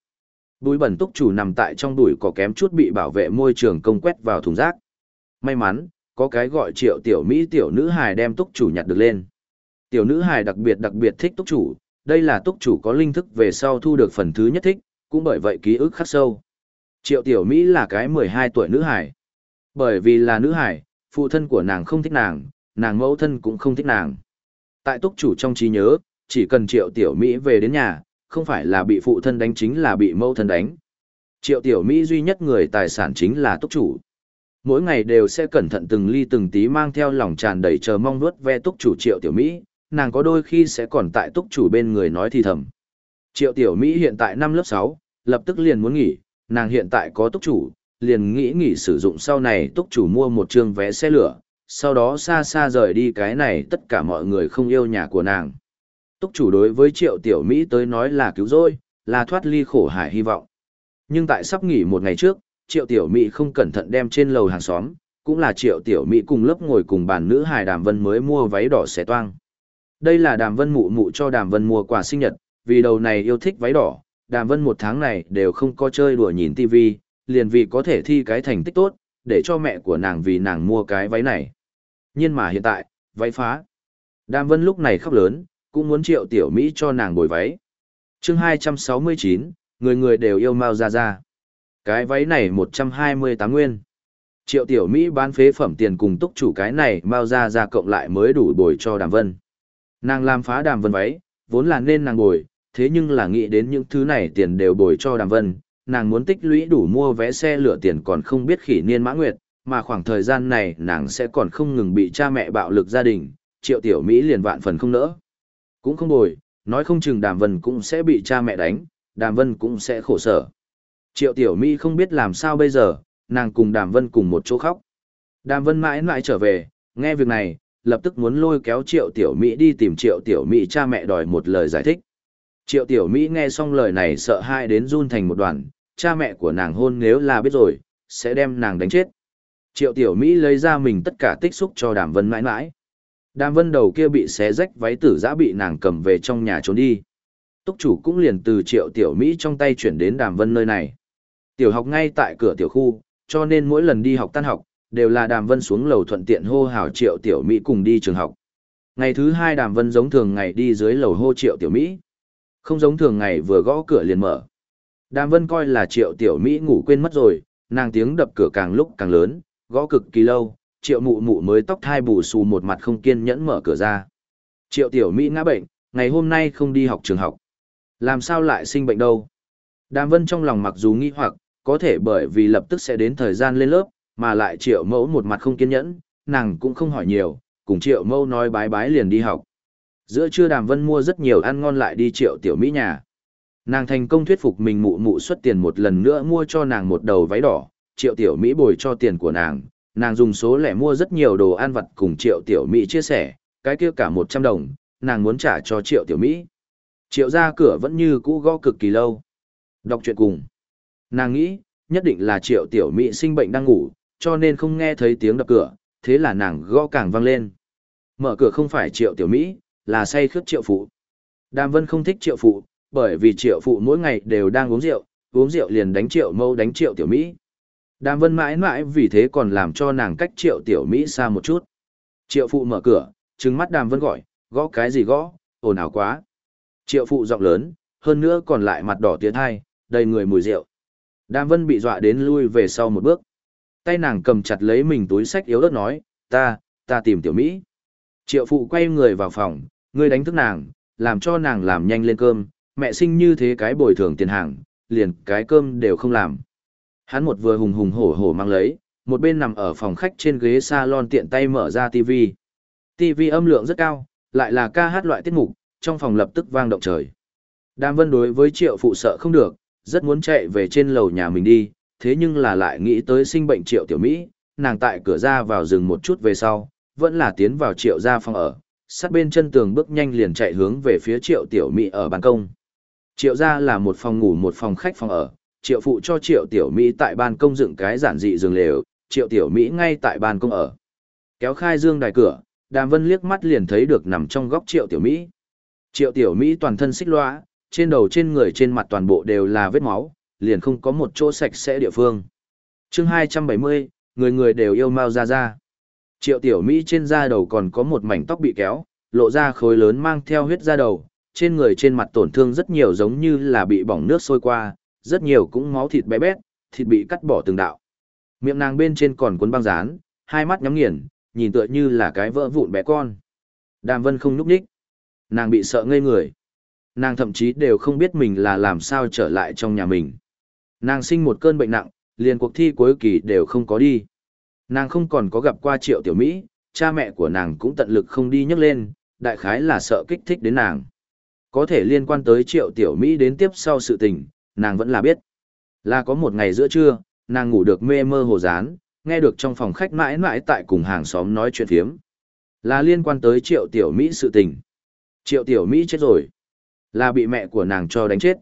Bùi bẩn túc chủ nằm tại trong đùi có kém chút bị bảo vệ môi trường công quét vào thùng rác. May mắn, có cái gọi triệu tiểu Mỹ tiểu nữ hài đem túc chủ nhặt được lên. Tiểu nữ hài đặc biệt đặc biệt thích túc chủ, đây là túc chủ có linh thức về sau thu được phần thứ nhất thích, cũng bởi vậy ký ức khắc sâu. Triệu tiểu Mỹ là cái 12 tuổi nữ hài. Bởi vì là nữ hài, phụ thân của nàng không thích nàng, nàng mẫu thân cũng không thích nàng. Tại túc chủ trong trí nhớ, chỉ cần triệu tiểu Mỹ về đến nhà, không phải là bị phụ thân đánh chính là bị mẫu thân đánh. Triệu tiểu Mỹ duy nhất người tài sản chính là túc chủ. Mỗi ngày đều sẽ cẩn thận từng ly từng tí mang theo lòng tràn đầy chờ mong nuốt ve túc chủ triệu tiểu Mỹ, nàng có đôi khi sẽ còn tại túc chủ bên người nói thì thầm. Triệu Tiểu Mỹ hiện tại năm lớp 6, lập tức liền muốn nghỉ, nàng hiện tại có túc chủ, liền nghĩ nghỉ sử dụng sau này túc chủ mua một trường vé xe lửa, sau đó xa xa rời đi cái này tất cả mọi người không yêu nhà của nàng. Túc chủ đối với Triệu Tiểu Mỹ tới nói là cứu rỗi, là thoát ly khổ hải hy vọng. Nhưng tại sắp nghỉ một ngày trước, Triệu Tiểu Mỹ không cẩn thận đem trên lầu hàng xóm, cũng là Triệu Tiểu Mỹ cùng lớp ngồi cùng bàn nữ hài Đàm Vân mới mua váy đỏ xẻ toang. Đây là Đàm Vân mụ mụ cho Đàm Vân mua quà sinh nhật, vì đầu này yêu thích váy đỏ, Đàm Vân một tháng này đều không có chơi đùa nhìn TV, liền vì có thể thi cái thành tích tốt, để cho mẹ của nàng vì nàng mua cái váy này. Nhưng mà hiện tại, váy phá. Đàm Vân lúc này khóc lớn, cũng muốn Triệu Tiểu Mỹ cho nàng bồi váy. chương 269, người người đều yêu Mao gia gia Cái váy này 128 nguyên. Triệu Tiểu Mỹ bán phế phẩm tiền cùng túc chủ cái này Mao gia gia cộng lại mới đủ bồi cho Đàm Vân. Nàng làm phá Đàm Vân váy, vốn là nên nàng bồi, thế nhưng là nghĩ đến những thứ này tiền đều bồi cho Đàm Vân, nàng muốn tích lũy đủ mua vé xe lửa tiền còn không biết khỉ niên mã nguyệt, mà khoảng thời gian này nàng sẽ còn không ngừng bị cha mẹ bạo lực gia đình, triệu tiểu Mỹ liền vạn phần không nỡ. Cũng không bồi, nói không chừng Đàm Vân cũng sẽ bị cha mẹ đánh, Đàm Vân cũng sẽ khổ sở. Triệu tiểu Mỹ không biết làm sao bây giờ, nàng cùng Đàm Vân cùng một chỗ khóc. Đàm Vân mãi mãi trở về, nghe việc này, lập tức muốn lôi kéo Triệu Tiểu Mỹ đi tìm Triệu Tiểu Mỹ cha mẹ đòi một lời giải thích. Triệu Tiểu Mỹ nghe xong lời này sợ hai đến run thành một đoàn, cha mẹ của nàng hôn nếu là biết rồi, sẽ đem nàng đánh chết. Triệu Tiểu Mỹ lấy ra mình tất cả tích xúc cho Đàm Vân mãi mãi. Đàm Vân đầu kia bị xé rách váy tử giã bị nàng cầm về trong nhà trốn đi. Túc chủ cũng liền từ Triệu Tiểu Mỹ trong tay chuyển đến Đàm Vân nơi này. Tiểu học ngay tại cửa tiểu khu, cho nên mỗi lần đi học tan học, đều là Đàm Vân xuống lầu thuận tiện hô hào Triệu Tiểu Mỹ cùng đi trường học. Ngày thứ hai Đàm Vân giống thường ngày đi dưới lầu hô Triệu Tiểu Mỹ. Không giống thường ngày vừa gõ cửa liền mở. Đàm Vân coi là Triệu Tiểu Mỹ ngủ quên mất rồi, nàng tiếng đập cửa càng lúc càng lớn, gõ cực kỳ lâu, Triệu Mụ Mụ mới tóc thai bù xù một mặt không kiên nhẫn mở cửa ra. Triệu Tiểu Mỹ ngã bệnh, ngày hôm nay không đi học trường học. Làm sao lại sinh bệnh đâu? Đàm Vân trong lòng mặc dù nghi hoặc, có thể bởi vì lập tức sẽ đến thời gian lên lớp, mà lại Triệu Mẫu một mặt không kiên nhẫn, nàng cũng không hỏi nhiều, cùng Triệu Mẫu nói bái bái liền đi học. Giữa trưa Đàm Vân mua rất nhiều ăn ngon lại đi Triệu Tiểu Mỹ nhà. Nàng thành công thuyết phục mình mụ mụ xuất tiền một lần nữa mua cho nàng một đầu váy đỏ, triệu tiểu Mỹ bồi cho tiền của nàng, nàng dùng số lẻ mua rất nhiều đồ ăn vặt cùng triệu tiểu Mỹ chia sẻ, cái kia cả một trăm đồng, nàng muốn trả cho triệu tiểu Mỹ. Triệu ra cửa vẫn như cũ gõ cực kỳ lâu. Đọc truyện cùng. Nàng nghĩ, nhất định là triệu tiểu Mỹ sinh bệnh đang ngủ, cho nên không nghe thấy tiếng đập cửa, thế là nàng gõ càng vang lên. Mở cửa không phải triệu tiểu Mỹ, là say khướt triệu phụ. Đàm Vân không thích triệu phụ, bởi vì triệu phụ mỗi ngày đều đang uống rượu, uống rượu liền đánh triệu mâu đánh triệu tiểu Mỹ. Đàm vân mãi mãi vì thế còn làm cho nàng cách triệu tiểu Mỹ xa một chút. Triệu phụ mở cửa, trừng mắt đàm vân gọi, gõ cái gì gõ, ồn ào quá. Triệu phụ giọng lớn, hơn nữa còn lại mặt đỏ tiến hai, đầy người mùi rượu. Đàm vân bị dọa đến lui về sau một bước. Tay nàng cầm chặt lấy mình túi sách yếu đất nói, ta, ta tìm tiểu Mỹ. Triệu phụ quay người vào phòng, ngươi đánh thức nàng, làm cho nàng làm nhanh lên cơm, mẹ sinh như thế cái bồi thường tiền hàng, liền cái cơm đều không làm. Hắn một vừa hùng hùng hổ hổ mang lấy, một bên nằm ở phòng khách trên ghế salon tiện tay mở ra TV. TV âm lượng rất cao, lại là ca hát loại tiết mục, trong phòng lập tức vang động trời. Đàm Vân đối với triệu phụ sợ không được, rất muốn chạy về trên lầu nhà mình đi, thế nhưng là lại nghĩ tới sinh bệnh triệu tiểu Mỹ, nàng tại cửa ra vào rừng một chút về sau, vẫn là tiến vào triệu ra phòng ở, sát bên chân tường bước nhanh liền chạy hướng về phía triệu tiểu Mỹ ở ban công. Triệu gia là một phòng ngủ một phòng khách phòng ở, triệu phụ cho triệu tiểu Mỹ tại ban công dựng cái giản dị giường lều, triệu tiểu Mỹ ngay tại ban công ở. Kéo khai dương đài cửa, đàm vân liếc mắt liền thấy được nằm trong góc triệu tiểu Mỹ. Triệu tiểu Mỹ toàn thân xích loa, trên đầu trên người trên mặt toàn bộ đều là vết máu, liền không có một chỗ sạch sẽ địa phương. chương 270, người người đều yêu mao ra ra. Triệu tiểu Mỹ trên da đầu còn có một mảnh tóc bị kéo, lộ ra khối lớn mang theo huyết da đầu, trên người trên mặt tổn thương rất nhiều giống như là bị bỏng nước sôi qua, rất nhiều cũng máu thịt bé bét, thịt bị cắt bỏ từng đạo. Miệng nàng bên trên còn cuốn băng dán, hai mắt nhắm nghiền, nhìn tựa như là cái vỡ vụn bé con. Đàm Vân không nhúc nhích. Nàng bị sợ ngây người. Nàng thậm chí đều không biết mình là làm sao trở lại trong nhà mình. Nàng sinh một cơn bệnh nặng, liền cuộc thi cuối kỳ đều không có đi. Nàng không còn có gặp qua triệu tiểu Mỹ, cha mẹ của nàng cũng tận lực không đi nhắc lên, đại khái là sợ kích thích đến nàng. có thể liên quan tới triệu tiểu Mỹ đến tiếp sau sự tình, nàng vẫn là biết. Là có một ngày giữa trưa, nàng ngủ được mê mơ hồ dán, nghe được trong phòng khách mãi mãi tại cùng hàng xóm nói chuyện phiếm. Là liên quan tới triệu tiểu Mỹ sự tình. Triệu tiểu Mỹ chết rồi. Là bị mẹ của nàng cho đánh chết.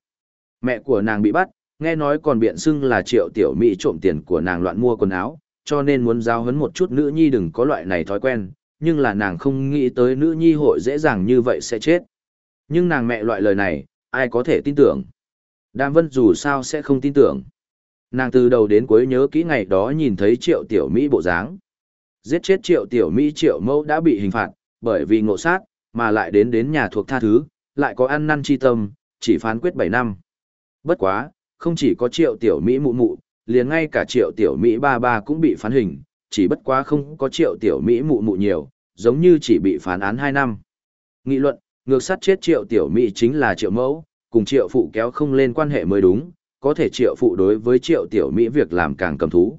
Mẹ của nàng bị bắt, nghe nói còn biện xưng là triệu tiểu Mỹ trộm tiền của nàng loạn mua quần áo, cho nên muốn giao hấn một chút nữ nhi đừng có loại này thói quen, nhưng là nàng không nghĩ tới nữ nhi hội dễ dàng như vậy sẽ chết. Nhưng nàng mẹ loại lời này, ai có thể tin tưởng. Đàm Vân dù sao sẽ không tin tưởng. Nàng từ đầu đến cuối nhớ kỹ ngày đó nhìn thấy triệu tiểu Mỹ bộ dáng. Giết chết triệu tiểu Mỹ triệu mẫu đã bị hình phạt, bởi vì ngộ sát, mà lại đến đến nhà thuộc tha thứ, lại có ăn năn chi tâm, chỉ phán quyết 7 năm. Bất quá, không chỉ có triệu tiểu Mỹ mụ mụ, liền ngay cả triệu tiểu Mỹ ba ba cũng bị phán hình, chỉ bất quá không có triệu tiểu Mỹ mụ mụ nhiều, giống như chỉ bị phán án 2 năm. Nghị luận, ngược sát chết triệu tiểu Mỹ chính là triệu mẫu, cùng triệu phụ kéo không lên quan hệ mới đúng, có thể triệu phụ đối với triệu tiểu Mỹ việc làm càng cầm thú.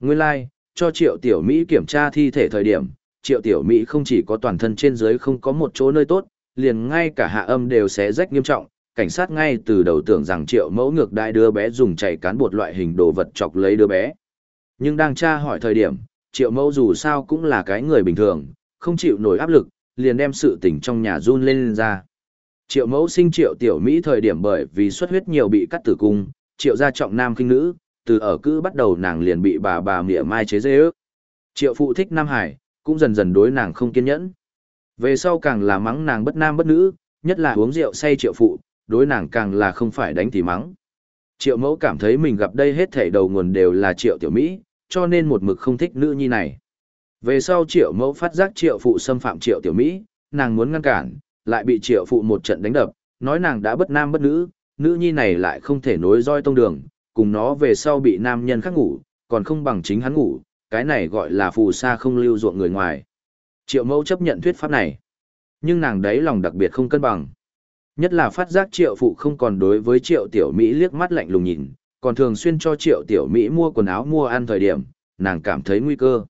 Nguyên lai, like, cho triệu tiểu Mỹ kiểm tra thi thể thời điểm, triệu tiểu Mỹ không chỉ có toàn thân trên dưới không có một chỗ nơi tốt, liền ngay cả hạ âm đều xé rách nghiêm trọng, cảnh sát ngay từ đầu tưởng rằng triệu mẫu ngược đại đứa bé dùng chảy cán bột loại hình đồ vật chọc lấy đứa bé. Nhưng đang tra hỏi thời điểm, triệu mẫu dù sao cũng là cái người bình thường, không chịu nổi áp lực, liền đem sự tình trong nhà run lên, lên ra. Triệu mẫu sinh triệu tiểu Mỹ thời điểm bởi vì xuất huyết nhiều bị cắt tử cung, triệu gia trọng nam kinh nữ, từ ở cư bắt đầu nàng liền bị bà bà mỉa mai chế dê ước. Triệu phụ thích Nam Hải, cũng dần dần đối nàng không kiên nhẫn. Về sau càng là mắng nàng bất nam bất nữ, nhất là uống rượu say triệu phụ, đối nàng càng là không phải đánh thì mắng. Triệu mẫu cảm thấy mình gặp đây hết thảy đầu nguồn đều là triệu tiểu Mỹ, cho nên một mực không thích nữ nhi này. Về sau triệu mẫu phát giác triệu phụ xâm phạm triệu tiểu Mỹ, nàng muốn ngăn cản, lại bị triệu phụ một trận đánh đập, nói nàng đã bất nam bất nữ, nữ nhi này lại không thể nối roi tông đường, cùng nó về sau bị nam nhân khác ngủ, còn không bằng chính hắn ngủ, cái này gọi là phù sa không lưu ruộng người ngoài. Triệu mẫu chấp nhận thuyết pháp này, nhưng nàng đấy lòng đặc biệt không cân bằng. Nhất là phát giác triệu phụ không còn đối với triệu tiểu Mỹ liếc mắt lạnh lùng nhìn, còn thường xuyên cho triệu tiểu Mỹ mua quần áo mua ăn thời điểm, nàng cảm thấy nguy cơ.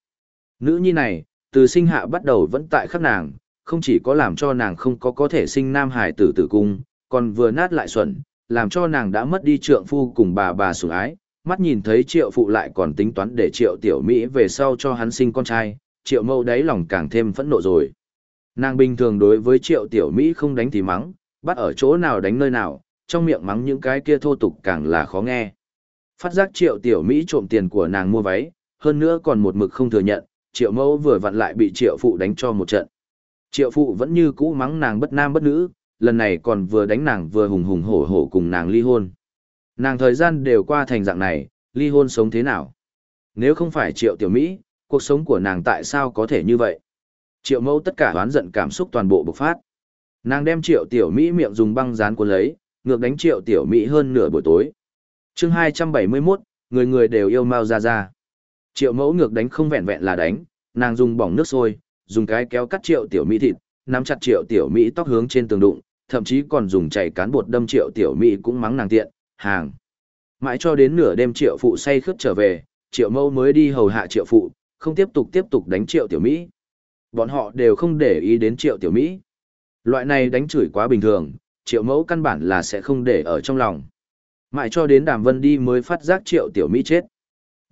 Nữ nhi này, từ sinh hạ bắt đầu vẫn tại khắc nàng, không chỉ có làm cho nàng không có có thể sinh nam hải tử tử cung, còn vừa nát lại xuẩn, làm cho nàng đã mất đi trượng phu cùng bà bà sủng ái, mắt nhìn thấy triệu phụ lại còn tính toán để triệu tiểu Mỹ về sau cho hắn sinh con trai, triệu mâu đáy lòng càng thêm phẫn nộ rồi. Nàng bình thường đối với triệu tiểu Mỹ không đánh thì mắng, bắt ở chỗ nào đánh nơi nào, trong miệng mắng những cái kia thô tục càng là khó nghe. Phát giác triệu tiểu Mỹ trộm tiền của nàng mua váy, hơn nữa còn một mực không thừa nhận, triệu mẫu vừa vặn lại bị triệu phụ đánh cho một trận. Triệu phụ vẫn như cũ mắng nàng bất nam bất nữ, lần này còn vừa đánh nàng vừa hùng hùng hổ hổ cùng nàng ly hôn. Nàng thời gian đều qua thành dạng này, ly hôn sống thế nào? Nếu không phải triệu tiểu Mỹ, cuộc sống của nàng tại sao có thể như vậy? Triệu mẫu tất cả oán giận cảm xúc toàn bộ bộc phát. Nàng đem triệu tiểu Mỹ miệng dùng băng dán cuốn lấy, ngược đánh triệu tiểu Mỹ hơn nửa buổi tối. chương 271, người người đều yêu Mao ra ra. Triệu mẫu ngược đánh không vẹn vẹn là đánh, nàng dùng bỏng nước sôi, dùng cái kéo cắt triệu tiểu Mỹ thịt, nắm chặt triệu tiểu Mỹ tóc hướng trên tường đụng, thậm chí còn dùng chảy cán bột đâm triệu tiểu Mỹ cũng mắng nàng tiện, hàng. Mãi cho đến nửa đêm triệu phụ say khướt trở về, triệu mẫu mới đi hầu hạ triệu phụ, không tiếp tục tiếp tục đánh triệu tiểu Mỹ. Bọn họ đều không để ý đến triệu tiểu Mỹ. Loại này đánh chửi quá bình thường, triệu mẫu căn bản là sẽ không để ở trong lòng. Mãi cho đến đàm vân đi mới phát giác triệu tiểu Mỹ chết.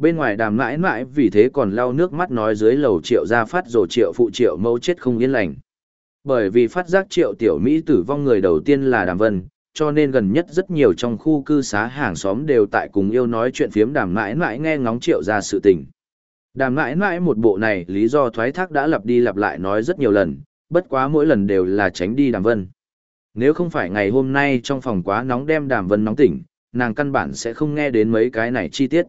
Bên ngoài đàm mãi mãi vì thế còn lau nước mắt nói dưới lầu triệu ra phát rồi triệu phụ triệu mẫu chết không yên lành. Bởi vì phát giác triệu tiểu Mỹ tử vong người đầu tiên là đàm vân, cho nên gần nhất rất nhiều trong khu cư xá hàng xóm đều tại cùng yêu nói chuyện phiếm đàm mãi mãi nghe ngóng triệu ra sự tình. Đàm mãi mãi một bộ này lý do thoái thác đã lặp đi lặp lại nói rất nhiều lần, bất quá mỗi lần đều là tránh đi đàm vân. Nếu không phải ngày hôm nay trong phòng quá nóng đem đàm vân nóng tỉnh, nàng căn bản sẽ không nghe đến mấy cái này chi tiết.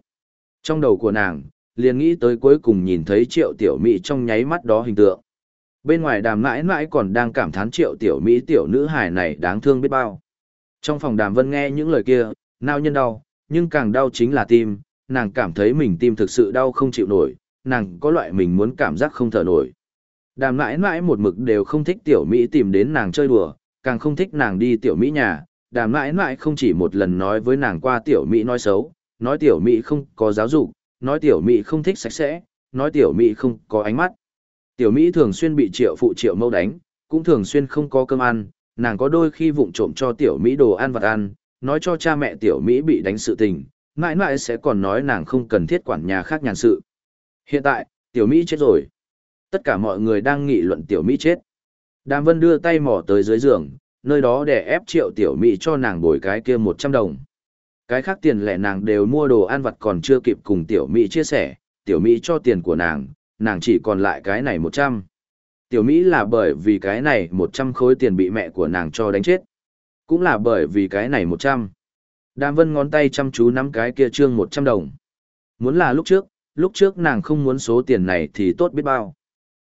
Trong đầu của nàng, liền nghĩ tới cuối cùng nhìn thấy triệu tiểu mỹ trong nháy mắt đó hình tượng. Bên ngoài đàm mãi mãi còn đang cảm thán triệu tiểu mỹ tiểu nữ hài này đáng thương biết bao. Trong phòng đàm vân nghe những lời kia, nao nhân đau, nhưng càng đau chính là tim, nàng cảm thấy mình tim thực sự đau không chịu nổi, nàng có loại mình muốn cảm giác không thở nổi. Đàm mãi mãi một mực đều không thích tiểu Mỹ tìm đến nàng chơi đùa, càng không thích nàng đi tiểu Mỹ nhà, đàm mãi mãi không chỉ một lần nói với nàng qua tiểu Mỹ nói xấu, nói tiểu Mỹ không có giáo dục, nói tiểu Mỹ không thích sạch sẽ, nói tiểu Mỹ không có ánh mắt. Tiểu Mỹ thường xuyên bị triệu phụ triệu mâu đánh, cũng thường xuyên không có cơm ăn, nàng có đôi khi vụng trộm cho tiểu Mỹ đồ ăn vặt ăn, nói cho cha mẹ tiểu Mỹ bị đánh sự tình, mãi mãi sẽ còn nói nàng không cần thiết quản nhà khác nhàn sự. Hiện tại, tiểu Mỹ chết rồi. Tất cả mọi người đang nghị luận tiểu Mỹ chết. Đàm Vân đưa tay mò tới dưới giường, nơi đó để ép triệu tiểu Mỹ cho nàng bồi cái kia 100 đồng. Cái khác tiền lẻ nàng đều mua đồ ăn vặt còn chưa kịp cùng tiểu Mỹ chia sẻ, tiểu Mỹ cho tiền của nàng, nàng chỉ còn lại cái này 100. Tiểu Mỹ là bởi vì cái này 100 khối tiền bị mẹ của nàng cho đánh chết. Cũng là bởi vì cái này 100. Đàm Vân ngón tay chăm chú nắm cái kia trương 100 đồng. Muốn là lúc trước, lúc trước nàng không muốn số tiền này thì tốt biết bao.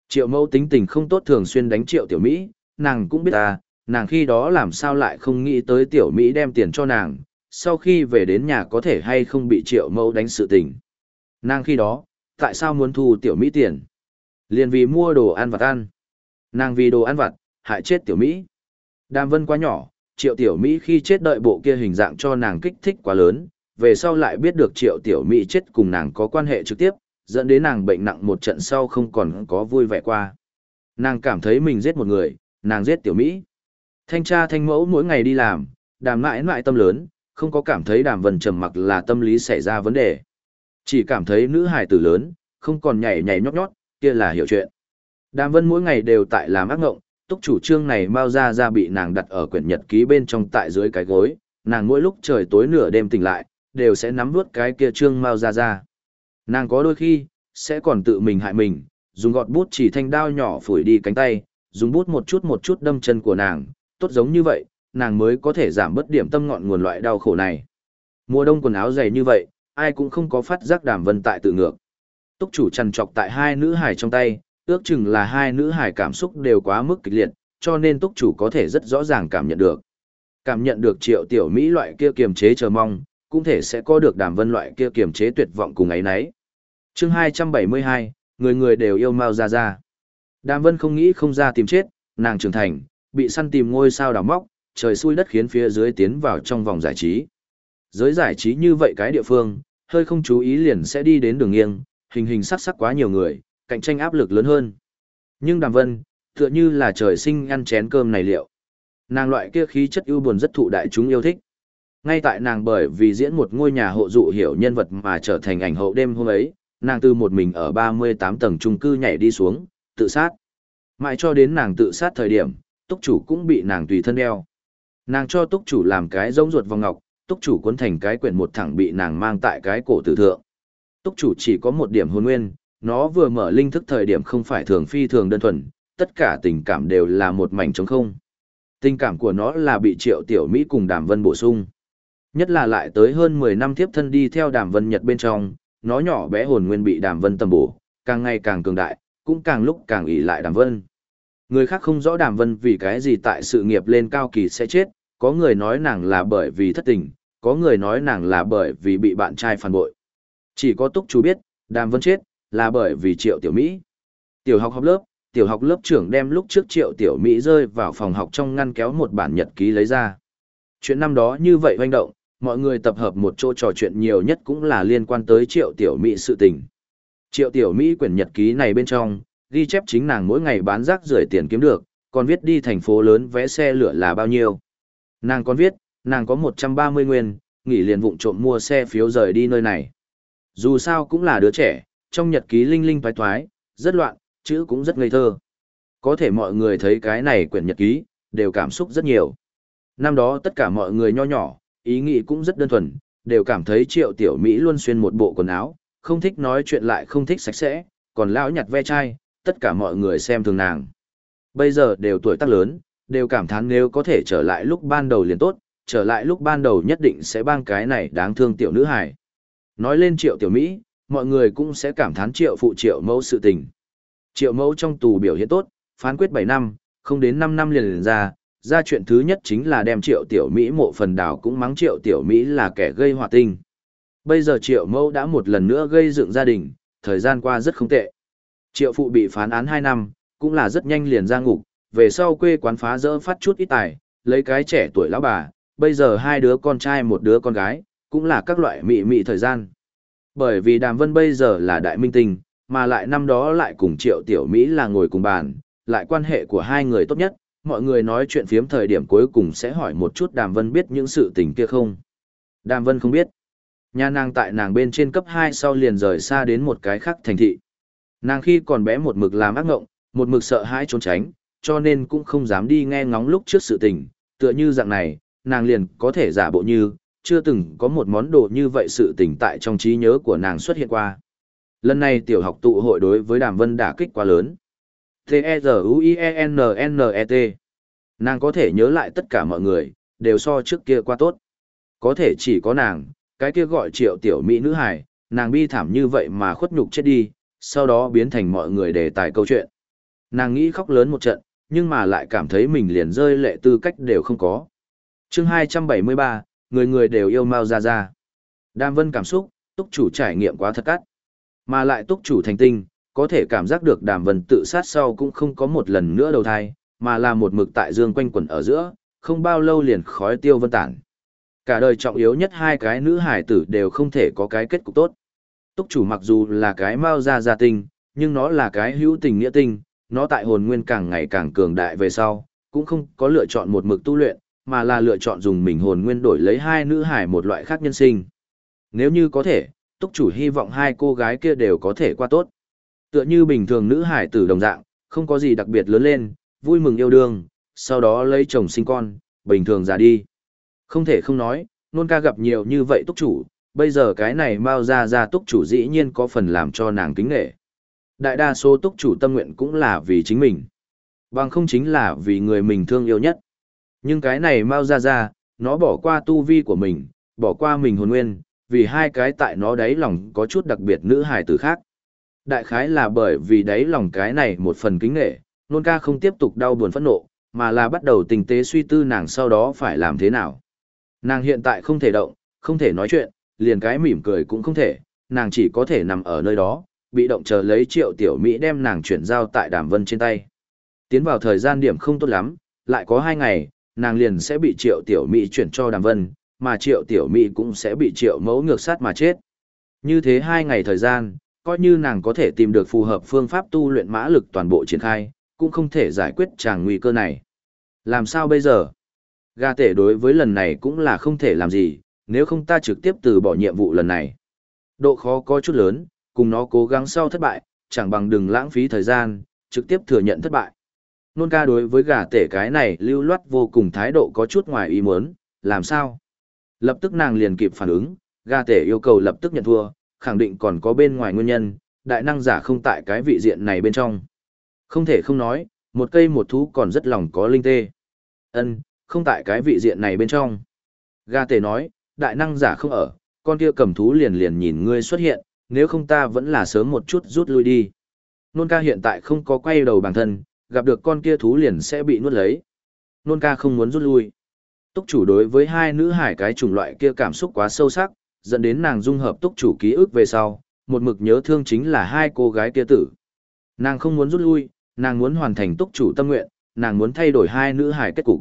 Triệu mẫu tính tình không tốt thường xuyên đánh triệu tiểu Mỹ, nàng cũng biết à, nàng khi đó làm sao lại không nghĩ tới tiểu Mỹ đem tiền cho nàng, sau khi về đến nhà có thể hay không bị triệu mẫu đánh sự tình. Nàng khi đó, tại sao muốn thu tiểu Mỹ tiền? Liền vì mua đồ ăn vặt ăn. Nàng vì đồ ăn vặt, hại chết tiểu Mỹ. Đàm vân quá nhỏ, triệu tiểu Mỹ khi chết đợi bộ kia hình dạng cho nàng kích thích quá lớn, về sau lại biết được triệu tiểu Mỹ chết cùng nàng có quan hệ trực tiếp, dẫn đến nàng bệnh nặng một trận sau không còn có vui vẻ qua. Nàng cảm thấy mình giết một người, nàng giết tiểu Mỹ. Thanh tra thanh mẫu mỗi ngày đi làm, đàm mãi mãi tâm lớn, không có cảm thấy đàm vân trầm mặc là tâm lý xảy ra vấn đề. Chỉ cảm thấy nữ hài tử lớn, không còn nhảy nhảy nhót nhót, kia là hiểu chuyện. Đàm vân mỗi ngày đều tại làm ác ngộng, túc chủ trương này Mao ra ra bị nàng đặt ở quyển nhật ký bên trong tại dưới cái gối, nàng mỗi lúc trời tối nửa đêm tỉnh lại, đều sẽ nắm vớt cái kia trương Mao ra ra. Nàng có đôi khi, sẽ còn tự mình hại mình, dùng gọt bút chỉ thanh đao nhỏ phủi đi cánh tay, dùng bút một chút một chút đâm chân của nàng, tốt giống như vậy, nàng mới có thể giảm bớt điểm tâm ngọn nguồn loại đau khổ này. Mùa đông quần áo dày như vậy, ai cũng không có phát giác đàm vân tại tự ngược. Túc chủ trằn trọc tại hai nữ hải trong tay, ước chừng là hai nữ hải cảm xúc đều quá mức kịch liệt, cho nên túc chủ có thể rất rõ ràng cảm nhận được. Cảm nhận được triệu tiểu Mỹ loại kia kiềm chế chờ mong, cũng thể sẽ có được đàm vân loại kia kiềm chế tuyệt vọng cùng ấy nấy. chương 272, người người đều yêu Mao Ra Ra. Đàm vân không nghĩ không ra tìm chết, nàng trưởng thành, bị săn tìm ngôi sao đào móc, trời xui đất khiến phía dưới tiến vào trong vòng giải trí. Giới giải trí như vậy cái địa phương, hơi không chú ý liền sẽ đi đến đường nghiêng, hình hình sắc sắc quá nhiều người, cạnh tranh áp lực lớn hơn. Nhưng Đàm Vân, tựa như là trời sinh ăn chén cơm này liệu. Nàng loại kia khí chất ưu buồn rất thụ đại chúng yêu thích. Ngay tại nàng bởi vì diễn một ngôi nhà hộ dụ hiểu nhân vật mà trở thành ảnh hậu đêm hôm ấy, nàng từ một mình ở 38 tầng trung cư nhảy đi xuống, tự sát. Mãi cho đến nàng tự sát thời điểm, túc chủ cũng bị nàng tùy thân đeo. Nàng cho túc chủ làm cái giống ruột vòng ngọc, túc chủ cuốn thành cái quyển một thẳng bị nàng mang tại cái cổ tử thượng. Túc chủ chỉ có một điểm hồn nguyên, nó vừa mở linh thức thời điểm không phải thường phi thường đơn thuần, tất cả tình cảm đều là một mảnh trống không. Tình cảm của nó là bị triệu tiểu Mỹ cùng đàm vân bổ sung. Nhất là lại tới hơn 10 năm tiếp thân đi theo đàm vân nhật bên trong, nó nhỏ bé hồn nguyên bị đàm vân tầm bổ, càng ngày càng cường đại, cũng càng lúc càng ỷ lại đàm vân. Người khác không rõ đàm vân vì cái gì tại sự nghiệp lên cao kỳ sẽ chết, có người nói nàng là bởi vì thất tình, có người nói nàng là bởi vì bị bạn trai phản bội. Chỉ có túc chú biết, đàm vân chết, là bởi vì triệu tiểu Mỹ. Tiểu học học lớp, tiểu học lớp trưởng đem lúc trước triệu tiểu Mỹ rơi vào phòng học trong ngăn kéo một bản nhật ký lấy ra. Chuyện năm đó như vậy hoành động, mọi người tập hợp một chỗ trò chuyện nhiều nhất cũng là liên quan tới triệu tiểu Mỹ sự tình. Triệu tiểu Mỹ quyển nhật ký này bên trong, ghi chép chính nàng mỗi ngày bán rác rưởi tiền kiếm được, còn viết đi thành phố lớn vé xe lửa là bao nhiêu. Nàng còn viết, nàng có 130 nguyên, nghỉ liền vụng trộm mua xe phiếu rời đi nơi này. Dù sao cũng là đứa trẻ, trong nhật ký linh linh thoái thoái, rất loạn, chữ cũng rất ngây thơ. Có thể mọi người thấy cái này quyển nhật ký, đều cảm xúc rất nhiều. Năm đó tất cả mọi người nho nhỏ, ý nghĩ cũng rất đơn thuần, đều cảm thấy triệu tiểu Mỹ luôn xuyên một bộ quần áo, không thích nói chuyện lại không thích sạch sẽ, còn lão nhặt ve chai, tất cả mọi người xem thường nàng. Bây giờ đều tuổi tác lớn, đều cảm thán nếu có thể trở lại lúc ban đầu liền tốt, trở lại lúc ban đầu nhất định sẽ bang cái này đáng thương tiểu nữ hài. Nói lên triệu tiểu Mỹ, mọi người cũng sẽ cảm thán triệu phụ triệu mẫu sự tình. Triệu mẫu trong tù biểu hiện tốt, phán quyết 7 năm, không đến 5 năm liền, liền ra, ra chuyện thứ nhất chính là đem triệu tiểu Mỹ mộ phần đảo cũng mắng triệu tiểu Mỹ là kẻ gây hòa tinh. Bây giờ triệu mẫu đã một lần nữa gây dựng gia đình, thời gian qua rất không tệ. Triệu phụ bị phán án 2 năm, cũng là rất nhanh liền ra ngục, về sau quê quán phá rỡ phát chút ít tài, lấy cái trẻ tuổi lão bà, bây giờ hai đứa con trai một đứa con gái, cũng là các loại mị mị thời gian. Bởi vì Đàm Vân bây giờ là đại minh tinh, mà lại năm đó lại cùng Triệu Tiểu Mỹ là ngồi cùng bàn, lại quan hệ của hai người tốt nhất, mọi người nói chuyện phiếm thời điểm cuối cùng sẽ hỏi một chút Đàm Vân biết những sự tình kia không. Đàm Vân không biết. Nhà nàng tại nàng bên trên cấp 2 sau liền rời xa đến một cái khác thành thị. Nàng khi còn bé một mực làm ác ngộng, một mực sợ hãi trốn tránh, cho nên cũng không dám đi nghe ngóng lúc trước sự tình, tựa như dạng này, nàng liền có thể giả bộ như, chưa từng có một món đồ như vậy sự tình tại trong trí nhớ của nàng xuất hiện qua. Lần này tiểu học tụ hội đối với Đàm Vân đả kích quá lớn. T-E-Z-U-I-E-N-N-E-T Nàng có thể nhớ lại tất cả mọi người, đều so trước kia qua tốt. Có thể chỉ có nàng, cái kia gọi triệu tiểu mỹ nữ hài, nàng bi thảm như vậy mà khuất nhục chết đi, sau đó biến thành mọi người đề tài câu chuyện. Nàng nghĩ khóc lớn một trận, nhưng mà lại cảm thấy mình liền rơi lệ tư cách đều không có. chương 273, người người đều yêu Mao Gia Gia. Đam vân cảm xúc, túc chủ trải nghiệm quá thật cắt. Mà lại túc chủ thành tinh, có thể cảm giác được đàm vân tự sát sau cũng không có một lần nữa đầu thai, mà là một mực tại dương quanh quẩn ở giữa, không bao lâu liền khói tiêu vân tản. Cả đời trọng yếu nhất hai cái nữ hải tử đều không thể có cái kết cục tốt. Túc chủ mặc dù là cái Mao Gia Gia tinh, nhưng nó là cái hữu tình nghĩa tinh, nó tại hồn nguyên càng ngày càng cường đại về sau, cũng không có lựa chọn một mực tu luyện, mà là lựa chọn dùng mình hồn nguyên đổi lấy hai nữ hải một loại khác nhân sinh. Nếu như có thể, túc chủ hy vọng hai cô gái kia đều có thể qua tốt. Tựa như bình thường nữ hải tử đồng dạng, không có gì đặc biệt lớn lên, vui mừng yêu đương, sau đó lấy chồng sinh con, bình thường già đi. Không thể không nói, nôn ca gặp nhiều như vậy túc chủ, bây giờ cái này Mao ra ra túc chủ dĩ nhiên có phần làm cho nàng kính nghệ. Đại đa số túc chủ tâm nguyện cũng là vì chính mình. Bằng không chính là vì người mình thương yêu nhất. Nhưng cái này Mao ra ra, nó bỏ qua tu vi của mình, bỏ qua mình hồn nguyên, vì hai cái tại nó đáy lòng có chút đặc biệt nữ hài tử khác. Đại khái là bởi vì đáy lòng cái này một phần kính nghệ, nôn ca không tiếp tục đau buồn phẫn nộ, mà là bắt đầu tình tế suy tư nàng sau đó phải làm thế nào. Nàng hiện tại không thể động, không thể nói chuyện, liền cái mỉm cười cũng không thể, nàng chỉ có thể nằm ở nơi đó, bị động chờ lấy triệu tiểu Mỹ đem nàng chuyển giao tại đàm vân trên tay. Tiến vào thời gian điểm không tốt lắm, lại có hai ngày, nàng liền sẽ bị triệu tiểu Mỹ chuyển cho đàm vân, mà triệu tiểu Mỹ cũng sẽ bị triệu mẫu ngược sát mà chết. Như thế hai ngày thời gian, coi như nàng có thể tìm được phù hợp phương pháp tu luyện mã lực toàn bộ triển khai, cũng không thể giải quyết tràng nguy cơ này. Làm sao bây giờ? Gà tể đối với lần này cũng là không thể làm gì, nếu không ta trực tiếp từ bỏ nhiệm vụ lần này. Độ khó có chút lớn, cùng nó cố gắng sau thất bại, chẳng bằng đừng lãng phí thời gian, trực tiếp thừa nhận thất bại. Nôn ca đối với gà tể cái này lưu loát vô cùng thái độ có chút ngoài ý muốn, làm sao? Lập tức nàng liền kịp phản ứng, gà tể yêu cầu lập tức nhận thua, khẳng định còn có bên ngoài nguyên nhân, đại năng giả không tại cái vị diện này bên trong. Không thể không nói, một cây một thú còn rất lòng có linh tê. Ân, không tại cái vị diện này bên trong. Gà tể nói, đại năng giả không ở, con kia cầm thú liền liền nhìn ngươi xuất hiện, nếu không ta vẫn là sớm một chút rút lui đi. Nôn ca hiện tại không có quay đầu bản thân, gặp được con kia thú liền sẽ bị nuốt lấy. Nôn ca không muốn rút lui. Túc chủ đối với hai nữ hải cái chủng loại kia cảm xúc quá sâu sắc, dẫn đến nàng dung hợp túc chủ ký ức về sau, một mực nhớ thương chính là hai cô gái kia tử. Nàng không muốn rút lui, nàng muốn hoàn thành túc chủ tâm nguyện, nàng muốn thay đổi hai nữ hải kết cục.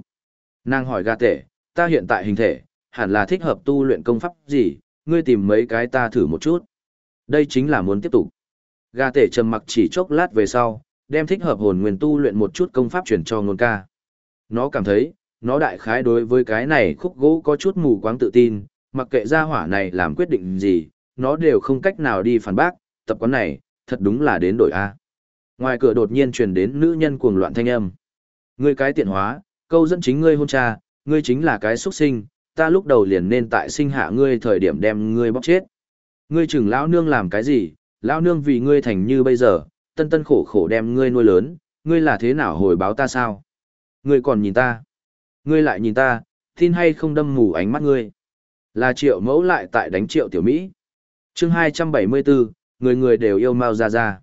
Nàng hỏi gà tể, ta hiện tại hình thể, hẳn là thích hợp tu luyện công pháp gì, ngươi tìm mấy cái ta thử một chút. Đây chính là muốn tiếp tục. Gà tể trầm mặc chỉ chốc lát về sau, đem thích hợp hồn nguyên tu luyện một chút công pháp chuyển cho ngôn ca. Nó cảm thấy, nó đại khái đối với cái này khúc gỗ có chút mù quáng tự tin, mặc kệ gia hỏa này làm quyết định gì, nó đều không cách nào đi phản bác, tập quán này, thật đúng là đến đổi A. Ngoài cửa đột nhiên truyền đến nữ nhân cuồng loạn thanh âm. Ngươi cái tiện hóa, câu dẫn chính ngươi hôn cha, ngươi chính là cái xuất sinh, ta lúc đầu liền nên tại sinh hạ ngươi thời điểm đem ngươi bóc chết. Ngươi chừng lão nương làm cái gì, lão nương vì ngươi thành như bây giờ, tân tân khổ khổ đem ngươi nuôi lớn, ngươi là thế nào hồi báo ta sao? Ngươi còn nhìn ta. Ngươi lại nhìn ta, tin hay không đâm mù ánh mắt ngươi. Là triệu mẫu lại tại đánh triệu tiểu Mỹ. chương 274, người người đều yêu Mao Gia Gia.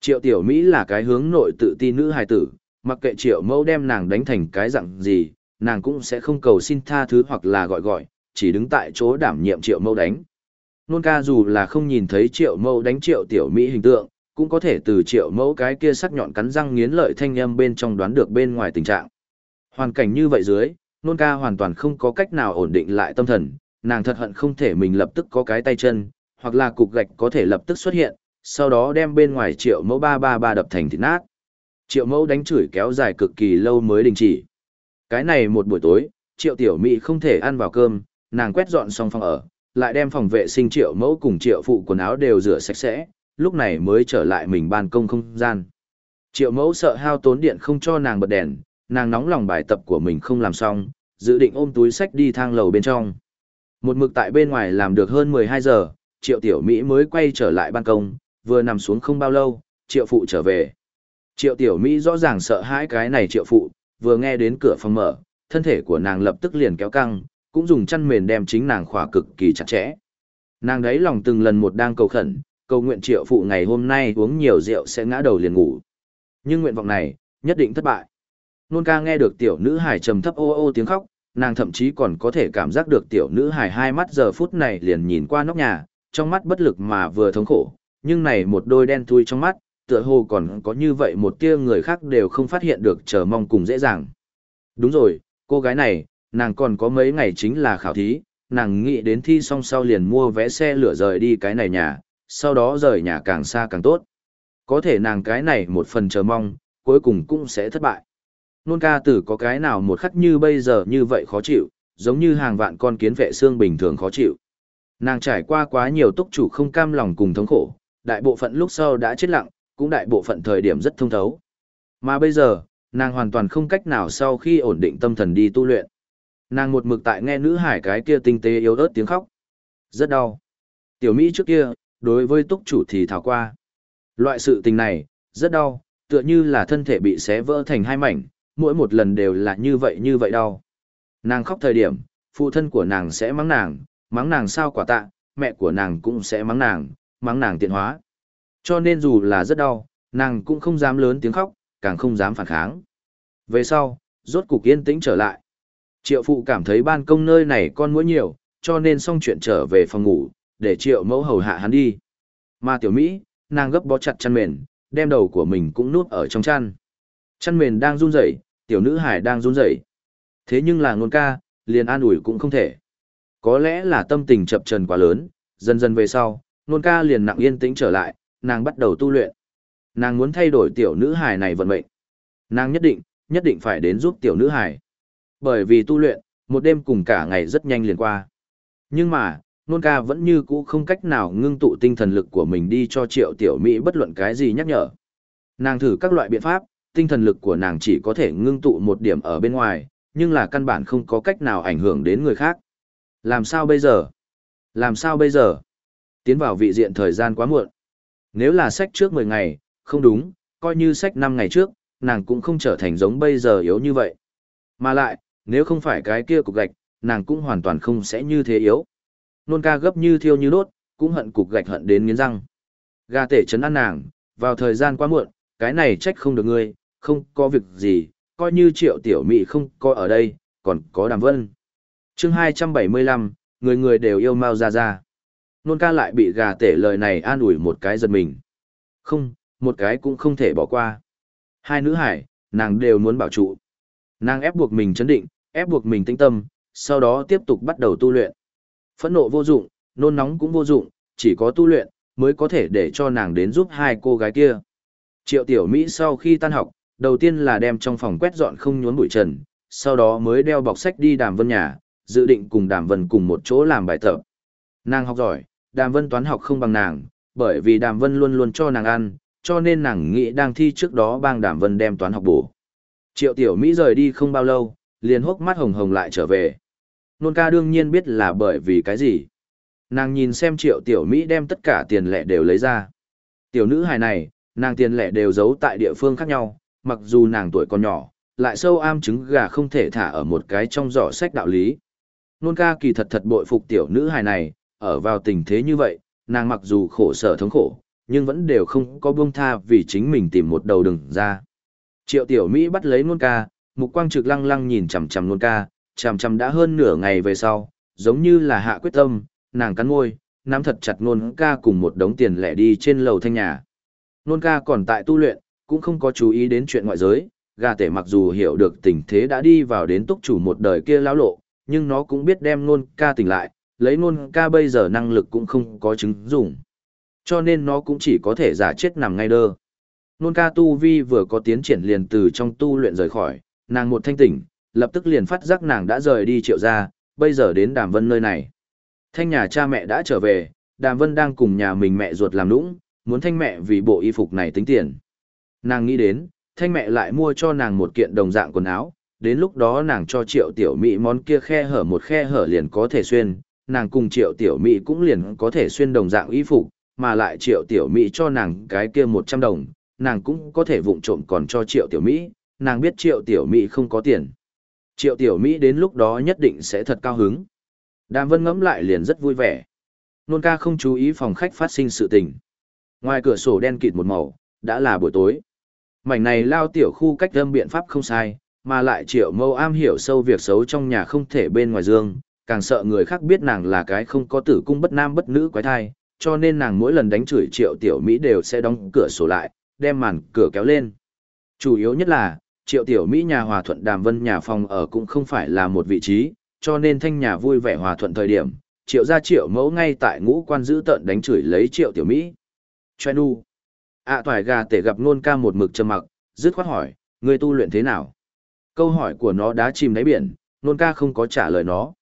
Triệu tiểu Mỹ là cái hướng nội tự ti nữ hài tử, mặc kệ triệu mẫu đem nàng đánh thành cái dạng gì, nàng cũng sẽ không cầu xin tha thứ hoặc là gọi gọi, chỉ đứng tại chỗ đảm nhiệm triệu mẫu đánh. Nôn ca dù là không nhìn thấy triệu mẫu đánh triệu tiểu Mỹ hình tượng, cũng có thể từ triệu mẫu cái kia sắc nhọn cắn răng nghiến lợi thanh âm bên trong đoán được bên ngoài tình trạng. Hoàn cảnh như vậy dưới, nôn ca hoàn toàn không có cách nào ổn định lại tâm thần, nàng thật hận không thể mình lập tức có cái tay chân, hoặc là cục gạch có thể lập tức xuất hiện, sau đó đem bên ngoài triệu mẫu ba ba ba đập thành thịt nát. Triệu mẫu đánh chửi kéo dài cực kỳ lâu mới đình chỉ. Cái này một buổi tối, triệu tiểu mỹ không thể ăn vào cơm, nàng quét dọn xong phòng ở, lại đem phòng vệ sinh triệu mẫu cùng triệu phụ quần áo đều rửa sạch sẽ, lúc này mới trở lại mình ban công không gian. Triệu mẫu sợ hao tốn điện không cho nàng bật đèn, nàng nóng lòng bài tập của mình không làm xong, dự định ôm túi sách đi thang lầu bên trong. Một mực tại bên ngoài làm được hơn 12 giờ, triệu tiểu Mỹ mới quay trở lại ban công, vừa nằm xuống không bao lâu, triệu phụ trở về. Triệu tiểu Mỹ rõ ràng sợ hãi cái này triệu phụ, vừa nghe đến cửa phòng mở, thân thể của nàng lập tức liền kéo căng, cũng dùng chăn mền đem chính nàng khỏa cực kỳ chặt chẽ. Nàng đấy lòng từng lần một đang cầu khẩn, cầu nguyện triệu phụ ngày hôm nay uống nhiều rượu sẽ ngã đầu liền ngủ. Nhưng nguyện vọng này, nhất định thất bại. Nôn ca nghe được tiểu nữ hải trầm thấp ô ô tiếng khóc, nàng thậm chí còn có thể cảm giác được tiểu nữ hải hai mắt giờ phút này liền nhìn qua nóc nhà, trong mắt bất lực mà vừa thống khổ, nhưng này một đôi đen thui trong mắt, tựa hồ còn có như vậy một tia người khác đều không phát hiện được chờ mong cùng dễ dàng. Đúng rồi, cô gái này, nàng còn có mấy ngày chính là khảo thí, nàng nghĩ đến thi xong sau liền mua vé xe lửa rời đi cái này nhà, sau đó rời nhà càng xa càng tốt. Có thể nàng cái này một phần chờ mong, cuối cùng cũng sẽ thất bại. Nôn ca tử có cái nào một khắc như bây giờ như vậy khó chịu, giống như hàng vạn con kiến vệ xương bình thường khó chịu. Nàng trải qua quá nhiều túc chủ không cam lòng cùng thống khổ, đại bộ phận lúc sau đã chết lặng, cũng đại bộ phận thời điểm rất thông thấu. Mà bây giờ, nàng hoàn toàn không cách nào sau khi ổn định tâm thần đi tu luyện. Nàng một mực tại nghe nữ hải cái kia tinh tế yếu ớt tiếng khóc. Rất đau. Tiểu Mỹ trước kia, đối với túc chủ thì thảo qua. Loại sự tình này, rất đau, tựa như là thân thể bị xé vỡ thành hai mảnh, mỗi một lần đều là như vậy như vậy đau. Nàng khóc thời điểm, phụ thân của nàng sẽ mắng nàng, mắng nàng sao quả tạ, mẹ của nàng cũng sẽ mắng nàng, mắng nàng tiện hóa. Cho nên dù là rất đau, nàng cũng không dám lớn tiếng khóc, càng không dám phản kháng. Về sau, rốt cục yên tĩnh trở lại. Triệu phụ cảm thấy ban công nơi này con mũi nhiều, cho nên xong chuyện trở về phòng ngủ, để triệu mẫu hầu hạ hắn đi. Mà tiểu Mỹ, nàng gấp bó chặt chăn mền, đem đầu của mình cũng nuốt ở trong chăn. Chăn mền đang run rẩy, tiểu nữ hải đang run rẩy. Thế nhưng là ngôn ca, liền an ủi cũng không thể. Có lẽ là tâm tình chập trần quá lớn, dần dần về sau, ngôn ca liền nặng yên tĩnh trở lại, nàng bắt đầu tu luyện. Nàng muốn thay đổi tiểu nữ hài này vận mệnh. Nàng nhất định, nhất định phải đến giúp tiểu nữ hài. Bởi vì tu luyện, một đêm cùng cả ngày rất nhanh liền qua. Nhưng mà, nôn ca vẫn như cũ không cách nào ngưng tụ tinh thần lực của mình đi cho triệu tiểu mỹ bất luận cái gì nhắc nhở. Nàng thử các loại biện pháp, tinh thần lực của nàng chỉ có thể ngưng tụ một điểm ở bên ngoài, nhưng là căn bản không có cách nào ảnh hưởng đến người khác. Làm sao bây giờ? Làm sao bây giờ? Tiến vào vị diện thời gian quá muộn. Nếu là sách trước 10 ngày, không đúng, coi như sách 5 ngày trước, nàng cũng không trở thành giống bây giờ yếu như vậy. Mà lại, nếu không phải cái kia cục gạch, nàng cũng hoàn toàn không sẽ như thế yếu. Nôn ca gấp như thiêu như đốt, cũng hận cục gạch hận đến nghiến răng. Gà tể chấn ăn nàng, vào thời gian quá muộn, cái này trách không được ngươi, không có việc gì, coi như triệu tiểu mị không có ở đây, còn có đàm vân. chương 275, người người đều yêu mao gia gia. Nôn ca lại bị gà tể lời này an ủi một cái giật mình. Không, một cái cũng không thể bỏ qua. Hai nữ hải, nàng đều muốn bảo trụ. Nàng ép buộc mình chấn định, ép buộc mình tĩnh tâm, sau đó tiếp tục bắt đầu tu luyện. Phẫn nộ vô dụng, nôn nóng cũng vô dụng, chỉ có tu luyện, mới có thể để cho nàng đến giúp hai cô gái kia. Triệu tiểu Mỹ sau khi tan học, đầu tiên là đem trong phòng quét dọn không nhốn bụi trần, sau đó mới đeo bọc sách đi đàm vân nhà, dự định cùng đàm vân cùng một chỗ làm bài tập. Nàng học giỏi, đàm vân toán học không bằng nàng, bởi vì đàm vân luôn luôn cho nàng ăn, cho nên nàng nghĩ đang thi trước đó bang đàm vân đem toán học bổ. Triệu tiểu Mỹ rời đi không bao lâu, liền hốc mắt hồng hồng lại trở về. Nôn ca đương nhiên biết là bởi vì cái gì. Nàng nhìn xem triệu tiểu Mỹ đem tất cả tiền lẻ đều lấy ra. Tiểu nữ hài này, nàng tiền lẻ đều giấu tại địa phương khác nhau, mặc dù nàng tuổi còn nhỏ, lại sâu am trứng gà không thể thả ở một cái trong giỏ sách đạo lý. Nôn ca kỳ thật thật bội phục tiểu nữ hài này, ở vào tình thế như vậy, nàng mặc dù khổ sở thống khổ, nhưng vẫn đều không có buông tha vì chính mình tìm một đầu đừng ra. Triệu tiểu Mỹ bắt lấy nôn ca, mục quang trực lăng lăng nhìn chằm chằm nôn ca, chằm chằm đã hơn nửa ngày về sau, giống như là hạ quyết tâm, nàng cắn môi, nắm thật chặt nôn ca cùng một đống tiền lẻ đi trên lầu thanh nhà. Nôn ca còn tại tu luyện, cũng không có chú ý đến chuyện ngoại giới, gà tể mặc dù hiểu được tình thế đã đi vào đến túc chủ một đời kia lão lộ, nhưng nó cũng biết đem nôn ca tỉnh lại, lấy nôn ca bây giờ năng lực cũng không có chứng dùng. Cho nên nó cũng chỉ có thể giả chết nằm ngay đơ. Nôn ca tu vi vừa có tiến triển liền từ trong tu luyện rời khỏi, nàng một thanh tỉnh, lập tức liền phát giác nàng đã rời đi triệu gia, bây giờ đến đàm vân nơi này. Thanh nhà cha mẹ đã trở về, đàm vân đang cùng nhà mình mẹ ruột làm nũng, muốn thanh mẹ vì bộ y phục này tính tiền. Nàng nghĩ đến, thanh mẹ lại mua cho nàng một kiện đồng dạng quần áo, đến lúc đó nàng cho triệu tiểu mỹ món kia khe hở một khe hở liền có thể xuyên, nàng cùng triệu tiểu mỹ cũng liền có thể xuyên đồng dạng y phục, mà lại triệu tiểu mỹ cho nàng cái kia 100 đồng, nàng cũng có thể vụng trộm còn cho triệu tiểu Mỹ, nàng biết triệu tiểu Mỹ không có tiền. Triệu tiểu Mỹ đến lúc đó nhất định sẽ thật cao hứng. Đàm vân ngẫm lại liền rất vui vẻ. Nôn ca không chú ý phòng khách phát sinh sự tình. Ngoài cửa sổ đen kịt một màu, đã là buổi tối. Mảnh này lao tiểu khu cách đâm biện pháp không sai, mà lại triệu mâu am hiểu sâu việc xấu trong nhà không thể bên ngoài dương, càng sợ người khác biết nàng là cái không có tử cung bất nam bất nữ quái thai, cho nên nàng mỗi lần đánh chửi triệu tiểu Mỹ đều sẽ đóng cửa sổ lại, đem màn cửa kéo lên. Chủ yếu nhất là, triệu tiểu Mỹ nhà hòa thuận đàm vân nhà phòng ở cũng không phải là một vị trí, cho nên thanh nhà vui vẻ hòa thuận thời điểm, triệu gia triệu mẫu ngay tại ngũ quan giữ tận đánh chửi lấy triệu tiểu Mỹ. Choe nu. ạ toài gà tể gặp nôn ca một mực trầm mặc, dứt khoát hỏi, người tu luyện thế nào? Câu hỏi của nó đã chìm đáy biển, nôn ca không có trả lời nó.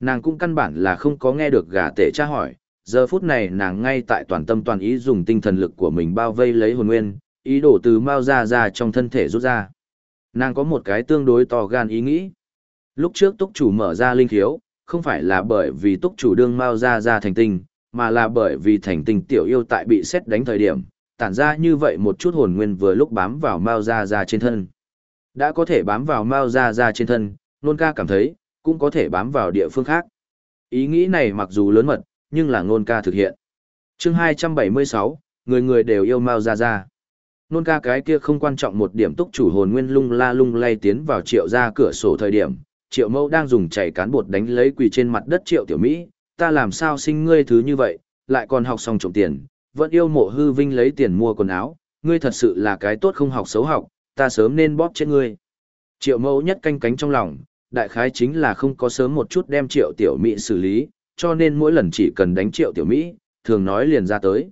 Nàng cũng căn bản là không có nghe được gà tể tra hỏi, giờ phút này nàng ngay tại toàn tâm toàn ý dùng tinh thần lực của mình bao vây lấy hồn nguyên, ý đồ từ mao ra ra trong thân thể rút ra. Nàng có một cái tương đối to gan ý nghĩ. Lúc trước túc chủ mở ra linh khiếu, không phải là bởi vì túc chủ đương mao ra ra thành tinh, mà là bởi vì thành tinh tiểu yêu tại bị xét đánh thời điểm, tản ra như vậy một chút hồn nguyên vừa lúc bám vào mao ra ra trên thân. Đã có thể bám vào mao ra ra trên thân, nôn ca cảm thấy, cũng có thể bám vào địa phương khác. Ý nghĩ này mặc dù lớn mật, nhưng là ngôn ca thực hiện. chương 276, người người đều yêu Mao Gia Gia. Nôn ca cái kia không quan trọng một điểm túc chủ hồn nguyên lung la lung lay tiến vào triệu ra cửa sổ thời điểm, triệu mẫu đang dùng chảy cán bột đánh lấy quỳ trên mặt đất triệu tiểu Mỹ, ta làm sao sinh ngươi thứ như vậy, lại còn học xong trộm tiền, vẫn yêu mộ hư vinh lấy tiền mua quần áo, ngươi thật sự là cái tốt không học xấu học, ta sớm nên bóp chết ngươi. Triệu mẫu nhất canh cánh trong lòng, đại khái chính là không có sớm một chút đem triệu tiểu Mỹ xử lý, cho nên mỗi lần chỉ cần đánh triệu tiểu Mỹ, thường nói liền ra tới.